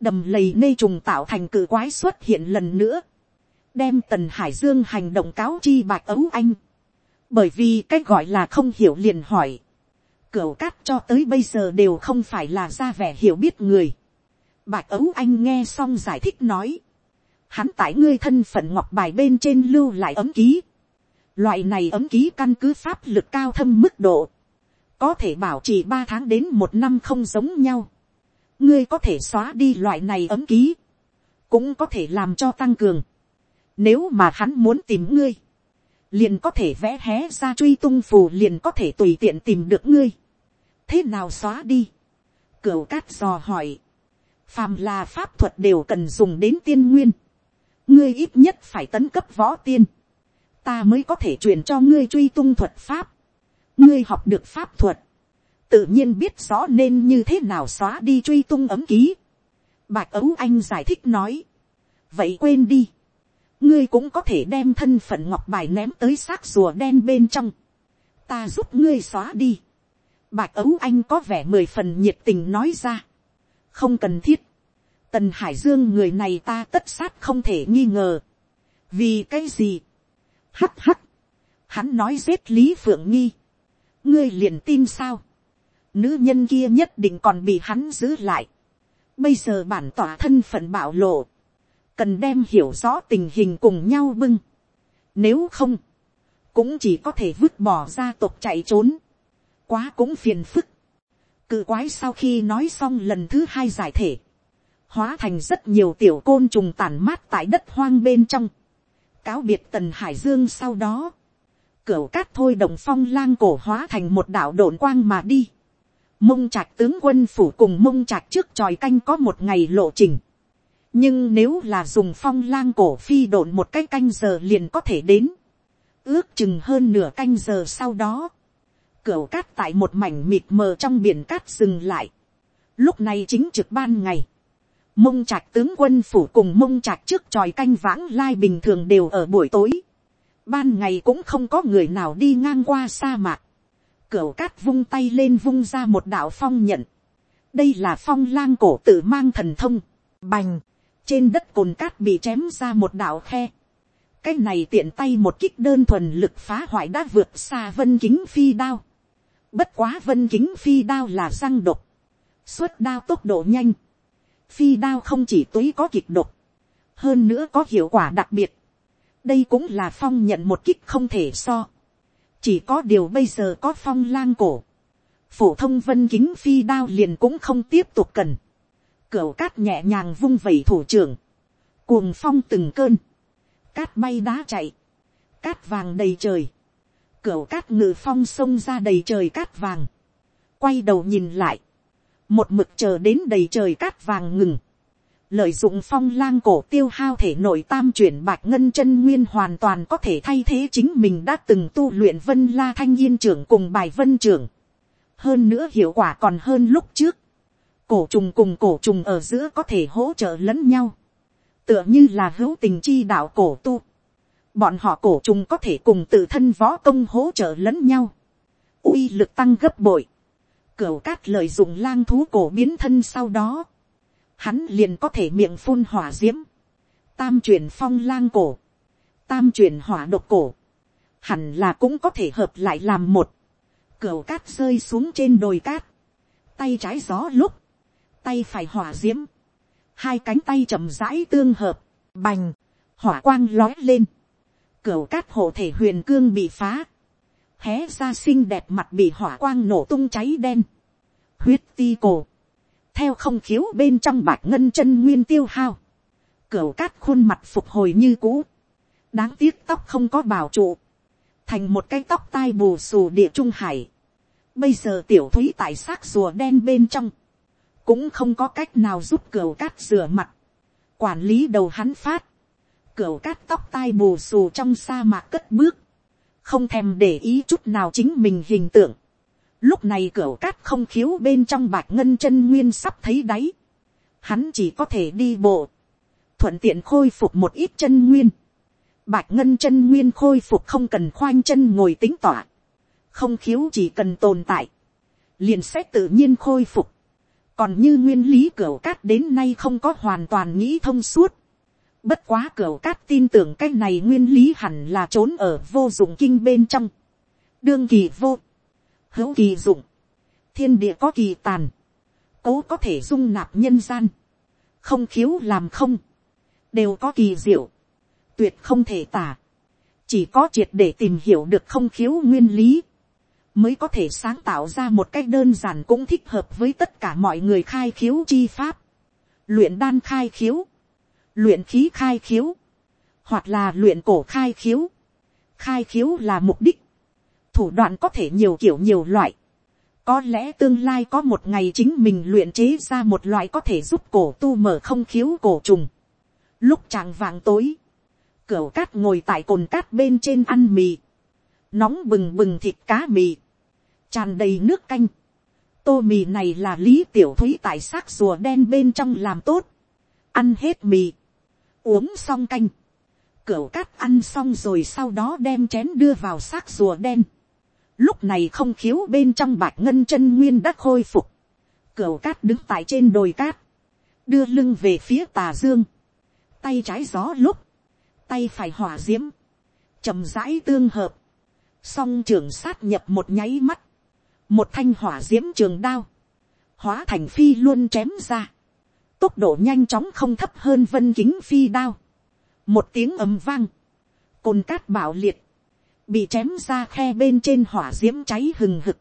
đầm lầy nê trùng tạo thành cự quái xuất hiện lần nữa, đem tần hải dương hành động cáo chi bạch ấu anh. bởi vì cái gọi là không hiểu liền hỏi. cửu cát cho tới bây giờ đều không phải là ra vẻ hiểu biết người. bạch ấu anh nghe xong giải thích nói. hắn tải ngươi thân phận ngọc bài bên trên lưu lại ấm ký loại này ấm ký căn cứ pháp lực cao thâm mức độ. có thể bảo trì ba tháng đến một năm không giống nhau. ngươi có thể xóa đi loại này ấm ký. cũng có thể làm cho tăng cường nếu mà hắn muốn tìm ngươi, liền có thể vẽ hé ra truy tung phù liền có thể tùy tiện tìm được ngươi. Thế nào xóa đi? Cửu cát dò hỏi. Phàm là pháp thuật đều cần dùng đến tiên nguyên. Ngươi ít nhất phải tấn cấp võ tiên. Ta mới có thể truyền cho ngươi truy tung thuật pháp. Ngươi học được pháp thuật. Tự nhiên biết rõ nên như thế nào xóa đi truy tung ấm ký. Bạch ấu anh giải thích nói. Vậy quên đi ngươi cũng có thể đem thân phận ngọc bài ném tới xác rùa đen bên trong, ta giúp ngươi xóa đi, Bạch ấu anh có vẻ mười phần nhiệt tình nói ra. không cần thiết. tần hải dương người này ta tất sát không thể nghi ngờ. vì cái gì hắt hắt. hắn nói giết lý phượng nghi. ngươi liền tin sao. nữ nhân kia nhất định còn bị hắn giữ lại. bây giờ bản tỏa thân phận bạo lộ. cần đem hiểu rõ tình hình cùng nhau bưng. nếu không, cũng chỉ có thể vứt bỏ gia tộc chạy trốn quá cũng phiền phức. Cự quái sau khi nói xong lần thứ hai giải thể. Hóa thành rất nhiều tiểu côn trùng tàn mát tại đất hoang bên trong. Cáo biệt tần Hải Dương sau đó. cửa cát thôi đồng phong lang cổ hóa thành một đạo đồn quang mà đi. Mông trạch tướng quân phủ cùng mông trạch trước tròi canh có một ngày lộ trình. Nhưng nếu là dùng phong lang cổ phi đồn một cái canh giờ liền có thể đến. Ước chừng hơn nửa canh giờ sau đó cửa cát tại một mảnh mịt mờ trong biển cát dừng lại. Lúc này chính trực ban ngày. Mông trạch tướng quân phủ cùng mông trạch trước tròi canh vãng lai bình thường đều ở buổi tối. Ban ngày cũng không có người nào đi ngang qua sa mạc. Cửu cát vung tay lên vung ra một đạo phong nhận. Đây là phong lang cổ tự mang thần thông. Bành. Trên đất cồn cát bị chém ra một đạo khe. Cái này tiện tay một kích đơn thuần lực phá hoại đã vượt xa vân kính phi đao. Bất quá vân kính phi đao là răng độc. Xuất đao tốc độ nhanh. Phi đao không chỉ túy có kịch độc. Hơn nữa có hiệu quả đặc biệt. Đây cũng là phong nhận một kích không thể so. Chỉ có điều bây giờ có phong lang cổ. Phổ thông vân kính phi đao liền cũng không tiếp tục cần. Cửu cát nhẹ nhàng vung vẩy thủ trưởng. Cuồng phong từng cơn. Cát bay đá chạy. Cát vàng đầy trời cửa cát ngự phong xông ra đầy trời cát vàng. Quay đầu nhìn lại. Một mực chờ đến đầy trời cát vàng ngừng. Lợi dụng phong lang cổ tiêu hao thể nội tam chuyển bạch ngân chân nguyên hoàn toàn có thể thay thế chính mình đã từng tu luyện vân la thanh yên trưởng cùng bài vân trưởng. Hơn nữa hiệu quả còn hơn lúc trước. Cổ trùng cùng cổ trùng ở giữa có thể hỗ trợ lẫn nhau. Tựa như là hữu tình chi đạo cổ tu bọn họ cổ trùng có thể cùng tự thân võ công hỗ trợ lẫn nhau, uy lực tăng gấp bội, cửu cát lợi dụng lang thú cổ biến thân sau đó, hắn liền có thể miệng phun hỏa d i ễ m tam chuyển phong lang cổ, tam chuyển hỏa độc cổ, hẳn là cũng có thể hợp lại làm một, cửu cát rơi xuống trên đồi cát, tay trái gió lúc, tay phải hỏa d i ễ m hai cánh tay chậm rãi tương hợp, bành, hỏa quang lói lên, Cửu cát hộ thể huyền cương bị phá. Hé ra xinh đẹp mặt bị hỏa quang nổ tung cháy đen. Huyết ti cổ. Theo không khiếu bên trong bạch ngân chân nguyên tiêu hao. Cửu cát khuôn mặt phục hồi như cũ. Đáng tiếc tóc không có bảo trụ. Thành một cái tóc tai bù xù địa trung hải. Bây giờ tiểu thúy tại xác rùa đen bên trong. Cũng không có cách nào giúp cửu cát rửa mặt. Quản lý đầu hắn phát cửa cát tóc tai bù xù trong sa mạc cất bước, không thèm để ý chút nào chính mình hình tượng. Lúc này cửa cát không khiếu bên trong bạch ngân chân nguyên sắp thấy đáy. Hắn chỉ có thể đi bộ. Thuận tiện khôi phục một ít chân nguyên. Bạch ngân chân nguyên khôi phục không cần khoanh chân ngồi tính tỏa. Không khiếu chỉ cần tồn tại. Liền sẽ tự nhiên khôi phục. Còn như nguyên lý cửa cát đến nay không có hoàn toàn nghĩ thông suốt Bất quá cửa cát tin tưởng cái này nguyên lý hẳn là trốn ở vô dụng kinh bên trong. Đương kỳ vô. Hữu kỳ dụng. Thiên địa có kỳ tàn. Cố có thể dung nạp nhân gian. Không khiếu làm không. Đều có kỳ diệu. Tuyệt không thể tả. Chỉ có triệt để tìm hiểu được không khiếu nguyên lý. Mới có thể sáng tạo ra một cách đơn giản cũng thích hợp với tất cả mọi người khai khiếu chi pháp. Luyện đan khai khiếu luyện khí khai khiếu, hoặc là luyện cổ khai khiếu. khai khiếu là mục đích, thủ đoạn có thể nhiều kiểu nhiều loại. có lẽ tương lai có một ngày chính mình luyện chế ra một loại có thể giúp cổ tu mở không khiếu cổ trùng. lúc tràng vàng tối, cửa cát ngồi tại cồn cát bên trên ăn mì, nóng bừng bừng thịt cá mì, tràn đầy nước canh. tô mì này là lý tiểu thúy tại xác rùa đen bên trong làm tốt, ăn hết mì, uống xong canh, cửu cát ăn xong rồi sau đó đem chén đưa vào xác rùa đen, lúc này không khiếu bên trong bạch ngân chân nguyên đã khôi phục, cửu cát đứng tại trên đồi cát, đưa lưng về phía tà dương, tay trái gió lúc, tay phải hỏa diễm, trầm rãi tương hợp, song trường sát nhập một nháy mắt, một thanh hỏa diễm trường đao, hóa thành phi luôn chém ra, tốc độ nhanh chóng không thấp hơn vân kính phi đao, một tiếng ầm vang, cồn cát bảo liệt, bị chém ra khe bên trên hỏa diễm cháy hừng hực,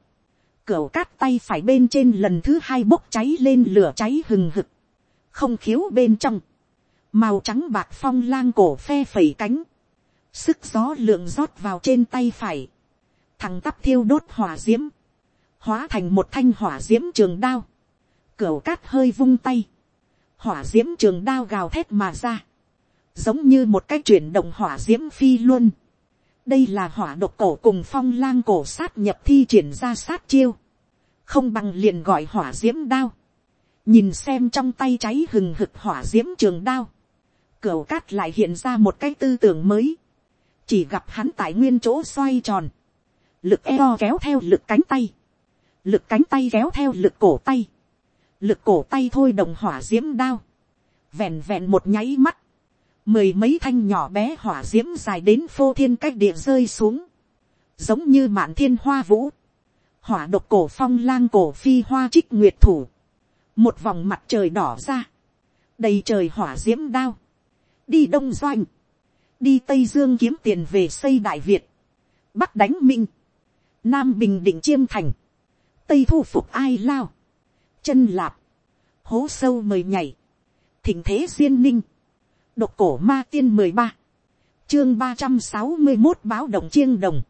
Cửu cát tay phải bên trên lần thứ hai bốc cháy lên lửa cháy hừng hực, không khiếu bên trong, màu trắng bạc phong lang cổ phe phẩy cánh, sức gió lượng rót vào trên tay phải, thằng tắp thiêu đốt hỏa diễm. Hóa thành một thanh hỏa diễm trường đao, Cửu cát hơi vung tay, hỏa d i ễ m trường đao gào thét mà ra, giống như một cái chuyển động hỏa d i ễ m phi luôn, đây là hỏa độc cổ cùng phong lang cổ sát nhập thi triển ra sát chiêu, không bằng liền gọi hỏa d i ễ m đao, nhìn xem trong tay cháy hừng hực hỏa d i ễ m trường đao, cửa cát lại hiện ra một cái tư tưởng mới, chỉ gặp hắn tại nguyên chỗ xoay tròn, lực eo kéo theo lực cánh tay, lực cánh tay kéo theo lực cổ tay, lực cổ tay thôi đồng hỏa d i ễ m đao, vẹn vẹn một nháy mắt, mười mấy thanh nhỏ bé hỏa d i ễ m dài đến phô thiên cách địa rơi xuống, giống như mạn thiên hoa vũ, hỏa độc cổ phong lang cổ phi hoa trích nguyệt thủ, một vòng mặt trời đỏ ra, đầy trời hỏa d i ễ m đao, đi đông doanh, đi tây dương kiếm tiền về xây đại việt, bắc đánh minh, nam bình định chiêm thành, tây thu phục ai lao, chân lạp, hố sâu mời nhảy, thỉnh thế duyên ninh, Độc cổ ma tiên mười ba Chương ba trăm sáu mươi một báo động chiêng đồng.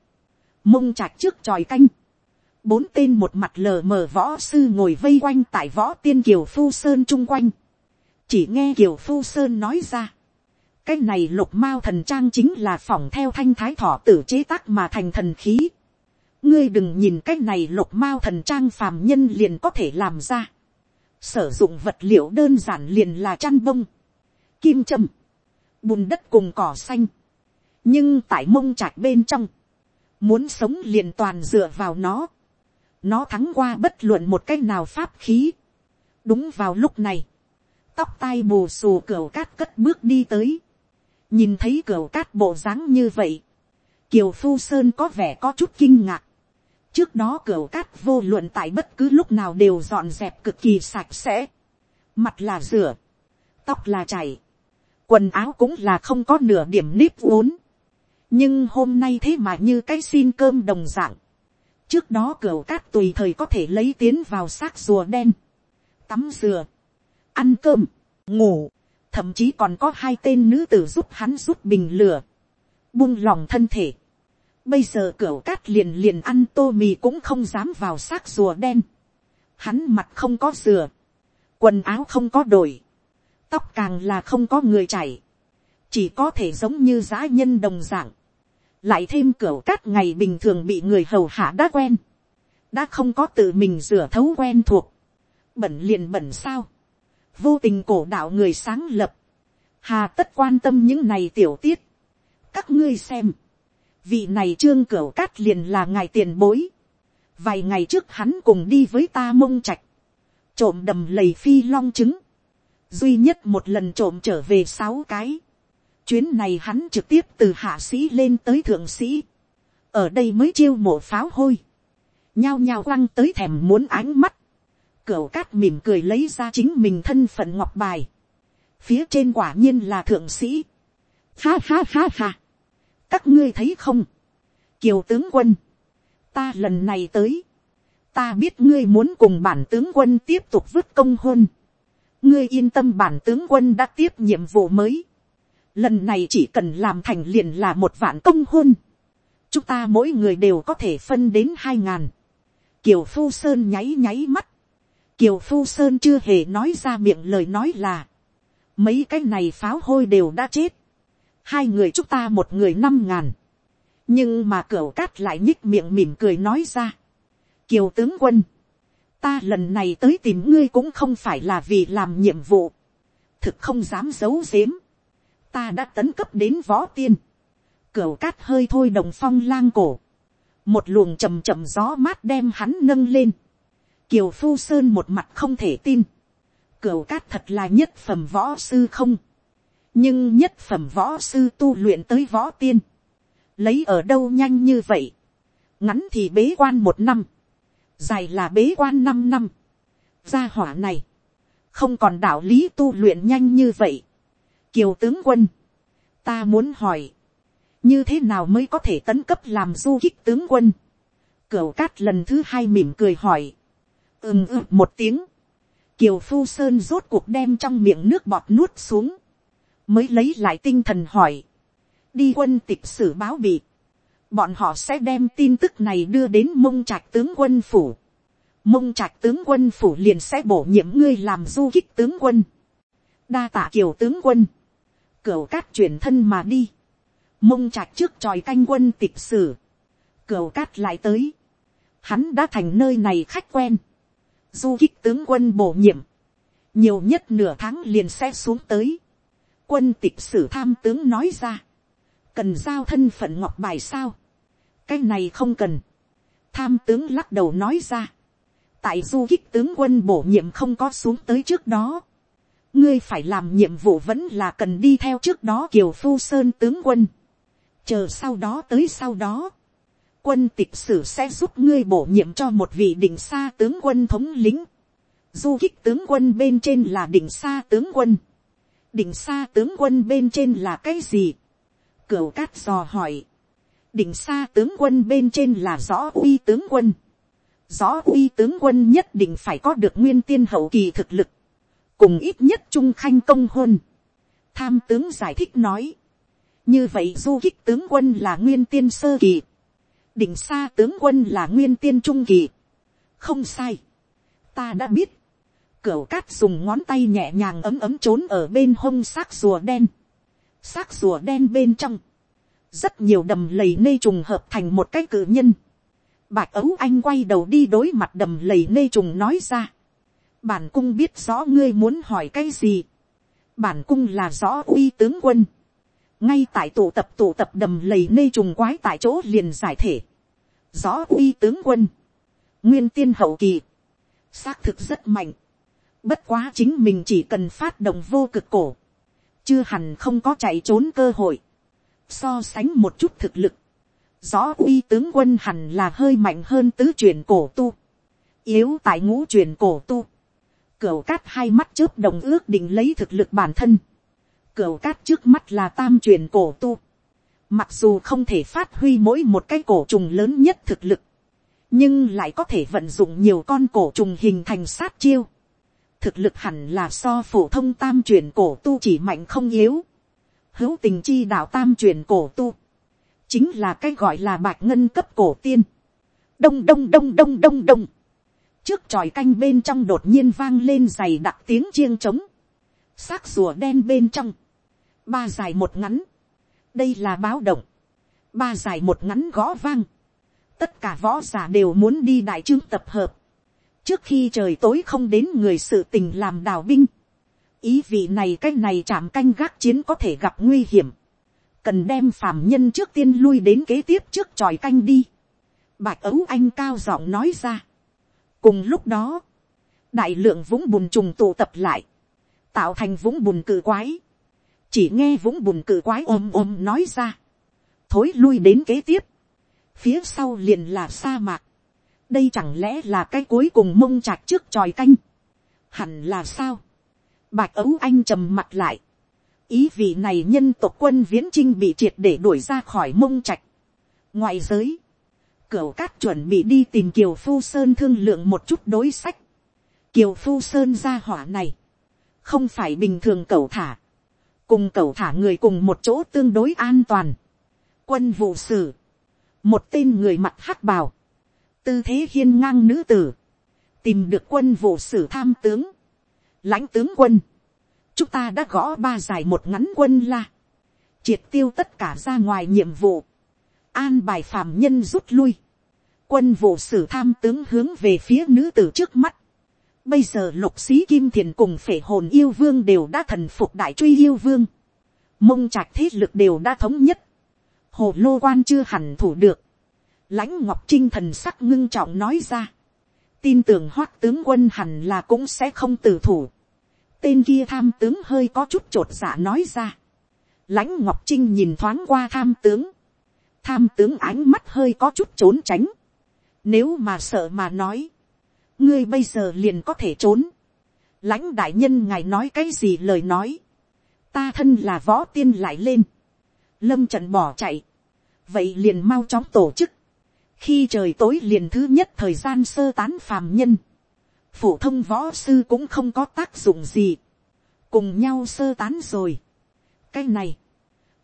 Mông chạc trước tròi canh. Bốn tên một mặt lờ mờ võ sư ngồi vây quanh tại võ tiên Kiều Phu Sơn chung quanh. Chỉ nghe Kiều Phu Sơn nói ra. Cái này lục mao thần trang chính là phỏng theo thanh thái thọ tử chế tác mà thành thần khí. Ngươi đừng nhìn cái này lục mao thần trang phàm nhân liền có thể làm ra. Sử dụng vật liệu đơn giản liền là chăn bông kim châm, bùn đất cùng cỏ xanh, nhưng tại mông trạch bên trong, muốn sống liền toàn dựa vào nó, nó thắng qua bất luận một cách nào pháp khí. đúng vào lúc này, tóc tai bù xù cửa cát cất bước đi tới, nhìn thấy cửa cát bộ dáng như vậy, kiều phu sơn có vẻ có chút kinh ngạc trước đó cửa cát vô luận tại bất cứ lúc nào đều dọn dẹp cực kỳ sạch sẽ, mặt là rửa, tóc là chảy, quần áo cũng là không có nửa điểm nếp uốn, nhưng hôm nay thế mà như cái xin cơm đồng dạng, trước đó cửa cát tùy thời có thể lấy tiến vào xác rùa đen, tắm dừa, ăn cơm, ngủ, thậm chí còn có hai tên nữ tử giúp hắn rút bình lửa, buông lòng thân thể. Bây giờ cửa cát liền liền ăn tô mì cũng không dám vào xác rùa đen. Hắn mặt không có dừa, quần áo không có đổi, tóc càng là không có người chảy, chỉ có thể giống như giá nhân đồng dạng, lại thêm cửa cát ngày bình thường bị người hầu hạ đã quen, đã không có tự mình rửa thấu quen thuộc, bẩn liền bẩn sao, vô tình cổ đạo người sáng lập, hà tất quan tâm những này tiểu tiết, các ngươi xem, vị này trương cửu cát liền là ngài tiền bối, vài ngày trước hắn cùng đi với ta mông trạch, trộm đầm lầy phi long trứng, duy nhất một lần trộm trở về sáu cái. chuyến này hắn trực tiếp từ hạ sĩ lên tới thượng sĩ. ở đây mới chiêu mộ pháo hôi. nhao nhao quăng tới thèm muốn ánh mắt. cửu cát mỉm cười lấy ra chính mình thân phận ngọc bài. phía trên quả nhiên là thượng sĩ. ha ha ha ha các ngươi thấy không. kiều tướng quân. ta lần này tới. ta biết ngươi muốn cùng bản tướng quân tiếp tục vứt công hôn ngươi yên tâm bản tướng quân đã tiếp nhiệm vụ mới. lần này chỉ cần làm thành liền là một vạn công hôn. chúng ta mỗi người đều có thể phân đến hai ngàn. kiều phu sơn nháy nháy mắt. kiều phu sơn chưa hề nói ra miệng lời nói là. mấy cái này pháo hôi đều đã chết hai người chúng ta một người năm ngàn. nhưng mà cửa cát lại nhích miệng mỉm cười nói ra. kiều tướng quân ta lần này tới tìm ngươi cũng không phải là vì làm nhiệm vụ, thực không dám giấu giếm, ta đã tấn cấp đến võ tiên, cửa cát hơi thôi đồng phong lang cổ, một luồng chầm chầm gió mát đem hắn nâng lên, kiều phu sơn một mặt không thể tin, cửa cát thật là nhất phẩm võ sư không, nhưng nhất phẩm võ sư tu luyện tới võ tiên, lấy ở đâu nhanh như vậy, ngắn thì bế quan một năm, dài là bế quan năm năm, gia hỏa này, không còn đạo lý tu luyện nhanh như vậy. Kiều tướng quân, ta muốn hỏi, như thế nào mới có thể tấn cấp làm du kích tướng quân. Cửu cát lần thứ hai mỉm cười hỏi, ừm ừ một tiếng, kiều phu sơn rốt cuộc đem trong miệng nước bọt nuốt xuống, mới lấy lại tinh thần hỏi, đi quân tịch sử báo bị, bọn họ sẽ đem tin tức này đưa đến mông trạch tướng quân phủ. Mông trạch tướng quân phủ liền sẽ bổ nhiệm ngươi làm du kích tướng quân, đa tạ kiều tướng quân, cửu cát chuyển thân mà đi, mông trạch trước tròi canh quân tịch sử, cửu cát lại tới, hắn đã thành nơi này khách quen, du kích tướng quân bổ nhiệm, nhiều nhất nửa tháng liền sẽ xuống tới, quân tịch sử tham tướng nói ra, cần giao thân phận ngọc bài sao, cái này không cần, tham tướng lắc đầu nói ra, tại du kích tướng quân bổ nhiệm không có xuống tới trước đó, ngươi phải làm nhiệm vụ vẫn là cần đi theo trước đó kiều phu sơn tướng quân, chờ sau đó tới sau đó, quân tịch sử sẽ giúp ngươi bổ nhiệm cho một vị đỉnh xa tướng quân thống lính, du kích tướng quân bên trên là đỉnh xa tướng quân, đỉnh xa tướng quân bên trên là cái gì, cửu cát dò hỏi, đỉnh xa tướng quân bên trên là rõ uy tướng quân, rõ uy tướng quân nhất định phải có được nguyên tiên hậu kỳ thực lực, cùng ít nhất trung khanh công hôn. Tham tướng giải thích nói, như vậy du kích tướng quân là nguyên tiên sơ kỳ, đỉnh xa tướng quân là nguyên tiên trung kỳ. không sai, ta đã biết, cửu cát dùng ngón tay nhẹ nhàng ấm ấm trốn ở bên hông xác rùa đen, xác rùa đen bên trong, rất nhiều đầm lầy nê trùng hợp thành một cái cử nhân, Bạch ấu anh quay đầu đi đối mặt đầm lầy nê trùng nói ra. Bản cung biết rõ ngươi muốn hỏi cái gì. Bản cung là rõ uy tướng quân. Ngay tại tụ tập tụ tập đầm lầy nê trùng quái tại chỗ liền giải thể. Rõ uy tướng quân. Nguyên tiên hậu kỳ. Xác thực rất mạnh. Bất quá chính mình chỉ cần phát động vô cực cổ. Chưa hẳn không có chạy trốn cơ hội. So sánh một chút thực lực Rõ uy tướng quân hẳn là hơi mạnh hơn tứ truyền cổ tu. Yếu tại ngũ truyền cổ tu. Cửu cát hai mắt chớp đồng ước định lấy thực lực bản thân. Cửu cát trước mắt là tam truyền cổ tu. Mặc dù không thể phát huy mỗi một cái cổ trùng lớn nhất thực lực. Nhưng lại có thể vận dụng nhiều con cổ trùng hình thành sát chiêu. Thực lực hẳn là so phổ thông tam truyền cổ tu chỉ mạnh không yếu. Hữu tình chi đạo tam truyền cổ tu, chính là cái gọi là bạch ngân cấp cổ tiên. đông đông đông đông đông đông. trước tròi canh bên trong đột nhiên vang lên dày đặc tiếng chiêng trống. xác rùa đen bên trong. ba dài một ngắn. đây là báo động. ba dài một ngắn gõ vang. tất cả võ giả đều muốn đi đại trương tập hợp trước khi trời tối không đến người sự tình làm đào binh. ý vị này cái này chạm canh gác chiến có thể gặp nguy hiểm cần đem phàm nhân trước tiên lui đến kế tiếp trước tròi canh đi. Bạch ấu anh cao giọng nói ra. cùng lúc đó, đại lượng vũng bùn trùng tụ tập lại, tạo thành vũng bùn cự quái. chỉ nghe vũng bùn cự quái ôm ôm nói ra. thối lui đến kế tiếp. phía sau liền là sa mạc đây chẳng lẽ là cái cuối cùng mông chạc trước tròi canh. hẳn là sao. bạch ấu anh trầm mặt lại ý vị này nhân tộc quân viễn trinh bị triệt để đuổi ra khỏi mông trạch. ngoại giới, cửu cát chuẩn bị đi tìm kiều phu sơn thương lượng một chút đối sách. kiều phu sơn ra hỏa này, không phải bình thường cẩu thả, cùng cẩu thả người cùng một chỗ tương đối an toàn. quân vụ sử, một tên người mặt hắc bào, tư thế hiên ngang nữ tử, tìm được quân vụ sử tham tướng, lãnh tướng quân, chúng ta đã gõ ba giải một ngắn quân la, triệt tiêu tất cả ra ngoài nhiệm vụ, an bài phàm nhân rút lui, quân vụ sử tham tướng hướng về phía nữ tử trước mắt, bây giờ lục sĩ kim thiền cùng phể hồn yêu vương đều đã thần phục đại truy yêu vương, mông trạc thế lực đều đã thống nhất, hồ lô quan chưa hẳn thủ được, lãnh ngọc trinh thần sắc ngưng trọng nói ra, tin tưởng hoác tướng quân hẳn là cũng sẽ không tử thủ. tên kia tham tướng hơi có chút t r ộ t dạ nói ra. lãnh ngọc trinh nhìn thoáng qua tham tướng, tham tướng ánh mắt hơi có chút trốn tránh. nếu mà sợ mà nói, ngươi bây giờ liền có thể trốn. lãnh đại nhân ngài nói cái gì lời nói. ta thân là võ tiên lại lên. lâm trận bỏ chạy. vậy liền mau chóng tổ chức khi trời tối liền thứ nhất thời gian sơ tán phàm nhân, phổ thông võ sư cũng không có tác dụng gì, cùng nhau sơ tán rồi. cái này,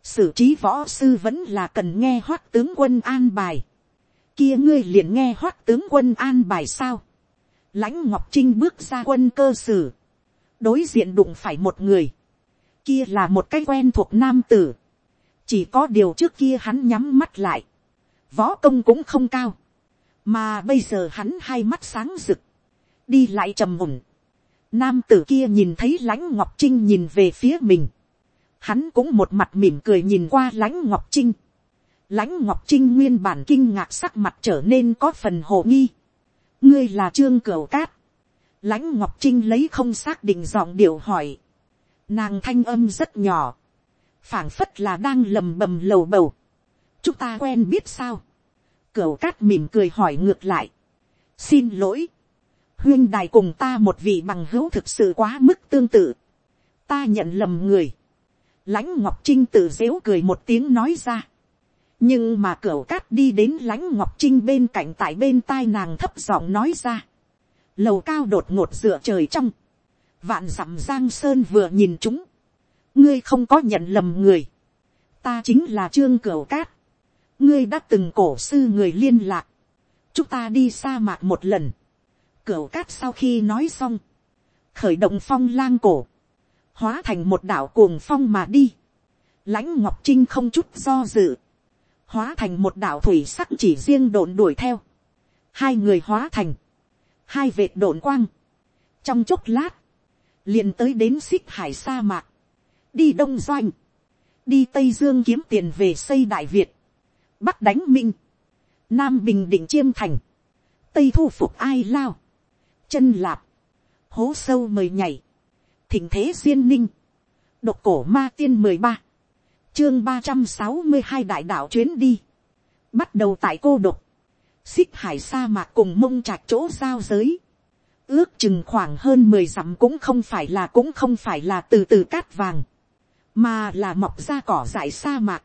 xử trí võ sư vẫn là cần nghe hoát tướng quân an bài, kia ngươi liền nghe hoát tướng quân an bài sao, lãnh ngọc trinh bước ra quân cơ sử, đối diện đụng phải một người, kia là một cái quen thuộc nam tử, chỉ có điều trước kia hắn nhắm mắt lại, võ công cũng không cao, mà bây giờ hắn hai mắt sáng rực, đi lại trầm mùn. Nam tử kia nhìn thấy lãnh ngọc trinh nhìn về phía mình, hắn cũng một mặt mỉm cười nhìn qua lãnh ngọc trinh. lãnh ngọc trinh nguyên bản kinh ngạc sắc mặt trở nên có phần hồ nghi. ngươi là trương cửu cát. lãnh ngọc trinh lấy không xác định giọng điệu hỏi. nàng thanh âm rất nhỏ, phảng phất là đang lầm bầm lầu bầu chúng ta quen biết sao. cửu cát mỉm cười hỏi ngược lại. xin lỗi. huyên đài cùng ta một vị bằng hữu thực sự quá mức tương tự. ta nhận lầm người. lãnh ngọc trinh tự dếu cười một tiếng nói ra. nhưng mà cửu cát đi đến lãnh ngọc trinh bên cạnh tại bên tai nàng thấp giọng nói ra. lầu cao đột ngột dựa trời trong. vạn dặm giang sơn vừa nhìn chúng. ngươi không có nhận lầm người. ta chính là trương cửu cát ngươi đã từng cổ sư người liên lạc, chúng ta đi sa mạc một lần, cửu cát sau khi nói xong, khởi động phong lang cổ, hóa thành một đảo cuồng phong mà đi, lãnh ngọc trinh không chút do dự, hóa thành một đảo thủy sắc chỉ riêng đồn đuổi theo, hai người hóa thành, hai vệt đồn quang, trong chốc lát, liền tới đến xích hải sa mạc, đi đông doanh, đi tây dương kiếm tiền về xây đại việt, bắc đánh minh, nam bình định chiêm thành, tây thu phục ai lao, chân lạp, hố sâu mời nhảy, thỉnh thế duyên ninh, độc cổ ma tiên mười ba, chương ba trăm sáu mươi hai đại đạo chuyến đi, bắt đầu tại cô độc, xích hải sa mạc cùng mông trạc chỗ giao giới, ước chừng khoảng hơn mười dặm cũng không phải là cũng không phải là từ từ cát vàng, mà là mọc ra cỏ dại sa mạc,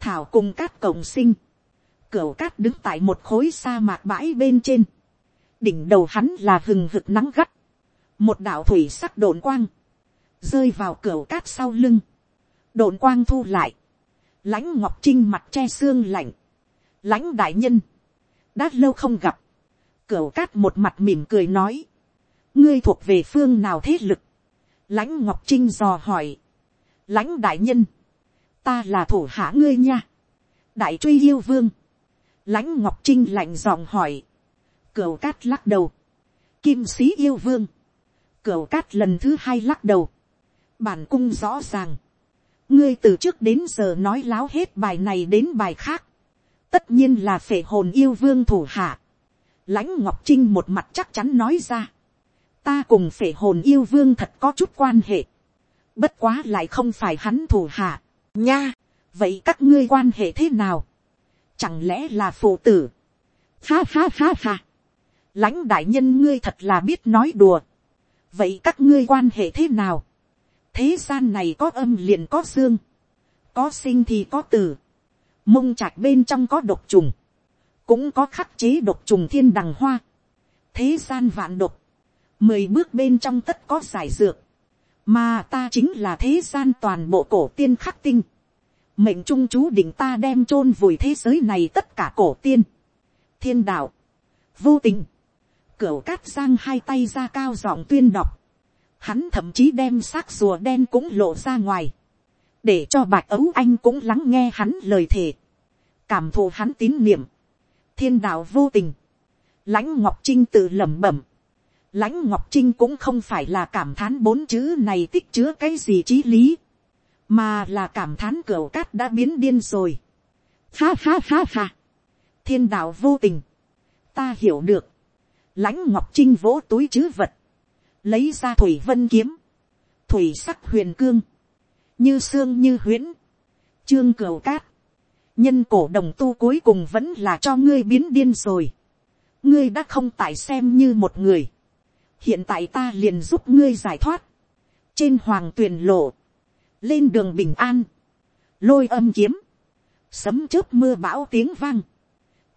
thảo cùng cát cổng sinh, cửa cát đứng tại một khối sa mạc bãi bên trên, đỉnh đầu hắn là hừng hực nắng gắt, một đạo thủy sắc đồn quang, rơi vào cửa cát sau lưng, đồn quang thu lại, lãnh ngọc trinh mặt che xương lạnh, lãnh đại nhân, đã lâu không gặp, cửa cát một mặt mỉm cười nói, ngươi thuộc về phương nào thế lực, lãnh ngọc trinh dò hỏi, lãnh đại nhân, ta là thủ hạ ngươi nha, đại truy yêu vương, lãnh ngọc trinh lạnh giọng hỏi, cửu cát lắc đầu, kim sĩ yêu vương, cửu cát lần thứ hai lắc đầu, bản cung rõ ràng, ngươi từ trước đến giờ nói láo hết bài này đến bài khác, tất nhiên là phệ hồn yêu vương thủ hạ, lãnh ngọc trinh một mặt chắc chắn nói ra, ta cùng phệ hồn yêu vương thật có chút quan hệ, bất quá lại không phải hắn thủ hạ, nha, vậy các ngươi quan hệ thế nào, chẳng lẽ là phụ tử, ha ha ha ha, lãnh đại nhân ngươi thật là biết nói đùa, vậy các ngươi quan hệ thế nào, thế gian này có âm liền có dương, có sinh thì có tử, mông trạc bên trong có độc trùng, cũng có khắc chế độc trùng thiên đằng hoa, thế gian vạn độc, mười bước bên trong tất có giải dược, mà ta chính là thế gian toàn bộ cổ tiên khắc tinh, mệnh trung chú định ta đem chôn vùi thế giới này tất cả cổ tiên, thiên đạo, vô tình, cửa cát giang hai tay ra cao giọng tuyên đọc, hắn thậm chí đem xác rùa đen cũng lộ ra ngoài, để cho bạch ấu anh cũng lắng nghe hắn lời thề, cảm thụ hắn tín niệm, thiên đạo vô tình, lãnh ngọc trinh tự lẩm bẩm, lãnh ngọc trinh cũng không phải là cảm thán bốn chữ này tích chứa cái gì trí lý, mà là cảm thán cửa cát đã biến điên rồi. Ha ha ha ha, thiên đạo vô tình, ta hiểu được, lãnh ngọc trinh vỗ túi chứ vật, lấy ra thủy vân kiếm, thủy sắc huyền cương, như xương như huyễn, trương cửu cát, nhân cổ đồng tu cuối cùng vẫn là cho ngươi biến điên rồi, ngươi đã không tại xem như một người, hiện tại ta liền giúp ngươi giải thoát, trên hoàng tuyền lộ, lên đường bình an, lôi âm kiếm, sấm chớp mưa bão tiếng vang,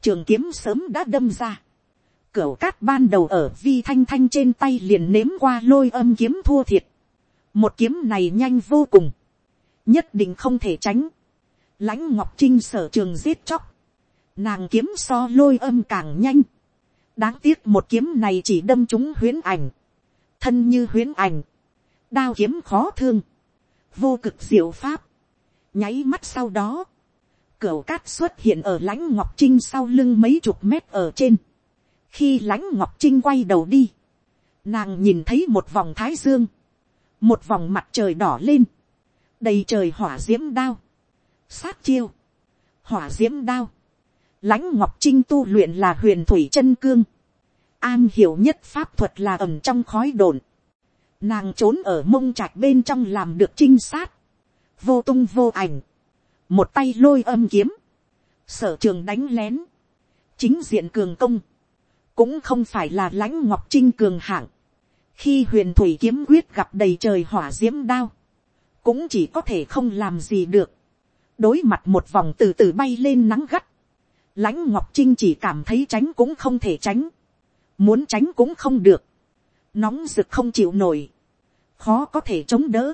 trường kiếm sớm đã đâm ra, cửu cát ban đầu ở vi thanh thanh trên tay liền nếm qua lôi âm kiếm thua thiệt, một kiếm này nhanh vô cùng, nhất định không thể tránh, lãnh ngọc trinh sở trường giết chóc, nàng kiếm so lôi âm càng nhanh, đáng tiếc một kiếm này chỉ đâm chúng huyến ảnh, thân như huyến ảnh, đao kiếm khó thương, vô cực diệu pháp, nháy mắt sau đó, cửa cát xuất hiện ở lãnh ngọc trinh sau lưng mấy chục mét ở trên, khi lãnh ngọc trinh quay đầu đi, nàng nhìn thấy một vòng thái dương, một vòng mặt trời đỏ lên, đầy trời hỏa d i ễ m đao, sát chiêu, hỏa d i ễ m đao, lãnh ngọc trinh tu luyện là huyền thủy chân cương, an hiểu nhất pháp thuật là ẩm trong khói đồn, nàng trốn ở mông trạch bên trong làm được trinh sát, vô tung vô ảnh, một tay lôi âm kiếm, sở trường đánh lén, chính diện cường công, cũng không phải là lãnh ngọc trinh cường hạng, khi huyền thủy kiếm quyết gặp đầy trời hỏa d i ễ m đao, cũng chỉ có thể không làm gì được, đối mặt một vòng từ từ bay lên nắng gắt, lãnh ngọc trinh chỉ cảm thấy tránh cũng không thể tránh, muốn tránh cũng không được, nóng rực không chịu nổi, khó có thể chống đỡ,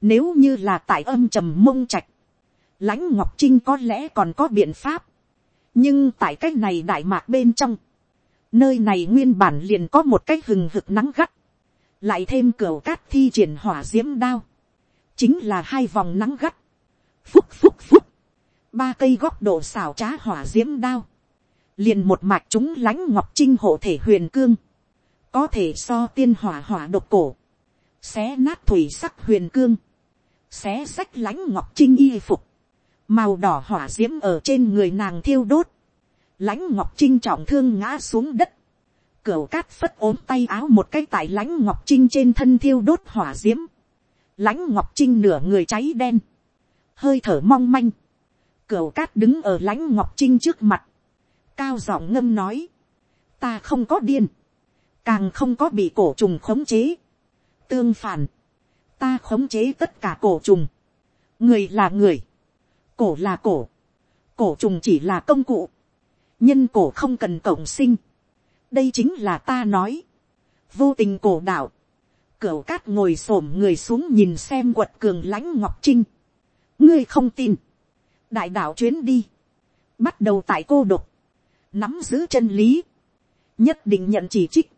nếu như là tại âm trầm mông trạch, lãnh ngọc trinh có lẽ còn có biện pháp, nhưng tại cái này đại mạc bên trong, Nơi này nguyên bản liền có một cái hừng hực nắng gắt. Lại thêm cửa cát thi triển hỏa diễm đao. Chính là hai vòng nắng gắt. Phúc phúc phúc. Ba cây góc độ xảo trá hỏa diễm đao. Liền một mạch chúng lãnh ngọc trinh hộ thể huyền cương. Có thể so tiên hỏa hỏa độc cổ. Xé nát thủy sắc huyền cương. Xé sách lãnh ngọc trinh y phục. Màu đỏ hỏa diễm ở trên người nàng thiêu đốt lãnh ngọc trinh trọng thương ngã xuống đất, cửa cát phất ốm tay áo một cái tại lãnh ngọc trinh trên thân thiêu đốt hỏa d i ễ m lãnh ngọc trinh nửa người cháy đen, hơi thở mong manh, cửu cát đứng ở lãnh ngọc trinh trước mặt, cao giọng ngâm nói, ta không có điên, càng không có bị cổ trùng khống chế, tương phản, ta khống chế tất cả cổ trùng, người là người, cổ là cổ, cổ trùng chỉ là công cụ, nhân cổ không cần cộng sinh, đây chính là ta nói, vô tình cổ đạo, cửu cát ngồi xổm người xuống nhìn xem quật cường lãnh ngọc trinh, ngươi không tin, đại đạo chuyến đi, bắt đầu tại cô độc, nắm giữ chân lý, nhất định nhận chỉ trích,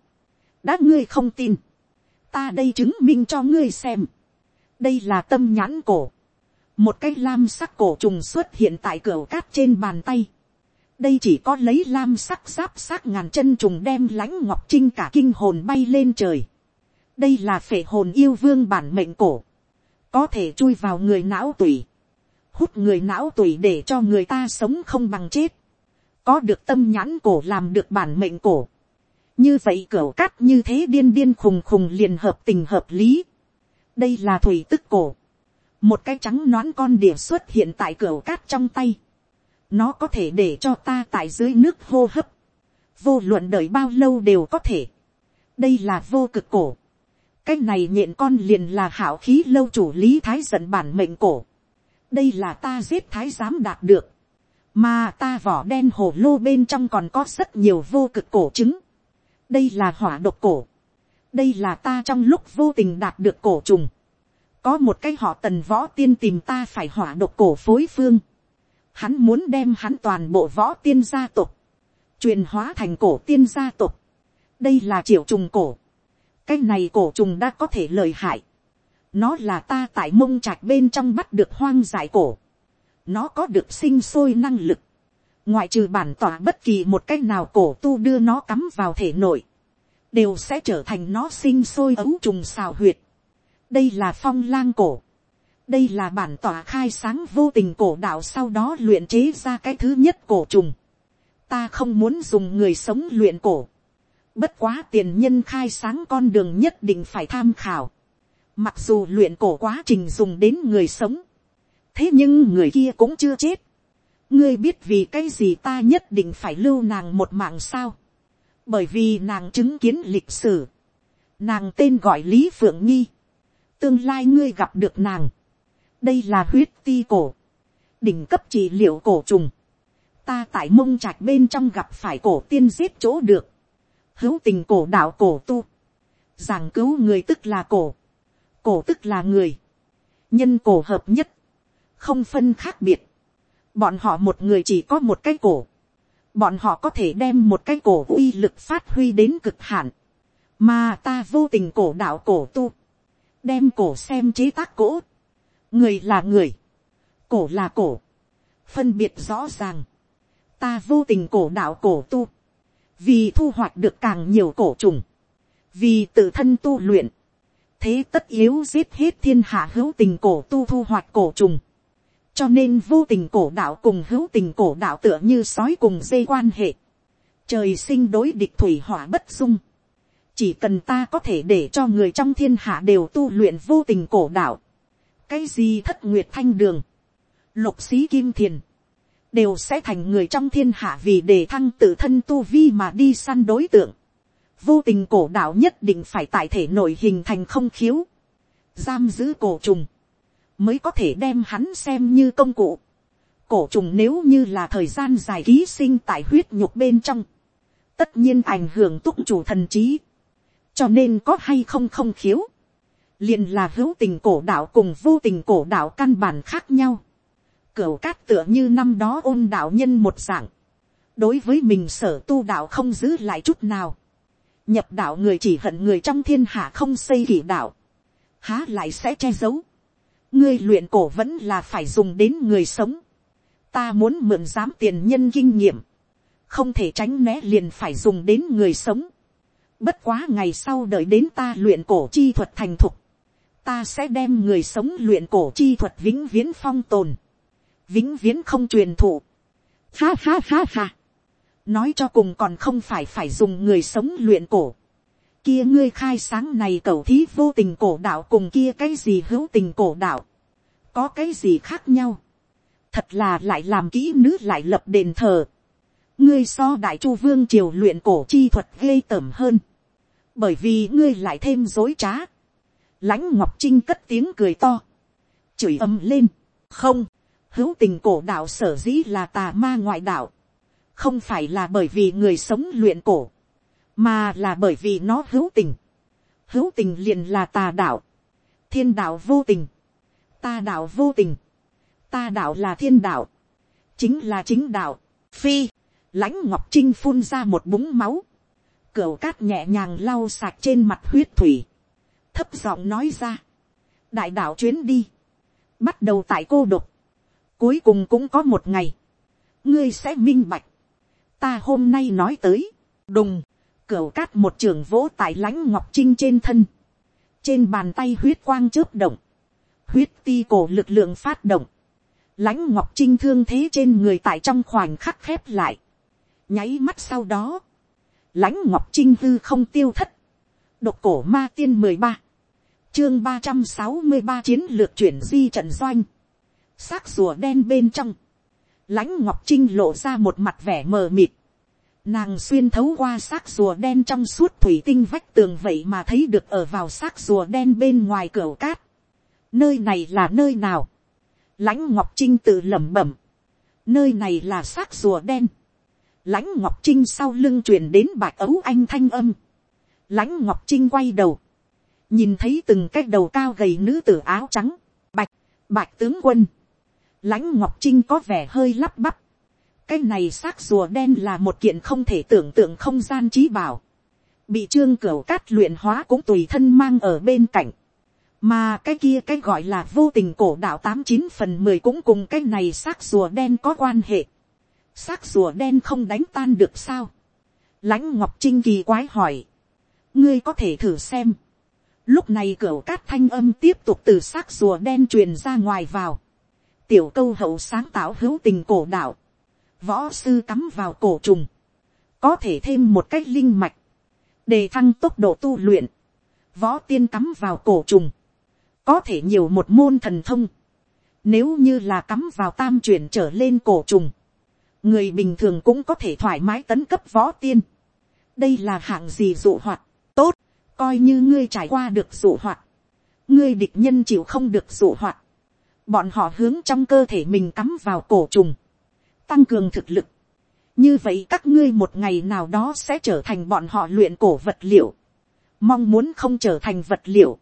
đã ngươi không tin, ta đây chứng minh cho ngươi xem, đây là tâm nhãn cổ, một cái lam sắc cổ trùng xuất hiện tại cửa cát trên bàn tay, đây chỉ có lấy lam sắc giáp sắc ngàn chân trùng đem lãnh ngọc trinh cả kinh hồn bay lên trời. đây là phệ hồn yêu vương bản mệnh cổ, có thể chui vào người não tủy, hút người não tuổi để cho người ta sống không bằng chết, có được tâm nhãn cổ làm được bản mệnh cổ. như vậy cửa cát như thế điên điên khùng khùng liền hợp tình hợp lý. đây là thủy tức cổ, một cái trắng nón con đỉa xuất hiện tại cửa cát trong tay nó có thể để cho ta tại dưới nước hô hấp, vô luận đợi bao lâu đều có thể. đây là vô cực cổ. cái này nhện con liền là hảo khí lâu chủ lý thái giận bản mệnh cổ đây là ta giết thái giám đạt được. mà ta vỏ đen hồ lô bên trong còn có rất nhiều vô cực cổ trứng. đây là hỏa độc cổ. đây là ta trong lúc vô tình đạt được cổ trùng. có một cái họ tần võ tiên tìm ta phải hỏa độc cổ phối phương Hắn muốn đem hắn toàn bộ võ tiên gia tộc. truyền hóa thành cổ tiên gia tộc. Đây là triệu trùng cổ. Cái này cổ trùng đã có thể lợi hại. Nó là ta tại mông trạch bên trong bắt được hoang dại cổ. Nó có được sinh sôi năng lực. Ngoại trừ bản tỏa bất kỳ một cách nào cổ tu đưa nó cắm vào thể nội. Đều sẽ trở thành nó sinh sôi ấu trùng xào huyệt. Đây là phong lang cổ đây là bản tỏa khai sáng vô tình cổ đạo sau đó luyện chế ra cái thứ nhất cổ trùng. ta không muốn dùng người sống luyện cổ, bất quá tiền nhân khai sáng con đường nhất định phải tham khảo, mặc dù luyện cổ quá trình dùng đến người sống, thế nhưng người kia cũng chưa chết, ngươi biết vì cái gì ta nhất định phải lưu nàng một mạng sao, bởi vì nàng chứng kiến lịch sử, nàng tên gọi lý phượng nghi, tương lai ngươi gặp được nàng, đây là huyết ti cổ, đỉnh cấp trị liệu cổ trùng, ta tại mông trạch bên trong gặp phải cổ tiên giết chỗ được, hữu tình cổ đạo cổ tu, giảng cứu người tức là cổ, cổ tức là người, nhân cổ hợp nhất, không phân khác biệt, bọn họ một người chỉ có một cái cổ, bọn họ có thể đem một cái cổ uy lực phát huy đến cực hạn, mà ta vô tình cổ đạo cổ tu, đem cổ xem chế tác cổ, người là người, cổ là cổ, phân biệt rõ ràng, ta vô tình cổ đạo cổ tu, vì thu hoạch được càng nhiều cổ trùng, vì tự thân tu luyện, thế tất yếu giết hết thiên hạ hữu tình cổ tu thu hoạch cổ trùng, cho nên vô tình cổ đạo cùng hữu tình cổ đạo tựa như sói cùng dây quan hệ, trời sinh đối địch thủy hỏa bất dung, chỉ cần ta có thể để cho người trong thiên hạ đều tu luyện vô tình cổ đạo, cái gì thất nguyệt thanh đường, lục xí kim thiền, đều sẽ thành người trong thiên hạ vì để thăng tự thân tu vi mà đi săn đối tượng. Vô tình cổ đạo nhất định phải tại thể nội hình thành không khiếu, giam giữ cổ trùng, mới có thể đem hắn xem như công cụ. Cổ trùng nếu như là thời gian dài ký sinh tại huyết nhục bên trong, tất nhiên ảnh hưởng túc chủ thần trí, cho nên có hay không không khiếu, liền là hữu tình cổ đạo cùng vô tình cổ đạo căn bản khác nhau Cửu cát tựa như năm đó ôn đạo nhân một dạng. Đối với mình sở tu đạo không giữ lại chút nào. Nhập đạo người chỉ hận người trong thiên hạ không xây kỷ đạo. Há lại sẽ che giấu. Ngươi luyện cổ vẫn là phải dùng đến người sống. Ta muốn mượn giám tiền nhân kinh nghiệm. Không thể tránh né liền phải dùng đến người sống. Bất quá ngày sau đợi đến ta luyện cổ chi thuật thành thục. Ta sẽ đem người sống luyện cổ chi thuật vĩnh viễn phong tồn vĩnh viễn không truyền thụ. Ha ha ha ha. Nói cho cùng còn không phải phải dùng người sống luyện cổ. Kia ngươi khai sáng này cầu thí vô tình cổ đạo cùng kia cái gì hữu tình cổ đạo. Có cái gì khác nhau. Thật là lại làm kỹ nữ lại lập đền thờ. Ngươi so đại chu vương triều luyện cổ chi thuật ghê tởm hơn. Bởi vì ngươi lại thêm dối trá. lãnh ngọc trinh cất tiếng cười to. chửi âm lên. không hữu tình cổ đạo sở dĩ là tà ma ngoại đạo, không phải là bởi vì người sống luyện cổ, mà là bởi vì nó hữu tình. hữu tình liền là tà đạo, thiên đạo vô tình, ta đạo vô tình, ta đạo là thiên đạo, chính là chính đạo, phi, lãnh ngọc trinh phun ra một búng máu, cửa cát nhẹ nhàng lau sạch trên mặt huyết thủy, thấp giọng nói ra, đại đạo chuyến đi, bắt đầu tại cô độc, Cuối cùng cũng có một ngày. Ngươi sẽ minh bạch. Ta hôm nay nói tới. Đùng. cửa cát một trường vỗ tại lãnh ngọc trinh trên thân. Trên bàn tay huyết quang chớp động. Huyết ti cổ lực lượng phát động. Lãnh ngọc trinh thương thế trên người tại trong khoảnh khắc khép lại. Nháy mắt sau đó. Lãnh ngọc trinh hư không tiêu thất. Độc cổ ma tiên mười ba chương ba trăm sáu mươi ba chiến lược chuyển di trận doanh xác rùa đen bên trong, lãnh ngọc trinh lộ ra một mặt vẻ mờ mịt, nàng xuyên thấu qua xác rùa đen trong suốt thủy tinh vách tường vậy mà thấy được ở vào xác rùa đen bên ngoài cửa cát. nơi này là nơi nào, lãnh ngọc trinh tự lẩm bẩm, nơi này là xác rùa đen, lãnh ngọc trinh sau lưng truyền đến bạc ấu anh thanh âm, lãnh ngọc trinh quay đầu, nhìn thấy từng cái đầu cao gầy nữ tử áo trắng, bạch, bạch tướng quân, lãnh ngọc trinh có vẻ hơi lắp bắp. cái này xác rùa đen là một kiện không thể tưởng tượng không gian trí bảo. bị trương cửu cát luyện hóa cũng tùy thân mang ở bên cạnh. mà cái kia cái gọi là vô tình cổ đạo tám chín phần mười cũng cùng cái này xác rùa đen có quan hệ. xác rùa đen không đánh tan được sao. lãnh ngọc trinh kỳ quái hỏi. ngươi có thể thử xem. lúc này cửa cát thanh âm tiếp tục từ xác rùa đen truyền ra ngoài vào tiểu câu hậu sáng tạo hữu tình cổ đạo, võ sư cắm vào cổ trùng, có thể thêm một cách linh mạch, đề thăng tốc độ tu luyện, võ tiên cắm vào cổ trùng, có thể nhiều một môn thần thông, nếu như là cắm vào tam chuyển trở lên cổ trùng, người bình thường cũng có thể thoải mái tấn cấp võ tiên. đây là hạng gì dụ hoạt, tốt, coi như ngươi trải qua được dụ hoạt, ngươi địch nhân chịu không được dụ hoạt, bọn họ hướng trong cơ thể mình cắm vào cổ trùng, tăng cường thực lực, như vậy các ngươi một ngày nào đó sẽ trở thành bọn họ luyện cổ vật liệu, mong muốn không trở thành vật liệu,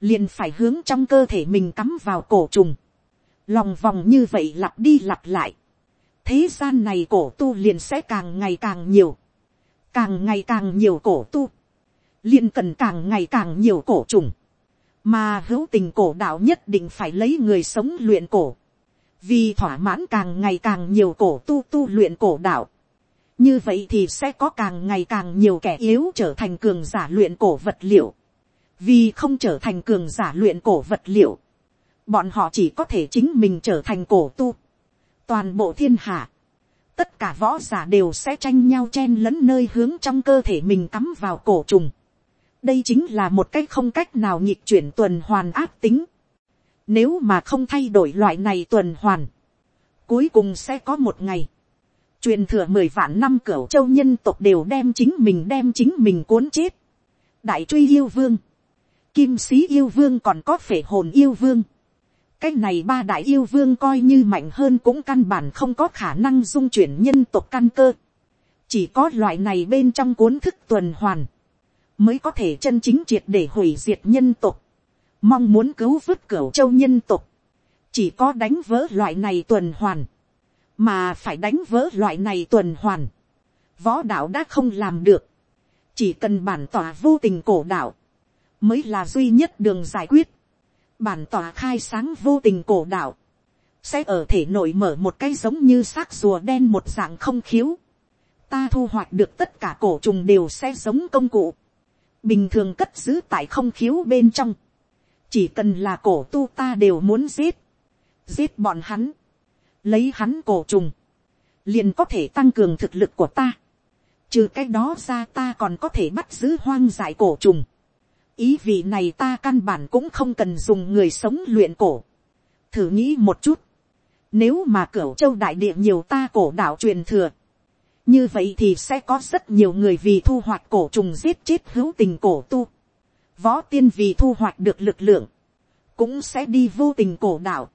liền phải hướng trong cơ thể mình cắm vào cổ trùng, lòng vòng như vậy lặp đi lặp lại, thế gian này cổ tu liền sẽ càng ngày càng nhiều, càng ngày càng nhiều cổ tu, liền cần càng ngày càng nhiều cổ trùng, mà hữu tình cổ đạo nhất định phải lấy người sống luyện cổ, vì thỏa mãn càng ngày càng nhiều cổ tu tu luyện cổ đạo, như vậy thì sẽ có càng ngày càng nhiều kẻ yếu trở thành cường giả luyện cổ vật liệu, vì không trở thành cường giả luyện cổ vật liệu, bọn họ chỉ có thể chính mình trở thành cổ tu, toàn bộ thiên hạ, tất cả võ giả đều sẽ tranh nhau chen lẫn nơi hướng trong cơ thể mình cắm vào cổ trùng đây chính là một cách không cách nào nhịp chuyển tuần hoàn áp tính. nếu mà không thay đổi loại này tuần hoàn, cuối cùng sẽ có một ngày, truyền thừa mười vạn năm cửa châu nhân tộc đều đem chính mình đem chính mình cuốn chết. đại truy yêu vương, kim sĩ yêu vương còn có phể hồn yêu vương, cái này ba đại yêu vương coi như mạnh hơn cũng căn bản không có khả năng dung chuyển nhân tộc căn cơ. chỉ có loại này bên trong cuốn thức tuần hoàn, mới có thể chân chính triệt để hủy diệt nhân tộc. mong muốn cứu vớt cửu châu nhân tộc, chỉ có đánh vỡ loại này tuần hoàn, mà phải đánh vỡ loại này tuần hoàn. võ đạo đã không làm được, chỉ cần bản tỏa vô tình cổ đạo, mới là duy nhất đường giải quyết bản tỏa khai sáng vô tình cổ đạo, sẽ ở thể nội mở một cái giống như xác rùa đen một dạng không khiếu. Ta thu hoạch được tất cả cổ trùng đều sẽ giống công cụ. Bình thường cất giữ tại không khiếu bên trong. Chỉ cần là cổ tu ta đều muốn giết. Giết bọn hắn. Lấy hắn cổ trùng. Liền có thể tăng cường thực lực của ta. Trừ cái đó ra ta còn có thể bắt giữ hoang dại cổ trùng ý vị này ta căn bản cũng không cần dùng người sống luyện cổ. thử nghĩ một chút, nếu mà cửu châu đại địa nhiều ta cổ đạo truyền thừa, như vậy thì sẽ có rất nhiều người vì thu hoạch cổ trùng giết chết hữu tình cổ tu. võ tiên vì thu hoạch được lực lượng, cũng sẽ đi vô tình cổ đạo,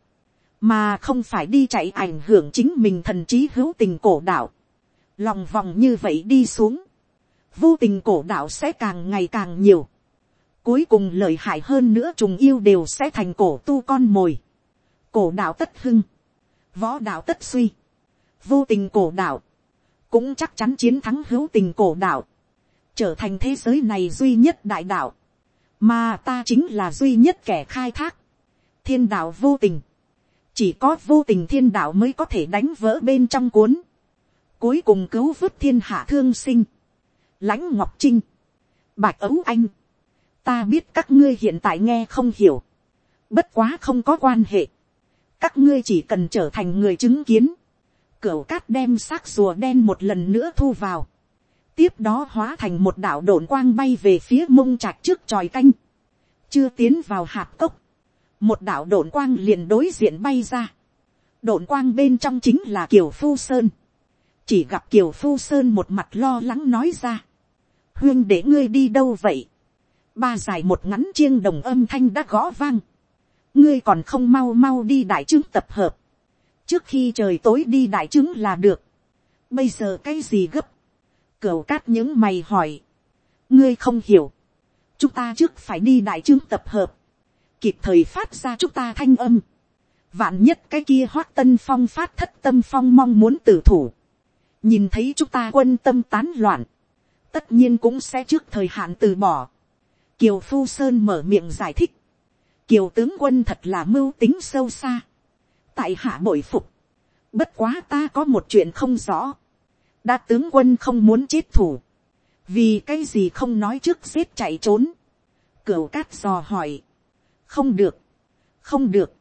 mà không phải đi chạy ảnh hưởng chính mình thần trí hữu tình cổ đạo. lòng vòng như vậy đi xuống, vô tình cổ đạo sẽ càng ngày càng nhiều Cuối cùng lợi hại hơn nữa trùng yêu đều sẽ thành cổ tu con mồi. Cổ đạo tất hưng. Võ đạo tất suy. Vô tình cổ đạo. Cũng chắc chắn chiến thắng hữu tình cổ đạo. Trở thành thế giới này duy nhất đại đạo. Mà ta chính là duy nhất kẻ khai thác. Thiên đạo vô tình. Chỉ có vô tình thiên đạo mới có thể đánh vỡ bên trong cuốn. Cuối cùng cứu vớt thiên hạ thương sinh. Lãnh Ngọc Trinh. Bạch Ấu Anh ta biết các ngươi hiện tại nghe không hiểu, bất quá không có quan hệ, các ngươi chỉ cần trở thành người chứng kiến, cửu cát đem xác rùa đen một lần nữa thu vào, tiếp đó hóa thành một đạo độn quang bay về phía mông trạch trước tròi canh, chưa tiến vào hạp cốc, một đạo độn quang liền đối diện bay ra, Độn quang bên trong chính là kiều phu sơn, chỉ gặp kiều phu sơn một mặt lo lắng nói ra, huyên để ngươi đi đâu vậy, ba dài một ngắn chiêng đồng âm thanh đã gõ vang. ngươi còn không mau mau đi đại trướng tập hợp trước khi trời tối đi đại chứng là được. bây giờ cái gì gấp. cửu cát những mày hỏi. ngươi không hiểu. chúng ta trước phải đi đại chứng tập hợp. kịp thời phát ra chúng ta thanh âm. vạn nhất cái kia hoác tân phong phát thất tâm phong mong muốn tử thủ. nhìn thấy chúng ta quân tâm tán loạn. tất nhiên cũng sẽ trước thời hạn từ bỏ Kiều Phu Sơn mở miệng giải thích. Kiều tướng quân thật là mưu tính sâu xa. Tại hạ bội phục. Bất quá ta có một chuyện không rõ. Đa tướng quân không muốn chết thủ. Vì cái gì không nói trước giết chạy trốn. Cửu cát dò hỏi. Không được. Không được.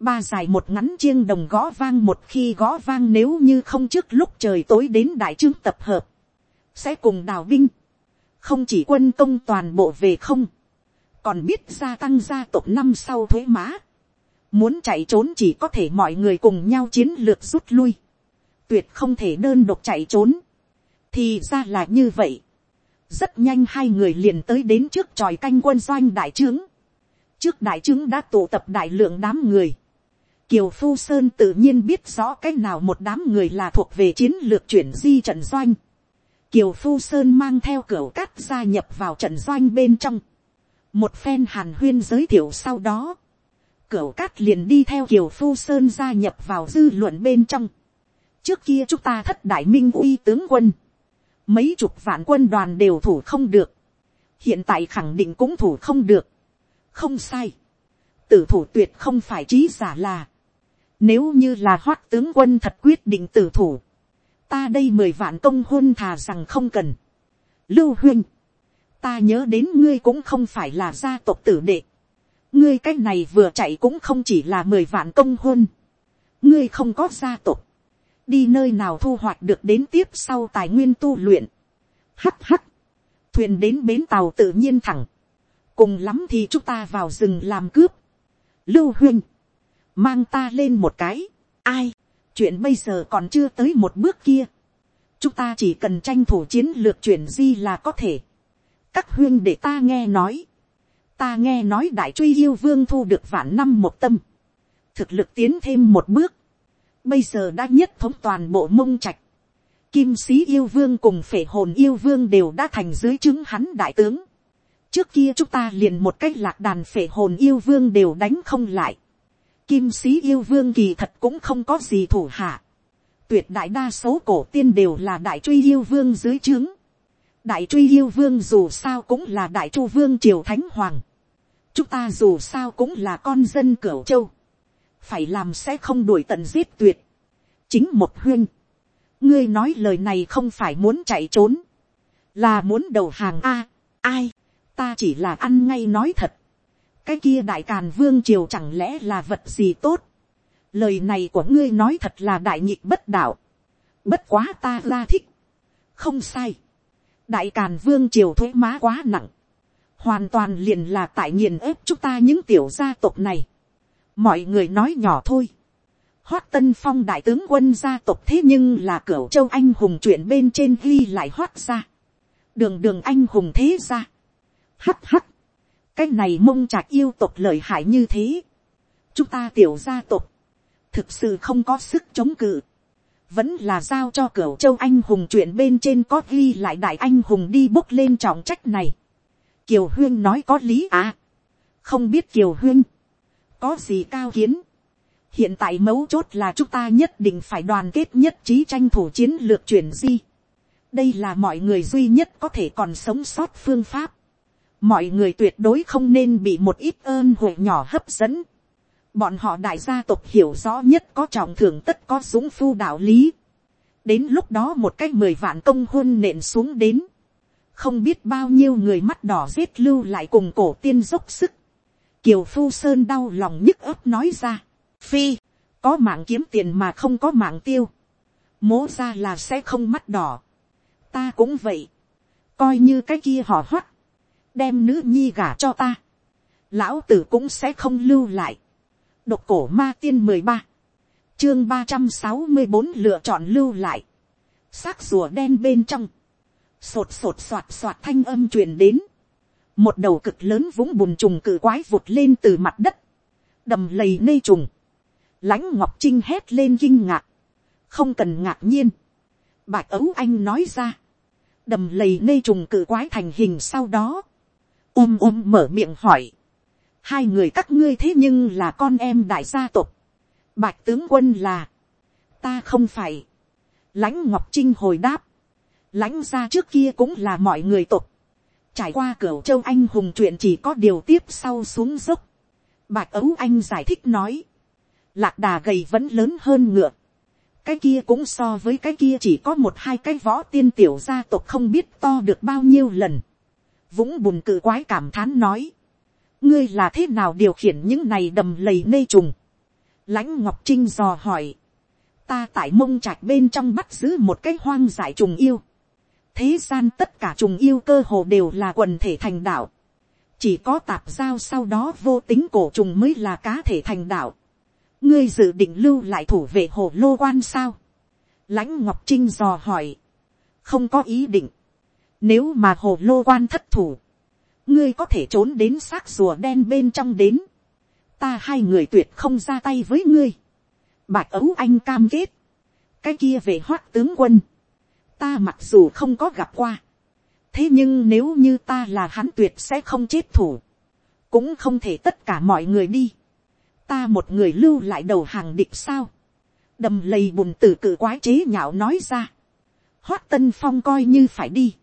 ba dài một ngắn chiêng đồng gõ vang một khi gõ vang nếu như không trước lúc trời tối đến đại trương tập hợp, sẽ cùng đào binh, không chỉ quân công toàn bộ về không, còn biết gia tăng gia tộc năm sau thuế má, muốn chạy trốn chỉ có thể mọi người cùng nhau chiến lược rút lui, tuyệt không thể đơn độc chạy trốn, thì ra là như vậy, rất nhanh hai người liền tới đến trước tròi canh quân doanh đại trướng, trước đại trướng đã tụ tập đại lượng đám người, Kiều Phu Sơn tự nhiên biết rõ cái nào một đám người là thuộc về chiến lược chuyển di trận doanh. Kiều Phu Sơn mang theo cửa cát gia nhập vào trận doanh bên trong. Một phen hàn huyên giới thiệu sau đó. Cửu cát liền đi theo Kiều Phu Sơn gia nhập vào dư luận bên trong. Trước kia chúng ta thất đại minh uy tướng quân. Mấy chục vạn quân đoàn đều thủ không được. Hiện tại khẳng định cũng thủ không được. Không sai. Tử thủ tuyệt không phải trí giả là nếu như là hoát tướng quân thật quyết định tử thủ. Ta đây mười vạn công hôn thà rằng không cần. Lưu huynh. Ta nhớ đến ngươi cũng không phải là gia tộc tử đệ. Ngươi cái này vừa chạy cũng không chỉ là mười vạn công hôn. Ngươi không có gia tộc. Đi nơi nào thu hoạch được đến tiếp sau tài nguyên tu luyện. Hắt hắt. Thuyền đến bến tàu tự nhiên thẳng. Cùng lắm thì chúng ta vào rừng làm cướp. Lưu huynh mang ta lên một cái, ai, chuyện bây giờ còn chưa tới một bước kia, chúng ta chỉ cần tranh thủ chiến lược chuyển di là có thể, các huyên để ta nghe nói, ta nghe nói đại truy yêu vương thu được vạn năm một tâm, thực lực tiến thêm một bước, bây giờ đã nhất thống toàn bộ mông trạch, kim sĩ yêu vương cùng phể hồn yêu vương đều đã thành dưới chứng hắn đại tướng, trước kia chúng ta liền một cách lạc đàn phể hồn yêu vương đều đánh không lại, Kim sĩ yêu vương kỳ thật cũng không có gì thủ hạ. Tuyệt đại đa số cổ tiên đều là đại truy yêu vương dưới trướng. Đại truy yêu vương dù sao cũng là đại chu vương triều thánh hoàng. Chúng ta dù sao cũng là con dân cửu châu. Phải làm sẽ không đuổi tận giết tuyệt. Chính một huyên. Ngươi nói lời này không phải muốn chạy trốn. Là muốn đầu hàng A. ai. Ta chỉ là ăn ngay nói thật cái kia đại càn vương triều chẳng lẽ là vật gì tốt. lời này của ngươi nói thật là đại nhịp bất đạo. bất quá ta la thích. không sai. đại càn vương triều thuế má quá nặng hoàn toàn liền là tại nghiền ép chúng ta những tiểu gia tộc này. mọi người nói nhỏ thôi. Hoát tân phong đại tướng quân gia tộc thế nhưng là cửa châu anh hùng chuyện bên trên ghi lại hoát ra. đường đường anh hùng thế ra. hắt hắt cái này mông trạc yêu tộc lợi hại như thế. chúng ta tiểu gia tộc, thực sự không có sức chống cự. vẫn là giao cho cửu châu anh hùng chuyện bên trên có ghi lại đại anh hùng đi bốc lên trọng trách này kiều huyên nói có lý à. không biết kiều huyên, có gì cao kiến. hiện tại mấu chốt là chúng ta nhất định phải đoàn kết nhất trí tranh thủ chiến lược chuyển di. đây là mọi người duy nhất có thể còn sống sót phương pháp mọi người tuyệt đối không nên bị một ít ơn huệ nhỏ hấp dẫn. bọn họ đại gia tộc hiểu rõ nhất có trọng thưởng tất có dũng phu đạo lý. đến lúc đó một cái mười vạn công hôn nện xuống đến không biết bao nhiêu người mắt đỏ giết lưu lại cùng cổ tiên dốc sức. kiều phu sơn đau lòng nhức ấp nói ra. phi, có mạng kiếm tiền mà không có mạng tiêu. mố ra là sẽ không mắt đỏ. ta cũng vậy. coi như cái kia họ hoắt đem nữ nhi gả cho ta, lão tử cũng sẽ không lưu lại. độc cổ ma tiên mười ba, chương ba trăm sáu mươi bốn lựa chọn lưu lại, xác rùa đen bên trong, sột sột soạt soạt thanh âm truyền đến, một đầu cực lớn vũng bùn trùng cự quái vụt lên từ mặt đất, đầm lầy nê trùng, lãnh ngọc trinh hét lên kinh ngạc, không cần ngạc nhiên, bạch ấu anh nói ra, đầm lầy nê trùng cự quái thành hình sau đó, ôm ôm mở miệng hỏi. Hai người các ngươi thế nhưng là con em đại gia tộc. Bạch tướng quân là. Ta không phải. Lãnh Ngọc Trinh hồi đáp. Lãnh gia trước kia cũng là mọi người tộc. Trải qua cửa châu anh hùng chuyện chỉ có điều tiếp sau xuống dốc. Bạch ấu anh giải thích nói. Lạc đà gầy vẫn lớn hơn ngựa. Cái kia cũng so với cái kia chỉ có một hai cái võ tiên tiểu gia tộc không biết to được bao nhiêu lần vũng bùn cự quái cảm thán nói, ngươi là thế nào điều khiển những này đầm lầy nê trùng, lãnh ngọc trinh dò hỏi, ta tại mông trạch bên trong bắt giữ một cái hoang dại trùng yêu, thế gian tất cả trùng yêu cơ hồ đều là quần thể thành đạo, chỉ có tạp giao sau đó vô tính cổ trùng mới là cá thể thành đạo, ngươi dự định lưu lại thủ vệ hồ lô quan sao, lãnh ngọc trinh dò hỏi, không có ý định, nếu mà hồ lô quan thất thủ, ngươi có thể trốn đến xác rùa đen bên trong đến, ta hai người tuyệt không ra tay với ngươi, bạch ấu anh cam kết, cái kia về hoát tướng quân, ta mặc dù không có gặp qua, thế nhưng nếu như ta là hắn tuyệt sẽ không chết thủ, cũng không thể tất cả mọi người đi, ta một người lưu lại đầu hàng địch sao, đầm lầy bùn tử cự quái chế nhạo nói ra, hoát tân phong coi như phải đi,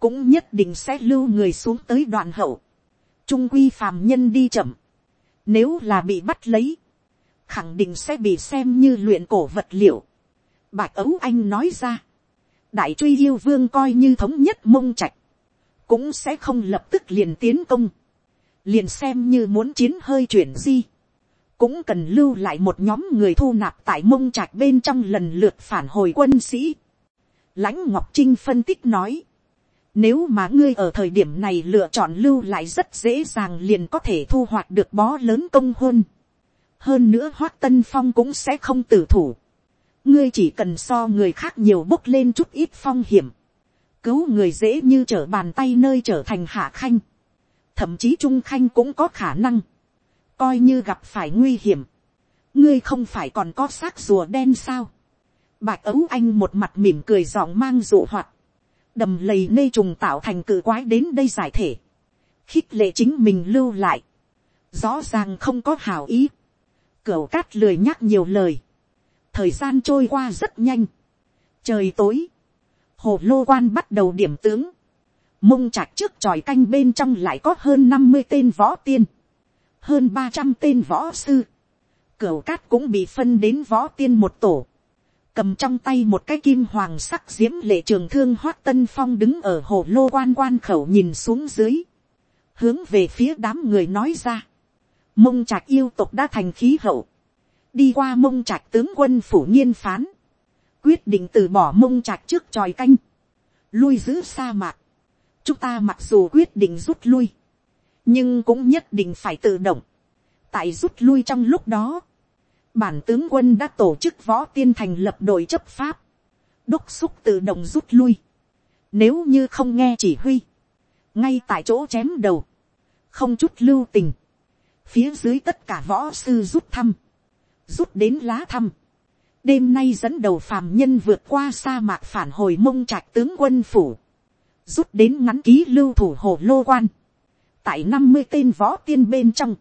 cũng nhất định sẽ lưu người xuống tới đoạn hậu, trung quy phàm nhân đi chậm, nếu là bị bắt lấy, khẳng định sẽ bị xem như luyện cổ vật liệu. Bạch ấu anh nói ra, đại truy yêu vương coi như thống nhất mông trạch, cũng sẽ không lập tức liền tiến công, liền xem như muốn chiến hơi chuyển di, cũng cần lưu lại một nhóm người thu nạp tại mông trạch bên trong lần lượt phản hồi quân sĩ. lãnh ngọc trinh phân tích nói, nếu mà ngươi ở thời điểm này lựa chọn lưu lại rất dễ dàng liền có thể thu hoạch được bó lớn công hôn. Hơn nữa hoác tân phong cũng sẽ không tử thủ. Ngươi chỉ cần so người khác nhiều bốc lên chút ít phong hiểm. Cứu người dễ như trở bàn tay nơi trở thành hạ khanh. Thậm chí trung khanh cũng có khả năng. Coi như gặp phải nguy hiểm. Ngươi không phải còn có xác rùa đen sao. Bạch ấu anh một mặt mỉm cười giọng mang dụ hoạt đầm lầy nê trùng tạo thành cự quái đến đây giải thể, khích lệ chính mình lưu lại, rõ ràng không có hảo ý, cửu cát lười nhắc nhiều lời, thời gian trôi qua rất nhanh, trời tối, hồ lô quan bắt đầu điểm tướng, mông chạc trước tròi canh bên trong lại có hơn năm mươi tên võ tiên, hơn ba trăm tên võ sư, cửu cát cũng bị phân đến võ tiên một tổ, cầm trong tay một cái kim hoàng sắc diễm lệ trường thương hoát tân phong đứng ở hồ lô quan quan khẩu nhìn xuống dưới, hướng về phía đám người nói ra, mông trạc yêu tục đã thành khí hậu, đi qua mông trạch tướng quân phủ nghiên phán, quyết định từ bỏ mông trạch trước tròi canh, lui giữ sa mạc, chúng ta mặc dù quyết định rút lui, nhưng cũng nhất định phải tự động, tại rút lui trong lúc đó, bản tướng quân đã tổ chức võ tiên thành lập đội chấp pháp, đốc xúc tự động rút lui, nếu như không nghe chỉ huy, ngay tại chỗ chém đầu, không chút lưu tình, phía dưới tất cả võ sư rút thăm, rút đến lá thăm, đêm nay dẫn đầu phàm nhân vượt qua sa mạc phản hồi mông trạch tướng quân phủ, rút đến ngắn ký lưu thủ hồ lô quan, tại năm mươi tên võ tiên bên trong,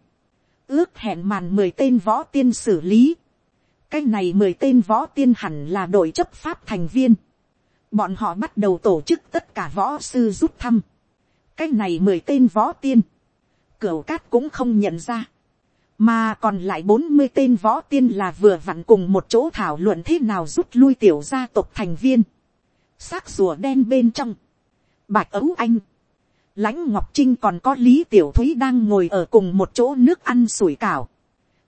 ước hẹn màn mười tên võ tiên xử lý. cái này mười tên võ tiên hẳn là đội chấp pháp thành viên. bọn họ bắt đầu tổ chức tất cả võ sư rút thăm. cái này mười tên võ tiên. cửu cát cũng không nhận ra mà còn lại bốn mươi tên võ tiên là vừa vặn cùng một chỗ thảo luận thế nào rút lui tiểu gia tộc thành viên. xác rùa đen bên trong. bạch ấu anh lãnh ngọc trinh còn có lý tiểu thúy đang ngồi ở cùng một chỗ nước ăn sủi cảo.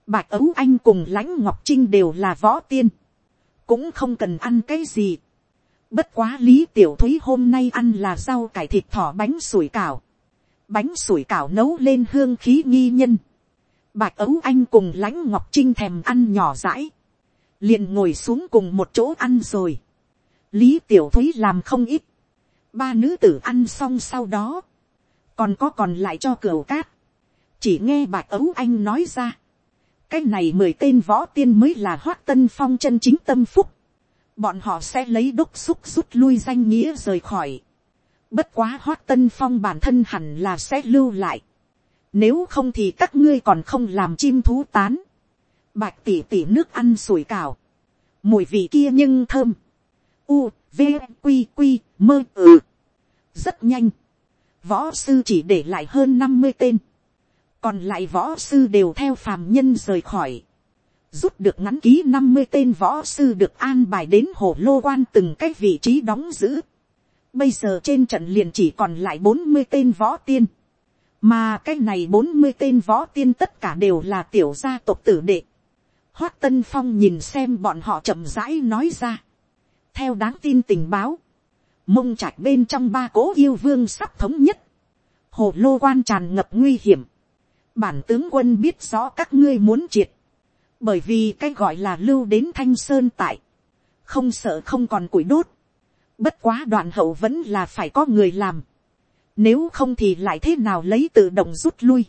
bạch ấu anh cùng lãnh ngọc trinh đều là võ tiên, cũng không cần ăn cái gì. bất quá lý tiểu thúy hôm nay ăn là rau cải thịt thỏ bánh sủi cảo. bánh sủi cảo nấu lên hương khí nghi nhân bạch ấu anh cùng lãnh ngọc trinh thèm ăn nhỏ rãi, liền ngồi xuống cùng một chỗ ăn rồi. lý tiểu thúy làm không ít. Ba nữ tử ăn xong sau đó, còn có còn lại cho cửa cát, chỉ nghe bạch ấu anh nói ra, cái này mười tên võ tiên mới là hoát tân phong chân chính tâm phúc, bọn họ sẽ lấy đúc xúc rút lui danh nghĩa rời khỏi, bất quá hoát tân phong bản thân hẳn là sẽ lưu lại, nếu không thì các ngươi còn không làm chim thú tán, bạch tỉ tỉ nước ăn sủi cào, mùi vị kia nhưng thơm, u, v, q q mơ ừ, rất nhanh, võ sư chỉ để lại hơn năm mươi tên, còn lại võ sư đều theo phàm nhân rời khỏi, rút được ngắn ký năm mươi tên võ sư được an bài đến hồ lô quan từng cái vị trí đóng giữ. Bây giờ trên trận liền chỉ còn lại bốn mươi tên võ tiên. Mà cái này bốn mươi tên võ tiên tất cả đều là tiểu gia tộc tử đệ. Hoát Tân Phong nhìn xem bọn họ chậm rãi nói ra. Theo đáng tin tình báo. Mông trạch bên trong ba cố yêu vương sắp thống nhất. Hồ lô quan tràn ngập nguy hiểm. Bản tướng quân biết rõ các ngươi muốn triệt. Bởi vì cái gọi là lưu đến thanh sơn tại. Không sợ không còn củi đốt. Bất quá đoạn hậu vẫn là phải có người làm. Nếu không thì lại thế nào lấy tự động rút lui.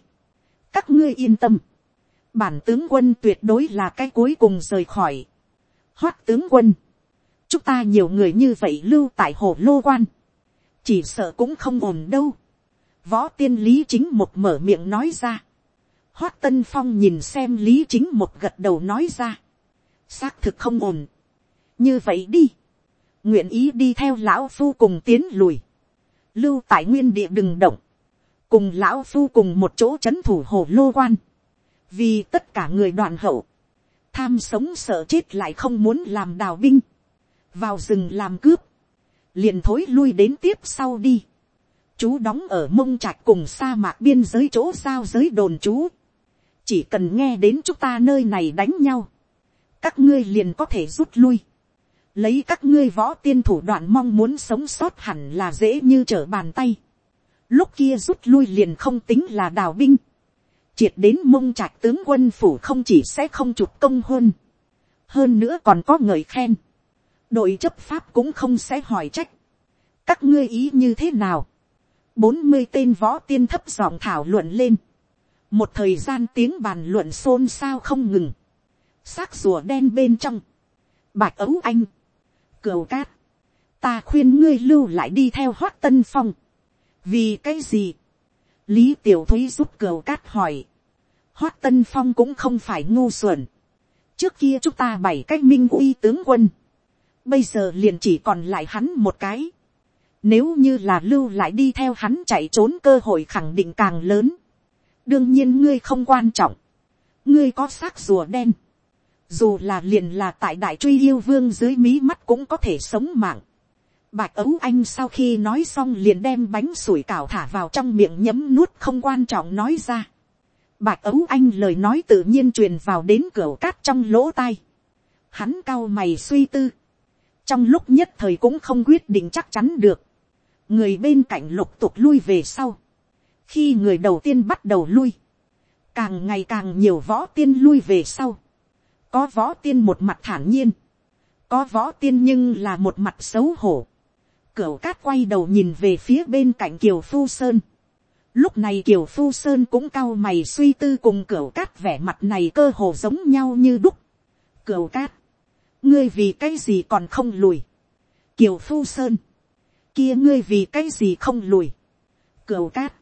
Các ngươi yên tâm bản tướng quân tuyệt đối là cái cuối cùng rời khỏi. Hoát tướng quân, chúng ta nhiều người như vậy lưu tại hồ lô quan, chỉ sợ cũng không ổn đâu. Võ tiên lý chính một mở miệng nói ra. Hoát tân phong nhìn xem lý chính một gật đầu nói ra. xác thực không ổn. như vậy đi. nguyện ý đi theo lão phu cùng tiến lùi lưu tại nguyên địa đừng động. cùng lão phu cùng một chỗ c h ấ n thủ hồ lô quan. Vì tất cả người đoàn hậu, tham sống sợ chết lại không muốn làm đào binh, vào rừng làm cướp, liền thối lui đến tiếp sau đi, chú đóng ở mông trạch cùng sa mạc biên giới chỗ giao giới đồn chú, chỉ cần nghe đến chúng ta nơi này đánh nhau, các ngươi liền có thể rút lui, lấy các ngươi võ tiên thủ đoạn mong muốn sống sót hẳn là dễ như trở bàn tay, lúc kia rút lui liền không tính là đào binh, triệt đến mông trạch tướng quân phủ không chỉ sẽ không chụp công hôn, hơn nữa còn có người khen, đội chấp pháp cũng không sẽ hỏi trách, các ngươi ý như thế nào, bốn mươi tên võ tiên thấp giọng thảo luận lên, một thời gian tiếng bàn luận xôn xao không ngừng, xác rùa đen bên trong, bạch ấu anh, cừu cát, ta khuyên ngươi lưu lại đi theo hoát tân phong, vì cái gì, lý tiểu thúy giúp cừu cát hỏi, hoát tân phong cũng không phải ngu xuẩn. trước kia chúng ta bảy cái minh uy tướng quân. bây giờ liền chỉ còn lại hắn một cái. nếu như là lưu lại đi theo hắn chạy trốn cơ hội khẳng định càng lớn. đương nhiên ngươi không quan trọng. ngươi có xác rùa đen dù là liền là tại đại truy yêu vương dưới mí mắt cũng có thể sống mạng. Bạch ấu anh sau khi nói xong liền đem bánh sủi cảo thả vào trong miệng nhấm nuốt không quan trọng nói ra. Bạch ấu anh lời nói tự nhiên truyền vào đến cửa cát trong lỗ tai. Hắn cao mày suy tư. Trong lúc nhất thời cũng không quyết định chắc chắn được. Người bên cạnh lục tục lui về sau. Khi người đầu tiên bắt đầu lui. Càng ngày càng nhiều võ tiên lui về sau. Có võ tiên một mặt thản nhiên. Có võ tiên nhưng là một mặt xấu hổ. Cửu cát quay đầu nhìn về phía bên cạnh kiều phu sơn Lúc này Kiều Phu Sơn cũng cao mày suy tư cùng cửu cát vẻ mặt này cơ hồ giống nhau như đúc. Cửu cát. Ngươi vì cái gì còn không lùi. Kiều Phu Sơn. Kia ngươi vì cái gì không lùi. Cửu cát.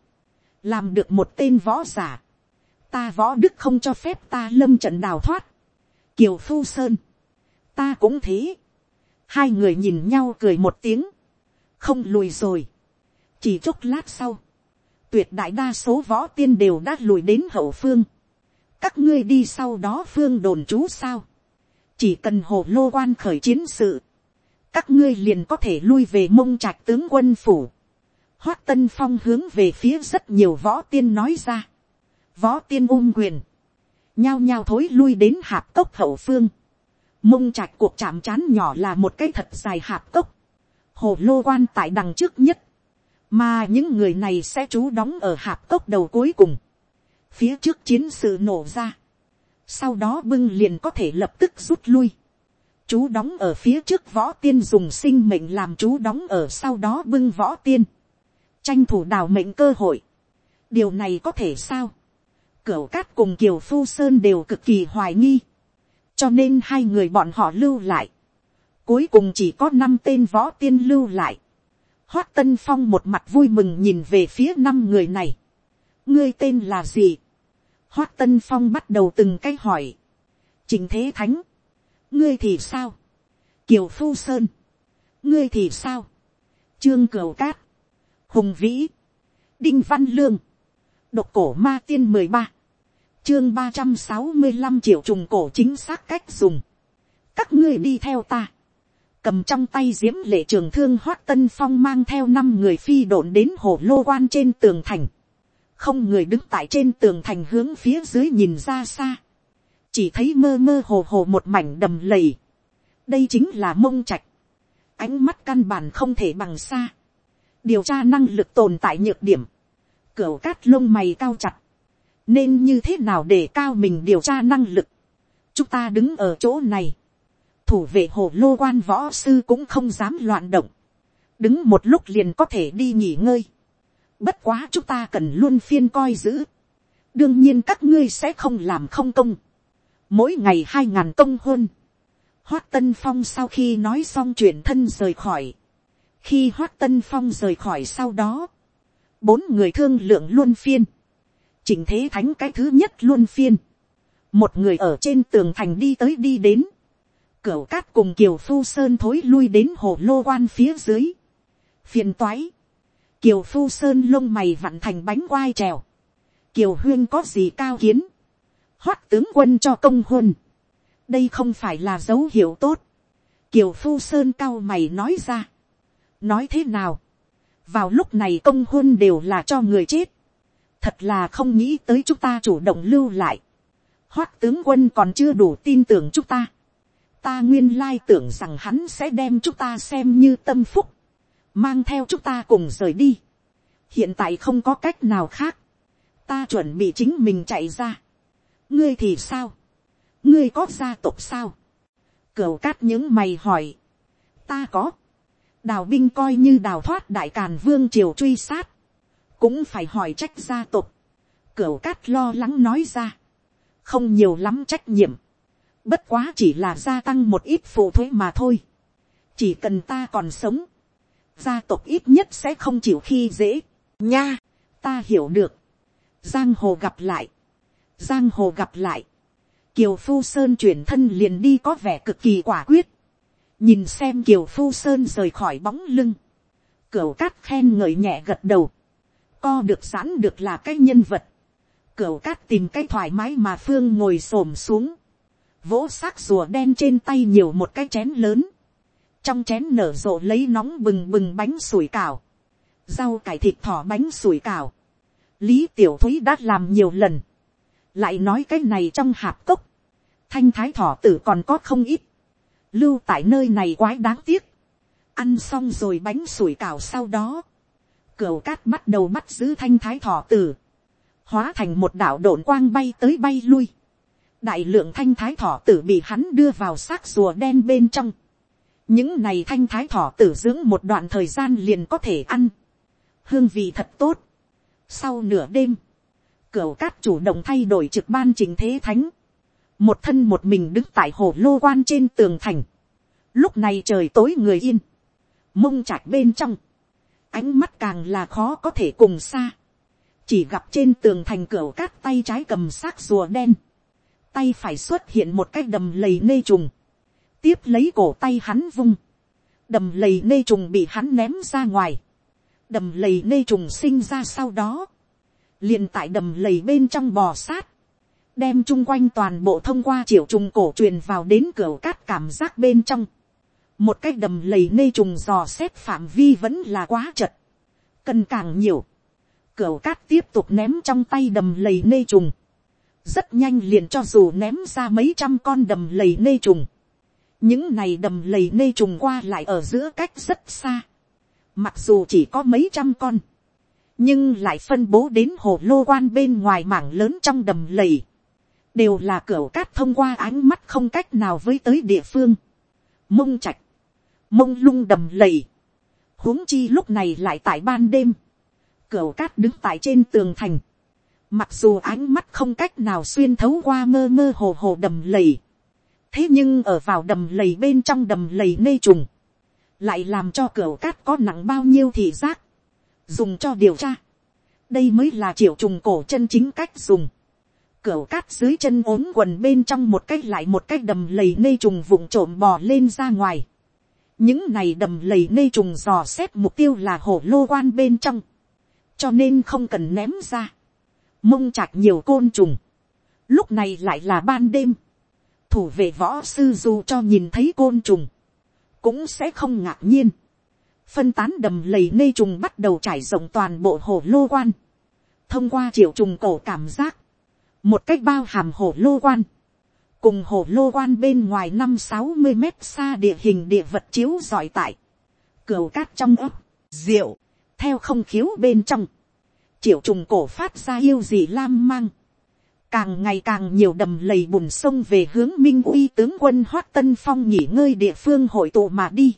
Làm được một tên võ giả. Ta võ đức không cho phép ta lâm trận đào thoát. Kiều Phu Sơn. Ta cũng thế. Hai người nhìn nhau cười một tiếng. Không lùi rồi. Chỉ chốc lát sau tuyệt đại đa số võ tiên đều đã lùi đến hậu phương. các ngươi đi sau đó phương đồn trú sao. chỉ cần hồ lô quan khởi chiến sự. các ngươi liền có thể lui về mông trạch tướng quân phủ. hoát tân phong hướng về phía rất nhiều võ tiên nói ra. võ tiên ung quyền nhao nhao thối lui đến hạp cốc hậu phương. mông trạch cuộc chạm trán nhỏ là một cái thật dài hạp cốc. hồ lô quan tại đằng trước nhất. Mà những người này sẽ trú đóng ở hạp cốc đầu cuối cùng, phía trước chiến sự nổ ra, sau đó bưng liền có thể lập tức rút lui, chú đóng ở phía trước võ tiên dùng sinh mệnh làm chú đóng ở sau đó bưng võ tiên, tranh thủ đào mệnh cơ hội, điều này có thể sao, cửu cát cùng kiều phu sơn đều cực kỳ hoài nghi, cho nên hai người bọn họ lưu lại, cuối cùng chỉ có năm tên võ tiên lưu lại, Hoát Tân Phong một mặt vui mừng nhìn về phía năm người này. Ngươi tên là gì? Hoát Tân Phong bắt đầu từng cái hỏi. Trình Thế Thánh. Ngươi thì sao? Kiều Phu Sơn. Ngươi thì sao? Trương Cửu Cát. Hùng Vĩ. Đinh Văn Lương. Độc cổ ma tiên mười ba Chương ba trăm sáu mươi 365 triệu trùng cổ chính xác cách dùng. Các ngươi đi theo ta cầm trong tay diễm lệ trường thương hoát tân phong mang theo năm người phi độn đến hồ lô quan trên tường thành. không người đứng tại trên tường thành hướng phía dưới nhìn ra xa. chỉ thấy mơ mơ hồ hồ một mảnh đầm lầy, đây chính là mông trạch, ánh mắt căn bản không thể bằng xa, điều tra năng lực tồn tại nhược điểm, cửa cát lông mày cao chặt, nên như thế nào để cao mình điều tra năng lực, chúng ta đứng ở chỗ này, thủ vệ hồ lô quan võ sư cũng không dám loạn động, đứng một lúc liền có thể đi nghỉ ngơi, bất quá chúng ta cần luôn phiên coi giữ, đương nhiên các ngươi sẽ không làm không công, mỗi ngày hai ngàn công hơn. hoát tân phong sau khi nói xong chuyện thân rời khỏi, khi hoát tân phong rời khỏi sau đó, bốn người thương lượng luôn phiên, chỉnh thế thánh cái thứ nhất luôn phiên, một người ở trên tường thành đi tới đi đến, cửu cát cùng kiều phu sơn thối lui đến hồ lô quan phía dưới, phiền toái, kiều phu sơn lông mày vặn thành bánh quai trèo, kiều huyên có gì cao kiến, hoát tướng quân cho công huân, đây không phải là dấu hiệu tốt, kiều phu sơn cao mày nói ra, nói thế nào, vào lúc này công huân đều là cho người chết, thật là không nghĩ tới chúng ta chủ động lưu lại, hoát tướng quân còn chưa đủ tin tưởng chúng ta, ta nguyên lai tưởng rằng hắn sẽ đem chúng ta xem như tâm phúc, mang theo chúng ta cùng rời đi. hiện tại không có cách nào khác, ta chuẩn bị chính mình chạy ra. ngươi thì sao, ngươi có gia tộc sao, cửu cát những mày hỏi, ta có, đào binh coi như đào thoát đại càn vương triều truy sát, cũng phải hỏi trách gia tộc, cửu cát lo lắng nói ra, không nhiều lắm trách nhiệm, bất quá chỉ là gia tăng một ít phụ thuế mà thôi, chỉ cần ta còn sống, gia tộc ít nhất sẽ không chịu khi dễ, nha, ta hiểu được, giang hồ gặp lại, giang hồ gặp lại, kiều phu sơn chuyển thân liền đi có vẻ cực kỳ quả quyết, nhìn xem kiều phu sơn rời khỏi bóng lưng, cửu cát khen ngợi nhẹ gật đầu, co được sẵn được là cái nhân vật, cửu cát tìm cái thoải mái mà phương ngồi xổm xuống, vỗ xác rùa đen trên tay nhiều một cái chén lớn, trong chén nở rộ lấy nóng bừng bừng bánh sủi cảo, rau cải thịt thỏ bánh sủi cảo, lý tiểu thúy đã làm nhiều lần, lại nói cái này trong hạp cốc, thanh thái thỏ tử còn có không ít, lưu tại nơi này quái đáng tiếc, ăn xong rồi bánh sủi cảo sau đó, cửu cát bắt đầu bắt giữ thanh thái thọ tử, hóa thành một đảo độn quang bay tới bay lui, đại lượng thanh thái thọ tử bị hắn đưa vào xác rùa đen bên trong, những này thanh thái thọ tử dưỡng một đoạn thời gian liền có thể ăn, hương vị thật tốt. sau nửa đêm, cửu cát chủ động thay đổi trực ban trình thế thánh, một thân một mình đứng tại hồ lô quan trên tường thành, lúc này trời tối người yên, mông trạch bên trong, ánh mắt càng là khó có thể cùng xa, chỉ gặp trên tường thành cửa cát tay trái cầm xác rùa đen, tay phải xuất hiện một cái đầm lầy nê trùng, tiếp lấy cổ tay hắn vung, đầm lầy nê trùng bị hắn ném ra ngoài, đầm lầy nê trùng sinh ra sau đó, liền tại đầm lầy bên trong bò sát, đem chung quanh toàn bộ thông qua triệu trùng cổ truyền vào đến cửa cát cảm giác bên trong, một cái đầm lầy nê trùng dò xét phạm vi vẫn là quá chật, cần càng nhiều, cửa cát tiếp tục ném trong tay đầm lầy nê trùng, rất nhanh liền cho dù ném ra mấy trăm con đầm lầy nê trùng, những này đầm lầy nê trùng qua lại ở giữa cách rất xa, mặc dù chỉ có mấy trăm con, nhưng lại phân bố đến hồ lô quan bên ngoài mảng lớn trong đầm lầy, đều là cửa cát thông qua ánh mắt không cách nào với tới địa phương, mông trạch, mông lung đầm lầy, huống chi lúc này lại tại ban đêm, cửa cát đứng tại trên tường thành, mặc dù ánh mắt không cách nào xuyên thấu qua mơ mơ hồ hồ đầm lầy, thế nhưng ở vào đầm lầy bên trong đầm lầy nê trùng, lại làm cho cửa cát có nặng bao nhiêu thị giác, dùng cho điều tra. đây mới là triệu trùng cổ chân chính cách dùng. cửa cát dưới chân ốm quần bên trong một cách lại một cách đầm lầy nê trùng vụng trộm bò lên ra ngoài những này đầm lầy nê trùng dò xét mục tiêu là hổ lô quan bên trong, cho nên không cần ném ra. mông chạc nhiều côn trùng. lúc này lại là ban đêm thủ vệ võ sư dù cho nhìn thấy côn trùng, cũng sẽ không ngạc nhiên. phân tán đầm lầy nê trùng bắt đầu trải rộng toàn bộ hồ lô quan. thông qua triệu trùng cổ cảm giác, một cách bao hàm hồ lô quan, cùng hồ lô quan bên ngoài năm sáu mươi mét xa địa hình địa vật chiếu giỏi tại, cửa cát trong ấp, rượu, theo không khiếu bên trong, triệu trùng cổ phát ra yêu gì lam mang, càng ngày càng nhiều đầm lầy bùn sông về hướng minh uy tướng quân hoát tân phong nghỉ ngơi địa phương hội tụ mà đi.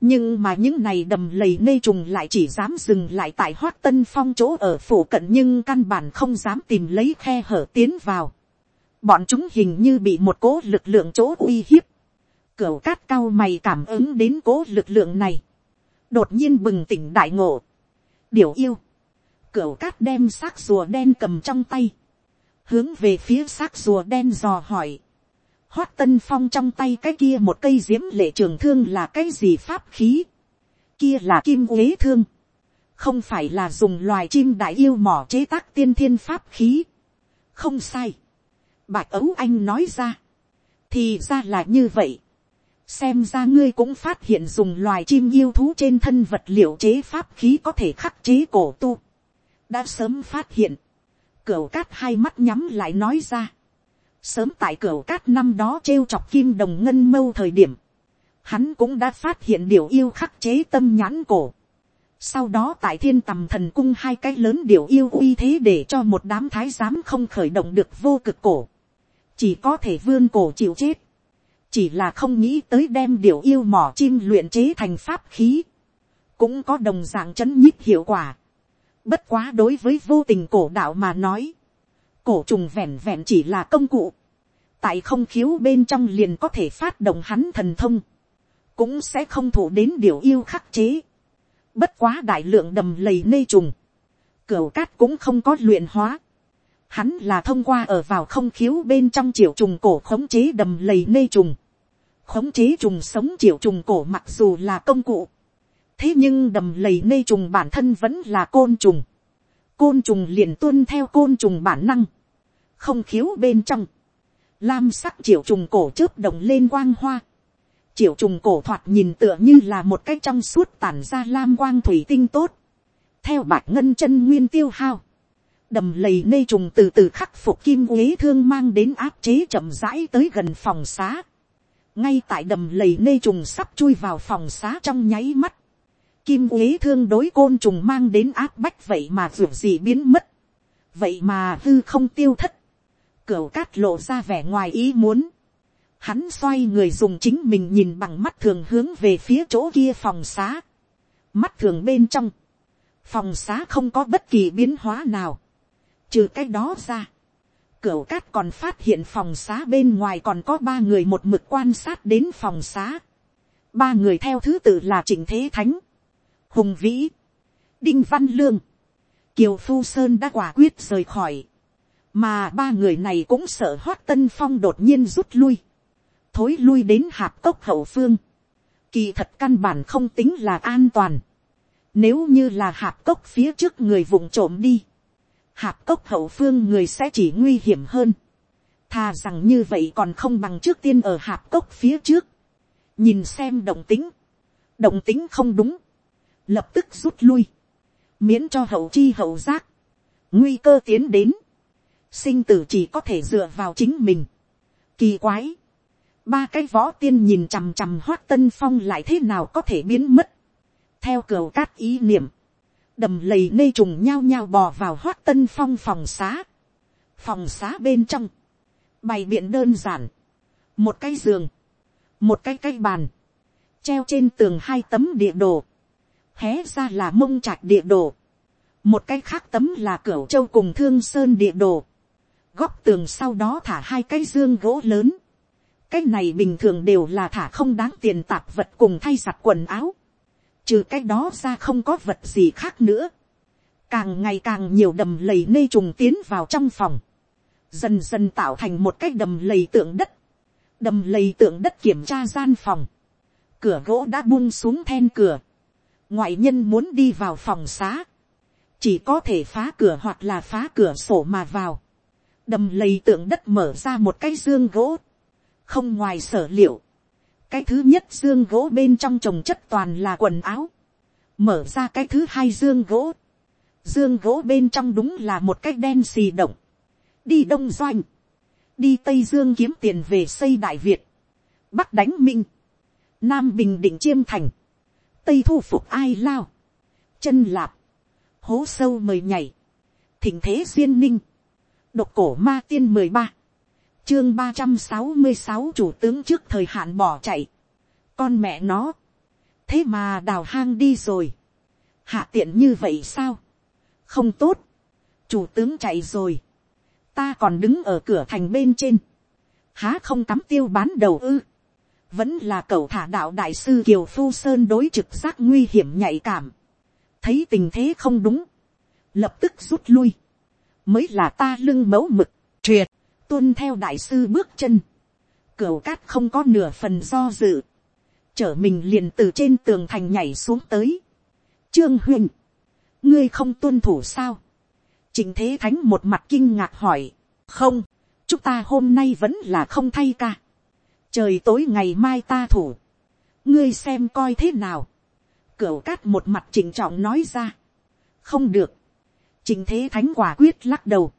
nhưng mà những này đầm lầy nê trùng lại chỉ dám dừng lại tại hoát tân phong chỗ ở phủ cận nhưng căn bản không dám tìm lấy khe hở tiến vào bọn chúng hình như bị một cố lực lượng chỗ uy hiếp. cửu cát cao mày cảm ứng đến cố lực lượng này. đột nhiên bừng tỉnh đại ngộ. điều yêu. cửu cát đem xác rùa đen cầm trong tay hướng về phía xác rùa đen dò hỏi. Hoát tân phong trong tay cái kia một cây diễm lệ trường thương là cái gì pháp khí. Kia là kim uế thương. Không phải là dùng loài chim đại yêu mỏ chế tác tiên thiên pháp khí. Không sai. Bạch ấu anh nói ra. Thì ra là như vậy. Xem ra ngươi cũng phát hiện dùng loài chim yêu thú trên thân vật liệu chế pháp khí có thể khắc chế cổ tu. Đã sớm phát hiện Cửu cát hai mắt nhắm lại nói ra. Sớm tại cửu cát năm đó trêu chọc kim đồng ngân mâu thời điểm. Hắn cũng đã phát hiện điều yêu khắc chế tâm nhãn cổ. Sau đó tại thiên tầm thần cung hai cái lớn điều yêu uy thế để cho một đám thái giám không khởi động được vô cực cổ. Chỉ có thể vươn cổ chịu chết. Chỉ là không nghĩ tới đem điều yêu mỏ chim luyện chế thành pháp khí. Cũng có đồng dạng chấn nhích hiệu quả Bất quá đối với vô tình cổ đạo mà nói. Cổ trùng vẹn vẹn chỉ là công cụ. Tại không khiếu bên trong liền có thể phát động hắn thần thông. Cũng sẽ không thụ đến điều yêu khắc chế. Bất quá đại lượng đầm lầy nê trùng. cửa cát cũng không có luyện hóa. Hắn là thông qua ở vào không khiếu bên trong triệu trùng cổ khống chế đầm lầy nê trùng. Khống chế trùng sống triệu trùng cổ mặc dù là công cụ thế nhưng đầm lầy nê trùng bản thân vẫn là côn trùng. côn trùng liền tuân theo côn trùng bản năng. không khiếu bên trong. lam sắc triệu trùng cổ chớp đồng lên quang hoa. triệu trùng cổ thoạt nhìn tựa như là một cái trong suốt tản ra lam quang thủy tinh tốt. theo bạch ngân chân nguyên tiêu hao đầm lầy nê trùng từ từ khắc phục kim uế thương mang đến áp chế chậm rãi tới gần phòng xá ngay tại đầm lầy nê trùng sắp chui vào phòng xá trong nháy mắt, kim uế thương đối côn trùng mang đến áp bách vậy mà ruột gì biến mất. vậy mà hư không tiêu thất. cửu cát lộ ra vẻ ngoài ý muốn. hắn xoay người dùng chính mình nhìn bằng mắt thường hướng về phía chỗ kia phòng xá. mắt thường bên trong. phòng xá không có bất kỳ biến hóa nào trừ cái đó ra. Cửu cát còn phát hiện phòng xá bên ngoài còn có ba người một mực quan sát đến phòng xá. Ba người theo thứ tự là Trịnh Thế Thánh, hùng vĩ, đinh văn lương, kiều phu sơn đã quả quyết rời khỏi, mà ba người này cũng sợ hoát tân phong đột nhiên rút lui, thối lui đến hạp cốc hậu phương, kỳ thật căn bản không tính là an toàn, nếu như là hạp cốc phía trước người vùng trộm đi, hạp cốc hậu phương người sẽ chỉ nguy hiểm hơn, thà rằng như vậy còn không bằng trước tiên ở hạp cốc phía trước, nhìn xem động tính, động tính không đúng, lập tức rút lui, miễn cho hậu chi hậu giác, nguy cơ tiến đến, sinh tử chỉ có thể dựa vào chính mình. Kỳ quái, ba cái võ tiên nhìn chằm chằm hoát tân phong lại thế nào có thể biến mất. theo cửa cát ý niệm, đầm lầy nê trùng nhao nhao bò vào hoác tân phong phòng xá. phòng xá bên trong, bày biện đơn giản, một cái giường, một cái cái bàn, treo trên tường hai tấm địa đồ, hé ra là mông trạch địa đồ, một cái khác tấm là cửa châu cùng thương sơn địa đồ, góc tường sau đó thả hai cái dương gỗ lớn, cái này bình thường đều là thả không đáng tiền tạp vật cùng thay giặt quần áo, trừ cái đó ra không có vật gì khác nữa, càng ngày càng nhiều đầm lầy nê trùng tiến vào trong phòng, dần dần tạo thành một cái đầm lầy tượng đất, đầm lầy tượng đất kiểm tra gian phòng, cửa gỗ đã buông xuống then cửa, ngoại nhân muốn đi vào phòng xá, chỉ có thể phá cửa hoặc là phá cửa sổ mà vào, đầm lầy tượng đất mở ra một cái dương gỗ, không ngoài sở liệu, cái thứ nhất dương gỗ bên trong trồng chất toàn là quần áo, mở ra cái thứ hai dương gỗ, dương gỗ bên trong đúng là một cái đen xì động, đi đông doanh, đi tây dương kiếm tiền về xây đại việt, bắc đánh minh, nam bình định chiêm thành, tây thu phục ai lao, chân lạp, hố sâu mời nhảy, thỉnh thế duyên ninh, độc cổ ma tiên mười ba, chương ba trăm sáu mươi sáu chủ tướng trước thời hạn bỏ chạy, con mẹ nó, thế mà đào hang đi rồi, hạ tiện như vậy sao, không tốt, chủ tướng chạy rồi, ta còn đứng ở cửa thành bên trên, há không cắm tiêu bán đầu ư, vẫn là cậu thả đạo đại sư kiều phu sơn đối trực giác nguy hiểm nhạy cảm, thấy tình thế không đúng, lập tức rút lui, mới là ta lưng mẫu mực, triệt, tuân theo đại sư bước chân, cửu cát không có nửa phần do dự, chở mình liền từ trên tường thành nhảy xuống tới. Trương Huyền, ngươi không tuân thủ sao? Trình thế thánh một mặt kinh ngạc hỏi, không, chúng ta hôm nay vẫn là không thay ca. Trời tối ngày mai ta thủ, ngươi xem coi thế nào. Cửu cát một mặt chỉnh trọng nói ra, không được. Trình thế thánh quả quyết lắc đầu.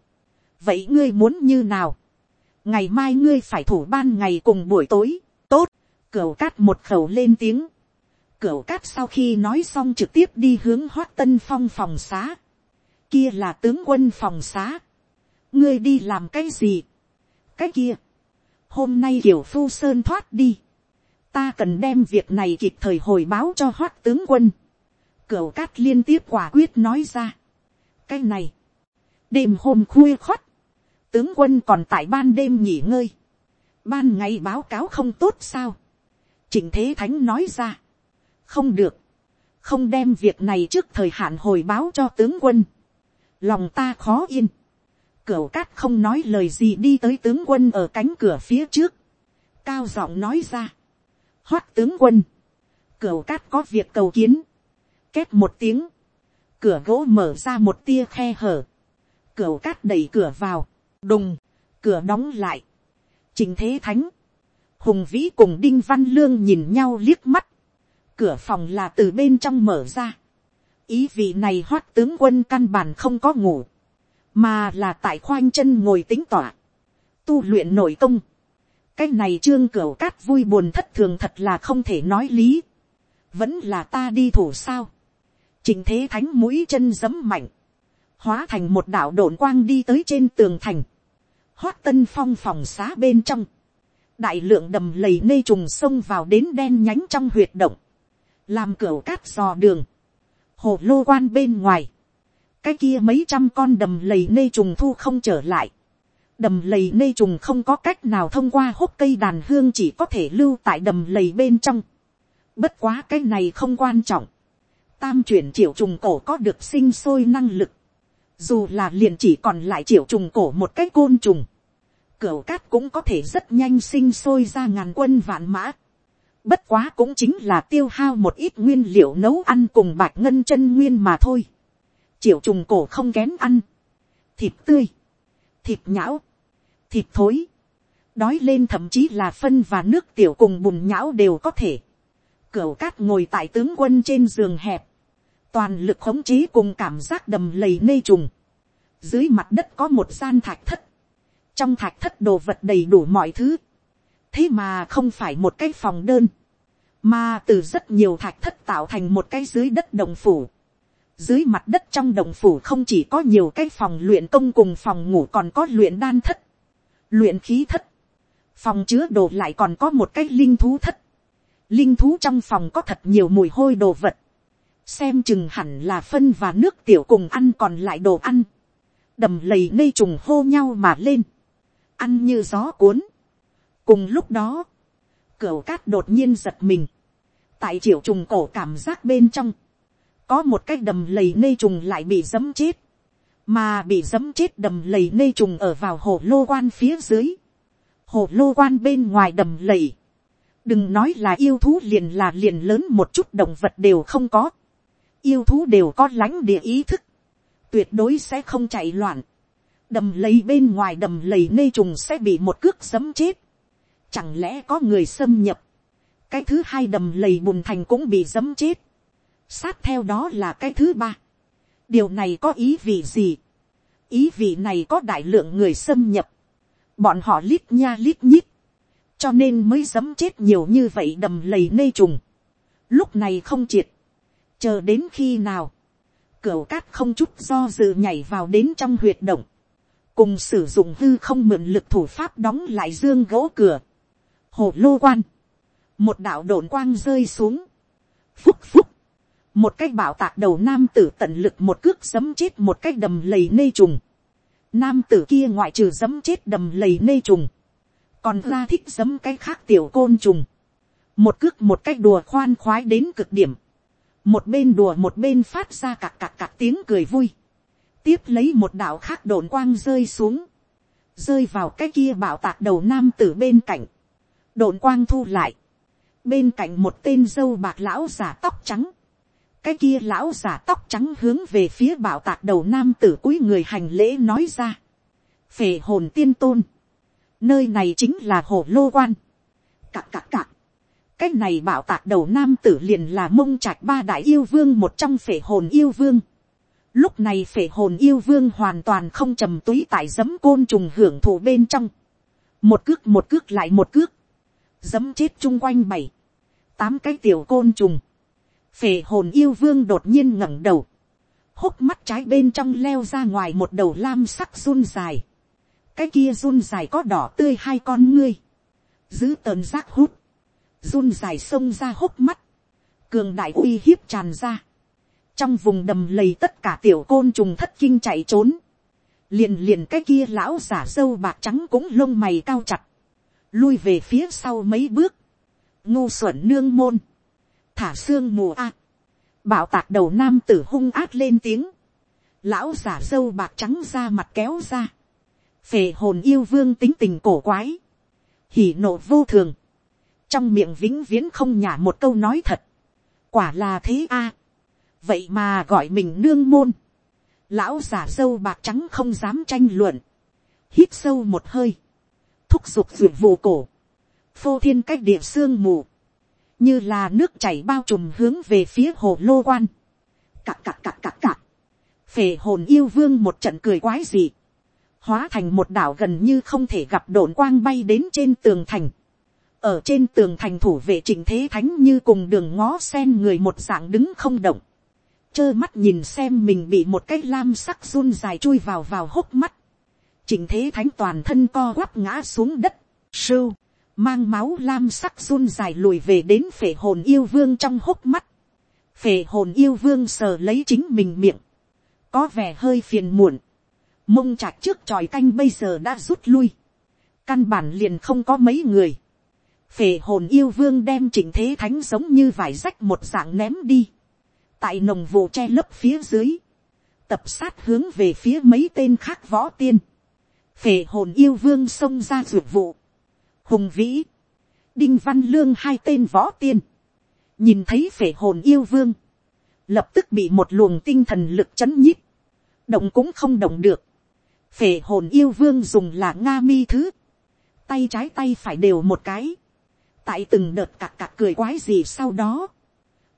Vậy ngươi muốn như nào? Ngày mai ngươi phải thủ ban ngày cùng buổi tối, tốt cửa cát một khẩu lên tiếng. Cửa cát sau khi nói xong trực tiếp đi hướng hoát tân phong phòng xá. Kia là tướng quân phòng xá. Ngươi đi làm cái gì? Cái kia. Hôm nay kiểu phu sơn thoát đi. Ta cần đem việc này kịp thời hồi báo cho hoát tướng quân. Cửu cát liên tiếp quả quyết nói ra. Cái này. Đêm hôm khuya khót. Tướng quân còn tại ban đêm nghỉ ngơi. Ban ngày báo cáo không tốt sao Trịnh Thế Thánh nói ra. Không được. Không đem việc này trước thời hạn hồi báo cho tướng quân. Lòng ta khó yên. Cửu cát không nói lời gì đi tới tướng quân ở cánh cửa phía trước. Cao giọng nói ra. Hoát tướng quân. Cửu cát có việc cầu kiến. Két một tiếng. Cửa gỗ mở ra một tia khe hở. Cửu cát đẩy cửa vào. Đùng. Cửa đóng lại. Trình thế thánh hùng vĩ cùng đinh văn lương nhìn nhau liếc mắt, cửa phòng là từ bên trong mở ra, ý vị này hoát tướng quân căn bản không có ngủ, mà là tại khoanh chân ngồi tính tỏa, tu luyện nội công, cái này trương cửa cát vui buồn thất thường thật là không thể nói lý, vẫn là ta đi thủ sao, trình thế thánh mũi chân giấm mạnh, hóa thành một đạo đồn quang đi tới trên tường thành, hoát tân phong phòng xá bên trong, đại lượng đầm lầy nê trùng xông vào đến đen nhánh trong huyệt động, làm cửa cát dò đường, hồ lô quan bên ngoài, cái kia mấy trăm con đầm lầy nê trùng thu không trở lại, đầm lầy nê trùng không có cách nào thông qua hốc cây đàn hương chỉ có thể lưu tại đầm lầy bên trong, bất quá cái này không quan trọng, tam chuyển triệu trùng cổ có được sinh sôi năng lực, dù là liền chỉ còn lại triệu trùng cổ một cái côn trùng, Cửu cát cũng có thể rất nhanh sinh sôi ra ngàn quân vạn mã. Bất quá cũng chính là tiêu hao một ít nguyên liệu nấu ăn cùng bạch ngân chân nguyên mà thôi. Triệu trùng cổ không kén ăn. Thịt tươi. Thịt nhão. Thịt thối. Đói lên thậm chí là phân và nước tiểu cùng bùn nhão đều có thể. Cửu cát ngồi tại tướng quân trên giường hẹp. Toàn lực khống chế cùng cảm giác đầm lầy nê trùng. Dưới mặt đất có một gian thạch thất trong thạch thất đồ vật đầy đủ mọi thứ, thế mà không phải một cái phòng đơn, mà từ rất nhiều thạch thất tạo thành một cái dưới đất đồng phủ. Dưới mặt đất trong đồng phủ không chỉ có nhiều cái phòng luyện công cùng phòng ngủ còn có luyện đan thất, luyện khí thất, phòng chứa đồ lại còn có một cái linh thú thất. Linh thú trong phòng có thật nhiều mùi hôi đồ vật. Xem chừng hẳn là phân và nước tiểu cùng ăn còn lại đồ ăn. Đầm lầy ngây trùng hô nhau mà lên ăn như gió cuốn. cùng lúc đó, cửa cát đột nhiên giật mình, tại triệu trùng cổ cảm giác bên trong, có một cái đầm lầy nê trùng lại bị dấm chết, mà bị dấm chết đầm lầy nê trùng ở vào hồ lô quan phía dưới, hồ lô quan bên ngoài đầm lầy, đừng nói là yêu thú liền là liền lớn một chút động vật đều không có, yêu thú đều có lãnh địa ý thức, tuyệt đối sẽ không chạy loạn, đầm lầy bên ngoài đầm lầy nê trùng sẽ bị một cước sấm chết. Chẳng lẽ có người xâm nhập. Cái thứ hai đầm lầy bùn thành cũng bị sấm chết. Sát theo đó là cái thứ ba. Điều này có ý vị gì? Ý vị này có đại lượng người xâm nhập. bọn họ lít nha lít nhít, cho nên mới dấm chết nhiều như vậy đầm lầy nê trùng, lúc này không triệt, chờ đến khi nào, Cửu cát không chút do dự nhảy vào đến trong huyệt động, cùng sử dụng hư không mượn lực thủ pháp đóng lại dương gỗ cửa, hồ lô quan, một đạo đồn quang rơi xuống, phúc phúc, một cái bảo tạc đầu nam tử tận lực một cước giấm chết một cái đầm lầy nê trùng, nam tử kia ngoại trừ giấm chết đầm lầy nê trùng, còn ra thích giấm cái khác tiểu côn trùng, một cước một cái đùa khoan khoái đến cực điểm, một bên đùa một bên phát ra cạc cạc cạc tiếng cười vui, tiếp lấy một đạo khác đồn quang rơi xuống, rơi vào cái kia bảo tạc đầu nam tử bên cạnh, đồn quang thu lại, bên cạnh một tên dâu bạc lão giả tóc trắng, cái kia lão giả tóc trắng hướng về phía bảo tạc đầu nam tử cúi người hành lễ nói ra, phề hồn tiên tôn, nơi này chính là hồ lô quan, cạc cạc cạc, cái này bảo tạc đầu nam tử liền là mông trạch ba đại yêu vương một trong phể hồn yêu vương. Lúc này phể hồn yêu vương hoàn toàn không trầm túy tại giấm côn trùng hưởng thụ bên trong. Một cước một cước lại một cước. Giấm chết chung quanh bảy. Tám cái tiểu côn trùng. Phể hồn yêu vương đột nhiên ngẩng đầu. Hốc mắt trái bên trong leo ra ngoài một đầu lam sắc run dài. Cái kia run dài có đỏ tươi hai con ngươi. Giữ tờn giác hút run dài sông ra hốc mắt, cường đại uy hiếp tràn ra, trong vùng đầm lầy tất cả tiểu côn trùng thất kinh chạy trốn, liền liền cái kia lão giả dâu bạc trắng cũng lông mày cao chặt, lui về phía sau mấy bước, ngô xuẩn nương môn, thả xương mùa a, bảo tạc đầu nam tử hung át lên tiếng, lão giả dâu bạc trắng ra mặt kéo ra, phề hồn yêu vương tính tình cổ quái, hỉ nộ vô thường, trong miệng vĩnh viễn không nhả một câu nói thật, quả là thế a, vậy mà gọi mình nương môn, lão giả sâu bạc trắng không dám tranh luận, hít sâu một hơi, thúc giục ruột vụ cổ, phô thiên cách địa sương mù, như là nước chảy bao trùm hướng về phía hồ lô quan, cặp cặp cặp cặp cặp, phề hồn yêu vương một trận cười quái gì, hóa thành một đảo gần như không thể gặp đồn quang bay đến trên tường thành, ở trên tường thành thủ vệ trình thế thánh như cùng đường ngó sen người một dạng đứng không động, trơ mắt nhìn xem mình bị một cái lam sắc run dài chui vào vào hốc mắt, chỉnh thế thánh toàn thân co quắp ngã xuống đất, sưu, mang máu lam sắc run dài lùi về đến phể hồn yêu vương trong hốc mắt, phể hồn yêu vương sờ lấy chính mình miệng, có vẻ hơi phiền muộn, mông chạc trước tròi canh bây giờ đã rút lui, căn bản liền không có mấy người, phệ hồn yêu vương đem chỉnh thế thánh giống như vải rách một dạng ném đi tại nồng vụ che lấp phía dưới, tập sát hướng về phía mấy tên khác võ tiên. phề hồn yêu vương xông ra ruột vụ. hùng vĩ, đinh văn lương hai tên võ tiên. nhìn thấy phề hồn yêu vương, lập tức bị một luồng tinh thần lực chấn nhít. động cũng không động được. phề hồn yêu vương dùng là nga mi thứ. tay trái tay phải đều một cái tại từng đợt cạc cạc cười quái gì sau đó,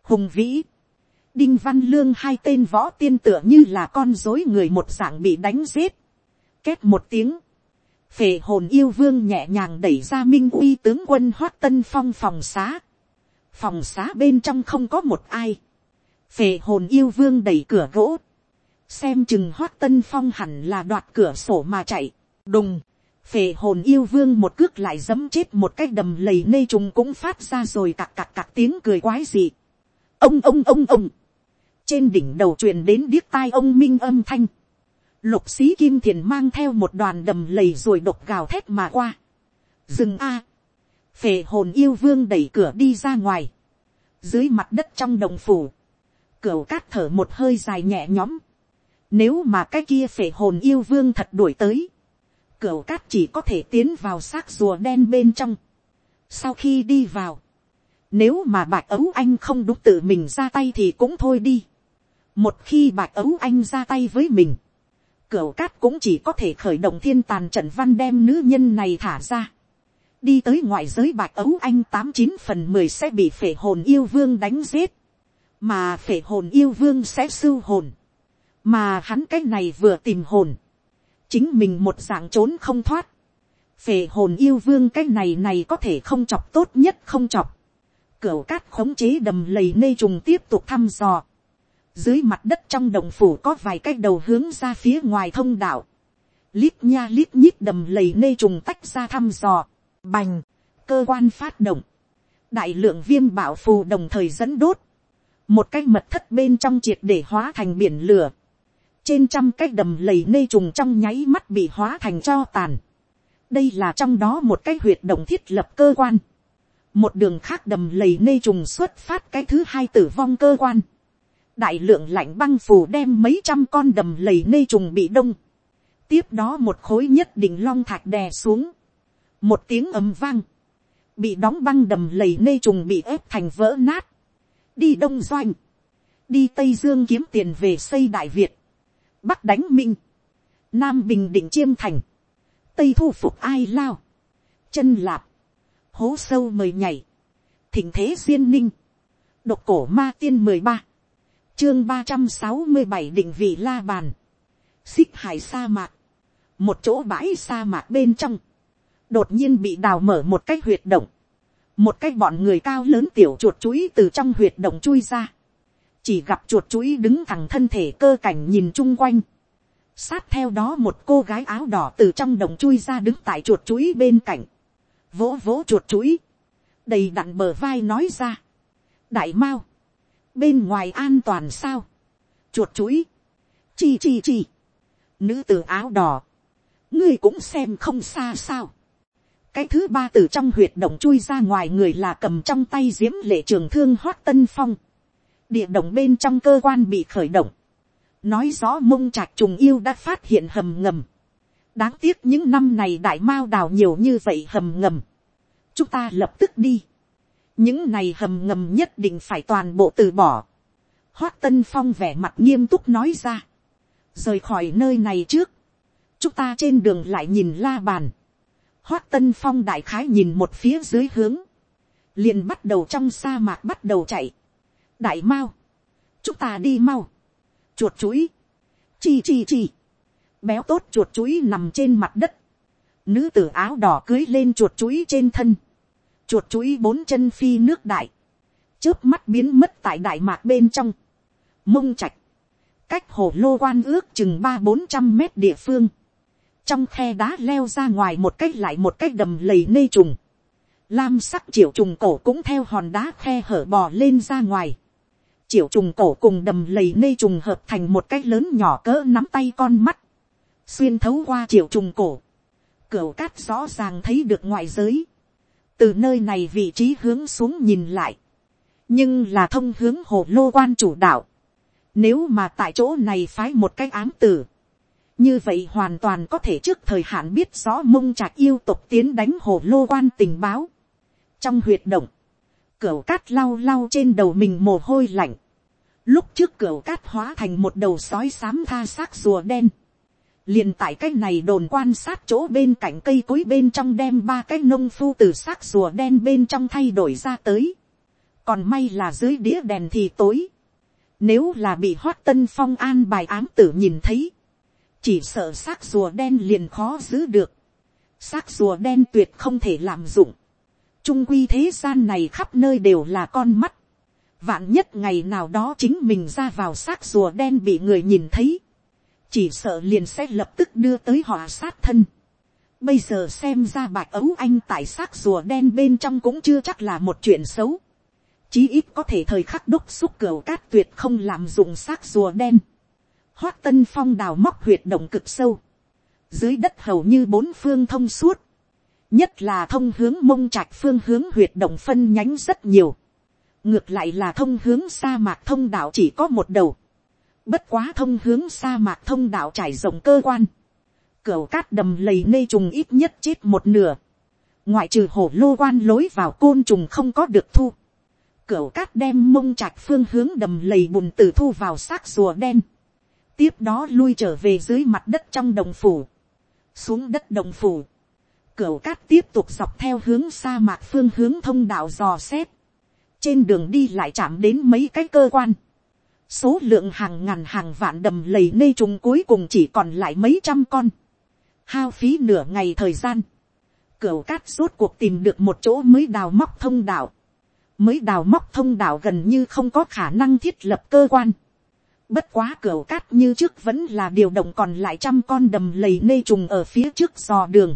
hùng vĩ, đinh văn lương hai tên võ tiên tựa như là con dối người một dạng bị đánh giết, két một tiếng, phề hồn yêu vương nhẹ nhàng đẩy ra minh uy tướng quân hoát tân phong phòng xá, phòng xá bên trong không có một ai, phề hồn yêu vương đẩy cửa gỗ, xem chừng hoát tân phong hẳn là đoạt cửa sổ mà chạy, đùng, phề hồn yêu vương một cước lại dấm chết một cái đầm lầy nê trùng cũng phát ra rồi cạc cạc cạc tiếng cười quái gì. ông ông ông ông, trên đỉnh đầu truyền đến điếc tai ông minh âm thanh, lục xí kim thiền mang theo một đoàn đầm lầy rồi độc gào thét mà qua. dừng a, phề hồn yêu vương đẩy cửa đi ra ngoài, dưới mặt đất trong đồng phủ, cửa cát thở một hơi dài nhẹ nhõm, nếu mà cái kia phệ hồn yêu vương thật đuổi tới, Cửu cát chỉ có thể tiến vào xác rùa đen bên trong. Sau khi đi vào, nếu mà bạch ấu anh không đúng tự mình ra tay thì cũng thôi đi. Một khi bạch ấu anh ra tay với mình, cửu cát cũng chỉ có thể khởi động thiên tàn trận văn đem nữ nhân này thả ra. Đi tới ngoại giới bạch ấu anh tám chín phần mười sẽ bị phể hồn yêu vương đánh giết. Mà phể hồn yêu vương sẽ sưu hồn. Mà hắn cái này vừa tìm hồn chính mình một dạng trốn không thoát, phệ hồn yêu vương cái này này có thể không chọc tốt nhất không chọc. Cửu cát khống chế đầm lầy nê trùng tiếp tục thăm dò. Dưới mặt đất trong đồng phủ có vài cái đầu hướng ra phía ngoài thông đạo. Lít nha lít nhít đầm lầy nê trùng tách ra thăm dò. Bành, cơ quan phát động. Đại lượng viêm bảo phù đồng thời dẫn đốt. Một cái mật thất bên trong triệt để hóa thành biển lửa. Trên trăm cái đầm lầy nê trùng trong nháy mắt bị hóa thành cho tàn đây là trong đó một cái huyệt động thiết lập cơ quan. một đường khác đầm lầy nê trùng xuất phát cái thứ hai tử vong cơ quan đại lượng lạnh băng phù đem mấy trăm con đầm lầy nê trùng bị đông. tiếp đó một khối nhất định long thạch đè xuống. một tiếng ầm vang. bị đóng băng đầm lầy nê trùng bị ép thành vỡ nát. đi đông doanh. đi tây dương kiếm tiền về xây đại việt. bắc đánh minh. nam bình định chiêm thành tây thu phục ai lao, chân lạp, hố sâu mời nhảy, thỉnh thế duyên ninh, độc cổ ma tiên mười ba, chương ba trăm sáu mươi bảy định vị la bàn, xích hải sa mạc, một chỗ bãi sa mạc bên trong, đột nhiên bị đào mở một cái huyệt động, một cái bọn người cao lớn tiểu chuột chuối từ trong huyệt động chui ra, chỉ gặp chuột chuối đứng thẳng thân thể cơ cảnh nhìn chung quanh, sát theo đó một cô gái áo đỏ từ trong đồng chui ra đứng tại chuột chuối bên cạnh, vỗ vỗ chuột chuối, đầy đặn bờ vai nói ra, đại mao, bên ngoài an toàn sao, chuột chuối, chi chi chi, nữ từ áo đỏ, ngươi cũng xem không xa sao, cái thứ ba từ trong huyệt động chui ra ngoài người là cầm trong tay diễm lệ trường thương hoát tân phong, địa động bên trong cơ quan bị khởi động, nói rõ mông trạc trùng yêu đã phát hiện hầm ngầm. đáng tiếc những năm này đại mao đào nhiều như vậy hầm ngầm. chúng ta lập tức đi những này hầm ngầm nhất định phải toàn bộ từ bỏ. hoát tân phong vẻ mặt nghiêm túc nói ra. rời khỏi nơi này trước. chúng ta trên đường lại nhìn la bàn. hoát tân phong đại khái nhìn một phía dưới hướng. liền bắt đầu trong sa mạc bắt đầu chạy. đại mau, chúng ta đi mau chuột chuối, chi chi chi, béo tốt chuột chuối nằm trên mặt đất, nữ tử áo đỏ cưới lên chuột chuối trên thân, chuột chuỗi bốn chân phi nước đại, trước mắt biến mất tại đại mạc bên trong, mông trạch, cách hồ lô quan ước chừng ba bốn trăm mét địa phương, trong khe đá leo ra ngoài một cách lại một cách đầm lầy nê trùng, lam sắc triệu trùng cổ cũng theo hòn đá khe hở bò lên ra ngoài, triệu trùng cổ cùng đầm lầy nê trùng hợp thành một cái lớn nhỏ cỡ nắm tay con mắt, xuyên thấu qua triệu trùng cổ, cửa cát rõ ràng thấy được ngoại giới, từ nơi này vị trí hướng xuống nhìn lại, nhưng là thông hướng hồ lô quan chủ đạo, nếu mà tại chỗ này phái một cái ám tử, như vậy hoàn toàn có thể trước thời hạn biết rõ mông trạc yêu tục tiến đánh hồ lô quan tình báo. trong huyệt động, cửa cát lau lau trên đầu mình mồ hôi lạnh, Lúc trước cửa cát hóa thành một đầu sói xám tha xác rùa đen liền tại cái này đồn quan sát chỗ bên cạnh cây cối bên trong đem ba cái nông phu từ xác rùa đen bên trong thay đổi ra tới. Còn may là dưới đĩa đèn thì tối. Nếu là bị hoát tân phong an bài ám tử nhìn thấy. Chỉ sợ xác rùa đen liền khó giữ được. Xác rùa đen tuyệt không thể làm dụng. Trung quy thế gian này khắp nơi đều là con mắt Vạn nhất ngày nào đó chính mình ra vào xác rùa đen bị người nhìn thấy. Chỉ sợ liền sẽ lập tức đưa tới họ sát thân. Bây giờ xem ra bạch ấu anh tại xác rùa đen bên trong cũng chưa chắc là một chuyện xấu. Chí ít có thể thời khắc đúc xúc cửa cát tuyệt không làm dụng xác rùa đen. Hoát tân phong đào móc huyệt động cực sâu. Dưới đất hầu như bốn phương thông suốt. Nhất là thông hướng mông trạch phương hướng huyệt động phân nhánh rất nhiều ngược lại là thông hướng sa mạc thông đạo chỉ có một đầu, bất quá thông hướng sa mạc thông đạo trải rộng cơ quan, cửa cát đầm lầy nê trùng ít nhất chết một nửa, ngoại trừ hổ lô quan lối vào côn trùng không có được thu, cửa cát đem mông trạch phương hướng đầm lầy bùn tử thu vào xác rùa đen, tiếp đó lui trở về dưới mặt đất trong đồng phủ, xuống đất đồng phủ, cửa cát tiếp tục dọc theo hướng sa mạc phương hướng thông đạo dò xét, trên đường đi lại chạm đến mấy cái cơ quan, số lượng hàng ngàn hàng vạn đầm lầy nê trùng cuối cùng chỉ còn lại mấy trăm con, hao phí nửa ngày thời gian, Cửu cát rốt cuộc tìm được một chỗ mới đào móc thông đạo. Mới đào móc thông đạo gần như không có khả năng thiết lập cơ quan. Bất quá cửu cát như trước vẫn là điều động còn lại trăm con đầm lầy nê trùng ở phía trước dò đường.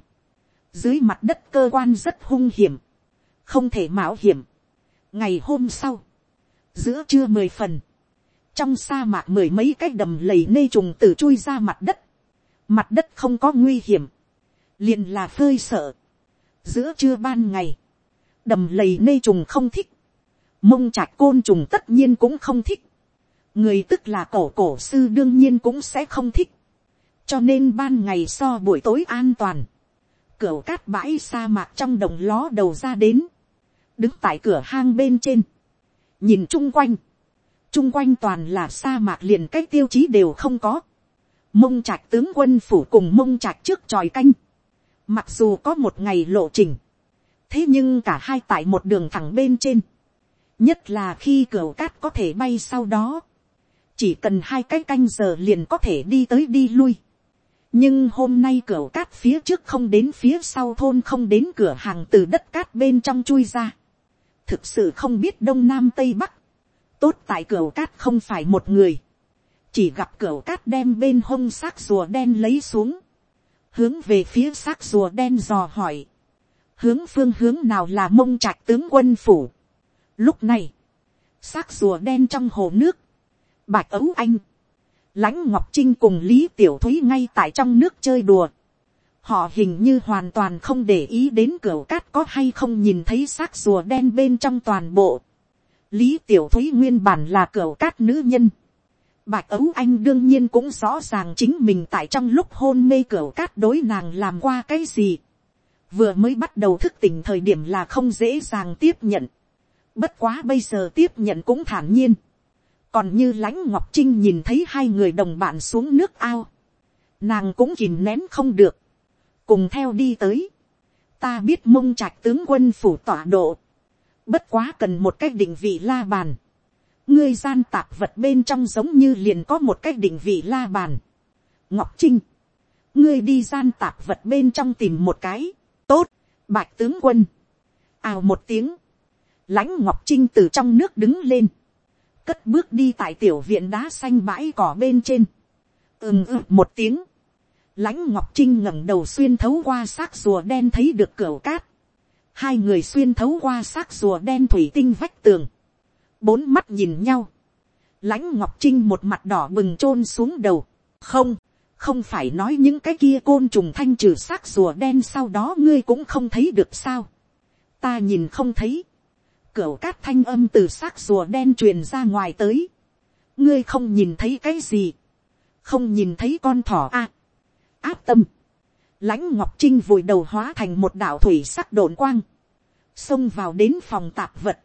Dưới mặt đất cơ quan rất hung hiểm. Không thể mạo hiểm. Ngày hôm sau. Giữa trưa mười phần. Trong sa mạc mười mấy cái đầm lầy nê trùng từ chui ra mặt đất. Mặt đất không có nguy hiểm. Liền là phơi sợ. Giữa trưa ban ngày. Đầm lầy nê trùng không thích. Mông chạc côn trùng tất nhiên cũng không thích người tức là cổ cổ sư đương nhiên cũng sẽ không thích, cho nên ban ngày so buổi tối an toàn, cửa cát bãi sa mạc trong đồng ló đầu ra đến, đứng tại cửa hang bên trên, nhìn chung quanh, chung quanh toàn là sa mạc liền cái tiêu chí đều không có, mông trạch tướng quân phủ cùng mông trạch trước tròi canh, mặc dù có một ngày lộ trình, thế nhưng cả hai tại một đường thẳng bên trên, nhất là khi cửa cát có thể bay sau đó, chỉ cần hai cái canh giờ liền có thể đi tới đi lui. nhưng hôm nay cửa cát phía trước không đến phía sau thôn không đến cửa hàng từ đất cát bên trong chui ra. thực sự không biết đông nam tây bắc tốt tại cửa cát không phải một người. chỉ gặp cửa cát đem bên hông xác rùa đen lấy xuống. hướng về phía xác rùa đen dò hỏi. hướng phương hướng nào là mông trạch tướng quân phủ. lúc này, xác rùa đen trong hồ nước, bạch ấu anh, lãnh ngọc trinh cùng lý tiểu thúy ngay tại trong nước chơi đùa. họ hình như hoàn toàn không để ý đến cửa cát có hay không nhìn thấy xác rùa đen bên trong toàn bộ lý tiểu thúy nguyên bản là cửa cát nữ nhân. bạch ấu anh đương nhiên cũng rõ ràng chính mình tại trong lúc hôn mê cửa cát đối nàng làm qua cái gì. vừa mới bắt đầu thức tỉnh thời điểm là không dễ dàng tiếp nhận. bất quá bây giờ tiếp nhận cũng thản nhiên còn như lãnh ngọc trinh nhìn thấy hai người đồng bạn xuống nước ao, nàng cũng kìm nén không được, cùng theo đi tới, ta biết mông trạch tướng quân phủ tỏa độ, bất quá cần một cái định vị la bàn, ngươi gian tạp vật bên trong giống như liền có một cái định vị la bàn, ngọc trinh, ngươi đi gian tạp vật bên trong tìm một cái, tốt, bạch tướng quân, ào một tiếng, lãnh ngọc trinh từ trong nước đứng lên, cất bước đi tại tiểu viện đá xanh bãi cỏ bên trên, ừm ừ một tiếng, lãnh ngọc trinh ngẩng đầu xuyên thấu qua xác rùa đen thấy được cửa cát, hai người xuyên thấu qua xác rùa đen thủy tinh vách tường, bốn mắt nhìn nhau, lãnh ngọc trinh một mặt đỏ bừng t r ô n xuống đầu, không, không phải nói những cái kia côn trùng thanh trừ xác rùa đen sau đó ngươi cũng không thấy được sao, ta nhìn không thấy, cửa cát thanh âm từ xác rùa đen truyền ra ngoài tới. ngươi không nhìn thấy cái gì. không nhìn thấy con thỏ a. À, áp tâm lãnh ngọc trinh vùi đầu hóa thành một đảo thủy sắc đồn quang. xông vào đến phòng tạp vật.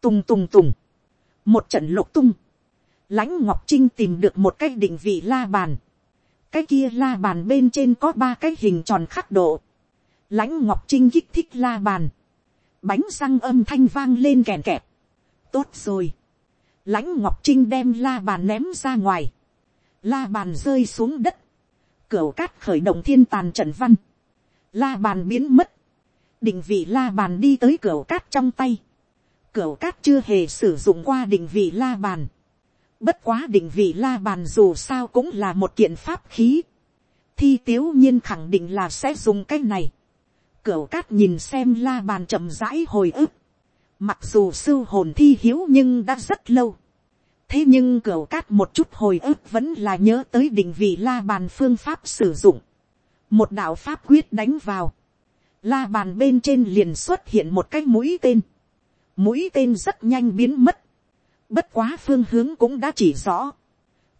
tùng tùng tùng. một trận lục tung. lãnh ngọc trinh tìm được một cái định vị la bàn. cái kia la bàn bên trên có ba cái hình tròn khắc độ. lãnh ngọc trinh kích thích la bàn bánh răng âm thanh vang lên kèn kẹp. tốt rồi. lãnh ngọc trinh đem la bàn ném ra ngoài. la bàn rơi xuống đất cửa cát khởi động thiên tàn trận văn. la bàn biến mất. định vị la bàn đi tới cửa cát trong tay. cửa cát chưa hề sử dụng qua định vị la bàn. bất quá định vị la bàn dù sao cũng là một kiện pháp khí. thi tiếu nhiên khẳng định là sẽ dùng cái này Cửu cát nhìn xem la bàn chậm rãi hồi ức. Mặc dù sư hồn thi hiếu nhưng đã rất lâu. Thế nhưng cửa cát một chút hồi ức vẫn là nhớ tới định vị la bàn phương pháp sử dụng. Một đạo pháp quyết đánh vào. La bàn bên trên liền xuất hiện một cái mũi tên. Mũi tên rất nhanh biến mất. Bất quá phương hướng cũng đã chỉ rõ.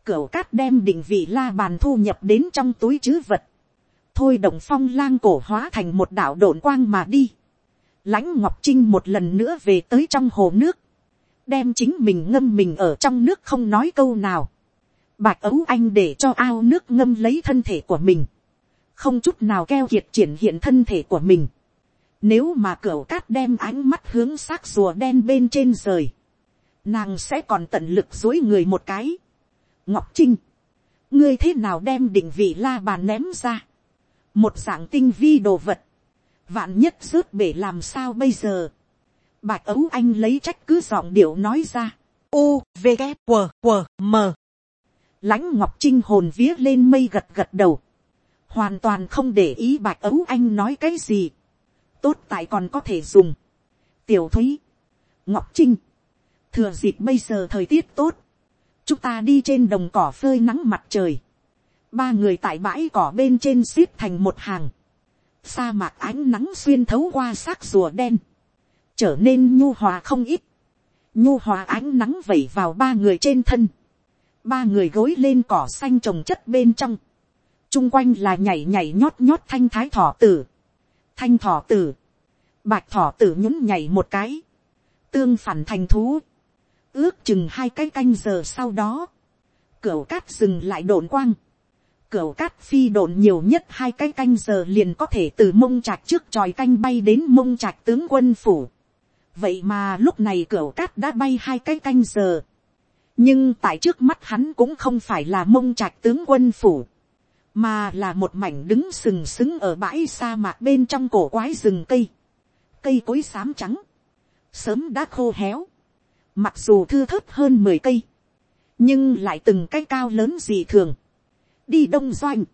cửa cát đem định vị la bàn thu nhập đến trong túi chứ vật thôi động phong lang cổ hóa thành một đạo đồn quang mà đi. lãnh ngọc trinh một lần nữa về tới trong hồ nước, đem chính mình ngâm mình ở trong nước không nói câu nào. bạch ấu anh để cho ao nước ngâm lấy thân thể của mình, không chút nào keo kiệt triển hiện thân thể của mình. Nếu mà cửa cát đem ánh mắt hướng xác rùa đen bên trên rời, nàng sẽ còn tận lực dối người một cái. ngọc trinh, ngươi thế nào đem định vị la bàn ném ra một dạng tinh vi đồ vật, vạn nhất rớt bể làm sao bây giờ, bạch ấu anh lấy trách cứ giọng điệu nói ra, u v g q q m. Lãnh ngọc trinh hồn vía lên mây gật gật đầu, hoàn toàn không để ý bạch ấu anh nói cái gì, tốt tại còn có thể dùng, tiểu thúy, ngọc trinh, thừa dịp bây giờ thời tiết tốt, chúng ta đi trên đồng cỏ phơi nắng mặt trời, ba người tại bãi cỏ bên trên xếp thành một hàng, sa mạc ánh nắng xuyên thấu qua xác rùa đen, trở nên nhu hòa không ít, nhu hòa ánh nắng vẩy vào ba người trên thân, ba người gối lên cỏ xanh trồng chất bên trong, chung quanh là nhảy nhảy nhót nhót thanh thái thỏ tử, thanh thỏ tử, bạch thỏ tử nhún nhảy một cái, tương phản thành thú, ước chừng hai cái canh giờ sau đó, Cửu cát dừng lại đồn quang, cửu cát phi đồn nhiều nhất hai cái canh giờ liền có thể từ mông trạch trước tròi canh bay đến mông trạch tướng quân phủ vậy mà lúc này cửa cát đã bay hai cái canh giờ. nhưng tại trước mắt hắn cũng không phải là mông trạch tướng quân phủ, mà là một mảnh đứng sừng sững ở bãi sa mạc bên trong cổ quái rừng cây, cây cối xám trắng, sớm đã khô héo, mặc dù thư thớt hơn mười cây, nhưng lại từng cái cao lớn dị thường, đi đông doanh,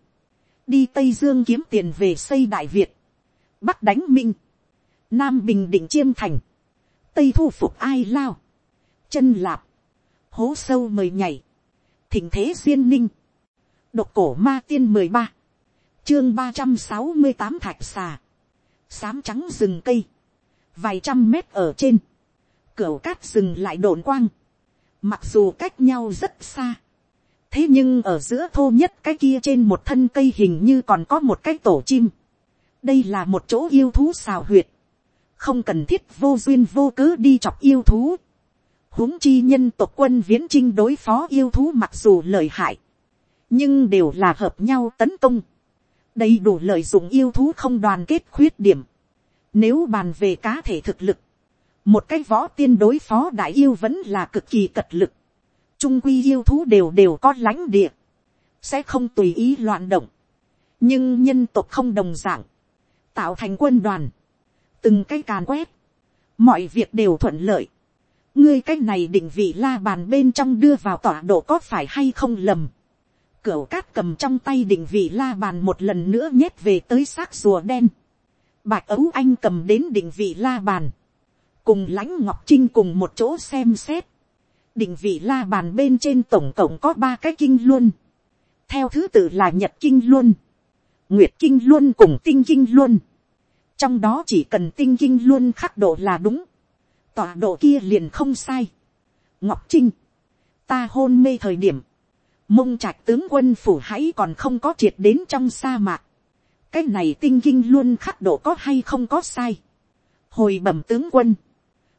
đi tây dương kiếm tiền về xây đại việt, bắc đánh minh, nam bình định chiêm thành, tây thu phục ai lao, chân lạp, hố sâu mời nhảy, thỉnh thế duyên ninh, độc cổ ma tiên mười ba, chương ba trăm sáu mươi tám thạch xà, sám trắng rừng cây, vài trăm mét ở trên, cửa cát rừng lại đồn quang, mặc dù cách nhau rất xa, thế nhưng ở giữa thô nhất cái kia trên một thân cây hình như còn có một cái tổ chim, đây là một chỗ yêu thú xào huyệt, không cần thiết vô duyên vô cớ đi chọc yêu thú, huống chi nhân tộc quân viễn trinh đối phó yêu thú mặc dù lợi hại, nhưng đều là hợp nhau tấn công, đầy đủ lợi dụng yêu thú không đoàn kết khuyết điểm, nếu bàn về cá thể thực lực, một cái võ tiên đối phó đại yêu vẫn là cực kỳ cật lực. Trung quy yêu thú đều đều có lãnh địa, sẽ không tùy ý loạn động. nhưng nhân tộc không đồng dạng, tạo thành quân đoàn, từng cái càn quét, mọi việc đều thuận lợi. ngươi cái này định vị la bàn bên trong đưa vào tọa độ có phải hay không lầm. cửa cát cầm trong tay định vị la bàn một lần nữa nhét về tới xác rùa đen. Bạch ấu anh cầm đến định vị la bàn cùng lãnh ngọc trinh cùng một chỗ xem xét, định vị la bàn bên trên tổng cộng có ba cái kinh luôn, theo thứ tự là nhật kinh luôn, nguyệt kinh luôn cùng tinh kinh luôn, trong đó chỉ cần tinh kinh luôn khắc độ là đúng, tọa độ kia liền không sai. ngọc trinh, ta hôn mê thời điểm, mông trạch tướng quân phủ hãy còn không có triệt đến trong sa mạc, cái này tinh kinh luôn khắc độ có hay không có sai. hồi bẩm tướng quân,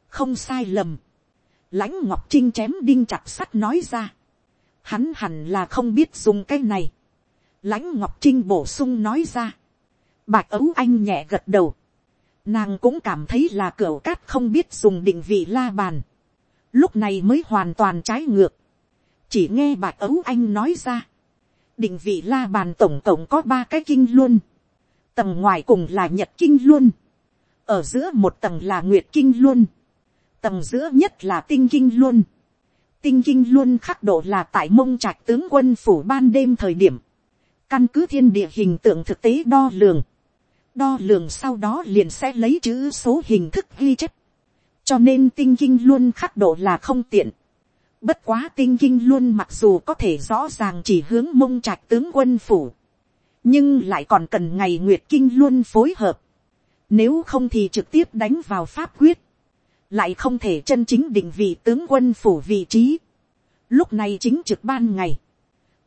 không sai lầm. lãnh ngọc trinh chém đinh chặt sắt nói ra. hắn hẳn là không biết dùng cái này. lãnh ngọc trinh bổ sung nói ra bạch ấu anh nhẹ gật đầu. nàng cũng cảm thấy là cửa cát không biết dùng định vị la bàn. lúc này mới hoàn toàn trái ngược. chỉ nghe bạch ấu anh nói ra. định vị la bàn tổng tổng có ba cái kinh luôn. tầng ngoài cùng là nhật kinh luôn. ở giữa một tầng là nguyệt kinh luôn tầng giữa nhất là tinh kinh luôn. tinh kinh luôn khắc độ là tại mông trạch tướng quân phủ ban đêm thời điểm. căn cứ thiên địa hình tượng thực tế đo lường đo lường sau đó liền sẽ lấy chữ số hình thức ghi chép. cho nên tinh kinh luôn khắc độ là không tiện. bất quá tinh kinh luôn mặc dù có thể rõ ràng chỉ hướng mông trạch tướng quân phủ. nhưng lại còn cần ngày nguyệt kinh luôn phối hợp. Nếu không thì trực tiếp đánh vào pháp quyết lại không thể chân chính định vị tướng quân phủ vị trí. Lúc này chính trực ban ngày,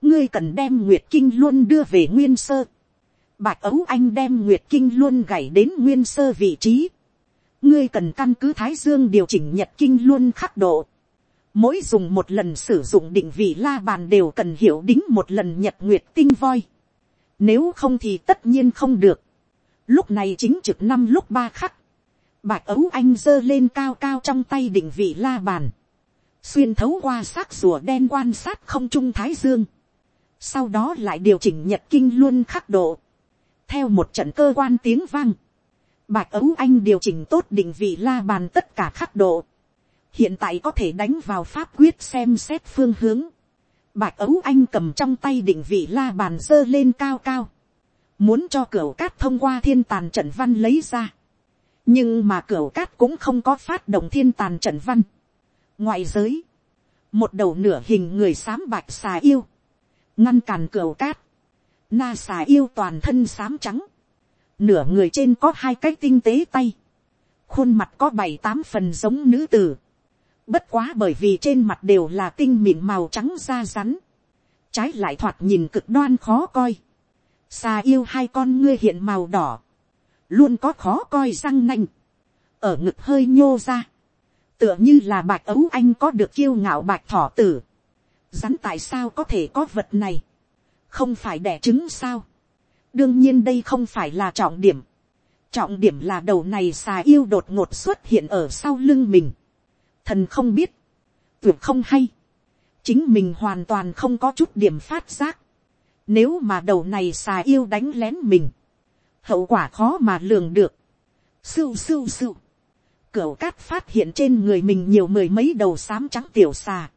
ngươi cần đem nguyệt kinh luôn đưa về nguyên sơ. Bạch ấu anh đem nguyệt kinh luôn gảy đến nguyên sơ vị trí. ngươi cần căn cứ thái dương điều chỉnh nhật kinh luôn khắc độ. mỗi dùng một lần sử dụng định vị la bàn đều cần hiểu đính một lần nhật nguyệt tinh voi. nếu không thì tất nhiên không được. lúc này chính trực năm lúc ba khắc Bạch ấu anh giơ lên cao cao trong tay định vị la bàn. Xuyên thấu qua xác rùa đen quan sát không trung thái dương. Sau đó lại điều chỉnh nhật kinh luôn khắc độ. Theo một trận cơ quan tiếng vang. Bạch ấu anh điều chỉnh tốt định vị la bàn tất cả khắc độ. Hiện tại có thể đánh vào pháp quyết xem xét phương hướng. Bạch ấu anh cầm trong tay định vị la bàn dơ lên cao cao. Muốn cho cửa cát thông qua thiên tàn trận văn lấy ra. Nhưng mà cửa cát cũng không có phát động thiên tàn trận văn. Ngoại giới. Một đầu nửa hình người xám bạch xà yêu. Ngăn cản cửa cát. Na xà yêu toàn thân xám trắng. Nửa người trên có hai cái tinh tế tay. Khuôn mặt có bảy tám phần giống nữ tử Bất quá bởi vì trên mặt đều là tinh mịn màu trắng da rắn. Trái lại thoạt nhìn cực đoan khó coi. Xà yêu hai con ngươi hiện màu đỏ. Luôn có khó coi răng nanh. Ở ngực hơi nhô ra. Tựa như là bạch ấu anh có được kiêu ngạo bạch thỏ tử. Rắn tại sao có thể có vật này. Không phải đẻ trứng sao. Đương nhiên đây không phải là trọng điểm. Trọng điểm là đầu này xà yêu đột ngột xuất hiện ở sau lưng mình. Thần không biết, tuyệt không hay, chính mình hoàn toàn không có chút điểm phát giác, nếu mà đầu này xà yêu đánh lén mình, hậu quả khó mà lường được, sưu sưu sưu, cửa cát phát hiện trên người mình nhiều mười mấy đầu xám trắng tiểu xà,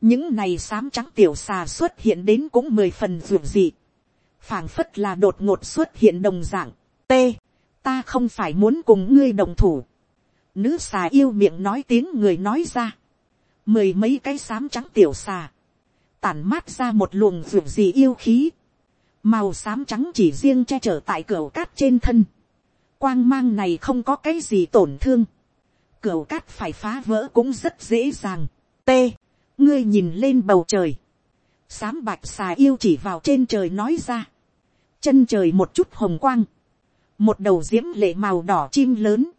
những này xám trắng tiểu xà xuất hiện đến cũng mười phần ruộng dị, phảng phất là đột ngột xuất hiện đồng dạng, t, ta không phải muốn cùng ngươi đồng thủ, Nữ xà yêu miệng nói tiếng người nói ra. Mười mấy cái xám trắng tiểu xà. Tản mát ra một luồng ruộng gì yêu khí. Màu xám trắng chỉ riêng che chở tại cửa cát trên thân. Quang mang này không có cái gì tổn thương. Cửa cát phải phá vỡ cũng rất dễ dàng. T. Ngươi nhìn lên bầu trời. sám bạch xà yêu chỉ vào trên trời nói ra. Chân trời một chút hồng quang. Một đầu diễm lệ màu đỏ chim lớn.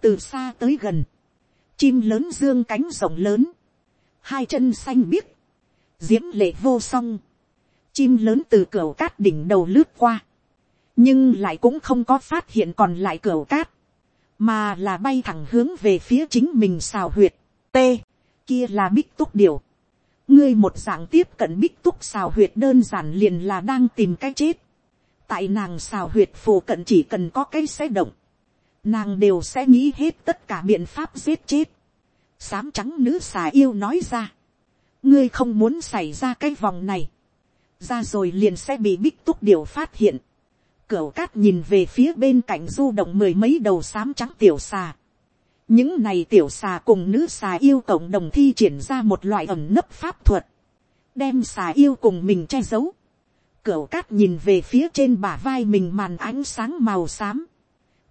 Từ xa tới gần, chim lớn dương cánh rộng lớn, hai chân xanh biếc, diễm lệ vô song, chim lớn từ cửa cát đỉnh đầu lướt qua, nhưng lại cũng không có phát hiện còn lại cửa cát, mà là bay thẳng hướng về phía chính mình xào huyệt, t, kia là bích túc điều, ngươi một dạng tiếp cận bích túc xào huyệt đơn giản liền là đang tìm cái chết, tại nàng xào huyệt phù cận chỉ cần có cái xe động, nàng đều sẽ nghĩ hết tất cả biện pháp giết chết. sám trắng nữ xà yêu nói ra, ngươi không muốn xảy ra cái vòng này, ra rồi liền sẽ bị bích túc điều phát hiện. Cửu cát nhìn về phía bên cạnh du động mười mấy đầu sám trắng tiểu xà những này tiểu xà cùng nữ xà yêu cộng đồng thi triển ra một loại ẩm nấp pháp thuật, đem xà yêu cùng mình che giấu. Cửu cát nhìn về phía trên bả vai mình màn ánh sáng màu xám.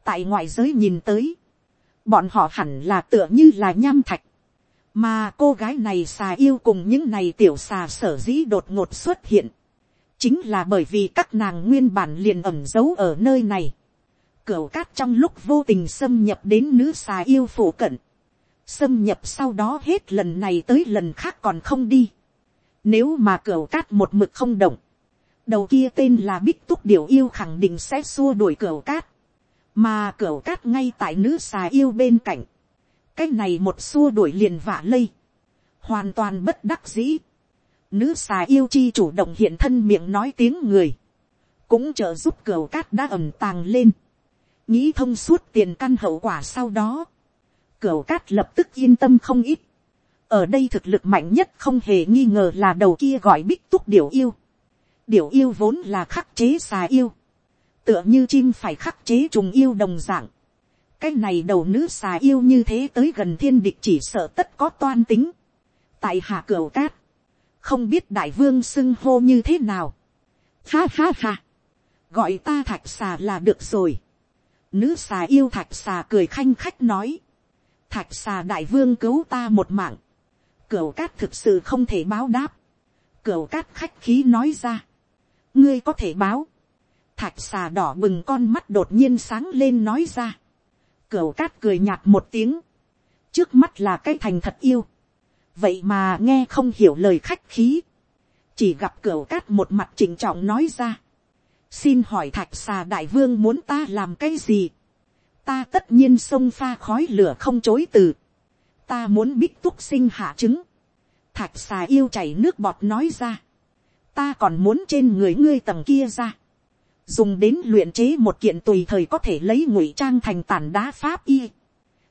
Tại ngoại giới nhìn tới, bọn họ hẳn là tựa như là nham thạch, mà cô gái này xà yêu cùng những này tiểu xà sở dĩ đột ngột xuất hiện, chính là bởi vì các nàng nguyên bản liền ẩm giấu ở nơi này, cửa cát trong lúc vô tình xâm nhập đến nữ xà yêu phổ cận, xâm nhập sau đó hết lần này tới lần khác còn không đi, nếu mà cửa cát một mực không động, đầu kia tên là bích túc điều yêu khẳng định sẽ xua đuổi cửa cát, mà cửa cát ngay tại nữ xà yêu bên cạnh, cái này một xua đuổi liền vả lây, hoàn toàn bất đắc dĩ. Nữ xà yêu chi chủ động hiện thân miệng nói tiếng người, cũng trợ giúp cửa cát đã ẩm tàng lên, nghĩ thông suốt tiền căn hậu quả sau đó, cửu cát lập tức yên tâm không ít. ở đây thực lực mạnh nhất không hề nghi ngờ là đầu kia gọi bích túc điểu yêu. điểu yêu vốn là khắc chế xà yêu tựa như chim phải khắc chế trùng yêu đồng dạng. cái này đầu nữ xà yêu như thế tới gần thiên địch chỉ sợ tất có toan tính. tại hạ cửu cát, không biết đại vương xưng hô như thế nào. ha ha ha, gọi ta thạch xà là được rồi nữ xà yêu thạch xà cười khanh khách nói. thạch xà đại vương cứu ta một mạng. Cửu cát thực sự không thể báo đáp. Cửu cát khách khí nói ra. ngươi có thể báo Thạch xà đỏ bừng con mắt đột nhiên sáng lên nói ra. Cửu cát cười nhạt một tiếng. Trước mắt là cái thành thật yêu. Vậy mà nghe không hiểu lời khách khí. Chỉ gặp cửu cát một mặt chỉnh trọng nói ra. Xin hỏi thạch xà đại vương muốn ta làm cái gì? Ta tất nhiên sông pha khói lửa không chối từ. Ta muốn bích túc sinh hạ trứng. Thạch xà yêu chảy nước bọt nói ra. Ta còn muốn trên người ngươi tầng kia ra dùng đến luyện chế một kiện tùy thời có thể lấy ngụy trang thành tàn đá pháp y.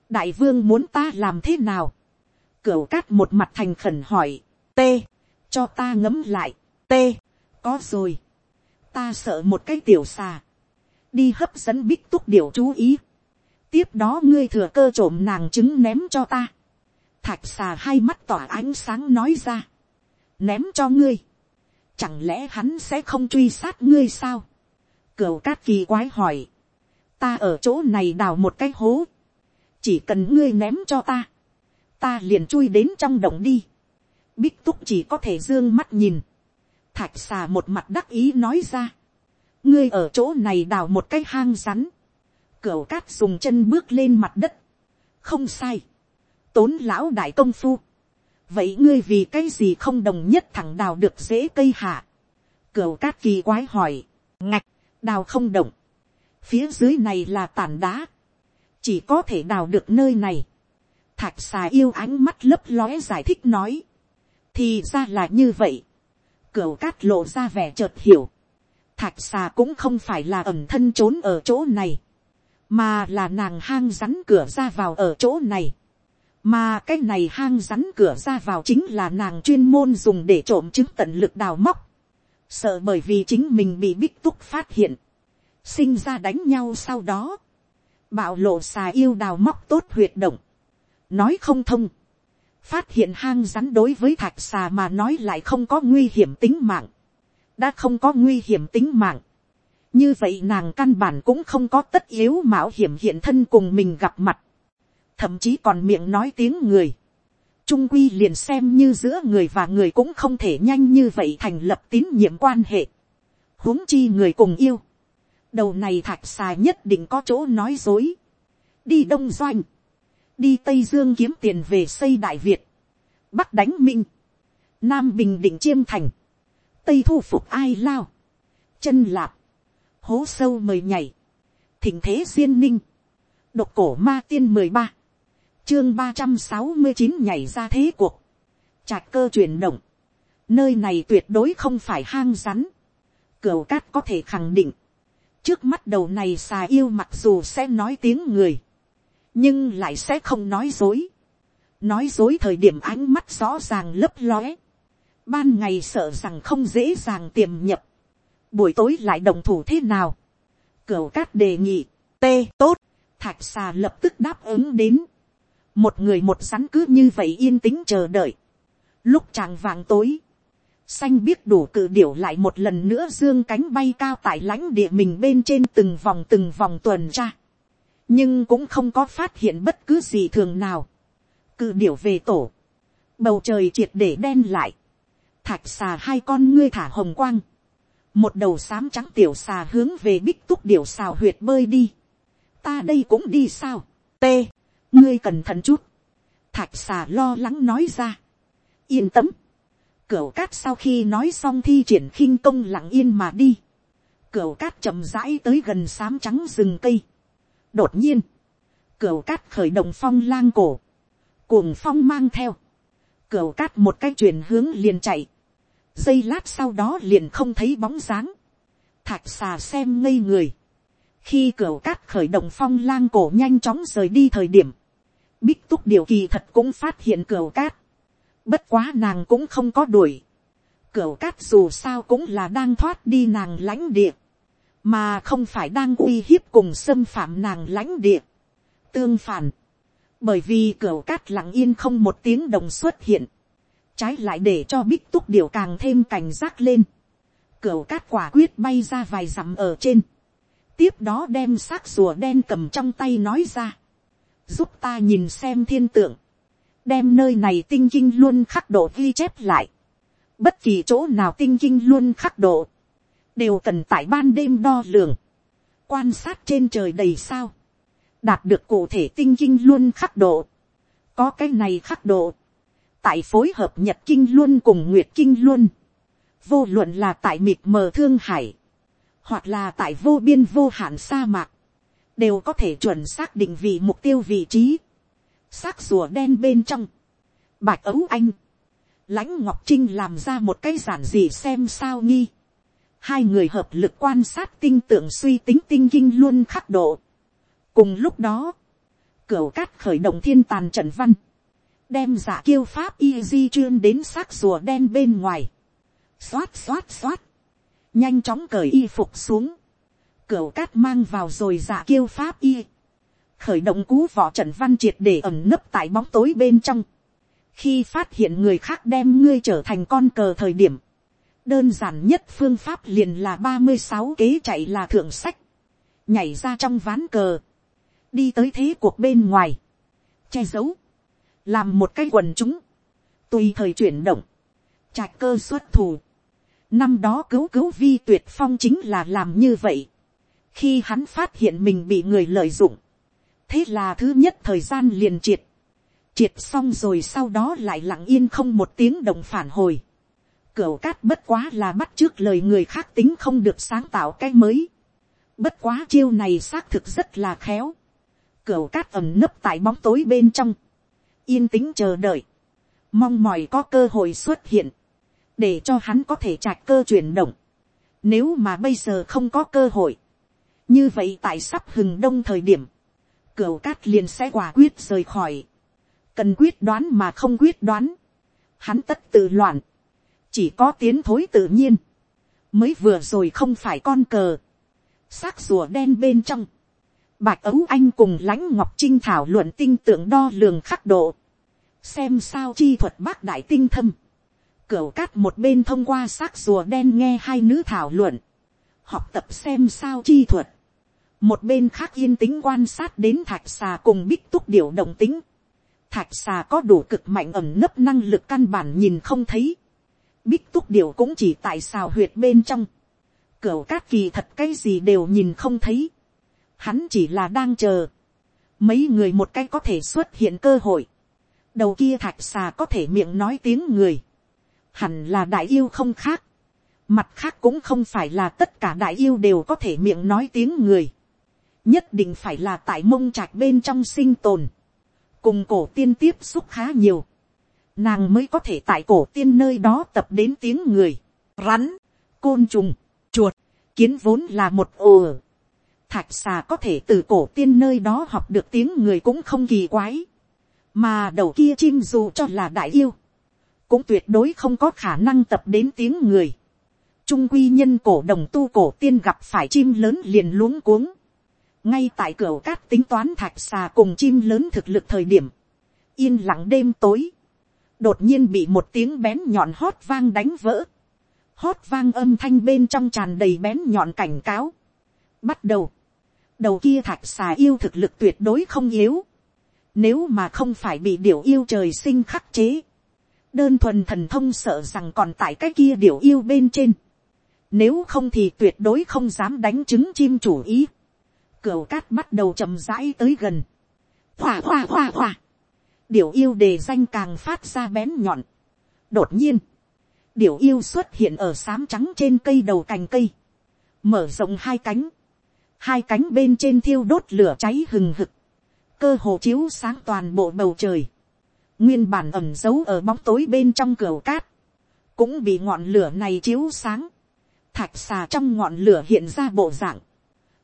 đại vương muốn ta làm thế nào. cửa cát một mặt thành khẩn hỏi, t, cho ta ngấm lại, t, có rồi, ta sợ một cái tiểu xà, đi hấp dẫn bích túc điều chú ý, tiếp đó ngươi thừa cơ trộm nàng trứng ném cho ta, thạch xà hai mắt tỏa ánh sáng nói ra, ném cho ngươi, chẳng lẽ hắn sẽ không truy sát ngươi sao, cửu cát kỳ quái hỏi, ta ở chỗ này đào một cái hố, chỉ cần ngươi ném cho ta, ta liền chui đến trong động đi, bích túc chỉ có thể d ư ơ n g mắt nhìn, thạch xà một mặt đắc ý nói ra, ngươi ở chỗ này đào một cái hang rắn, cửu cát dùng chân bước lên mặt đất, không sai, tốn lão đại công phu, vậy ngươi vì cái gì không đồng nhất thẳng đào được dễ cây hạ, cửu cát kỳ quái hỏi, ngạch, đào không động, phía dưới này là tàn đá, chỉ có thể đào được nơi này, thạch xà yêu ánh mắt lấp lóe giải thích nói, thì ra là như vậy, cửu cát lộ ra vẻ chợt hiểu, thạch xà cũng không phải là ẩm thân trốn ở chỗ này, mà là nàng hang rắn cửa ra vào ở chỗ này, mà cái này hang rắn cửa ra vào chính là nàng chuyên môn dùng để trộm chứng tận lực đào móc, sợ bởi vì chính mình bị bích túc phát hiện, sinh ra đánh nhau sau đó, bạo lộ xà yêu đào móc tốt huyệt động, nói không thông, phát hiện hang rắn đối với thạch xà mà nói lại không có nguy hiểm tính mạng, đã không có nguy hiểm tính mạng, như vậy nàng căn bản cũng không có tất yếu mạo hiểm hiện thân cùng mình gặp mặt, thậm chí còn miệng nói tiếng người, trung quy liền xem như giữa người và người cũng không thể nhanh như vậy thành lập tín nhiệm quan hệ, huống chi người cùng yêu, đầu này thạch xà nhất định có chỗ nói dối, đi đông doanh, đi tây dương kiếm tiền về xây đại việt, bắc đánh minh, nam bình định chiêm thành, tây thu phục ai lao, chân lạp, hố sâu mời nhảy, thỉnh thế duyên ninh, độc cổ ma tiên mười ba, chương ba trăm sáu mươi chín nhảy ra thế cuộc, trạc cơ chuyển động, nơi này tuyệt đối không phải hang rắn, cửa cát có thể khẳng định, trước mắt đầu này xà yêu mặc dù sẽ nói tiếng người, nhưng lại sẽ không nói dối. nói dối thời điểm ánh mắt rõ ràng lấp lóe. ban ngày sợ rằng không dễ dàng tiềm nhập. buổi tối lại đồng thủ thế nào. cửu cát đề nghị, t tốt, thạch xà lập tức đáp ứng đến. một người một rắn cứ như vậy yên tĩnh chờ đợi. lúc tràng vàng tối, xanh biết đủ cự điểu lại một lần nữa dương cánh bay cao tại lãnh địa mình bên trên từng vòng từng vòng tuần tra nhưng cũng không có phát hiện bất cứ gì thường nào. cự điểu về tổ, bầu trời triệt để đen lại, thạch xà hai con ngươi thả hồng quang, một đầu xám trắng tiểu xà hướng về bích túc điểu xào huyệt bơi đi, ta đây cũng đi sao, t, ngươi cẩn thận chút, thạch xà lo lắng nói ra, yên tâm, cửu cát sau khi nói xong thi triển khinh công lặng yên mà đi, cửu cát chậm rãi tới gần xám trắng rừng cây, đột nhiên, cửu cát khởi động phong lang cổ, cuồng phong mang theo, cửu cát một cái chuyển hướng liền chạy, giây lát sau đó liền không thấy bóng dáng, thạch xà xem ngây người, khi cửu cát khởi động phong lang cổ nhanh chóng rời đi thời điểm, bích túc điều kỳ thật cũng phát hiện cửu cát, bất quá nàng cũng không có đuổi, cửu cát dù sao cũng là đang thoát đi nàng lãnh địa, mà không phải đang uy hiếp cùng xâm phạm nàng lãnh địa. Tương phản, bởi vì cửa cát lặng yên không một tiếng đồng xuất hiện, trái lại để cho bích túc điều càng thêm cảnh giác lên. Cửa cát quả quyết bay ra vài dặm ở trên, tiếp đó đem xác rùa đen cầm trong tay nói ra, giúp ta nhìn xem thiên tượng, đem nơi này tinh kinh luôn khắc độ ghi chép lại, bất kỳ chỗ nào tinh kinh luôn khắc độ, đều cần tại ban đêm đo lường, quan sát trên trời đầy sao, đạt được cụ thể tinh kinh luôn khắc độ, có cái này khắc độ, tại phối hợp nhật kinh luôn cùng nguyệt kinh luôn, vô luận là tại mịt mờ thương hải, hoặc là tại vô biên vô hạn sa mạc, đều có thể chuẩn xác định vị mục tiêu vị trí, xác rùa đen bên trong, bạch ấu anh, lãnh ngọc trinh làm ra một cái giản dị xem sao nghi, hai người hợp lực quan sát tinh tượng suy tính tinh kinh luôn khắc độ. cùng lúc đó, cửu cát khởi động thiên tàn trận văn, đem giả kiêu pháp y di trương đến xác rùa đen bên ngoài, xoát xoát xoát, nhanh chóng cởi y phục xuống, cửu cát mang vào rồi giả kiêu pháp y, khởi động cú vỏ trận văn triệt để ẩm nấp tại bóng tối bên trong, khi phát hiện người khác đem ngươi trở thành con cờ thời điểm, đơn giản nhất phương pháp liền là ba mươi sáu kế chạy là thượng sách, nhảy ra trong ván cờ, đi tới thế cuộc bên ngoài, che giấu, làm một cái quần chúng, tùy thời chuyển động, trạch cơ xuất thù. Năm đó cứu cứu vi tuyệt phong chính là làm như vậy. khi hắn phát hiện mình bị người lợi dụng, thế là thứ nhất thời gian liền triệt, triệt xong rồi sau đó lại lặng yên không một tiếng động phản hồi. Cửu cát bất quá là bắt trước lời người khác tính không được sáng tạo cái mới. Bất quá chiêu này xác thực rất là khéo. Cửu cát ẩm nấp tại bóng tối bên trong. Yên tĩnh chờ đợi. Mong mỏi có cơ hội xuất hiện. Để cho hắn có thể trạch cơ chuyển động. Nếu mà bây giờ không có cơ hội. Như vậy tại sắp hừng đông thời điểm. Cửu cát liền sẽ quả quyết rời khỏi. Cần quyết đoán mà không quyết đoán. Hắn tất tự loạn chỉ có tiến thối tự nhiên, mới vừa rồi không phải con cờ, xác rùa đen bên trong, bạch ấu anh cùng lãnh ngọc trinh thảo luận tinh tượng đo lường khắc độ, xem sao chi thuật bác đại tinh thâm, cửu cát một bên thông qua xác rùa đen nghe hai nữ thảo luận, học tập xem sao chi thuật, một bên khác yên tĩnh quan sát đến thạch xà cùng bích túc điều động tính, thạch xà có đủ cực mạnh ẩm nấp năng lực căn bản nhìn không thấy, Bích túc điểu cũng chỉ tại xào huyệt bên trong. Cửu cát kỳ thật cái gì đều nhìn không thấy. Hắn chỉ là đang chờ. Mấy người một cái có thể xuất hiện cơ hội. Đầu kia thạch xà có thể miệng nói tiếng người. Hẳn là đại yêu không khác. Mặt khác cũng không phải là tất cả đại yêu đều có thể miệng nói tiếng người. Nhất định phải là tại mông trạch bên trong sinh tồn. Cùng cổ tiên tiếp xúc khá nhiều nàng mới có thể tại cổ tiên nơi đó tập đến tiếng người, rắn, côn trùng, chuột, kiến vốn là một ồ thạch xà có thể từ cổ tiên nơi đó học được tiếng người cũng không kỳ quái, mà đầu kia chim dù cho là đại yêu, cũng tuyệt đối không có khả năng tập đến tiếng người. Trung quy nhân cổ đồng tu cổ tiên gặp phải chim lớn liền luống cuống. Ngay tại cửa cát tính toán thạch xà cùng chim lớn thực lực thời điểm. Yên lặng đêm tối đột nhiên bị một tiếng bén nhọn hót vang đánh vỡ. hót vang âm thanh bên trong tràn đầy bén nhọn cảnh cáo. bắt đầu, đầu kia thạch xà yêu thực lực tuyệt đối không yếu. nếu mà không phải bị điểu yêu trời sinh khắc chế, đơn thuần thần thông sợ rằng còn tại cái kia điểu yêu bên trên. Nếu không thì tuyệt đối không dám đánh trứng chim chủ ý. Cửu cát bắt đầu chậm rãi tới gần. Hòa hòa hòa hòa Điều yêu đề danh càng phát ra bén nhọn. đột nhiên, Điều yêu xuất hiện ở sám trắng trên cây đầu cành cây, mở rộng hai cánh, hai cánh bên trên thiêu đốt lửa cháy hừng hực, cơ hồ chiếu sáng toàn bộ bầu trời, nguyên bản ẩm giấu ở bóng tối bên trong cửa cát, cũng bị ngọn lửa này chiếu sáng, thạch xà trong ngọn lửa hiện ra bộ dạng,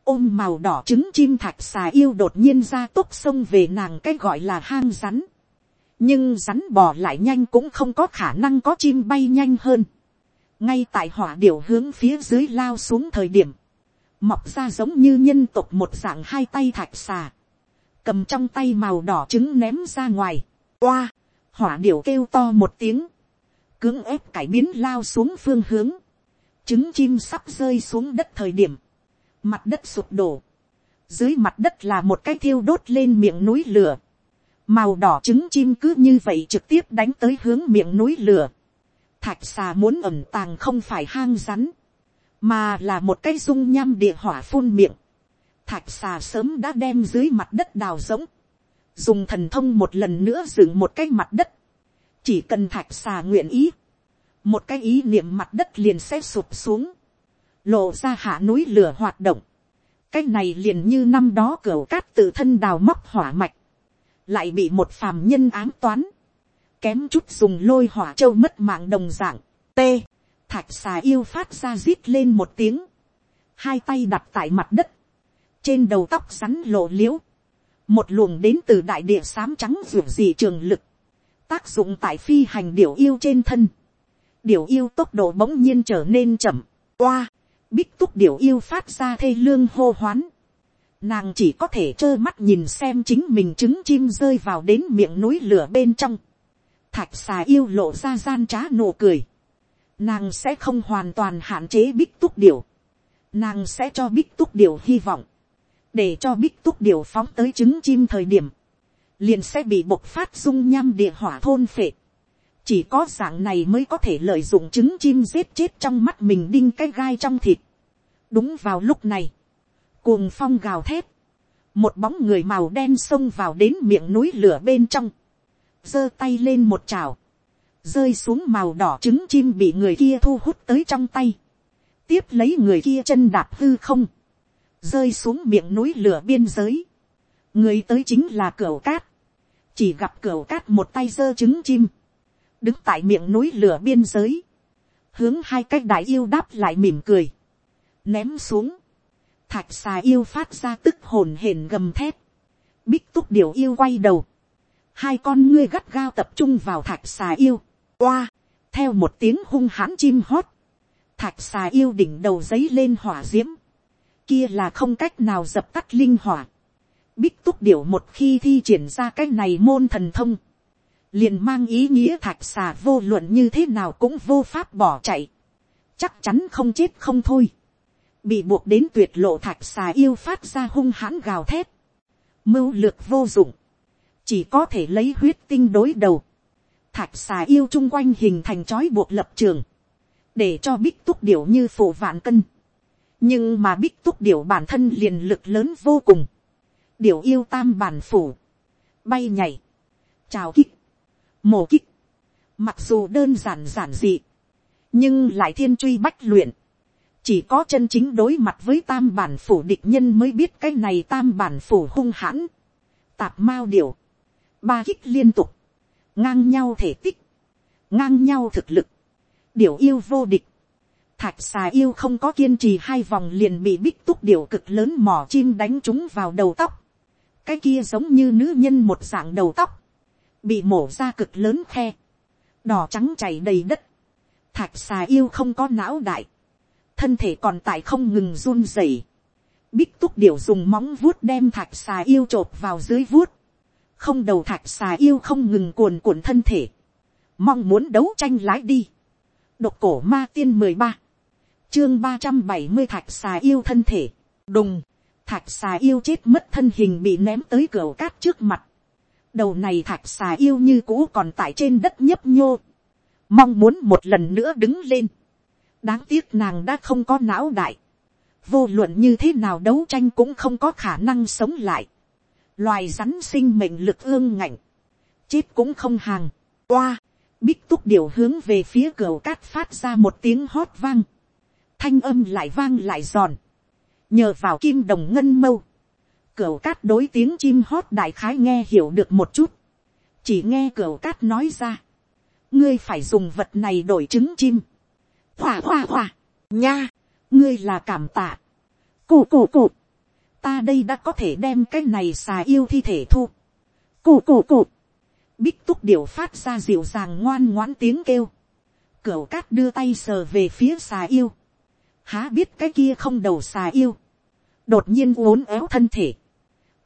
ôm màu đỏ trứng chim thạch xà yêu đột nhiên ra tốc sông về nàng cái gọi là hang rắn nhưng rắn bò lại nhanh cũng không có khả năng có chim bay nhanh hơn. ngay tại hỏa điểu hướng phía dưới lao xuống thời điểm, mọc ra giống như nhân tục một dạng hai tay thạch xà, cầm trong tay màu đỏ trứng ném ra ngoài, oa, hỏa điểu kêu to một tiếng, cưỡng ép cải biến lao xuống phương hướng, trứng chim sắp rơi xuống đất thời điểm, mặt đất sụp đổ, dưới mặt đất là một cái thiêu đốt lên miệng núi lửa, màu đỏ trứng chim cứ như vậy trực tiếp đánh tới hướng miệng núi lửa. Thạch xà muốn ẩm tàng không phải hang rắn, mà là một cái dung nham địa hỏa phun miệng. Thạch xà sớm đã đem dưới mặt đất đào giống, dùng thần thông một lần nữa dựng một cái mặt đất. chỉ cần thạch xà nguyện ý, một cái ý niệm mặt đất liền sẽ sụp xuống, lộ ra hạ núi lửa hoạt động. cái này liền như năm đó cửa cát tự thân đào móc hỏa mạch, lại bị một phàm nhân ám toán, kém chút dùng lôi hỏa châu mất mạng đồng dạng, t, thạch xà yêu phát ra rít lên một tiếng, hai tay đặt tại mặt đất, trên đầu tóc rắn lộ l i ễ u một luồng đến từ đại địa sám trắng ruột dị trường lực, tác dụng tại phi hành điểu yêu trên thân, điểu yêu tốc độ bỗng nhiên trở nên chậm, oa, bích túc điểu yêu phát ra thê lương hô hoán, nàng chỉ có thể trơ mắt nhìn xem chính mình trứng chim rơi vào đến miệng núi lửa bên trong, thạch xà yêu lộ ra gian trá nụ cười, nàng sẽ không hoàn toàn hạn chế bích túc điểu, nàng sẽ cho bích túc điểu hy vọng, để cho bích túc điều phóng tới trứng chim thời điểm, liền sẽ bị bộc phát dung nham địa hỏa thôn phệ. chỉ có dạng này mới có thể lợi dụng trứng chim giết chết trong mắt mình đinh cái gai trong thịt. đúng vào lúc này, cuồng phong gào thét, một bóng người màu đen xông vào đến miệng núi lửa bên trong, giơ tay lên một trào, rơi xuống màu đỏ trứng chim bị người kia thu hút tới trong tay, tiếp lấy người kia chân đạp hư không, rơi xuống miệng núi lửa biên giới, người tới chính là cửa cát, chỉ gặp cửa cát một tay giơ trứng chim, đứng tại miệng núi lửa biên giới, hướng hai cách đại yêu đáp lại mỉm cười, ném xuống, thạch xà yêu phát ra tức hồn hển gầm thép, bích túc điều yêu quay đầu, hai con ngươi gắt gao tập trung vào thạch xà yêu, oa, theo một tiếng hung hãn chim hót, thạch xà yêu đỉnh đầu giấy lên hỏa d i ễ m kia là không cách nào dập tắt linh hỏa. Bích túc điểu một khi thi triển ra cái này môn thần thông. Liền mang ý nghĩa thạch xà vô luận như thế nào cũng vô pháp bỏ chạy. Chắc chắn không chết không thôi. Bị buộc đến tuyệt lộ thạch xà yêu phát ra hung hãn gào thét. Mưu lược vô dụng. Chỉ có thể lấy huyết tinh đối đầu. Thạch xà yêu chung quanh hình thành trói buộc lập trường. Để cho bích túc điểu như phủ vạn cân nhưng mà bích túc điểu bản thân liền lực lớn vô cùng, điểu yêu tam bản phủ, bay nhảy, chào kích, mổ kích, mặc dù đơn giản giản dị, nhưng lại thiên truy bách luyện, chỉ có chân chính đối mặt với tam bản phủ địch nhân mới biết cái này tam bản phủ hung hãn, tạp mao điểu, ba kích liên tục, ngang nhau thể tích, ngang nhau thực lực, điểu yêu vô địch, Thạch xà yêu không có kiên trì hai vòng liền bị bích túc điểu cực lớn mỏ chim đánh trúng vào đầu tóc. Cái kia giống như nữ nhân một dạng đầu tóc. Bị mổ ra cực lớn khe. Đỏ trắng chảy đầy đất. Thạch xà yêu không có não đại. Thân thể còn tại không ngừng run rẩy. Bích túc điểu dùng móng vuốt đem thạch xà yêu chộp vào dưới vuốt. Không đầu thạch xà yêu không ngừng cuồn cuộn thân thể. Mong muốn đấu tranh lái đi. Độc cổ ma tiên mười ba chương ba trăm bảy mươi thạch xà yêu thân thể, đùng, thạch xà yêu chết mất thân hình bị ném tới cửa cát trước mặt. đầu này thạch xà yêu như cũ còn tại trên đất nhấp nhô, mong muốn một lần nữa đứng lên đáng tiếc nàng đã không có não đại, vô luận như thế nào đấu tranh cũng không có khả năng sống lại. loài rắn sinh mệnh lực ương ngạnh, chết cũng không hàng, oa, bích túc điều hướng về phía cửa cát phát ra một tiếng hót vang. Thanh âm lại vang lại giòn, nhờ vào kim đồng ngân mâu, cửa cát đối tiếng chim hót đại khái nghe hiểu được một chút, chỉ nghe cửa cát nói ra, ngươi phải dùng vật này đổi trứng chim, khoa khoa khoa, nha, ngươi là cảm tạ, cụ cụ cụ, ta đây đã có thể đem cái này xà yêu thi thể thu, cụ cụ cụ, bích túc điểu phát ra dịu dàng ngoan ngoãn tiếng kêu, cửu cát đưa tay sờ về phía xà yêu, há biết cái kia không đầu xà yêu, đột nhiên uốn éo thân thể,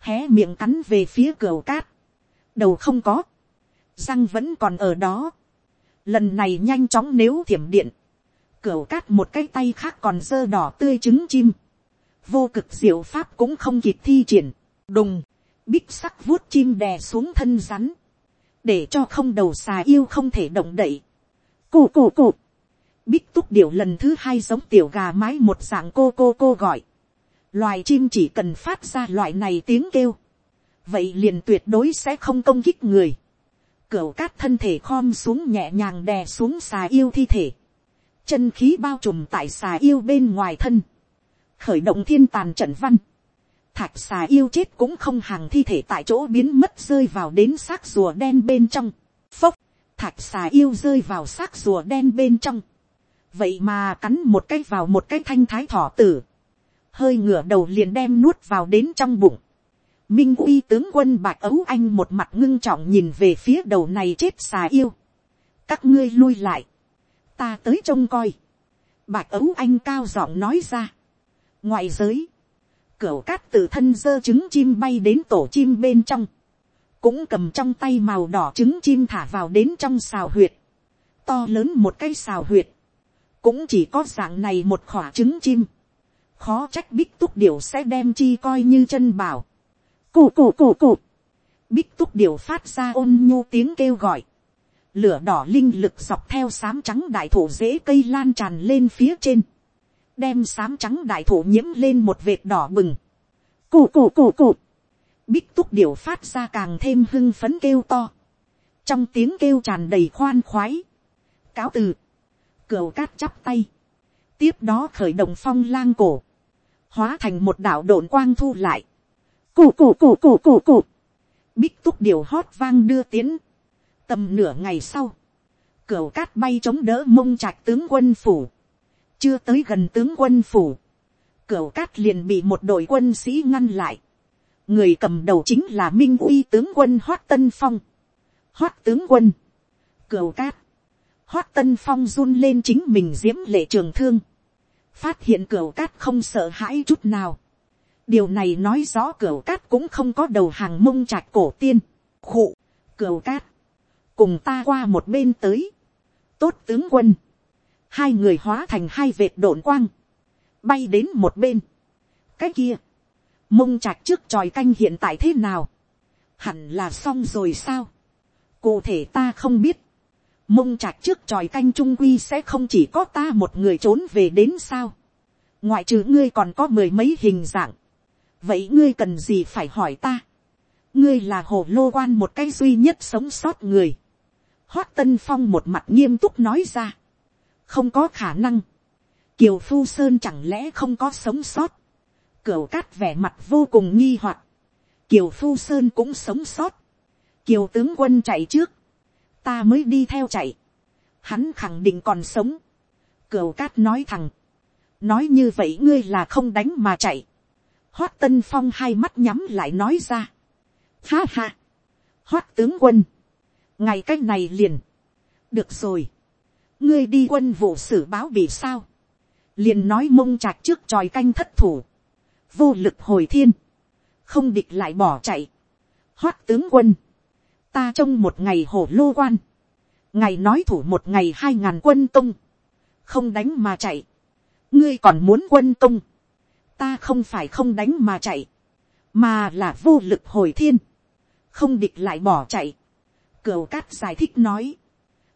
hé miệng cắn về phía cửu cát, đầu không có, răng vẫn còn ở đó, lần này nhanh chóng nếu thiểm điện, cửa cát một cái tay khác còn dơ đỏ tươi trứng chim, vô cực diệu pháp cũng không kịp thi triển, đùng, bích sắc vuốt chim đè xuống thân rắn, để cho không đầu xà yêu không thể động đậy, cụ cụ cụ, Bích túc điểu lần thứ hai giống tiểu gà mái một dạng cô cô cô gọi. Loài chim chỉ cần phát ra loại này tiếng kêu. Vậy liền tuyệt đối sẽ không công kích người. Cửu cát thân thể khom xuống nhẹ nhàng đè xuống xà yêu thi thể. Chân khí bao trùm tại xà yêu bên ngoài thân. Khởi động thiên tàn trận văn. Thạch xà yêu chết cũng không hàng thi thể tại chỗ biến mất rơi vào đến xác rùa đen bên trong. Phốc, thạch xà yêu rơi vào xác rùa đen bên trong vậy mà cắn một cái vào một cái thanh thái thỏ tử, hơi ngửa đầu liền đem nuốt vào đến trong bụng. Minh uy tướng quân bạch ấu anh một mặt ngưng trọng nhìn về phía đầu này chết xà yêu. các ngươi lui lại, ta tới trông coi. bạch ấu anh cao giọng nói ra. ngoại giới, cửa cát tự thân dơ trứng chim bay đến tổ chim bên trong, cũng cầm trong tay màu đỏ trứng chim thả vào đến trong xào huyệt, to lớn một cái xào huyệt, cũng chỉ có dạng này một khỏa trứng chim, khó trách bích túc điểu sẽ đem chi coi như chân bảo, cụ cụ cụ cụ, bích túc điểu phát ra ôn nhu tiếng kêu gọi, lửa đỏ linh lực dọc theo sám trắng đại thổ dễ cây lan tràn lên phía trên, đem sám trắng đại thổ nhiễm lên một vệt đỏ bừng, cụ cụ cụ cụ, bích túc điểu phát ra càng thêm hưng phấn kêu to, trong tiếng kêu tràn đầy khoan khoái, cáo từ, cửu cát chắp tay, tiếp đó khởi động phong lang cổ, hóa thành một đảo đồn quang thu lại, cụ cụ cụ cụ cụ cụ, bích túc điểu hót vang đưa tiến, tầm nửa ngày sau, cửa cát bay chống đỡ mông trạch tướng quân phủ, chưa tới gần tướng quân phủ, cửa cát liền bị một đội quân sĩ ngăn lại, người cầm đầu chính là minh uy tướng quân hoát tân phong, hoát tướng quân, cửa cát, hoát tân phong run lên chính mình diễm lệ trường thương, phát hiện cửa cát không sợ hãi chút nào, điều này nói rõ cửa cát cũng không có đầu hàng mông trạch cổ tiên, khụ, cửa cát, cùng ta qua một bên tới, tốt tướng quân, hai người hóa thành hai vệt độn quang, bay đến một bên, cái kia, mông trạch trước tròi canh hiện tại thế nào, hẳn là xong rồi sao, cụ thể ta không biết, mông trạch trước tròi canh trung quy sẽ không chỉ có ta một người trốn về đến sao, ngoại trừ ngươi còn có mười mấy hình dạng, vậy ngươi cần gì phải hỏi ta, ngươi là hồ lô quan một cái duy nhất sống sót người, hoát tân phong một mặt nghiêm túc nói ra, không có khả năng, kiều phu sơn chẳng lẽ không có sống sót, cửu cát vẻ mặt vô cùng nghi hoặc, kiều phu sơn cũng sống sót, kiều tướng quân chạy trước, ta mới đi theo chạy, hắn khẳng định còn sống, cửu cát nói thẳng, nói như vậy ngươi là không đánh mà chạy, hoát tân phong hai mắt nhắm lại nói ra, ha ha, hoát tướng quân, ngày cách này liền, được rồi, ngươi đi quân vụ xử báo bị sao, liền nói mông trạc trước tròi canh thất thủ, vô lực hồi thiên, không địch lại bỏ chạy, hoát tướng quân, ta trong một ngày hổ lô quan, ngày nói thủ một ngày hai ngàn quân công, không đánh mà chạy, ngươi còn muốn quân công, ta không phải không đánh mà chạy, mà là vô lực hồi thiên, không địch lại bỏ chạy, cửu cát giải thích nói,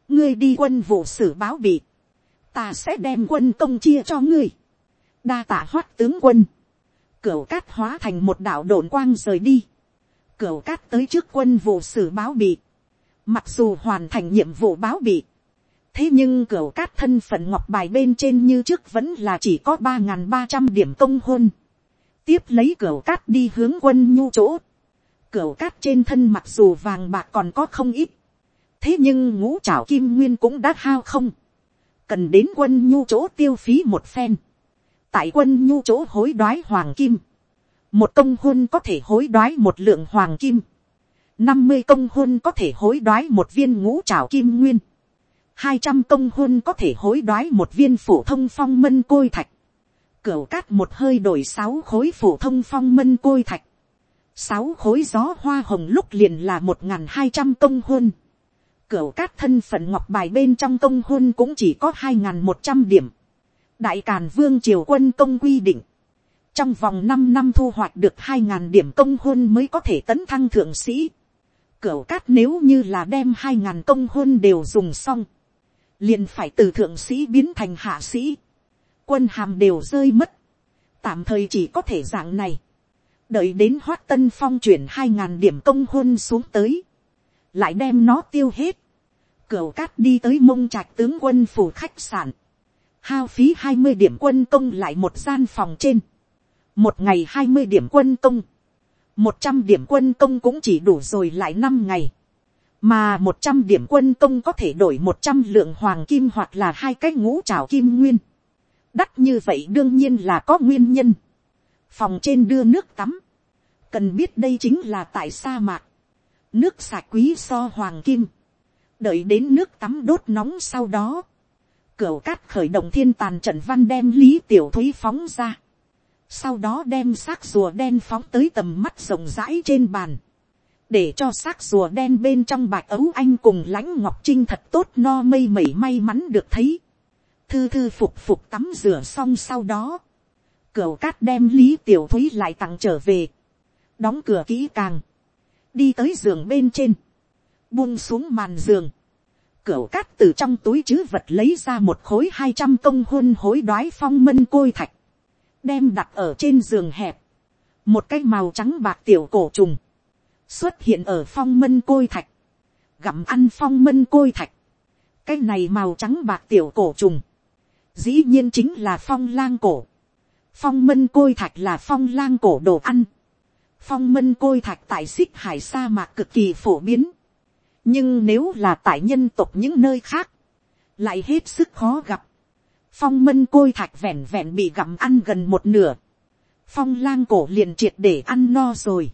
ngươi đi quân vụ sử báo bị, ta sẽ đem quân công chia cho ngươi, đa tả hoát tướng quân, cửu cát hóa thành một đạo đồn quang rời đi, cửu cát tới trước quân vụ sử báo bị, mặc dù hoàn thành nhiệm vụ báo bị, thế nhưng cửu cát thân phận ngọc bài bên trên như trước vẫn là chỉ có ba n g h n ba trăm điểm công hôn, tiếp lấy cửu cát đi hướng quân nhu chỗ, cửu cát trên thân mặc dù vàng bạc còn có không ít, thế nhưng ngũ trảo kim nguyên cũng đã hao không, cần đến quân nhu chỗ tiêu phí một phen, tại quân nhu chỗ hối đoái hoàng kim, một công hôn có thể hối đoái một lượng hoàng kim, năm mươi công hôn có thể hối đoái một viên ngũ trảo kim nguyên, hai trăm công hôn có thể hối đoái một viên phổ thông phong mân côi thạch, cửu cát một hơi đổi sáu khối phổ thông phong mân côi thạch, sáu khối gió hoa hồng lúc liền là một n g h n hai trăm công hôn, cửu cát thân phận ngọc bài bên trong công hôn cũng chỉ có hai n g h n một trăm điểm, đại càn vương triều quân công quy định, trong vòng năm năm thu hoạch được hai ngàn điểm công hôn mới có thể tấn thăng thượng sĩ. Cửu cát nếu như là đem hai ngàn công hôn đều dùng xong, liền phải từ thượng sĩ biến thành hạ sĩ. Quân hàm đều rơi mất. Tạm thời chỉ có thể dạng này. Đợi đến hoát tân phong chuyển hai ngàn điểm công hôn xuống tới. Lại đem nó tiêu hết. Cửu cát đi tới mông trạch tướng quân phủ khách sạn hao phí hai mươi điểm quân công lại một gian phòng trên, một ngày hai mươi điểm quân công, một trăm điểm quân công cũng chỉ đủ rồi lại năm ngày, mà một trăm điểm quân công có thể đổi một trăm lượng hoàng kim hoặc là hai cái ngũ trào kim nguyên. đắt như vậy đương nhiên là có nguyên nhân phòng trên đưa nước tắm. cần biết đây chính là tại sa mạc. nước sạch quý so hoàng kim. đợi đến nước tắm đốt nóng sau đó. cửa cát khởi động thiên tàn trận văn đem lý tiểu thúy phóng ra. sau đó đem xác rùa đen phóng tới tầm mắt rộng rãi trên bàn để cho xác rùa đen bên trong bạch ấu anh cùng lãnh ngọc trinh thật tốt no mây mẩy may mắn được thấy. thư thư phục phục tắm rửa xong sau đó, cửu cát đem lý tiểu thúy lại tặng trở về, đóng cửa kỹ càng, đi tới giường bên trên, buông xuống màn giường, cửu cát từ trong túi chứ vật lấy ra một khối hai trăm công hôn hối đoái phong mân côi thạch, đem đặt ở trên giường hẹp, một cái màu trắng bạc tiểu cổ trùng, xuất hiện ở phong mân côi thạch, gặm ăn phong mân côi thạch, cái này màu trắng bạc tiểu cổ trùng, dĩ nhiên chính là phong lang cổ, phong mân côi thạch là phong lang cổ đồ ăn, phong mân côi thạch tại xích hải sa mạc cực kỳ phổ biến, nhưng nếu là tại nhân tộc những nơi khác, lại hết sức khó gặp, phong mân côi thạch vẹn vẹn bị gặm ăn gần một nửa, phong lang cổ liền triệt để ăn no rồi,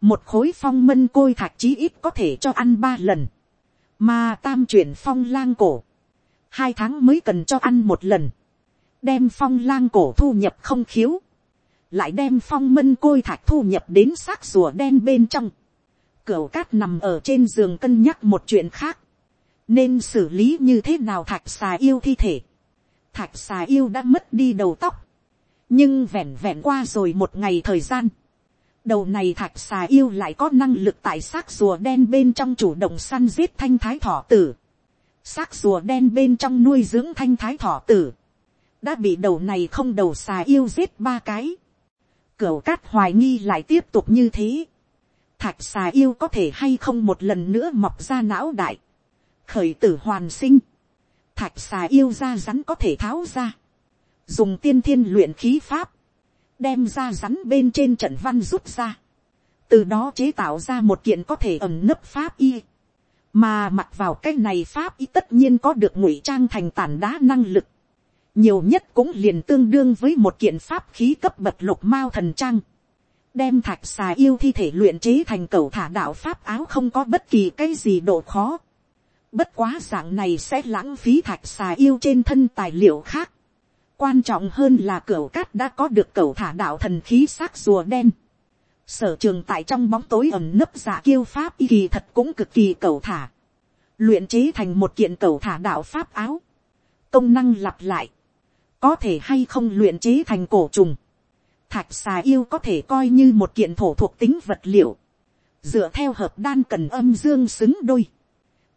một khối phong mân côi thạch chí ít có thể cho ăn ba lần, mà tam chuyển phong lang cổ, hai tháng mới cần cho ăn một lần, đem phong lang cổ thu nhập không khiếu, lại đem phong mân côi thạch thu nhập đến xác rùa đen bên trong, Cửu cát nằm ở trên giường cân nhắc một chuyện khác, nên xử lý như thế nào thạch xà yêu thi thể, thạch xà yêu đã mất đi đầu tóc, nhưng vẹn vẹn qua rồi một ngày thời gian, đầu này thạch xà yêu lại có năng lực tại xác rùa đen bên trong chủ động săn giết thanh thái thỏ tử. xác rùa đen bên trong nuôi dưỡng thanh thái thỏ tử đã bị đầu này không đầu xà yêu giết ba cái. cửu cát hoài nghi lại tiếp tục như thế. thạch xà yêu có thể hay không một lần nữa mọc ra não đại. khởi tử hoàn sinh. thạch xà yêu ra rắn có thể tháo ra. dùng tiên thiên luyện khí pháp đem ra rắn bên trên trận văn rút ra, từ đó chế tạo ra một kiện có thể ẩm nấp pháp y, mà mặc vào cái này pháp y tất nhiên có được ngụy trang thành tàn đá năng lực, nhiều nhất cũng liền tương đương với một kiện pháp khí cấp bậc lục mao thần trang, đem thạch xà yêu thi thể luyện chế thành cầu thả đạo pháp áo không có bất kỳ cái gì độ khó. Bất quá dạng này sẽ lãng phí thạch xà yêu trên thân tài liệu khác quan trọng hơn là cửa cát đã có được cầu thả đạo thần khí xác rùa đen. sở trường tại trong bóng tối ẩm nấp giả kiêu pháp y kỳ thật cũng cực kỳ cầu thả. luyện chế thành một kiện cầu thả đạo pháp áo. công năng lặp lại có thể hay không luyện chế thành cổ trùng. thạch xà yêu có thể coi như một kiện thổ thuộc tính vật liệu. dựa theo hợp đan cần âm dương xứng đôi.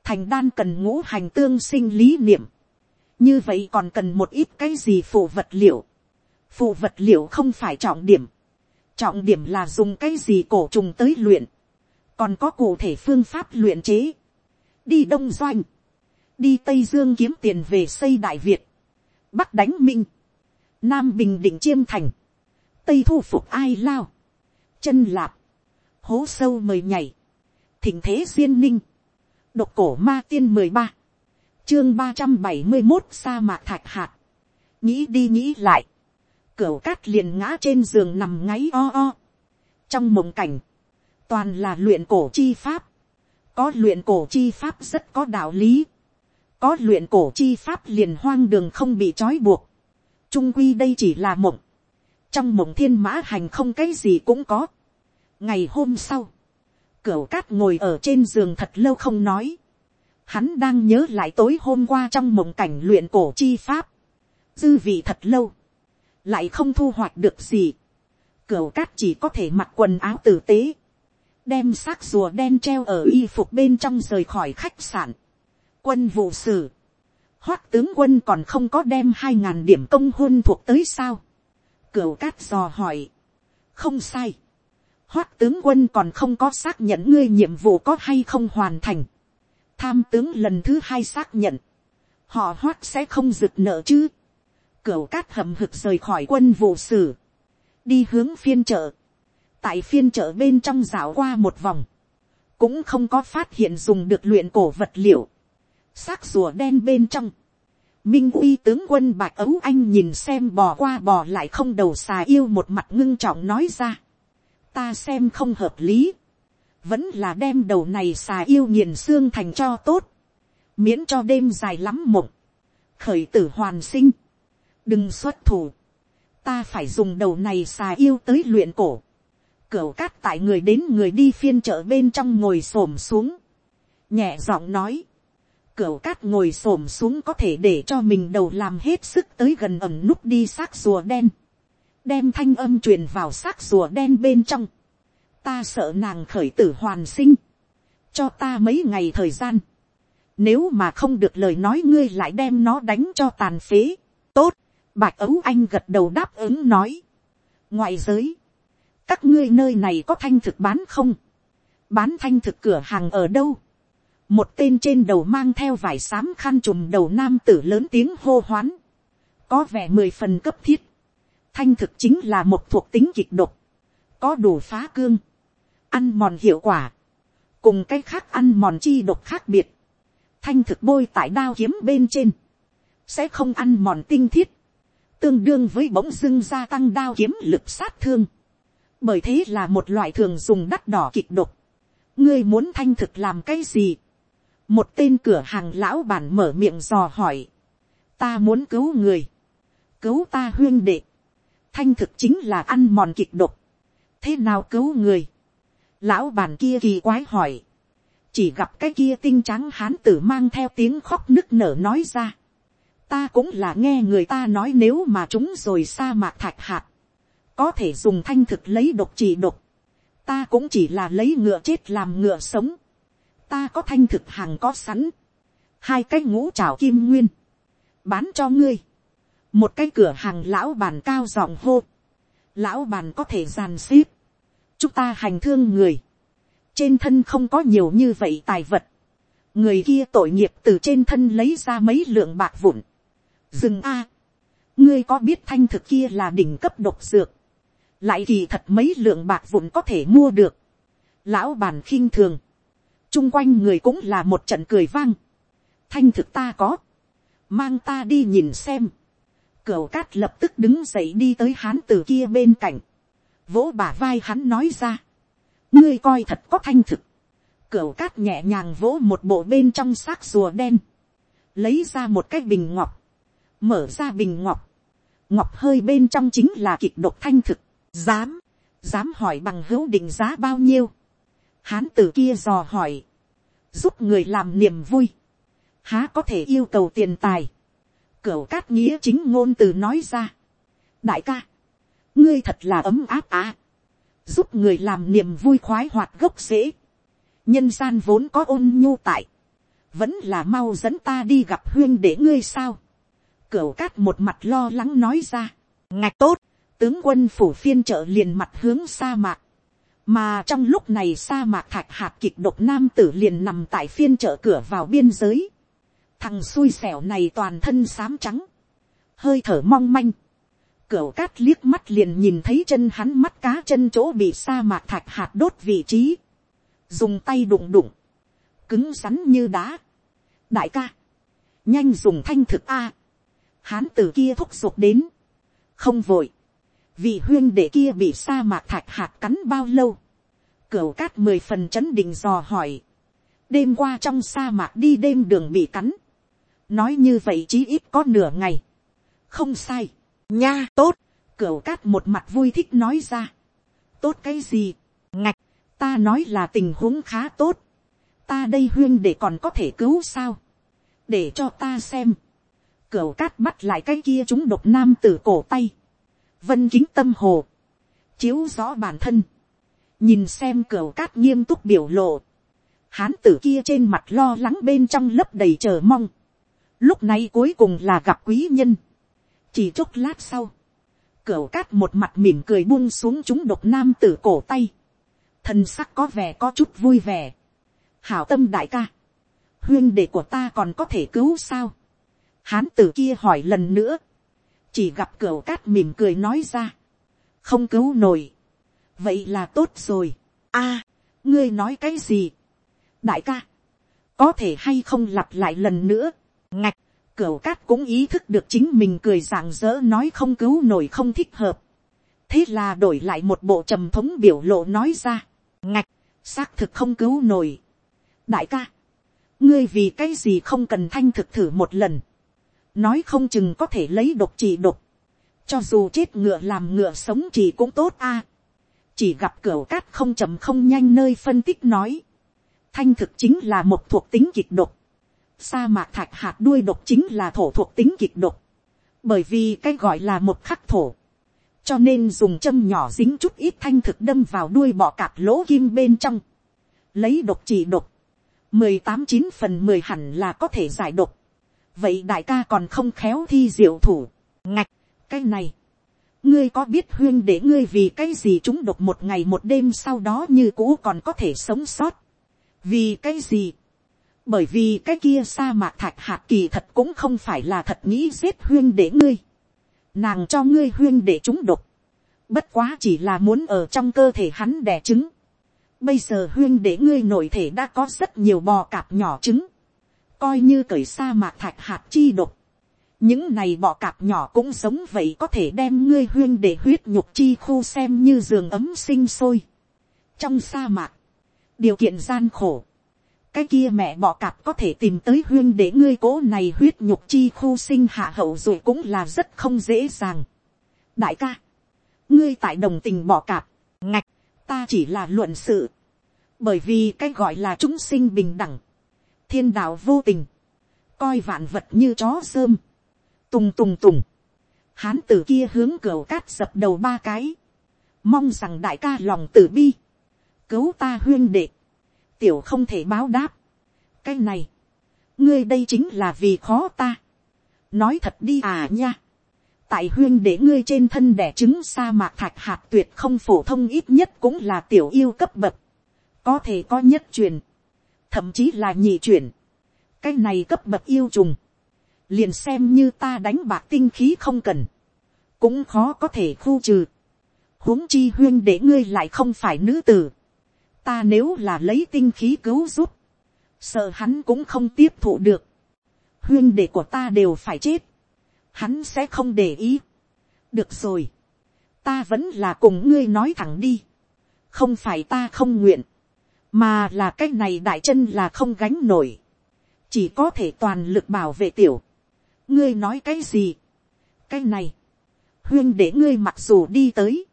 thành đan cần ngũ hành tương sinh lý niệm như vậy còn cần một ít cái gì phụ vật liệu. phụ vật liệu không phải trọng điểm. trọng điểm là dùng cái gì cổ trùng tới luyện. còn có cụ thể phương pháp luyện chế. đi đông doanh. đi tây dương kiếm tiền về xây đại việt bắc đánh minh. nam bình định chiêm thành. tây thu phục ai lao. chân lạp. hố sâu mời nhảy. thỉnh thế duyên ninh. độc cổ ma tiên mười ba chương ba trăm bảy mươi một sa mạc thạch hạt. nghĩ đi nghĩ lại. cửa cát liền ngã trên giường nằm ngáy o o. trong mộng cảnh, toàn là luyện cổ chi pháp. có luyện cổ chi pháp rất có đạo lý có luyện cổ chi pháp liền hoang đường không bị trói buộc. trung quy đây chỉ là mộng. trong mộng thiên mã hành không cái gì cũng có. ngày hôm sau, cửu cát ngồi ở trên giường thật lâu không nói Hắn đang nhớ lại tối hôm qua trong mộng cảnh luyện cổ chi pháp. Dư vị thật lâu. Lại không thu hoạch được gì. Cửu cát chỉ có thể mặc quần áo tử tế. Đem xác rùa đen treo ở y phục bên trong rời khỏi khách sạn. Quân vụ sử. Hoát tướng quân còn không có đem hai ngàn điểm công hôn thuộc tới sao. Cửu cát dò hỏi. Không sai. Hoát tướng quân còn không có xác nhận ngươi nhiệm vụ có hay không hoàn thành tham tướng lần thứ hai xác nhận, họ hoát sẽ không rực nợ chứ. Cửu cát hầm hực rời khỏi quân vụ sử, đi hướng phiên chợ, tại phiên chợ bên trong dạo qua một vòng, cũng không có phát hiện dùng được luyện cổ vật liệu, xác rùa đen bên trong, minh uy tướng quân bạch ấu anh nhìn xem bò qua bò lại không đầu xà yêu một mặt ngưng trọng nói ra, ta xem không hợp lý, vẫn là đem đầu này xà yêu nghiền xương thành cho tốt, miễn cho đêm dài lắm mộng, khởi tử hoàn sinh, đừng xuất thủ, ta phải dùng đầu này xà yêu tới luyện cổ, cửu cát tại người đến người đi phiên chợ bên trong ngồi s ổ m xuống, nhẹ giọng nói, cửa cát ngồi s ổ m xuống có thể để cho mình đầu làm hết sức tới gần ẩm núp đi xác rùa đen, đem thanh âm truyền vào xác rùa đen bên trong, ta sợ nàng khởi tử hoàn sinh, cho ta mấy ngày thời gian, nếu mà không được lời nói ngươi lại đem nó đánh cho tàn phế, tốt, bạch ấu anh gật đầu đáp ứng nói, ngoại giới, các ngươi nơi này có thanh thực bán không, bán thanh thực cửa hàng ở đâu, một tên trên đầu mang theo vải xám khăn trùm đầu nam tử lớn tiếng hô hoán, có vẻ mười phần cấp thiết, thanh thực chính là một thuộc tính kịch độc, có đủ phá cương, ăn mòn hiệu quả, cùng cái khác ăn mòn chi độc khác biệt, thanh thực bôi tại đao kiếm bên trên, sẽ không ăn mòn tinh thiết, tương đương với bỗng dưng gia tăng đao kiếm lực sát thương, bởi thế là một loại thường dùng đắt đỏ kịch độc, ngươi muốn thanh thực làm cái gì, một tên cửa hàng lão bản mở miệng dò hỏi, ta muốn cứu người, cứu ta huyên đệ, thanh thực chính là ăn mòn kịch độc, thế nào cứu người, lão bản kia kỳ quái hỏi, chỉ gặp cái kia tinh trắng hán tử mang theo tiếng khóc nức nở nói ra, ta cũng là nghe người ta nói nếu mà chúng rồi sa mạc thạch hạt, có thể dùng thanh thực lấy độc chỉ độc, ta cũng chỉ là lấy ngựa chết làm ngựa sống, ta có thanh thực hàng có sẵn, hai cái ngũ trào kim nguyên, bán cho ngươi, một cái cửa hàng lão bàn cao giọng hô, lão bàn có thể giàn xếp, chúng ta hành thương người, trên thân không có nhiều như vậy tài vật, người kia tội nghiệp từ trên thân lấy ra mấy lượng bạc vụn, dừng a, ngươi có biết thanh thực kia là đỉnh cấp độc dược, lại kỳ thật mấy lượng bạc vụn có thể mua được, lão bàn khinh thường, chung quanh người cũng là một trận cười vang, thanh thực ta có, mang ta đi nhìn xem, cửu cát lập tức đứng dậy đi tới hán tử kia bên cạnh, vỗ bả vai hắn nói ra, ngươi coi thật có thanh thực, cửu cát nhẹ nhàng vỗ một bộ bên trong xác rùa đen, lấy ra một cái bình ngọc, mở ra bình ngọc, ngọc hơi bên trong chính là kịch độc thanh thực, dám, dám hỏi bằng hữu định giá bao nhiêu, hán tử kia dò hỏi, giúp người làm niềm vui, há có thể yêu cầu tiền tài, cửu cát nghĩa chính ngôn từ nói ra, đại ca, ngươi thật là ấm áp á giúp người làm niềm vui khoái hoạt gốc rễ, nhân gian vốn có ôn nhu tại, vẫn là mau dẫn ta đi gặp huyên để ngươi sao, cửu cát một mặt lo lắng nói ra, ngạch tốt, tướng quân phủ phiên trợ liền mặt hướng sa mạc, mà trong lúc này sa mạc thạch hạt kịch độc nam tử liền nằm tại phiên chợ cửa vào biên giới. Thằng xui xẻo này toàn thân xám trắng. Hơi thở mong manh. cửa cát liếc mắt liền nhìn thấy chân hắn mắt cá chân chỗ bị sa mạc thạch hạt đốt vị trí. Dùng tay đụng đụng. Cứng rắn như đá. Đại ca. Nhanh dùng thanh thực A. Hán tử kia thúc giục đến. Không vội vị huyên đệ kia bị sa mạc thạch hạt cắn bao lâu, cửu cát mười phần chấn định dò hỏi, đêm qua trong sa mạc đi đêm đường bị cắn, nói như vậy chí ít có nửa ngày, không sai, nha tốt, cửu cát một mặt vui thích nói ra, tốt cái gì, ngạch, ta nói là tình huống khá tốt, ta đây huyên để còn có thể cứu sao, để cho ta xem, cửu cát bắt lại cái kia chúng độc nam từ cổ tay, vân kính tâm hồ, chiếu rõ bản thân, nhìn xem cửa cát nghiêm túc biểu lộ, hán tử kia trên mặt lo lắng bên trong lấp đầy chờ mong, lúc này cuối cùng là gặp quý nhân, chỉ chốc lát sau, cửa cát một mặt mỉm cười buông xuống chúng độc nam tử cổ tay, thân sắc có vẻ có chút vui vẻ, hảo tâm đại ca, huyên đệ của ta còn có thể cứu sao, hán tử kia hỏi lần nữa, chỉ gặp cửa cát mỉm cười nói ra, không cứu nổi, vậy là tốt rồi. a, ngươi nói cái gì, đại ca, có thể hay không lặp lại lần nữa, ngạch, cửa cát cũng ý thức được chính mình cười rạng rỡ nói không cứu nổi không thích hợp, thế là đổi lại một bộ trầm thống biểu lộ nói ra, ngạch, xác thực không cứu nổi. đại ca, ngươi vì cái gì không cần thanh thực thử một lần, nói không chừng có thể lấy độc chỉ độc, cho dù chết ngựa làm ngựa sống chỉ cũng tốt a, chỉ gặp cửa cát không chậm không nhanh nơi phân tích nói, thanh thực chính là một thuộc tính kịch độc, sa mạc thạch hạt đuôi độc chính là thổ thuộc tính kịch độc, bởi vì cái gọi là một khắc thổ, cho nên dùng châm nhỏ dính chút ít thanh thực đâm vào đuôi bọ cạp lỗ kim bên trong, lấy độc chỉ độc, mười tám chín phần mười hẳn là có thể giải độc, vậy đại ca còn không khéo thi diệu thủ, ngạch, cái này, ngươi có biết huyên để ngươi vì cái gì chúng độc một ngày một đêm sau đó như cũ còn có thể sống sót, vì cái gì, bởi vì cái kia sa mạc thạch hạt kỳ thật cũng không phải là thật nghĩ giết huyên để ngươi, nàng cho ngươi huyên để chúng độc, bất quá chỉ là muốn ở trong cơ thể hắn đẻ trứng, bây giờ huyên để ngươi nội thể đã có rất nhiều bò cạp nhỏ trứng, coi như cởi sa mạc thạch hạt chi độc, những này bọ cạp nhỏ cũng giống vậy có thể đem ngươi huyên để huyết nhục chi khu xem như giường ấm sinh sôi. trong sa mạc, điều kiện gian khổ, cái kia mẹ bọ cạp có thể tìm tới huyên để ngươi cố này huyết nhục chi khu sinh hạ hậu rồi cũng là rất không dễ dàng. đại ca, ngươi tại đồng tình bọ cạp, ngạch, ta chỉ là luận sự, bởi vì cái gọi là chúng sinh bình đẳng, thiên đạo vô tình, coi vạn vật như chó sơm, tùng tùng tùng, hán tử kia hướng cửa cát dập đầu ba cái, mong rằng đại ca lòng tử bi, cứu ta huyên đệ, tiểu không thể báo đáp, cái này, ngươi đây chính là vì khó ta, nói thật đi à nha, tại huyên để ngươi trên thân đẻ trứng sa mạc thạch hạt tuyệt không phổ thông ít nhất cũng là tiểu yêu cấp bậc, có thể có nhất truyền, thậm chí là nhị chuyển, cái này cấp bậc yêu trùng, liền xem như ta đánh bạc tinh khí không cần, cũng khó có thể khu trừ. huống chi huyên để ngươi lại không phải nữ tử. ta nếu là lấy tinh khí cứu giúp, sợ hắn cũng không tiếp thụ được. huyên đệ của ta đều phải chết, hắn sẽ không để ý. được rồi, ta vẫn là cùng ngươi nói thẳng đi, không phải ta không nguyện, mà là cái này đại chân là không gánh nổi, chỉ có thể toàn lực bảo vệ tiểu, ngươi nói cái gì, cái này, huyên để ngươi mặc dù đi tới,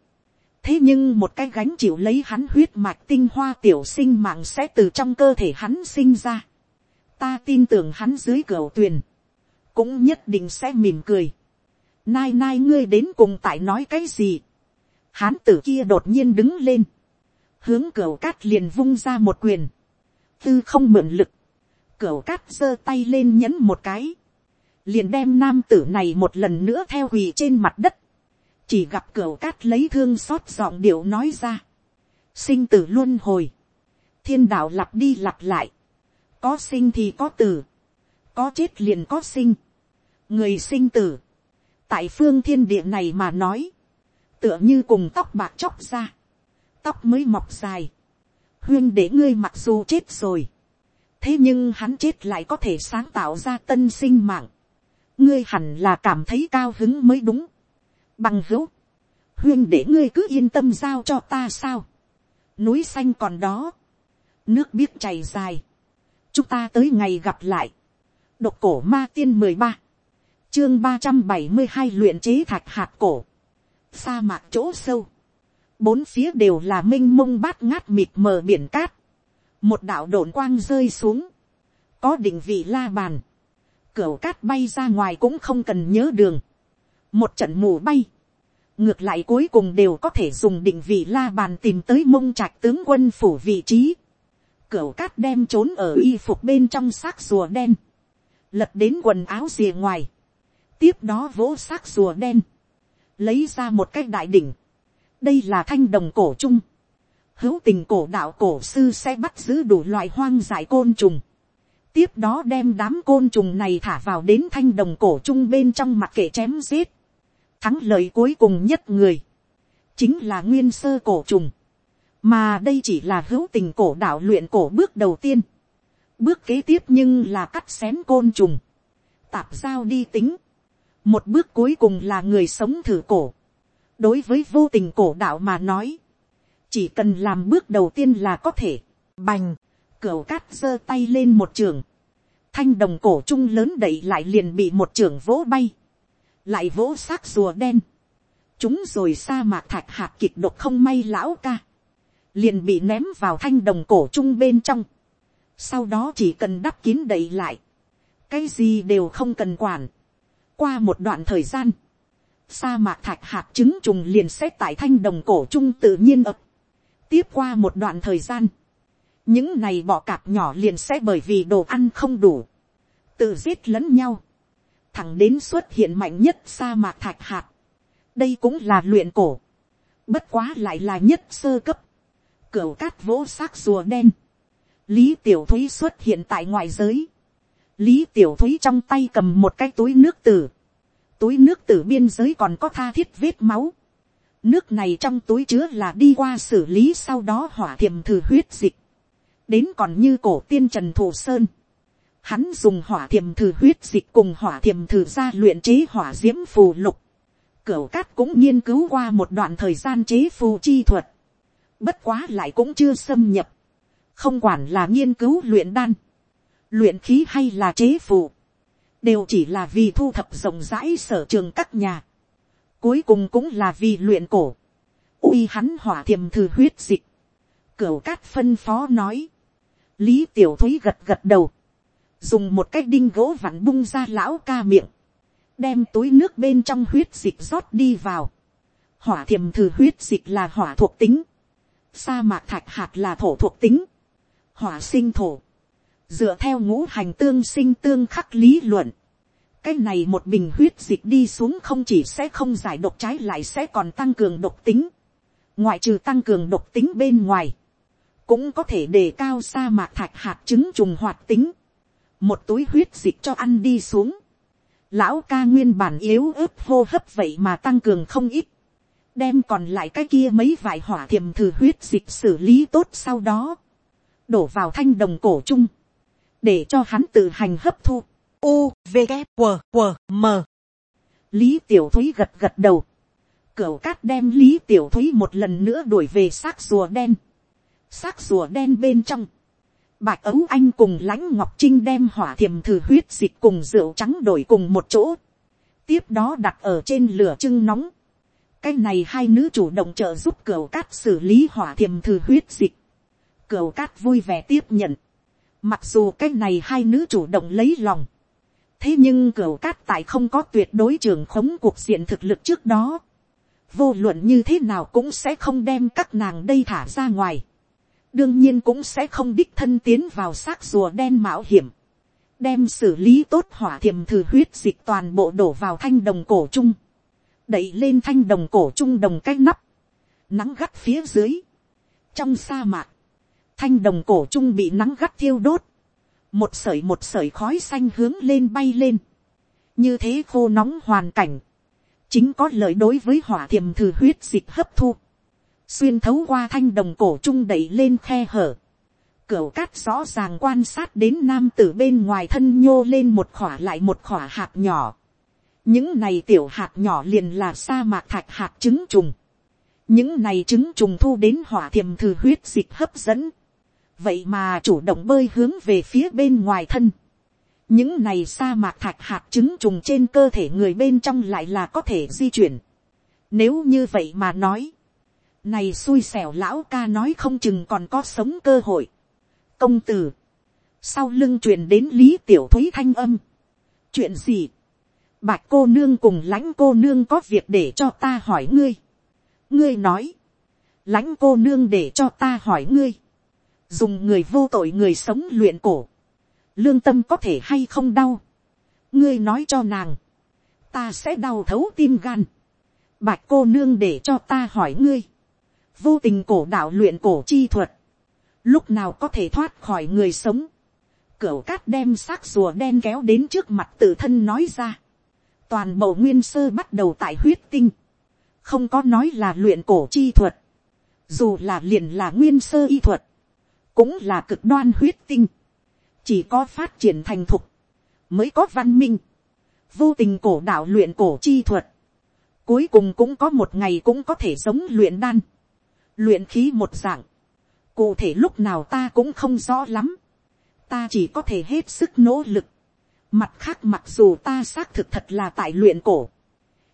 thế nhưng một cái gánh chịu lấy hắn huyết mạch tinh hoa tiểu sinh mạng sẽ từ trong cơ thể hắn sinh ra. ta tin tưởng hắn dưới cửa tuyền, cũng nhất định sẽ mỉm cười. nai nai ngươi đến cùng tại nói cái gì. hắn tử kia đột nhiên đứng lên, hướng cửa cát liền vung ra một quyền, tư không mượn lực, cửa cát giơ tay lên nhấn một cái, liền đem nam tử này một lần nữa theo quỳ trên mặt đất, chỉ gặp cửa cát lấy thương xót giọng điệu nói ra, sinh tử luôn hồi, thiên đạo lặp đi lặp lại, có sinh thì có tử, có chết liền có sinh, người sinh tử, tại phương thiên địa này mà nói, tựa như cùng tóc bạc chóc ra, tóc mới mọc dài, huyên để ngươi mặc dù chết rồi, thế nhưng hắn chết lại có thể sáng tạo ra tân sinh mạng, ngươi hẳn là cảm thấy cao hứng mới đúng. bằng hữu, huyên để ngươi cứ yên tâm giao cho ta sao. núi xanh còn đó, nước biết chảy dài, chúng ta tới ngày gặp lại. độc cổ ma tiên mười ba, chương ba trăm bảy mươi hai luyện chế thạch hạt cổ, sa mạc chỗ sâu, bốn phía đều là m i n h mông bát ngát mịt mờ biển cát, một đạo đồn quang rơi xuống, có định vị la bàn, cửa cát bay ra ngoài cũng không cần nhớ đường. Một trận mù bay. Ngược lại cuối cùng đều có thể dùng định vị la bàn tìm tới mông trạch tướng quân phủ vị trí. Cửa cát đem trốn ở y phục bên trong xác rùa đen. Lật đến quần áo rìa ngoài. Tiếp đó vỗ xác rùa đen. Lấy ra một cái đại đỉnh. Đây là thanh đồng cổ trung. Hữu tình cổ đạo cổ sư sẽ bắt giữ đủ loại hoang dại côn trùng tiếp đó đem đám côn trùng này thả vào đến thanh đồng cổ trung bên trong mặt kệ chém giết. Thắng lợi cuối cùng nhất người, chính là nguyên sơ cổ trùng. Mà đây chỉ là hữu tình cổ đạo luyện cổ bước đầu tiên. bước kế tiếp nhưng là cắt xén côn trùng, tạp giao đi tính, một bước cuối cùng là người sống thử cổ, đối với vô tình cổ đạo mà nói, chỉ cần làm bước đầu tiên là có thể, bành, cửa cát giơ tay lên một trường, thanh đồng cổ trung lớn đẩy lại liền bị một trường vỗ bay, lại vỗ xác rùa đen, chúng rồi sa mạc thạch hạt kịch độc không may lão ca, liền bị ném vào thanh đồng cổ trung bên trong, sau đó chỉ cần đắp kín đậy lại, cái gì đều không cần quản. qua một đoạn thời gian, sa mạc thạch hạt trứng trùng liền sẽ tại thanh đồng cổ trung tự nhiên ập. tiếp qua một đoạn thời gian, những này bọ cạp nhỏ liền sẽ bởi vì đồ ăn không đủ, tự giết lẫn nhau, thẳng đến xuất hiện mạnh nhất sa mạc thạch hạt. đây cũng là luyện cổ, bất quá lại là nhất sơ cấp, cửa cát vỗ xác rùa đen, lý tiểu thúy xuất hiện tại ngoài giới, lý tiểu thúy trong tay cầm một cái túi nước tử, túi nước từ biên giới còn có tha thiết vết máu, nước này trong túi chứa là đi qua xử lý sau đó hỏa thiềm thử huyết dịch, đến còn như cổ tiên trần thủ sơn, hắn dùng hỏa thiềm thử huyết dịch cùng hỏa thiềm thử ra luyện chế hỏa d i ễ m phù lục, cửu cát cũng nghiên cứu qua một đoạn thời gian chế phù chi thuật, bất quá lại cũng chưa xâm nhập, không quản là nghiên cứu luyện đan, luyện khí hay là chế phù, đều chỉ là vì thu thập rộng rãi sở trường các nhà, cuối cùng cũng là vì luyện cổ, uy hắn hỏa thiềm thư huyết dịch, cửu cát phân phó nói, lý tiểu thúy gật gật đầu, dùng một cái đinh gỗ vặn bung ra lão ca miệng, đem túi nước bên trong huyết dịch rót đi vào. hỏa thiềm thư huyết dịch là hỏa thuộc tính, sa mạc thạch hạt là thổ thuộc tính, hỏa sinh thổ, dựa theo ngũ hành tương sinh tương khắc lý luận, cái này một bình huyết dịch đi xuống không chỉ sẽ không giải độc trái lại sẽ còn tăng cường độc tính, ngoại trừ tăng cường độc tính bên ngoài, cũng có thể đề cao sa mạc thạch hạt trứng trùng hoạt tính, một túi huyết dịch cho ăn đi xuống, lão ca nguyên bản yếu ớt hô hấp vậy mà tăng cường không ít, đem còn lại cái kia mấy vải hỏa thiềm thử huyết dịch xử lý tốt sau đó, đổ vào thanh đồng cổ chung, để cho hắn tự hành hấp thu. U, V, K, W, W, M. Lý tiểu thúy gật gật đầu. Cửu cát đem lý tiểu thúy một lần nữa đuổi về xác rùa đen xác rùa đen bên trong, bạch ấu anh cùng lãnh ngọc trinh đem hỏa thiềm thử huyết dịch cùng rượu trắng đổi cùng một chỗ, tiếp đó đặt ở trên lửa trưng nóng, cái này hai nữ chủ động trợ giúp cửu cát xử lý hỏa thiềm thử huyết dịch, Cửu cát vui vẻ tiếp nhận, mặc dù cái này hai nữ chủ động lấy lòng, thế nhưng cửa cát tại không có tuyệt đối trường khống cuộc diện thực lực trước đó, vô luận như thế nào cũng sẽ không đem các nàng đây thả ra ngoài. Đương nhiên cũng sẽ không đích thân tiến vào xác rùa đen mạo hiểm, đem xử lý tốt hỏa thiềm thử huyết dịch toàn bộ đổ vào thanh đồng cổ trung, đẩy lên thanh đồng cổ trung đồng cái nắp, nắng gắt phía dưới, trong sa mạc, thanh đồng cổ trung bị nắng gắt thiêu đốt, một sởi một sởi khói xanh hướng lên bay lên, như thế khô nóng hoàn cảnh, chính có lợi đối với hỏa thiềm thử huyết dịch hấp thu, xuyên thấu qua thanh đồng cổ trung đẩy lên khe hở, cửa cát rõ ràng quan sát đến nam tử bên ngoài thân nhô lên một khỏa lại một khỏa hạt nhỏ. những này tiểu hạt nhỏ liền là sa mạc thạch hạt trứng trùng. những này trứng trùng thu đến hỏa thiềm thử huyết dịch hấp dẫn vậy mà chủ động bơi hướng về phía bên ngoài thân. những này sa mạc thạch hạt trứng trùng trên cơ thể người bên trong lại là có thể di chuyển. nếu như vậy mà nói, này xui xẻo lão ca nói không chừng còn có sống cơ hội. công tử, sau lưng truyền đến lý tiểu thúy thanh âm. chuyện gì, bạch cô nương cùng lãnh cô nương có việc để cho ta hỏi ngươi. ngươi nói, lãnh cô nương để cho ta hỏi ngươi dùng người vô tội người sống luyện cổ. lương tâm có thể hay không đau. ngươi nói cho nàng, ta sẽ đau thấu tim gan. bạch cô nương để cho ta hỏi ngươi. Vô tình cổ đạo luyện cổ chi thuật, lúc nào có thể thoát khỏi người sống, cửu cát đem xác rùa đen kéo đến trước mặt tự thân nói ra, toàn bộ nguyên sơ bắt đầu tại huyết tinh, không có nói là luyện cổ chi thuật, dù là liền là nguyên sơ y thuật, cũng là cực đoan huyết tinh, chỉ có phát triển thành thục, mới có văn minh, vô tình cổ đạo luyện cổ chi thuật, cuối cùng cũng có một ngày cũng có thể giống luyện đan, luyện khí một dạng, cụ thể lúc nào ta cũng không rõ lắm, ta chỉ có thể hết sức nỗ lực, mặt khác mặc dù ta xác thực thật là tại luyện cổ,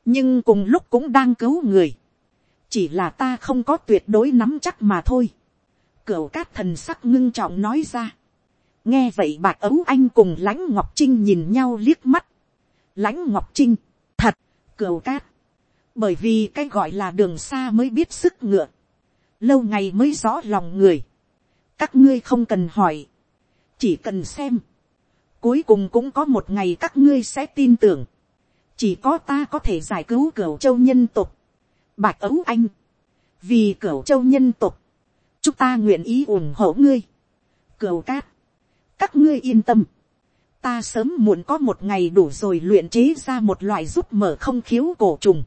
nhưng cùng lúc cũng đang cứu người, chỉ là ta không có tuyệt đối nắm chắc mà thôi. Cửu cát thần sắc ngưng trọng nói ra. nghe vậy bạc ấu anh cùng lãnh ngọc trinh nhìn nhau liếc mắt. lãnh ngọc trinh, thật, cửu cát. bởi vì cái gọi là đường xa mới biết sức ngựa. lâu ngày mới rõ lòng người. các ngươi không cần hỏi, chỉ cần xem. cuối cùng cũng có một ngày các ngươi sẽ tin tưởng. chỉ có ta có thể giải cứu cửu châu nhân tục bạch ấu anh, vì cửu châu nhân tục, chúng ta nguyện ý ủng hộ ngươi. cửu cát, các ngươi yên tâm, ta sớm muộn có một ngày đủ rồi luyện chế ra một loại giúp mở không khiếu cổ trùng.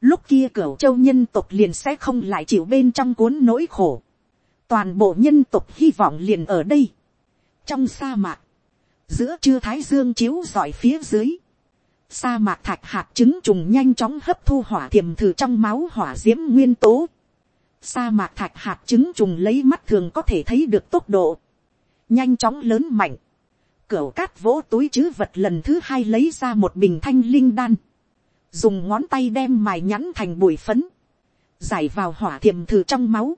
Lúc kia cửu châu nhân tộc liền sẽ không lại chịu bên trong cuốn nỗi khổ. Toàn bộ nhân tộc hy vọng liền ở đây. Trong sa mạc, giữa trưa thái dương chiếu rọi phía dưới sa mạc thạch hạt trứng trùng nhanh chóng hấp thu hỏa thiềm thử trong máu hỏa d i ễ m nguyên tố sa mạc thạch hạt trứng trùng lấy mắt thường có thể thấy được tốc độ, nhanh chóng lớn mạnh. Cửu cát vỗ túi chứ vật lần thứ hai lấy ra một bình thanh linh đan, dùng ngón tay đem mài nhắn thành bụi phấn, giải vào hỏa thiềm thử trong máu.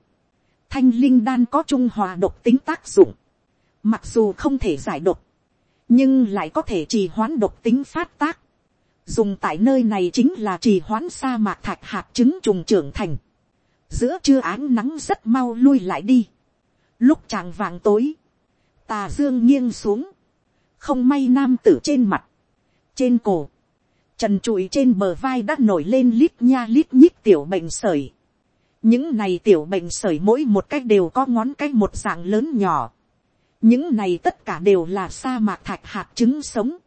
Thanh linh đan có trung hòa độc tính tác dụng, mặc dù không thể giải độc, nhưng lại có thể trì hoãn độc tính phát tác dùng tại nơi này chính là trì hoãn sa mạc thạch hạt trứng trùng trưởng thành giữa trưa ánh nắng rất mau lui lại đi. lúc chàng vàng tối, tà dương nghiêng xuống, không may nam tử trên mặt, trên cổ, trần trụi trên bờ vai đã nổi lên lít nha lít nhít tiểu bệnh sởi. những này tiểu bệnh sởi mỗi một cách đều có ngón cách một dạng lớn nhỏ. những này tất cả đều là sa mạc thạch hạt trứng sống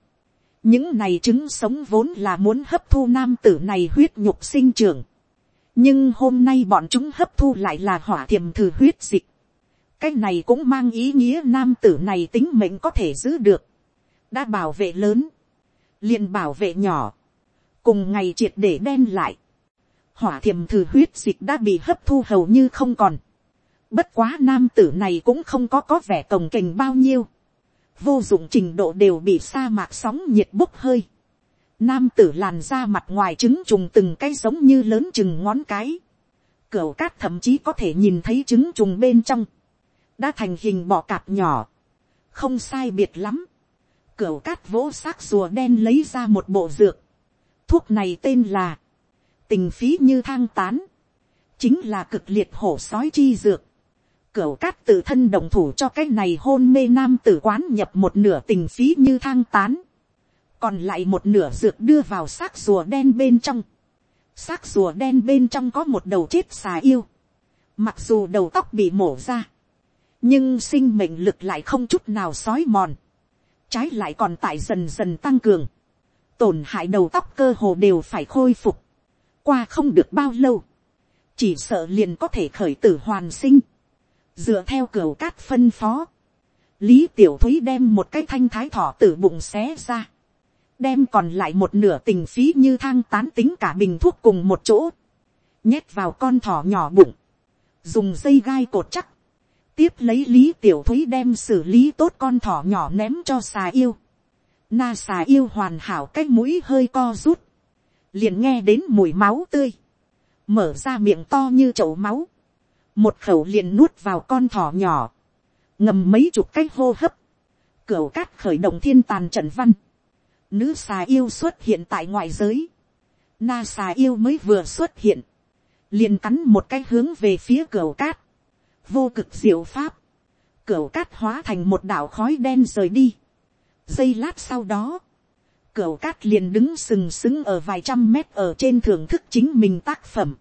những này trứng sống vốn là muốn hấp thu nam tử này huyết nhục sinh trưởng nhưng hôm nay bọn chúng hấp thu lại là hỏa thiềm thử huyết dịch. cái này cũng mang ý nghĩa nam tử này tính mệnh có thể giữ được. đã bảo vệ lớn, liền bảo vệ nhỏ, cùng ngày triệt để đen lại. hỏa thiềm thử huyết dịch đã bị hấp thu hầu như không còn. bất quá nam tử này cũng không có có vẻ cồng kềnh bao nhiêu vô dụng trình độ đều bị sa mạc sóng nhiệt bốc hơi. Nam tử làn ra mặt ngoài trứng trùng từng cái giống như lớn chừng ngón cái. Cửu cát thậm chí có thể nhìn thấy trứng trùng bên trong. Đã thành hình bọ cạp nhỏ. Không sai biệt lắm. Cửu cát vỗ xác rùa đen lấy ra một bộ dược. Thuốc này tên là. Tình phí như thang tán. Chính là cực liệt hổ sói chi dược Cửu cát tự thân đồng thủ cho cái này hôn mê nam tử quán nhập một nửa tình phí như thang tán. Còn lại một nửa dược đưa vào xác rùa đen bên trong. Xác rùa đen bên trong có một đầu chết xà yêu. Mặc dù đầu tóc bị mổ ra. Nhưng sinh mệnh lực lại không chút nào sói mòn. Trái lại còn tại dần dần tăng cường. Tổn hại đầu tóc cơ hồ đều phải khôi phục. Qua không được bao lâu. Chỉ sợ liền có thể khởi tử hoàn sinh dựa theo cửa cát phân phó, lý tiểu thúy đem một cái thanh thái thỏ từ bụng xé ra, đem còn lại một nửa tình phí như thang tán tính cả bình thuốc cùng một chỗ, nhét vào con thỏ nhỏ bụng, dùng dây gai cột chắc, tiếp lấy lý tiểu thúy đem xử lý tốt con thỏ nhỏ ném cho xà yêu, na xà yêu hoàn hảo cái mũi hơi co rút, liền nghe đến mùi máu tươi, mở ra miệng to như chậu máu, một khẩu liền nuốt vào con thỏ nhỏ, ngầm mấy chục cái hô hấp, cửa cát khởi động thiên tàn trận văn, nữ xà yêu xuất hiện tại ngoại giới, na xà yêu mới vừa xuất hiện, liền cắn một cái hướng về phía cửa cát, vô cực diệu pháp, cửa cát hóa thành một đảo khói đen rời đi, giây lát sau đó, cửa cát liền đứng sừng sững ở vài trăm mét ở trên thưởng thức chính mình tác phẩm,